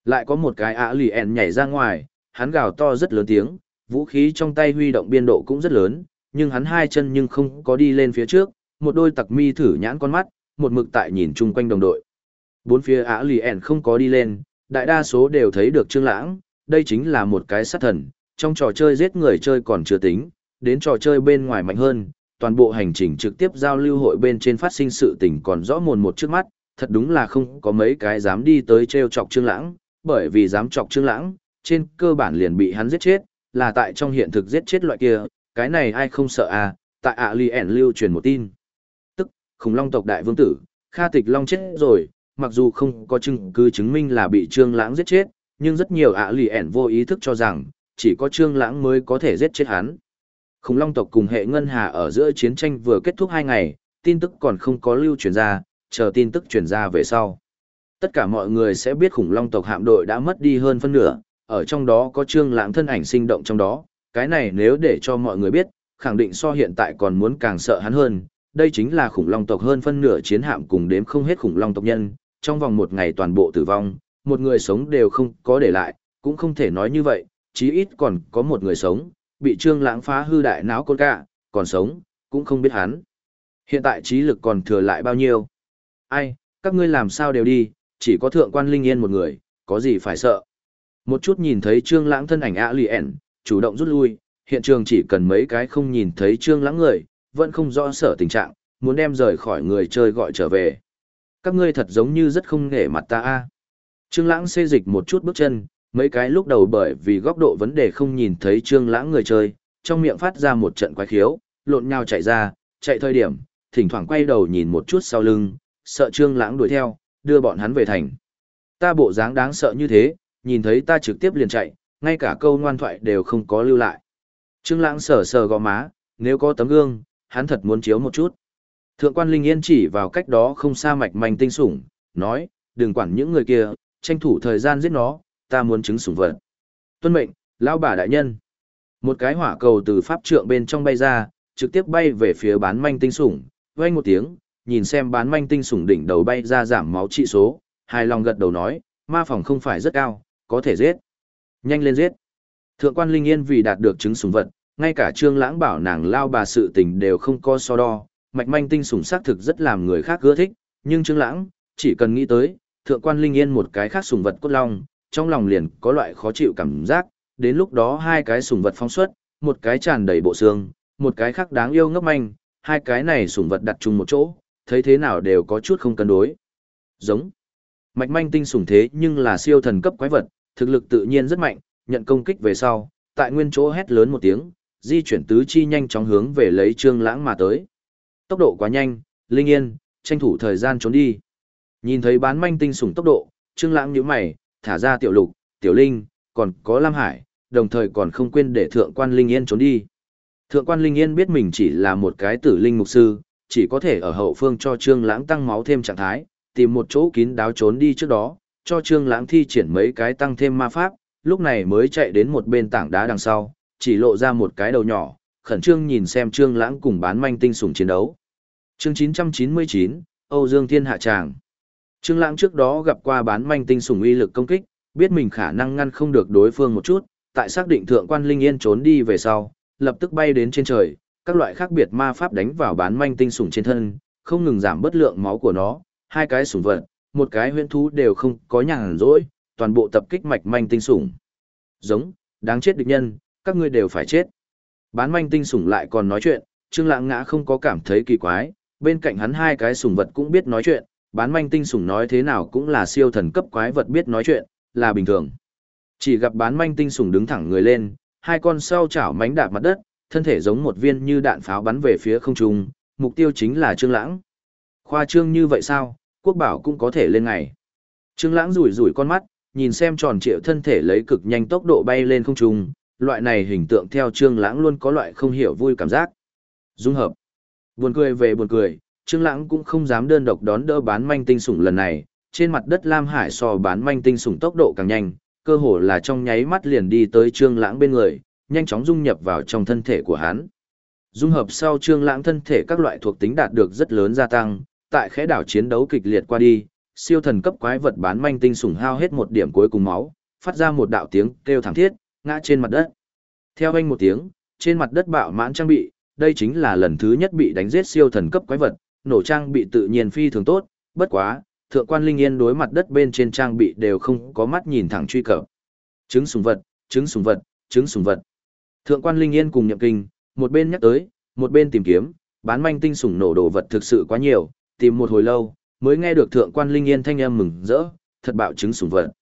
Lại có một cái ả lì ẻn nhảy ra ngoài, hắn gào to rất lớn tiếng, vũ khí trong tay huy động biên độ cũng rất lớn, nhưng hắn hai chân nhưng không có đi lên phía trước, một đôi tặc mi thử nhãn con mắt, một mực tại nhìn chung quanh đồng đội. Bốn phía ả lì ẻn không có đi lên, đại đa số đều thấy được Trương Lãng, đây chính là một cái sát thần, trong trò chơi giết người chơi còn chưa tính, đến trò chơi bên ngoài mạnh hơn, toàn bộ hành trình trực tiếp giao lưu hội bên trên phát sinh sự tình còn rõ mồn một trước mắt, thật đúng là không có mấy cái dám đi tới treo chọc Trương Lãng, bởi vì dám chọc Trương Lãng, trên cơ bản liền bị hắn giết chết, là tại trong hiện thực giết chết loại kia, cái này ai không sợ à, tại ạ lì ẻn lưu truyền một tin. Tức, khủng long tộc đại vương tử, Kha Tịch Long chết rồi, mặc dù không có chứng cứ chứng minh là bị Trương Lãng giết chết, nhưng rất nhiều ạ lì ẻn vô ý thức cho rằng, chỉ có Trương Lãng mới có thể giết chết hắn. Khủng long tộc cùng hệ ngân hà ở giữa chiến tranh vừa kết thúc hai ngày, tin tức còn không có lưu truyền ra, chờ tin tức truyền ra về sau. Tất cả mọi người sẽ biết khủng long tộc hạm đội đã mất đi hơn phân nửa, ở trong đó có trương lãng thân ảnh sinh động trong đó, cái này nếu để cho mọi người biết, khẳng định so hiện tại còn muốn càng sợ hắn hơn, đây chính là khủng long tộc hơn phân nửa chiến hạm cùng đếm không hết khủng long tộc nhân, trong vòng một ngày toàn bộ tử vong, một người sống đều không có để lại, cũng không thể nói như vậy, chí ít còn có một người sống, bị trương lãng phá hư đại não con cả, còn sống, cũng không biết hắn. Hiện tại trí lực còn thừa lại bao nhiêu? Ai, các ngươi làm sao đều đi, chỉ có thượng quan linh yên một người, có gì phải sợ? Một chút nhìn thấy Trương Lãng thân ảnh ạ lì ẻn, chủ động rút lui, hiện trường chỉ cần mấy cái không nhìn thấy Trương Lãng người, vẫn không rõ sở tình trạng, muốn đem rời khỏi người chơi gọi trở về. Các ngươi thật giống như rất không nể mặt ta a. Trương Lãng xê dịch một chút bước chân, mấy cái lúc đầu bởi vì góc độ vấn đề không nhìn thấy Trương Lãng người chơi, trong miệng phát ra một trận quái khiếu, lộn nhào chạy ra, chạy thời điểm, thỉnh thoảng quay đầu nhìn một chút sau lưng, sợ Trương Lãng đuổi theo, đưa bọn hắn về thành. Ta bộ dáng đáng sợ như thế, nhìn thấy ta trực tiếp liền chạy, ngay cả câu ngoan thoại đều không có lưu lại. Trương Lãng sờ sờ gò má, nếu có tấm gương, hắn thật muốn chiếu một chút. Thượng quan Linh Yên chỉ vào cách đó không xa mạch manh tinh sủng, nói, đừng quản những người kia, tranh thủ thời gian giết nó, ta muốn chứng sủng vật. Tuân mệnh, lão bà đại nhân. Một cái hỏa cầu từ pháp trượng bên trong bay ra, trực tiếp bay về phía bán manh tinh sủng, vang một tiếng, nhìn xem bán manh tinh sủng đỉnh đầu bay ra giảm máu trị số, hài lòng gật đầu nói, ma phòng không phải rất cao, có thể giết. Nhanh lên giết. Thượng quan Linh Yên vì đạt được chứng sủng vật, ngay cả Trương Lãng bảo nàng lao bà sự tình đều không có so đo, mạch manh tinh sủng xác thực rất làm người khác ưa thích, nhưng Trương Lãng chỉ cần nghĩ tới, thượng quan Linh Yên một cái khác sùng vật cốt long, trong lòng liền có loại khó chịu cảm giác, đến lúc đó hai cái sùng vật phóng xuất, một cái tràn đầy bộ xương, một cái khác đáng yêu ngốc manh, hai cái này sùng vật đặt chung một chỗ, thấy thế nào đều có chút không cân đối. Giống. Mạch manh tinh sủng thế nhưng là siêu thần cấp quái vật, thực lực tự nhiên rất mạnh, nhận công kích về sau, tại nguyên chỗ hét lớn một tiếng, di chuyển tứ chi nhanh chóng hướng về lấy Trương Lãng mà tới. Tốc độ quá nhanh, Linh Yên, tranh thủ thời gian trốn đi. Nhìn thấy bán manh tinh sủng tốc độ, Trương Lãng nhíu mày, thả ra Tiểu Lục, Tiểu Linh, còn có Lam Hải, đồng thời còn không quên để Thượng quan Linh Yên trốn đi. Thượng quan Linh Yên biết mình chỉ là một cái tử linh mục sư, chỉ có thể ở hậu phương cho Trương Lãng tăng máu thêm trạng thái, tìm một chỗ kín đáo trốn đi trước đó, cho Trương Lãng thi triển mấy cái tăng thêm ma pháp, lúc này mới chạy đến một bên tảng đá đằng sau, chỉ lộ ra một cái đầu nhỏ, khẩn trương nhìn xem Trương Lãng cùng bán manh tinh sủng chiến đấu. Chương 999, Âu Dương Thiên hạ tràng. Trương Lãng trước đó gặp qua bán manh tinh sủng uy lực công kích, biết mình khả năng ngăn không được đối phương một chút, tại xác định thượng quan Linh Yên trốn đi về sau, lập tức bay đến trên trời, các loại khác biệt ma pháp đánh vào bán manh tinh sủng trên thân, không ngừng giảm bất lượng máu của nó, hai cái sủng vật, một cái huyễn thú đều không có nhàn rỗi, toàn bộ tập kích mạch manh tinh sủng. Giống, đáng chết địch nhân, các ngươi đều phải chết. Bán manh tinh sủng lại còn nói chuyện, Trương Lãng Ngã không có cảm thấy kỳ quái, bên cạnh hắn hai cái sủng vật cũng biết nói chuyện, bán manh tinh sủng nói thế nào cũng là siêu thần cấp quái vật biết nói chuyện, là bình thường. Chỉ gặp bán manh tinh sủng đứng thẳng người lên, hai con sau chảo mánh đạp mặt đất, thân thể giống một viên như đạn pháo bắn về phía không trung, mục tiêu chính là Trương Lãng. Khoa trương như vậy sao, quốc bảo cũng có thể lên ngày. Trương Lãng rủi rủi con mắt, nhìn xem tròn trịa thân thể lấy cực nhanh tốc độ bay lên không trung, loại này hình tượng theo Trương Lãng luôn có loại không hiểu vui cảm giác. Dung hợp. Buồn cười về buồn cười, Trương Lãng cũng không dám đơn độc đón đỡ bán manh tinh sủng lần này, trên mặt đất Lam Hải so bán manh tinh sủng tốc độ càng nhanh, cơ hồ là trong nháy mắt liền đi tới Trương Lãng bên người, nhanh chóng dung nhập vào trong thân thể của hắn. Dung hợp sau Trương Lãng thân thể các loại thuộc tính đạt được rất lớn gia tăng, tại khẽ đảo chiến đấu kịch liệt qua đi, siêu thần cấp quái vật bán manh tinh sủng hao hết một điểm cuối cùng máu, phát ra một đạo tiếng kêu thảm thiết, ngã trên mặt đất. Theo anh một tiếng, trên mặt đất bạo mãn trang bị, đây chính là lần thứ nhất bị đánh giết siêu thần cấp quái vật, nổ trang bị tự nhiên phi thường tốt, bất quá, thượng quan linh yên đối mặt đất bên trên trang bị đều không có mắt nhìn thẳng truy cập. Trứng sùng vật, trứng sùng vật, trứng sùng vật. Thượng quan linh yên cùng nhậm kinh, một bên nhắc tới, một bên tìm kiếm, bán manh tinh sủng nổ đồ vật thực sự quá nhiều, tìm một hồi lâu, mới nghe được thượng quan linh yên thanh âm mừng rỡ, thật bạo trứng sủng vật.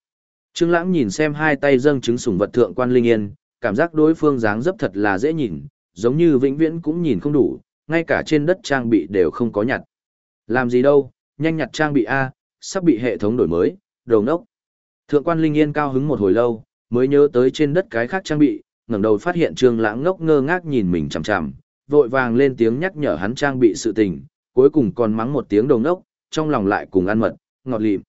Trương Lãng nhìn xem hai tay dâng trứng sủng vật thượng quan linh yên, cảm giác đối phương dáng dấp thật là dễ nhìn, giống như vĩnh viễn cũng nhìn không đủ, ngay cả trên đất trang bị đều không có nhặt. Làm gì đâu, nhanh nhặt trang bị a, sắp bị hệ thống đổi mới, đầu nốc. Thượng quan linh yên cao hứng một hồi lâu, mới nhớ tới trên đất cái khác trang bị, ngẩng đầu phát hiện Trương Lãng ngốc ngơ ngác nhìn mình chằm chằm, vội vàng lên tiếng nhắc nhở hắn trang bị sự tình, cuối cùng còn mắng một tiếng đầu nốc, trong lòng lại cùng ăn mật, ngọt lịm.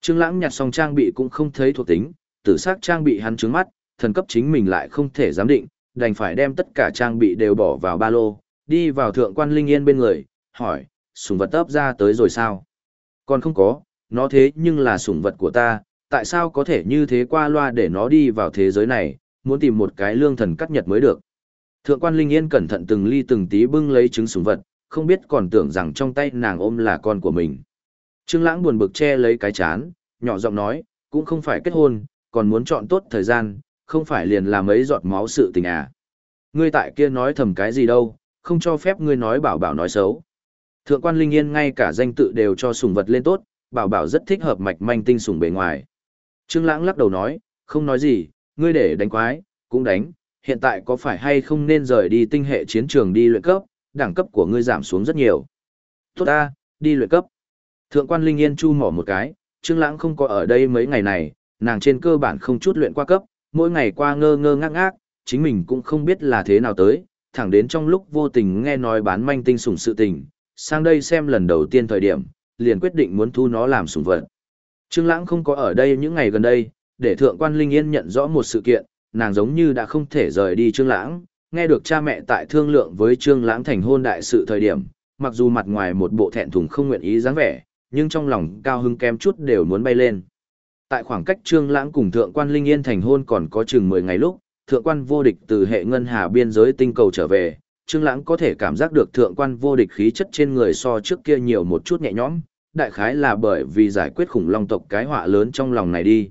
Trương Lãng nhặt xong trang bị cũng không thấy thuộc tính, tử sắc trang bị hắn trướng mắt, thần cấp chính mình lại không thể giám định, đành phải đem tất cả trang bị đều bỏ vào ba lô, đi vào thượng quan linh yên bên người, hỏi, sủng vật ấp ra tới rồi sao? Còn không có, nó thế nhưng là sủng vật của ta, tại sao có thể như thế qua loa để nó đi vào thế giới này, muốn tìm một cái lương thần cắt nhật mới được. Thượng quan linh yên cẩn thận từng ly từng tí bưng lấy trứng sủng vật, không biết còn tưởng rằng trong tay nàng ôm là con của mình. Trương Lãng buồn bực che lấy cái chán, nhỏ giọng nói, cũng không phải kết hôn, còn muốn chọn tốt thời gian, không phải liền làm mấy giọt máu sự tình à. Ngươi tại kia nói thầm cái gì đâu, không cho phép ngươi nói bảo bảo nói xấu. Thượng quan Linh Yên ngay cả danh tự đều cho sủng vật lên tốt, bảo bảo rất thích hợp mạch manh tinh sủng bề ngoài. Trương Lãng lắc đầu nói, không nói gì, ngươi để đánh quái, cũng đánh, hiện tại có phải hay không nên rời đi tinh hệ chiến trường đi luyện cấp, đẳng cấp của ngươi giảm xuống rất nhiều. Tốt ta, đi luyện cấp. Thượng quan Linh Yên chu mỏ một cái, Trương Lãng không có ở đây mấy ngày này, nàng trên cơ bản không chút luyện qua cấp, mỗi ngày qua ngơ ngơ ngác ngác, chính mình cũng không biết là thế nào tới, thẳng đến trong lúc vô tình nghe nói bán manh tinh sủng sự tình, sang đây xem lần đầu tiên thời điểm, liền quyết định muốn thu nó làm sủng vật. Trương Lãng không có ở đây những ngày gần đây, để thượng quan Linh Yên nhận rõ một sự kiện, nàng giống như đã không thể rời đi Trương Lãng, nghe được cha mẹ tại thương lượng với Trương Lãng thành hôn đại sự thời điểm, mặc dù mặt ngoài một bộ thẹn thùng không nguyện ý dáng vẻ, nhưng trong lòng cao hứng kém chút đều muốn bay lên. Tại khoảng cách Trương Lãng cùng thượng quan Linh Yên thành hôn còn có chừng 10 ngày lúc, thượng quan vô địch từ hệ ngân hà biên giới tinh cầu trở về, Trương Lãng có thể cảm giác được thượng quan vô địch khí chất trên người so trước kia nhiều một chút nhẹ nhõm, đại khái là bởi vì giải quyết khủng long tộc cái họa lớn trong lòng này đi.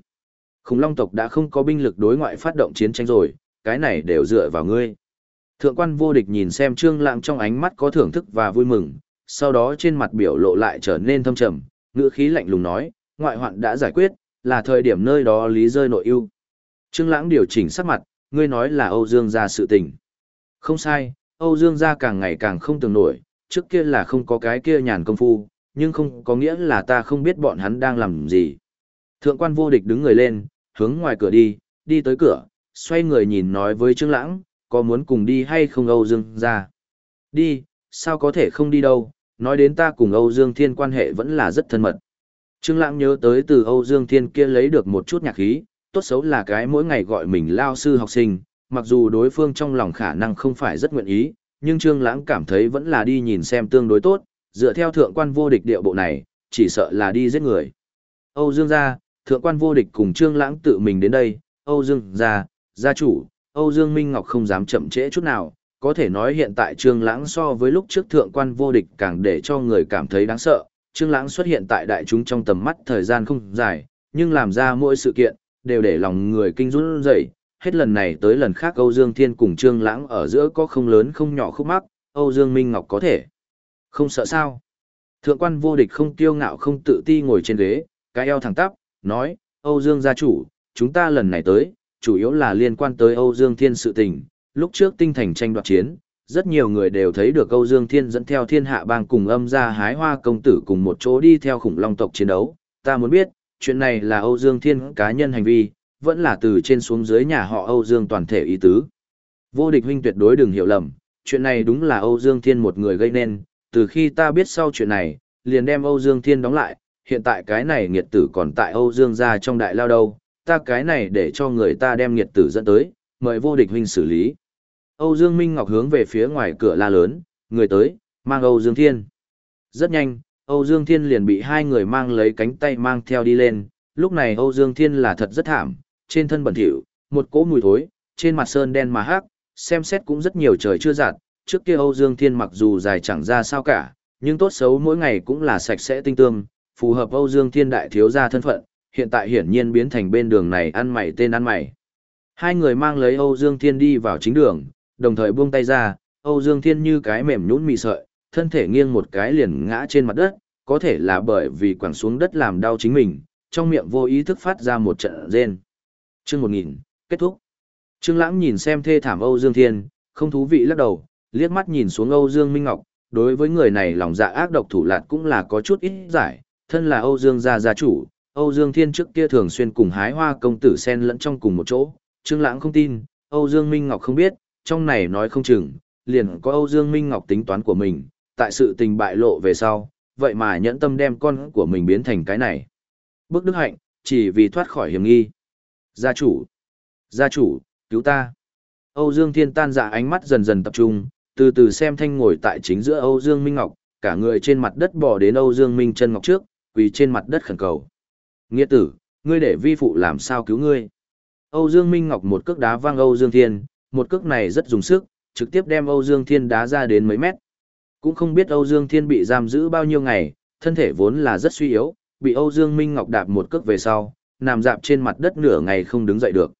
Khủng long tộc đã không có binh lực đối ngoại phát động chiến tranh rồi, cái này đều dựa vào ngươi. Thượng quan vô địch nhìn xem Trương Lãng trong ánh mắt có thưởng thức và vui mừng, sau đó trên mặt biểu lộ lại trở nên thâm trầm, ngữ khí lạnh lùng nói, ngoại hoạn đã giải quyết, là thời điểm nơi đó lý rơi nội ưu. Trương Lãng điều chỉnh sắc mặt, ngươi nói là Âu Dương gia sự tình. Không sai, Âu Dương gia càng ngày càng không tưởng nổi, trước kia là không có cái kia nhàn công phu, nhưng không có nghĩa là ta không biết bọn hắn đang làm gì. Thượng quan vô địch đứng người lên, hướng ngoài cửa đi, đi tới cửa, xoay người nhìn nói với Trương Lãng, có muốn cùng đi hay không Âu Dương gia? Đi, sao có thể không đi đâu, nói đến ta cùng Âu Dương Thiên quan hệ vẫn là rất thân mật. Trương Lãng nhớ tới từ Âu Dương Thiên kia lấy được một chút nhạc khí, tốt xấu là cái mỗi ngày gọi mình lao sư học sinh, mặc dù đối phương trong lòng khả năng không phải rất nguyện ý, nhưng Trương Lãng cảm thấy vẫn là đi nhìn xem tương đối tốt, dựa theo thượng quan vô địch điệu bộ này, chỉ sợ là đi giết người. Âu Dương gia, thượng quan vô địch cùng Trương Lãng tự mình đến đây, Âu Dương gia, gia chủ, Âu Dương Minh Ngọc không dám chậm trễ chút nào, có thể nói hiện tại Trương Lãng so với lúc trước thượng quan vô địch càng để cho người cảm thấy đáng sợ. Trương Lãng xuất hiện tại đại chúng trong tầm mắt thời gian không dài, nhưng làm ra mỗi sự kiện đều để lòng người kinh run rẩy. Hết lần này tới lần khác Âu Dương Thiên cùng Trương Lãng ở giữa có không lớn không nhỏ khúc mắc, Âu Dương Minh Ngọc có thể không sợ sao? Thượng quan vô địch không kiêu ngạo không tự ti ngồi trên ghế, cái eo thẳng tắp, nói, Âu Dương gia chủ, chúng ta lần này tới, chủ yếu là liên quan tới Âu Dương Thiên sự tình, lúc trước tinh thành tranh đoạt chiến, rất nhiều người đều thấy được Âu Dương Thiên dẫn theo thiên hạ bang cùng âm gia hái hoa công tử cùng một chỗ đi theo khủng long tộc chiến đấu. Ta muốn biết, chuyện này là Âu Dương Thiên cá nhân hành vi, vẫn là từ trên xuống dưới nhà họ Âu Dương toàn thể ý tứ. Vô địch huynh tuyệt đối đừng hiểu lầm, chuyện này đúng là Âu Dương Thiên một người gây nên, từ khi ta biết sau chuyện này, liền đem Âu Dương Thiên đóng lại, hiện tại cái này nghiệt tử còn tại Âu Dương gia trong đại lao đâu, ta cái này để cho người ta đem nghiệt tử dẫn tới, mời vô địch huynh xử lý. Âu Dương Minh Ngọc hướng về phía ngoài cửa la lớn, người tới, mang Âu Dương Thiên. Rất nhanh, Âu Dương Thiên liền bị hai người mang lấy cánh tay mang theo đi lên, lúc này Âu Dương Thiên là thật rất thảm, trên thân bẩn thỉu, một cỗ mùi thối, trên mặt sơn đen mà hắc, xem xét cũng rất nhiều trời chưa giặt, trước kia Âu Dương Thiên mặc dù dài chẳng ra sao cả, nhưng tốt xấu mỗi ngày cũng là sạch sẽ tinh tương, phù hợp Âu Dương Thiên đại thiếu gia thân phận, hiện tại hiển nhiên biến thành bên đường này ăn mày tên ăn mày. Hai người mang lấy Âu Dương Thiên đi vào chính đường, đồng thời buông tay ra, Âu Dương Thiên như cái mềm nhũn mị sợi, thân thể nghiêng một cái liền ngã trên mặt đất, có thể là bởi vì quẳng xuống đất làm đau chính mình, trong miệng vô ý thức phát ra một trận rên. Chương 1000, kết thúc. Trương Lãng nhìn xem thê thảm Âu Dương Thiên, không thú vị lắc đầu, liếc mắt nhìn xuống Âu Dương Minh Ngọc, đối với người này lòng dạ ác độc thủ lạn cũng là có chút ít giải, thân là Âu Dương gia gia chủ, Âu Dương Thiên trước kia thường xuyên cùng hái hoa công tử xen lẫn trong cùng một chỗ, Trương Lãng không tin, Âu Dương Minh Ngọc không biết, trong này nói không chừng, liền có Âu Dương Minh Ngọc tính toán của mình, tại sự tình bại lộ về sau, vậy mà nhẫn tâm đem con của mình biến thành cái này. Bước đức hạnh, chỉ vì thoát khỏi hiểm nghi. Gia chủ! Gia chủ, cứu ta! Âu Dương Thiên tan dạ ánh mắt dần dần tập trung, từ từ xem thanh ngồi tại chính giữa Âu Dương Minh Ngọc, cả người trên mặt đất bỏ đến Âu Dương Minh chân ngọc trước, quỳ trên mặt đất khẩn cầu. Nghĩa tử, ngươi để vi phụ làm sao cứu ngươi? Âu Dương Minh Ngọc một cước đá vang Âu Dương Thiên, một cước này rất dùng sức, trực tiếp đem Âu Dương Thiên đá ra đến mấy mét. Cũng không biết Âu Dương Thiên bị giam giữ bao nhiêu ngày, thân thể vốn là rất suy yếu, bị Âu Dương Minh Ngọc đạp một cước về sau, nằm dạp trên mặt đất nửa ngày không đứng dậy được.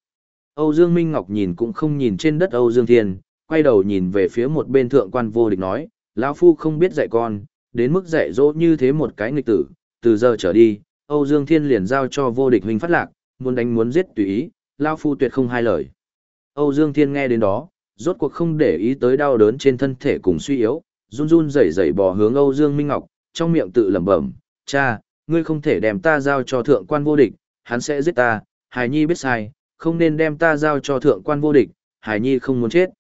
Âu Dương Minh Ngọc nhìn cũng không nhìn trên đất Âu Dương Thiên, quay đầu nhìn về phía một bên thượng quan vô địch nói, lão phu không biết dạy con, đến mức dạy dỗ như thế một cái nghịch tử, từ giờ trở đi, Âu Dương Thiên liền giao cho vô địch huynh phát lạc, muốn đánh muốn giết tùy ý, lão phu tuyệt không hai lời. Âu Dương Thiên nghe đến đó, rốt cuộc không để ý tới đau đớn trên thân thể cùng suy yếu, run run rẩy rẩy bò hướng Âu Dương Minh Ngọc, trong miệng tự lẩm bẩm, "Cha, ngươi không thể đem ta giao cho thượng quan vô địch, hắn sẽ giết ta, Hải Nhi biết sai, không nên đem ta giao cho thượng quan vô địch, Hải nhi không muốn chết.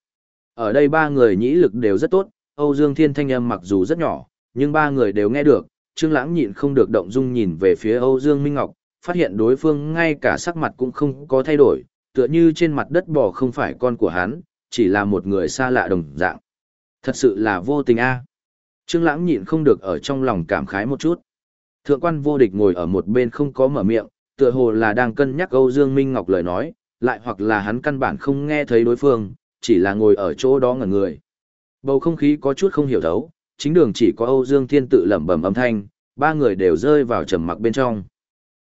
Ở đây ba người nhĩ lực đều rất tốt, Âu Dương Thiên thanh âm mặc dù rất nhỏ, nhưng ba người đều nghe được, Trương Lãng nhịn không được động dung nhìn về phía Âu Dương Minh Ngọc, phát hiện đối phương ngay cả sắc mặt cũng không có thay đổi, tựa như trên mặt đất bò không phải con của hắn, chỉ là một người xa lạ đồng dạng. Thật sự là vô tình a. Trương Lãng nhịn không được ở trong lòng cảm khái một chút. Thượng quan vô địch ngồi ở một bên không có mở miệng, tựa hồ là đang cân nhắc Âu Dương Minh Ngọc lời nói, lại hoặc là hắn căn bản không nghe thấy đối phương, chỉ là ngồi ở chỗ đó ngẩn người. Bầu không khí có chút không hiểu thấu, chính đường chỉ có Âu Dương Thiên tự lẩm bẩm âm thanh, ba người đều rơi vào trầm mặc bên trong.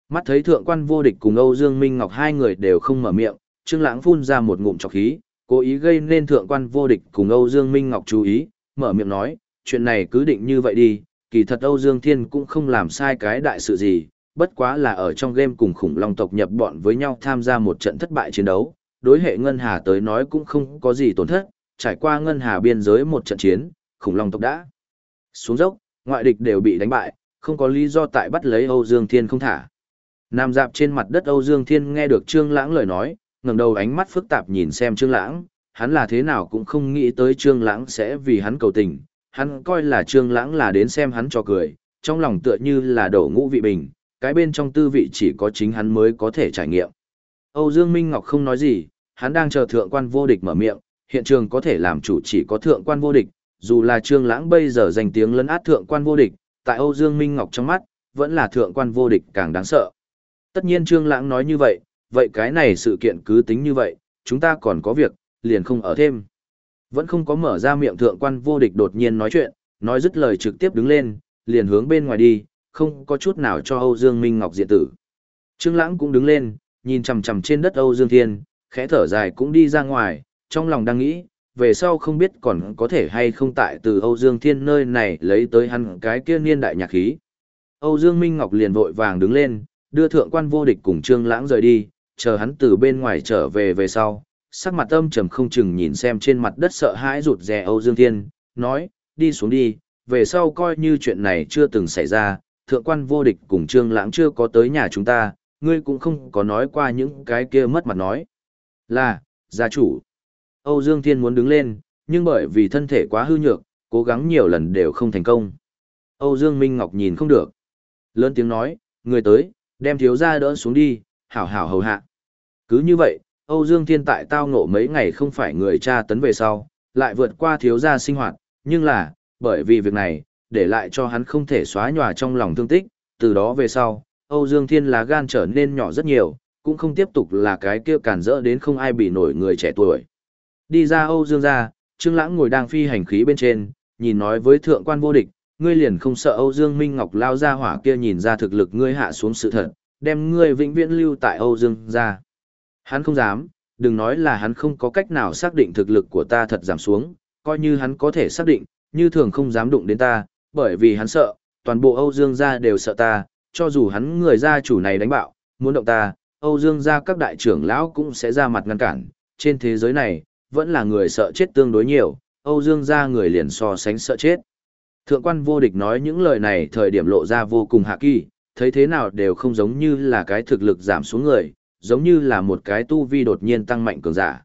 Mắt thấy thượng quan vô địch cùng Âu Dương Minh Ngọc hai người đều không mở miệng, Trương Lãng phun ra một ngụm trọc khí, cố ý gây nên thượng quan vô địch cùng Âu Dương Minh Ngọc chú ý, mở miệng nói, chuyện này cứ định như vậy đi, kỳ thật Âu Dương Thiên cũng không làm sai cái đại sự gì, bất quá là ở trong game cùng khủng long tộc nhập bọn với nhau tham gia một trận thất bại chiến đấu, đối hệ Ngân Hà tới nói cũng không có gì tổn thất, trải qua Ngân Hà biên giới một trận chiến, khủng long tộc đã xuống dốc, ngoại địch đều bị đánh bại, không có lý do tại bắt lấy Âu Dương Thiên không thả. Nam dạp trên mặt đất Âu Dương Thiên nghe được Trương Lãng lời nói, ngẩng đầu ánh mắt phức tạp nhìn xem Trương Lãng, hắn là thế nào cũng không nghĩ tới Trương Lãng sẽ vì hắn cầu tình, hắn coi là Trương Lãng là đến xem hắn cho cười, trong lòng tựa như là đổ ngũ vị bình, cái bên trong tư vị chỉ có chính hắn mới có thể trải nghiệm. Âu Dương Minh Ngọc không nói gì, hắn đang chờ thượng quan vô địch mở miệng, hiện trường có thể làm chủ chỉ có thượng quan vô địch, dù là Trương Lãng bây giờ danh tiếng lấn át thượng quan vô địch, tại Âu Dương Minh Ngọc trong mắt, vẫn là thượng quan vô địch càng đáng sợ. Tất nhiên Trương Lãng nói như vậy, vậy cái này sự kiện cứ tính như vậy, chúng ta còn có việc, liền không ở thêm. Vẫn không có mở ra miệng thượng quan vô địch đột nhiên nói chuyện, nói dứt lời trực tiếp đứng lên, liền hướng bên ngoài đi, không có chút nào cho Âu Dương Minh Ngọc diện tử. Trương Lãng cũng đứng lên, nhìn chằm chằm trên đất Âu Dương Thiên, khẽ thở dài cũng đi ra ngoài, trong lòng đang nghĩ, về sau không biết còn có thể hay không tại từ Âu Dương Thiên nơi này lấy tới hắn cái kia niên đại nhạc khí. Âu Dương Minh Ngọc liền vội vàng đứng lên, đưa thượng quan vô địch cùng Trương Lãng rời đi, chờ hắn từ bên ngoài trở về về sau, sắc mặt âm trầm không chừng nhìn xem trên mặt đất sợ hãi rụt rè Âu Dương Thiên, nói, đi xuống đi, về sau coi như chuyện này chưa từng xảy ra, thượng quan vô địch cùng Trương Lãng chưa có tới nhà chúng ta, ngươi cũng không có nói qua những cái kia mất mặt nói. Là, gia chủ. Âu Dương Thiên muốn đứng lên, nhưng bởi vì thân thể quá hư nhược, cố gắng nhiều lần đều không thành công. Âu Dương Minh Ngọc nhìn không được. Lớn tiếng nói, người tới, đem thiếu gia đỡ xuống đi, hảo hảo hầu hạ. Cứ như vậy, Âu Dương Thiên tại tao ngộ mấy ngày không phải người cha tấn về sau, lại vượt qua thiếu gia sinh hoạt, nhưng là, bởi vì việc này, để lại cho hắn không thể xóa nhòa trong lòng thương tích, từ đó về sau, Âu Dương Thiên là gan trở nên nhỏ rất nhiều, cũng không tiếp tục là cái kia cản rỡ đến không ai bị nổi người trẻ tuổi. Đi ra Âu Dương ra, Trương Lãng ngồi đang phi hành khí bên trên, nhìn nói với thượng quan vô địch, ngươi liền không sợ Âu Dương Minh Ngọc lao ra hỏa kia nhìn ra thực lực ngươi hạ xuống sự thật, đem ngươi vĩnh viễn lưu tại Âu Dương gia Hắn không dám, đừng nói là hắn không có cách nào xác định thực lực của ta thật giảm xuống, coi như hắn có thể xác định, như thường không dám đụng đến ta, bởi vì hắn sợ, toàn bộ Âu Dương gia đều sợ ta, cho dù hắn người gia chủ này đánh bạo, muốn động ta, Âu Dương gia các đại trưởng lão cũng sẽ ra mặt ngăn cản, trên thế giới này, vẫn là người sợ chết tương đối nhiều, Âu Dương gia người liền so sánh sợ chết. Thượng quan vô địch nói những lời này thời điểm lộ ra vô cùng hạ kỳ, thấy thế nào đều không giống như là cái thực lực giảm xuống người, giống như là một cái tu vi đột nhiên tăng mạnh cường giả.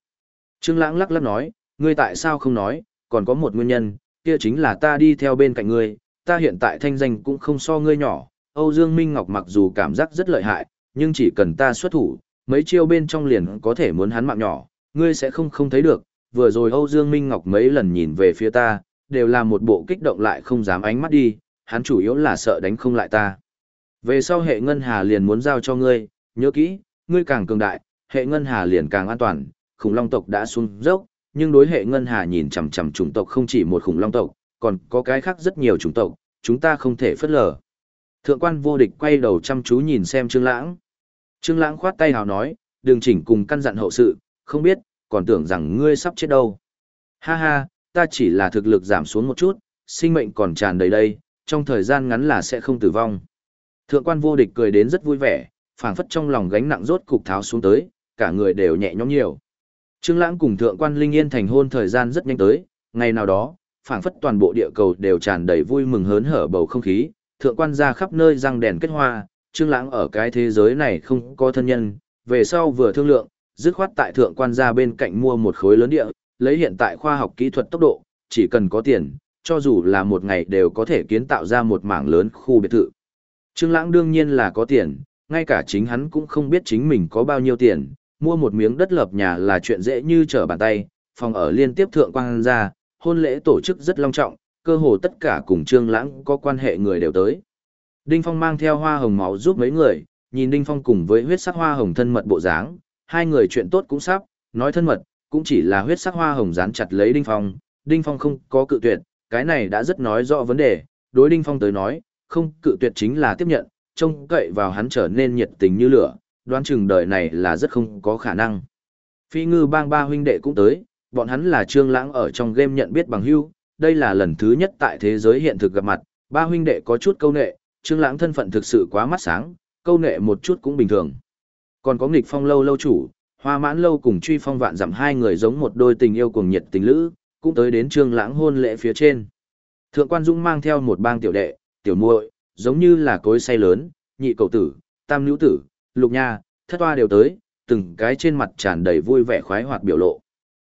Trương Lãng lắc lắc nói, ngươi tại sao không nói, còn có một nguyên nhân, kia chính là ta đi theo bên cạnh ngươi, ta hiện tại thanh danh cũng không so ngươi nhỏ, Âu Dương Minh Ngọc mặc dù cảm giác rất lợi hại, nhưng chỉ cần ta xuất thủ, mấy chiêu bên trong liền có thể muốn hắn mạng nhỏ, ngươi sẽ không không thấy được, vừa rồi Âu Dương Minh Ngọc mấy lần nhìn về phía ta, đều là một bộ kích động lại không dám ánh mắt đi, hắn chủ yếu là sợ đánh không lại ta. Về sau hệ ngân hà liền muốn giao cho ngươi, nhớ kỹ, ngươi càng cường đại, hệ ngân hà liền càng an toàn, khủng long tộc đã xuống dốc, nhưng đối hệ ngân hà nhìn chằm chằm chủng tộc không chỉ một khủng long tộc, còn có cái khác rất nhiều chủng tộc, chúng ta không thể phớt lờ. Thượng quan vô địch quay đầu chăm chú nhìn xem Trương Lãng. Trương Lãng khoát tay hào nói, đường chỉnh cùng căn dặn hậu sự, không biết, còn tưởng rằng ngươi sắp chết đâu. Ha ha, ta chỉ là thực lực giảm xuống một chút, sinh mệnh còn tràn đầy đây, trong thời gian ngắn là sẽ không tử vong. Thượng quan vô địch cười đến rất vui vẻ, phảng phất trong lòng gánh nặng rốt cục tháo xuống tới, cả người đều nhẹ nhõm nhiều. Trương Lãng cùng Thượng quan Linh Yên thành hôn thời gian rất nhanh tới, ngày nào đó, phảng phất toàn bộ địa cầu đều tràn đầy vui mừng hớn hở bầu không khí, thượng quan ra khắp nơi răng đèn kết hoa, Trương Lãng ở cái thế giới này không có thân nhân, về sau vừa thương lượng, dứt khoát tại thượng quan gia bên cạnh mua một khối lớn địa, lấy hiện tại khoa học kỹ thuật tốc độ, chỉ cần có tiền, cho dù là một ngày đều có thể kiến tạo ra một mảng lớn khu biệt thự. Trương Lãng đương nhiên là có tiền, ngay cả chính hắn cũng không biết chính mình có bao nhiêu tiền, mua một miếng đất lập nhà là chuyện dễ như trở bàn tay, phòng ở liên tiếp thượng quang ra, hôn lễ tổ chức rất long trọng, cơ hồ tất cả cùng Trương Lãng có quan hệ người đều tới. Đinh Phong mang theo hoa hồng máu giúp mấy người, nhìn Đinh Phong cùng với huyết sắc hoa hồng thân mật bộ dáng, hai người chuyện tốt cũng sắp, nói thân mật, cũng chỉ là huyết sắc hoa hồng dán chặt lấy Đinh Phong, Đinh Phong không có cự tuyệt, cái này đã rất nói rõ vấn đề, đối Đinh Phong tới nói, không cự tuyệt chính là tiếp nhận, trông cậy vào hắn trở nên nhiệt tình như lửa, đoán chừng đời này là rất không có khả năng. Phi ngư bang ba huynh đệ cũng tới, bọn hắn là trương lãng ở trong game nhận biết bằng hữu, đây là lần thứ nhất tại thế giới hiện thực gặp mặt, ba huynh đệ có chút câu nệ, trương lãng thân phận thực sự quá mắt sáng, câu nệ một chút cũng bình thường. Còn có nghịch phong lâu lâu chủ, hoa mãn lâu cùng truy phong vạn dặm hai người giống một đôi tình yêu cùng nhiệt tình lữ, cũng tới đến trương lãng hôn lễ phía trên. Thượng quan Dũng mang theo một bang tiểu đệ, tiểu muội, giống như là cối say lớn, nhị cầu tử, tam nữ tử, lục nha, thất toa đều tới, từng cái trên mặt tràn đầy vui vẻ khoái hoạt biểu lộ.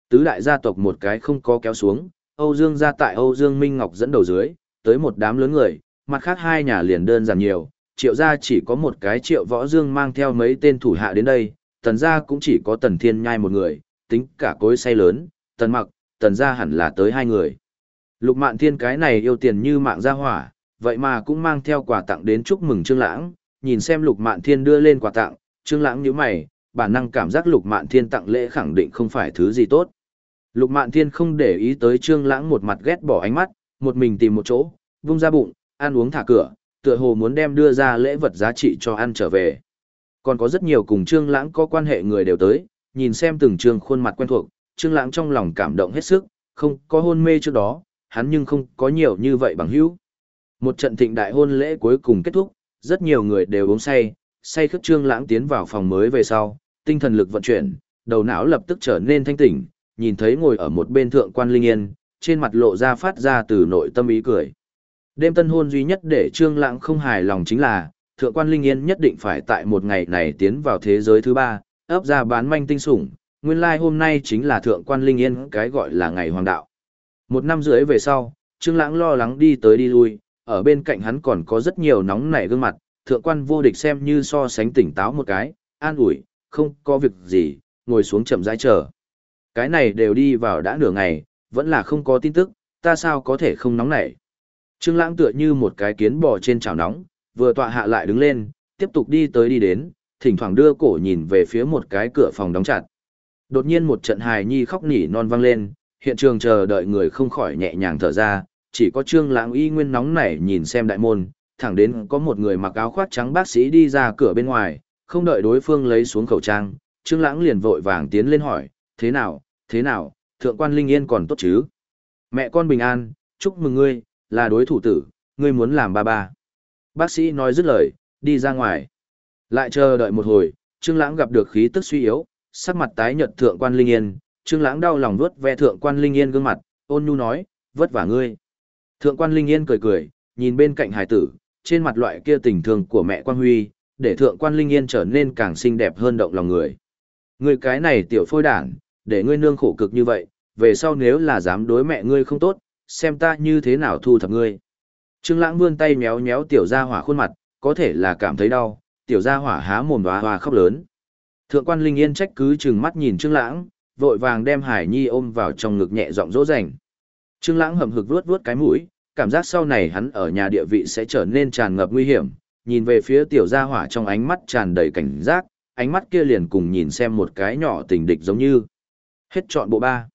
Tứ đại gia tộc một cái không có kéo xuống, Âu Dương gia tại Âu Dương Minh Ngọc dẫn đầu dưới, tới một đám lớn người, mặt khác hai nhà liền đơn giản nhiều, triệu gia chỉ có một cái triệu võ dương mang theo mấy tên thủ hạ đến đây, tần gia cũng chỉ có tần thiên nhai một người, tính cả cối say lớn, tần mặc, tần gia hẳn là tới hai người. Lục mạn thiên cái này yêu tiền như mạng gia hỏa, vậy mà cũng mang theo quà tặng đến chúc mừng Trương Lãng, nhìn xem Lục Mạn Thiên đưa lên quà tặng, Trương Lãng nhíu mày, bản năng cảm giác Lục Mạn Thiên tặng lễ khẳng định không phải thứ gì tốt. Lục Mạn Thiên không để ý tới Trương Lãng một mặt ghét bỏ ánh mắt, một mình tìm một chỗ, vung ra bụng, ăn uống thả cửa, tựa hồ muốn đem đưa ra lễ vật giá trị cho ăn trở về. Còn có rất nhiều cùng Trương Lãng có quan hệ người đều tới, nhìn xem từng trương khuôn mặt quen thuộc, Trương Lãng trong lòng cảm động hết sức, không có hôn mê trước đó, hắn nhưng không có nhiều như vậy bằng hữu. Một trận thịnh đại hôn lễ cuối cùng kết thúc, rất nhiều người đều uống say, say khất trương lãng tiến vào phòng mới về sau, tinh thần lực vận chuyển, đầu não lập tức trở nên thanh tỉnh, nhìn thấy ngồi ở một bên thượng quan linh yên, trên mặt lộ ra phát ra từ nội tâm ý cười. Đêm tân hôn duy nhất để trương lãng không hài lòng chính là, thượng quan linh yên nhất định phải tại một ngày này tiến vào thế giới thứ ba, ấp ra bán manh tinh sủng, nguyên lai like hôm nay chính là thượng quan linh yên cái gọi là ngày hoàng đạo. Một năm rưỡi về sau, trương lãng lo lắng đi tới đi lui, ở bên cạnh hắn còn có rất nhiều nóng nảy gương mặt, thượng quan vô địch xem như so sánh tỉnh táo một cái, an ủi, không có việc gì, ngồi xuống chậm rãi chờ. Cái này đều đi vào đã nửa ngày, vẫn là không có tin tức, ta sao có thể không nóng nảy. Trương Lãng tựa như một cái kiến bò trên chảo nóng, vừa tọa hạ lại đứng lên, tiếp tục đi tới đi đến, thỉnh thoảng đưa cổ nhìn về phía một cái cửa phòng đóng chặt. Đột nhiên một trận hài nhi khóc nỉ non vang lên, hiện trường chờ đợi người không khỏi nhẹ nhàng thở ra, chỉ có trương lãng y nguyên nóng nảy nhìn xem đại môn, thẳng đến có một người mặc áo khoác trắng bác sĩ đi ra cửa bên ngoài, không đợi đối phương lấy xuống khẩu trang, trương lãng liền vội vàng tiến lên hỏi, thế nào, thế nào, thượng quan linh yên còn tốt chứ? Mẹ con bình an, chúc mừng ngươi, là đối thủ tử, ngươi muốn làm ba ba. Bác sĩ nói dứt lời, đi ra ngoài. Lại chờ đợi một hồi, Trương Lãng gặp được khí tức suy yếu, sắc mặt tái nhợt thượng quan Linh Yên, Trương Lãng đau lòng vuốt ve thượng quan Linh Yên gương mặt, ôn nhu nói, vất vả ngươi. Thượng quan Linh Yên cười cười, nhìn bên cạnh hải tử, trên mặt loại kia tình thương của mẹ quan huy, để thượng quan Linh Yên trở nên càng xinh đẹp hơn động lòng người. Người cái này tiểu phôi đản, để ngươi nương khổ cực như vậy, về sau nếu là dám đối mẹ ngươi không tốt, xem ta như thế nào thu thập ngươi. Trương Lãng vươn tay méo méo tiểu gia hỏa khuôn mặt, có thể là cảm thấy đau, tiểu gia hỏa há mồm oa hoa khóc lớn. Thượng quan Linh Yên trách cứ chừng mắt nhìn Trương Lãng, vội vàng đem Hải Nhi ôm vào trong ngực nhẹ giọng dỗ dành. Trương Lãng hậm hực vuốt vuốt cái mũi, cảm giác sau này hắn ở nhà địa vị sẽ trở nên tràn ngập nguy hiểm, nhìn về phía tiểu gia hỏa trong ánh mắt tràn đầy cảnh giác, ánh mắt kia liền cùng nhìn xem một cái nhỏ tình địch giống như. Hết chọn bộ ba.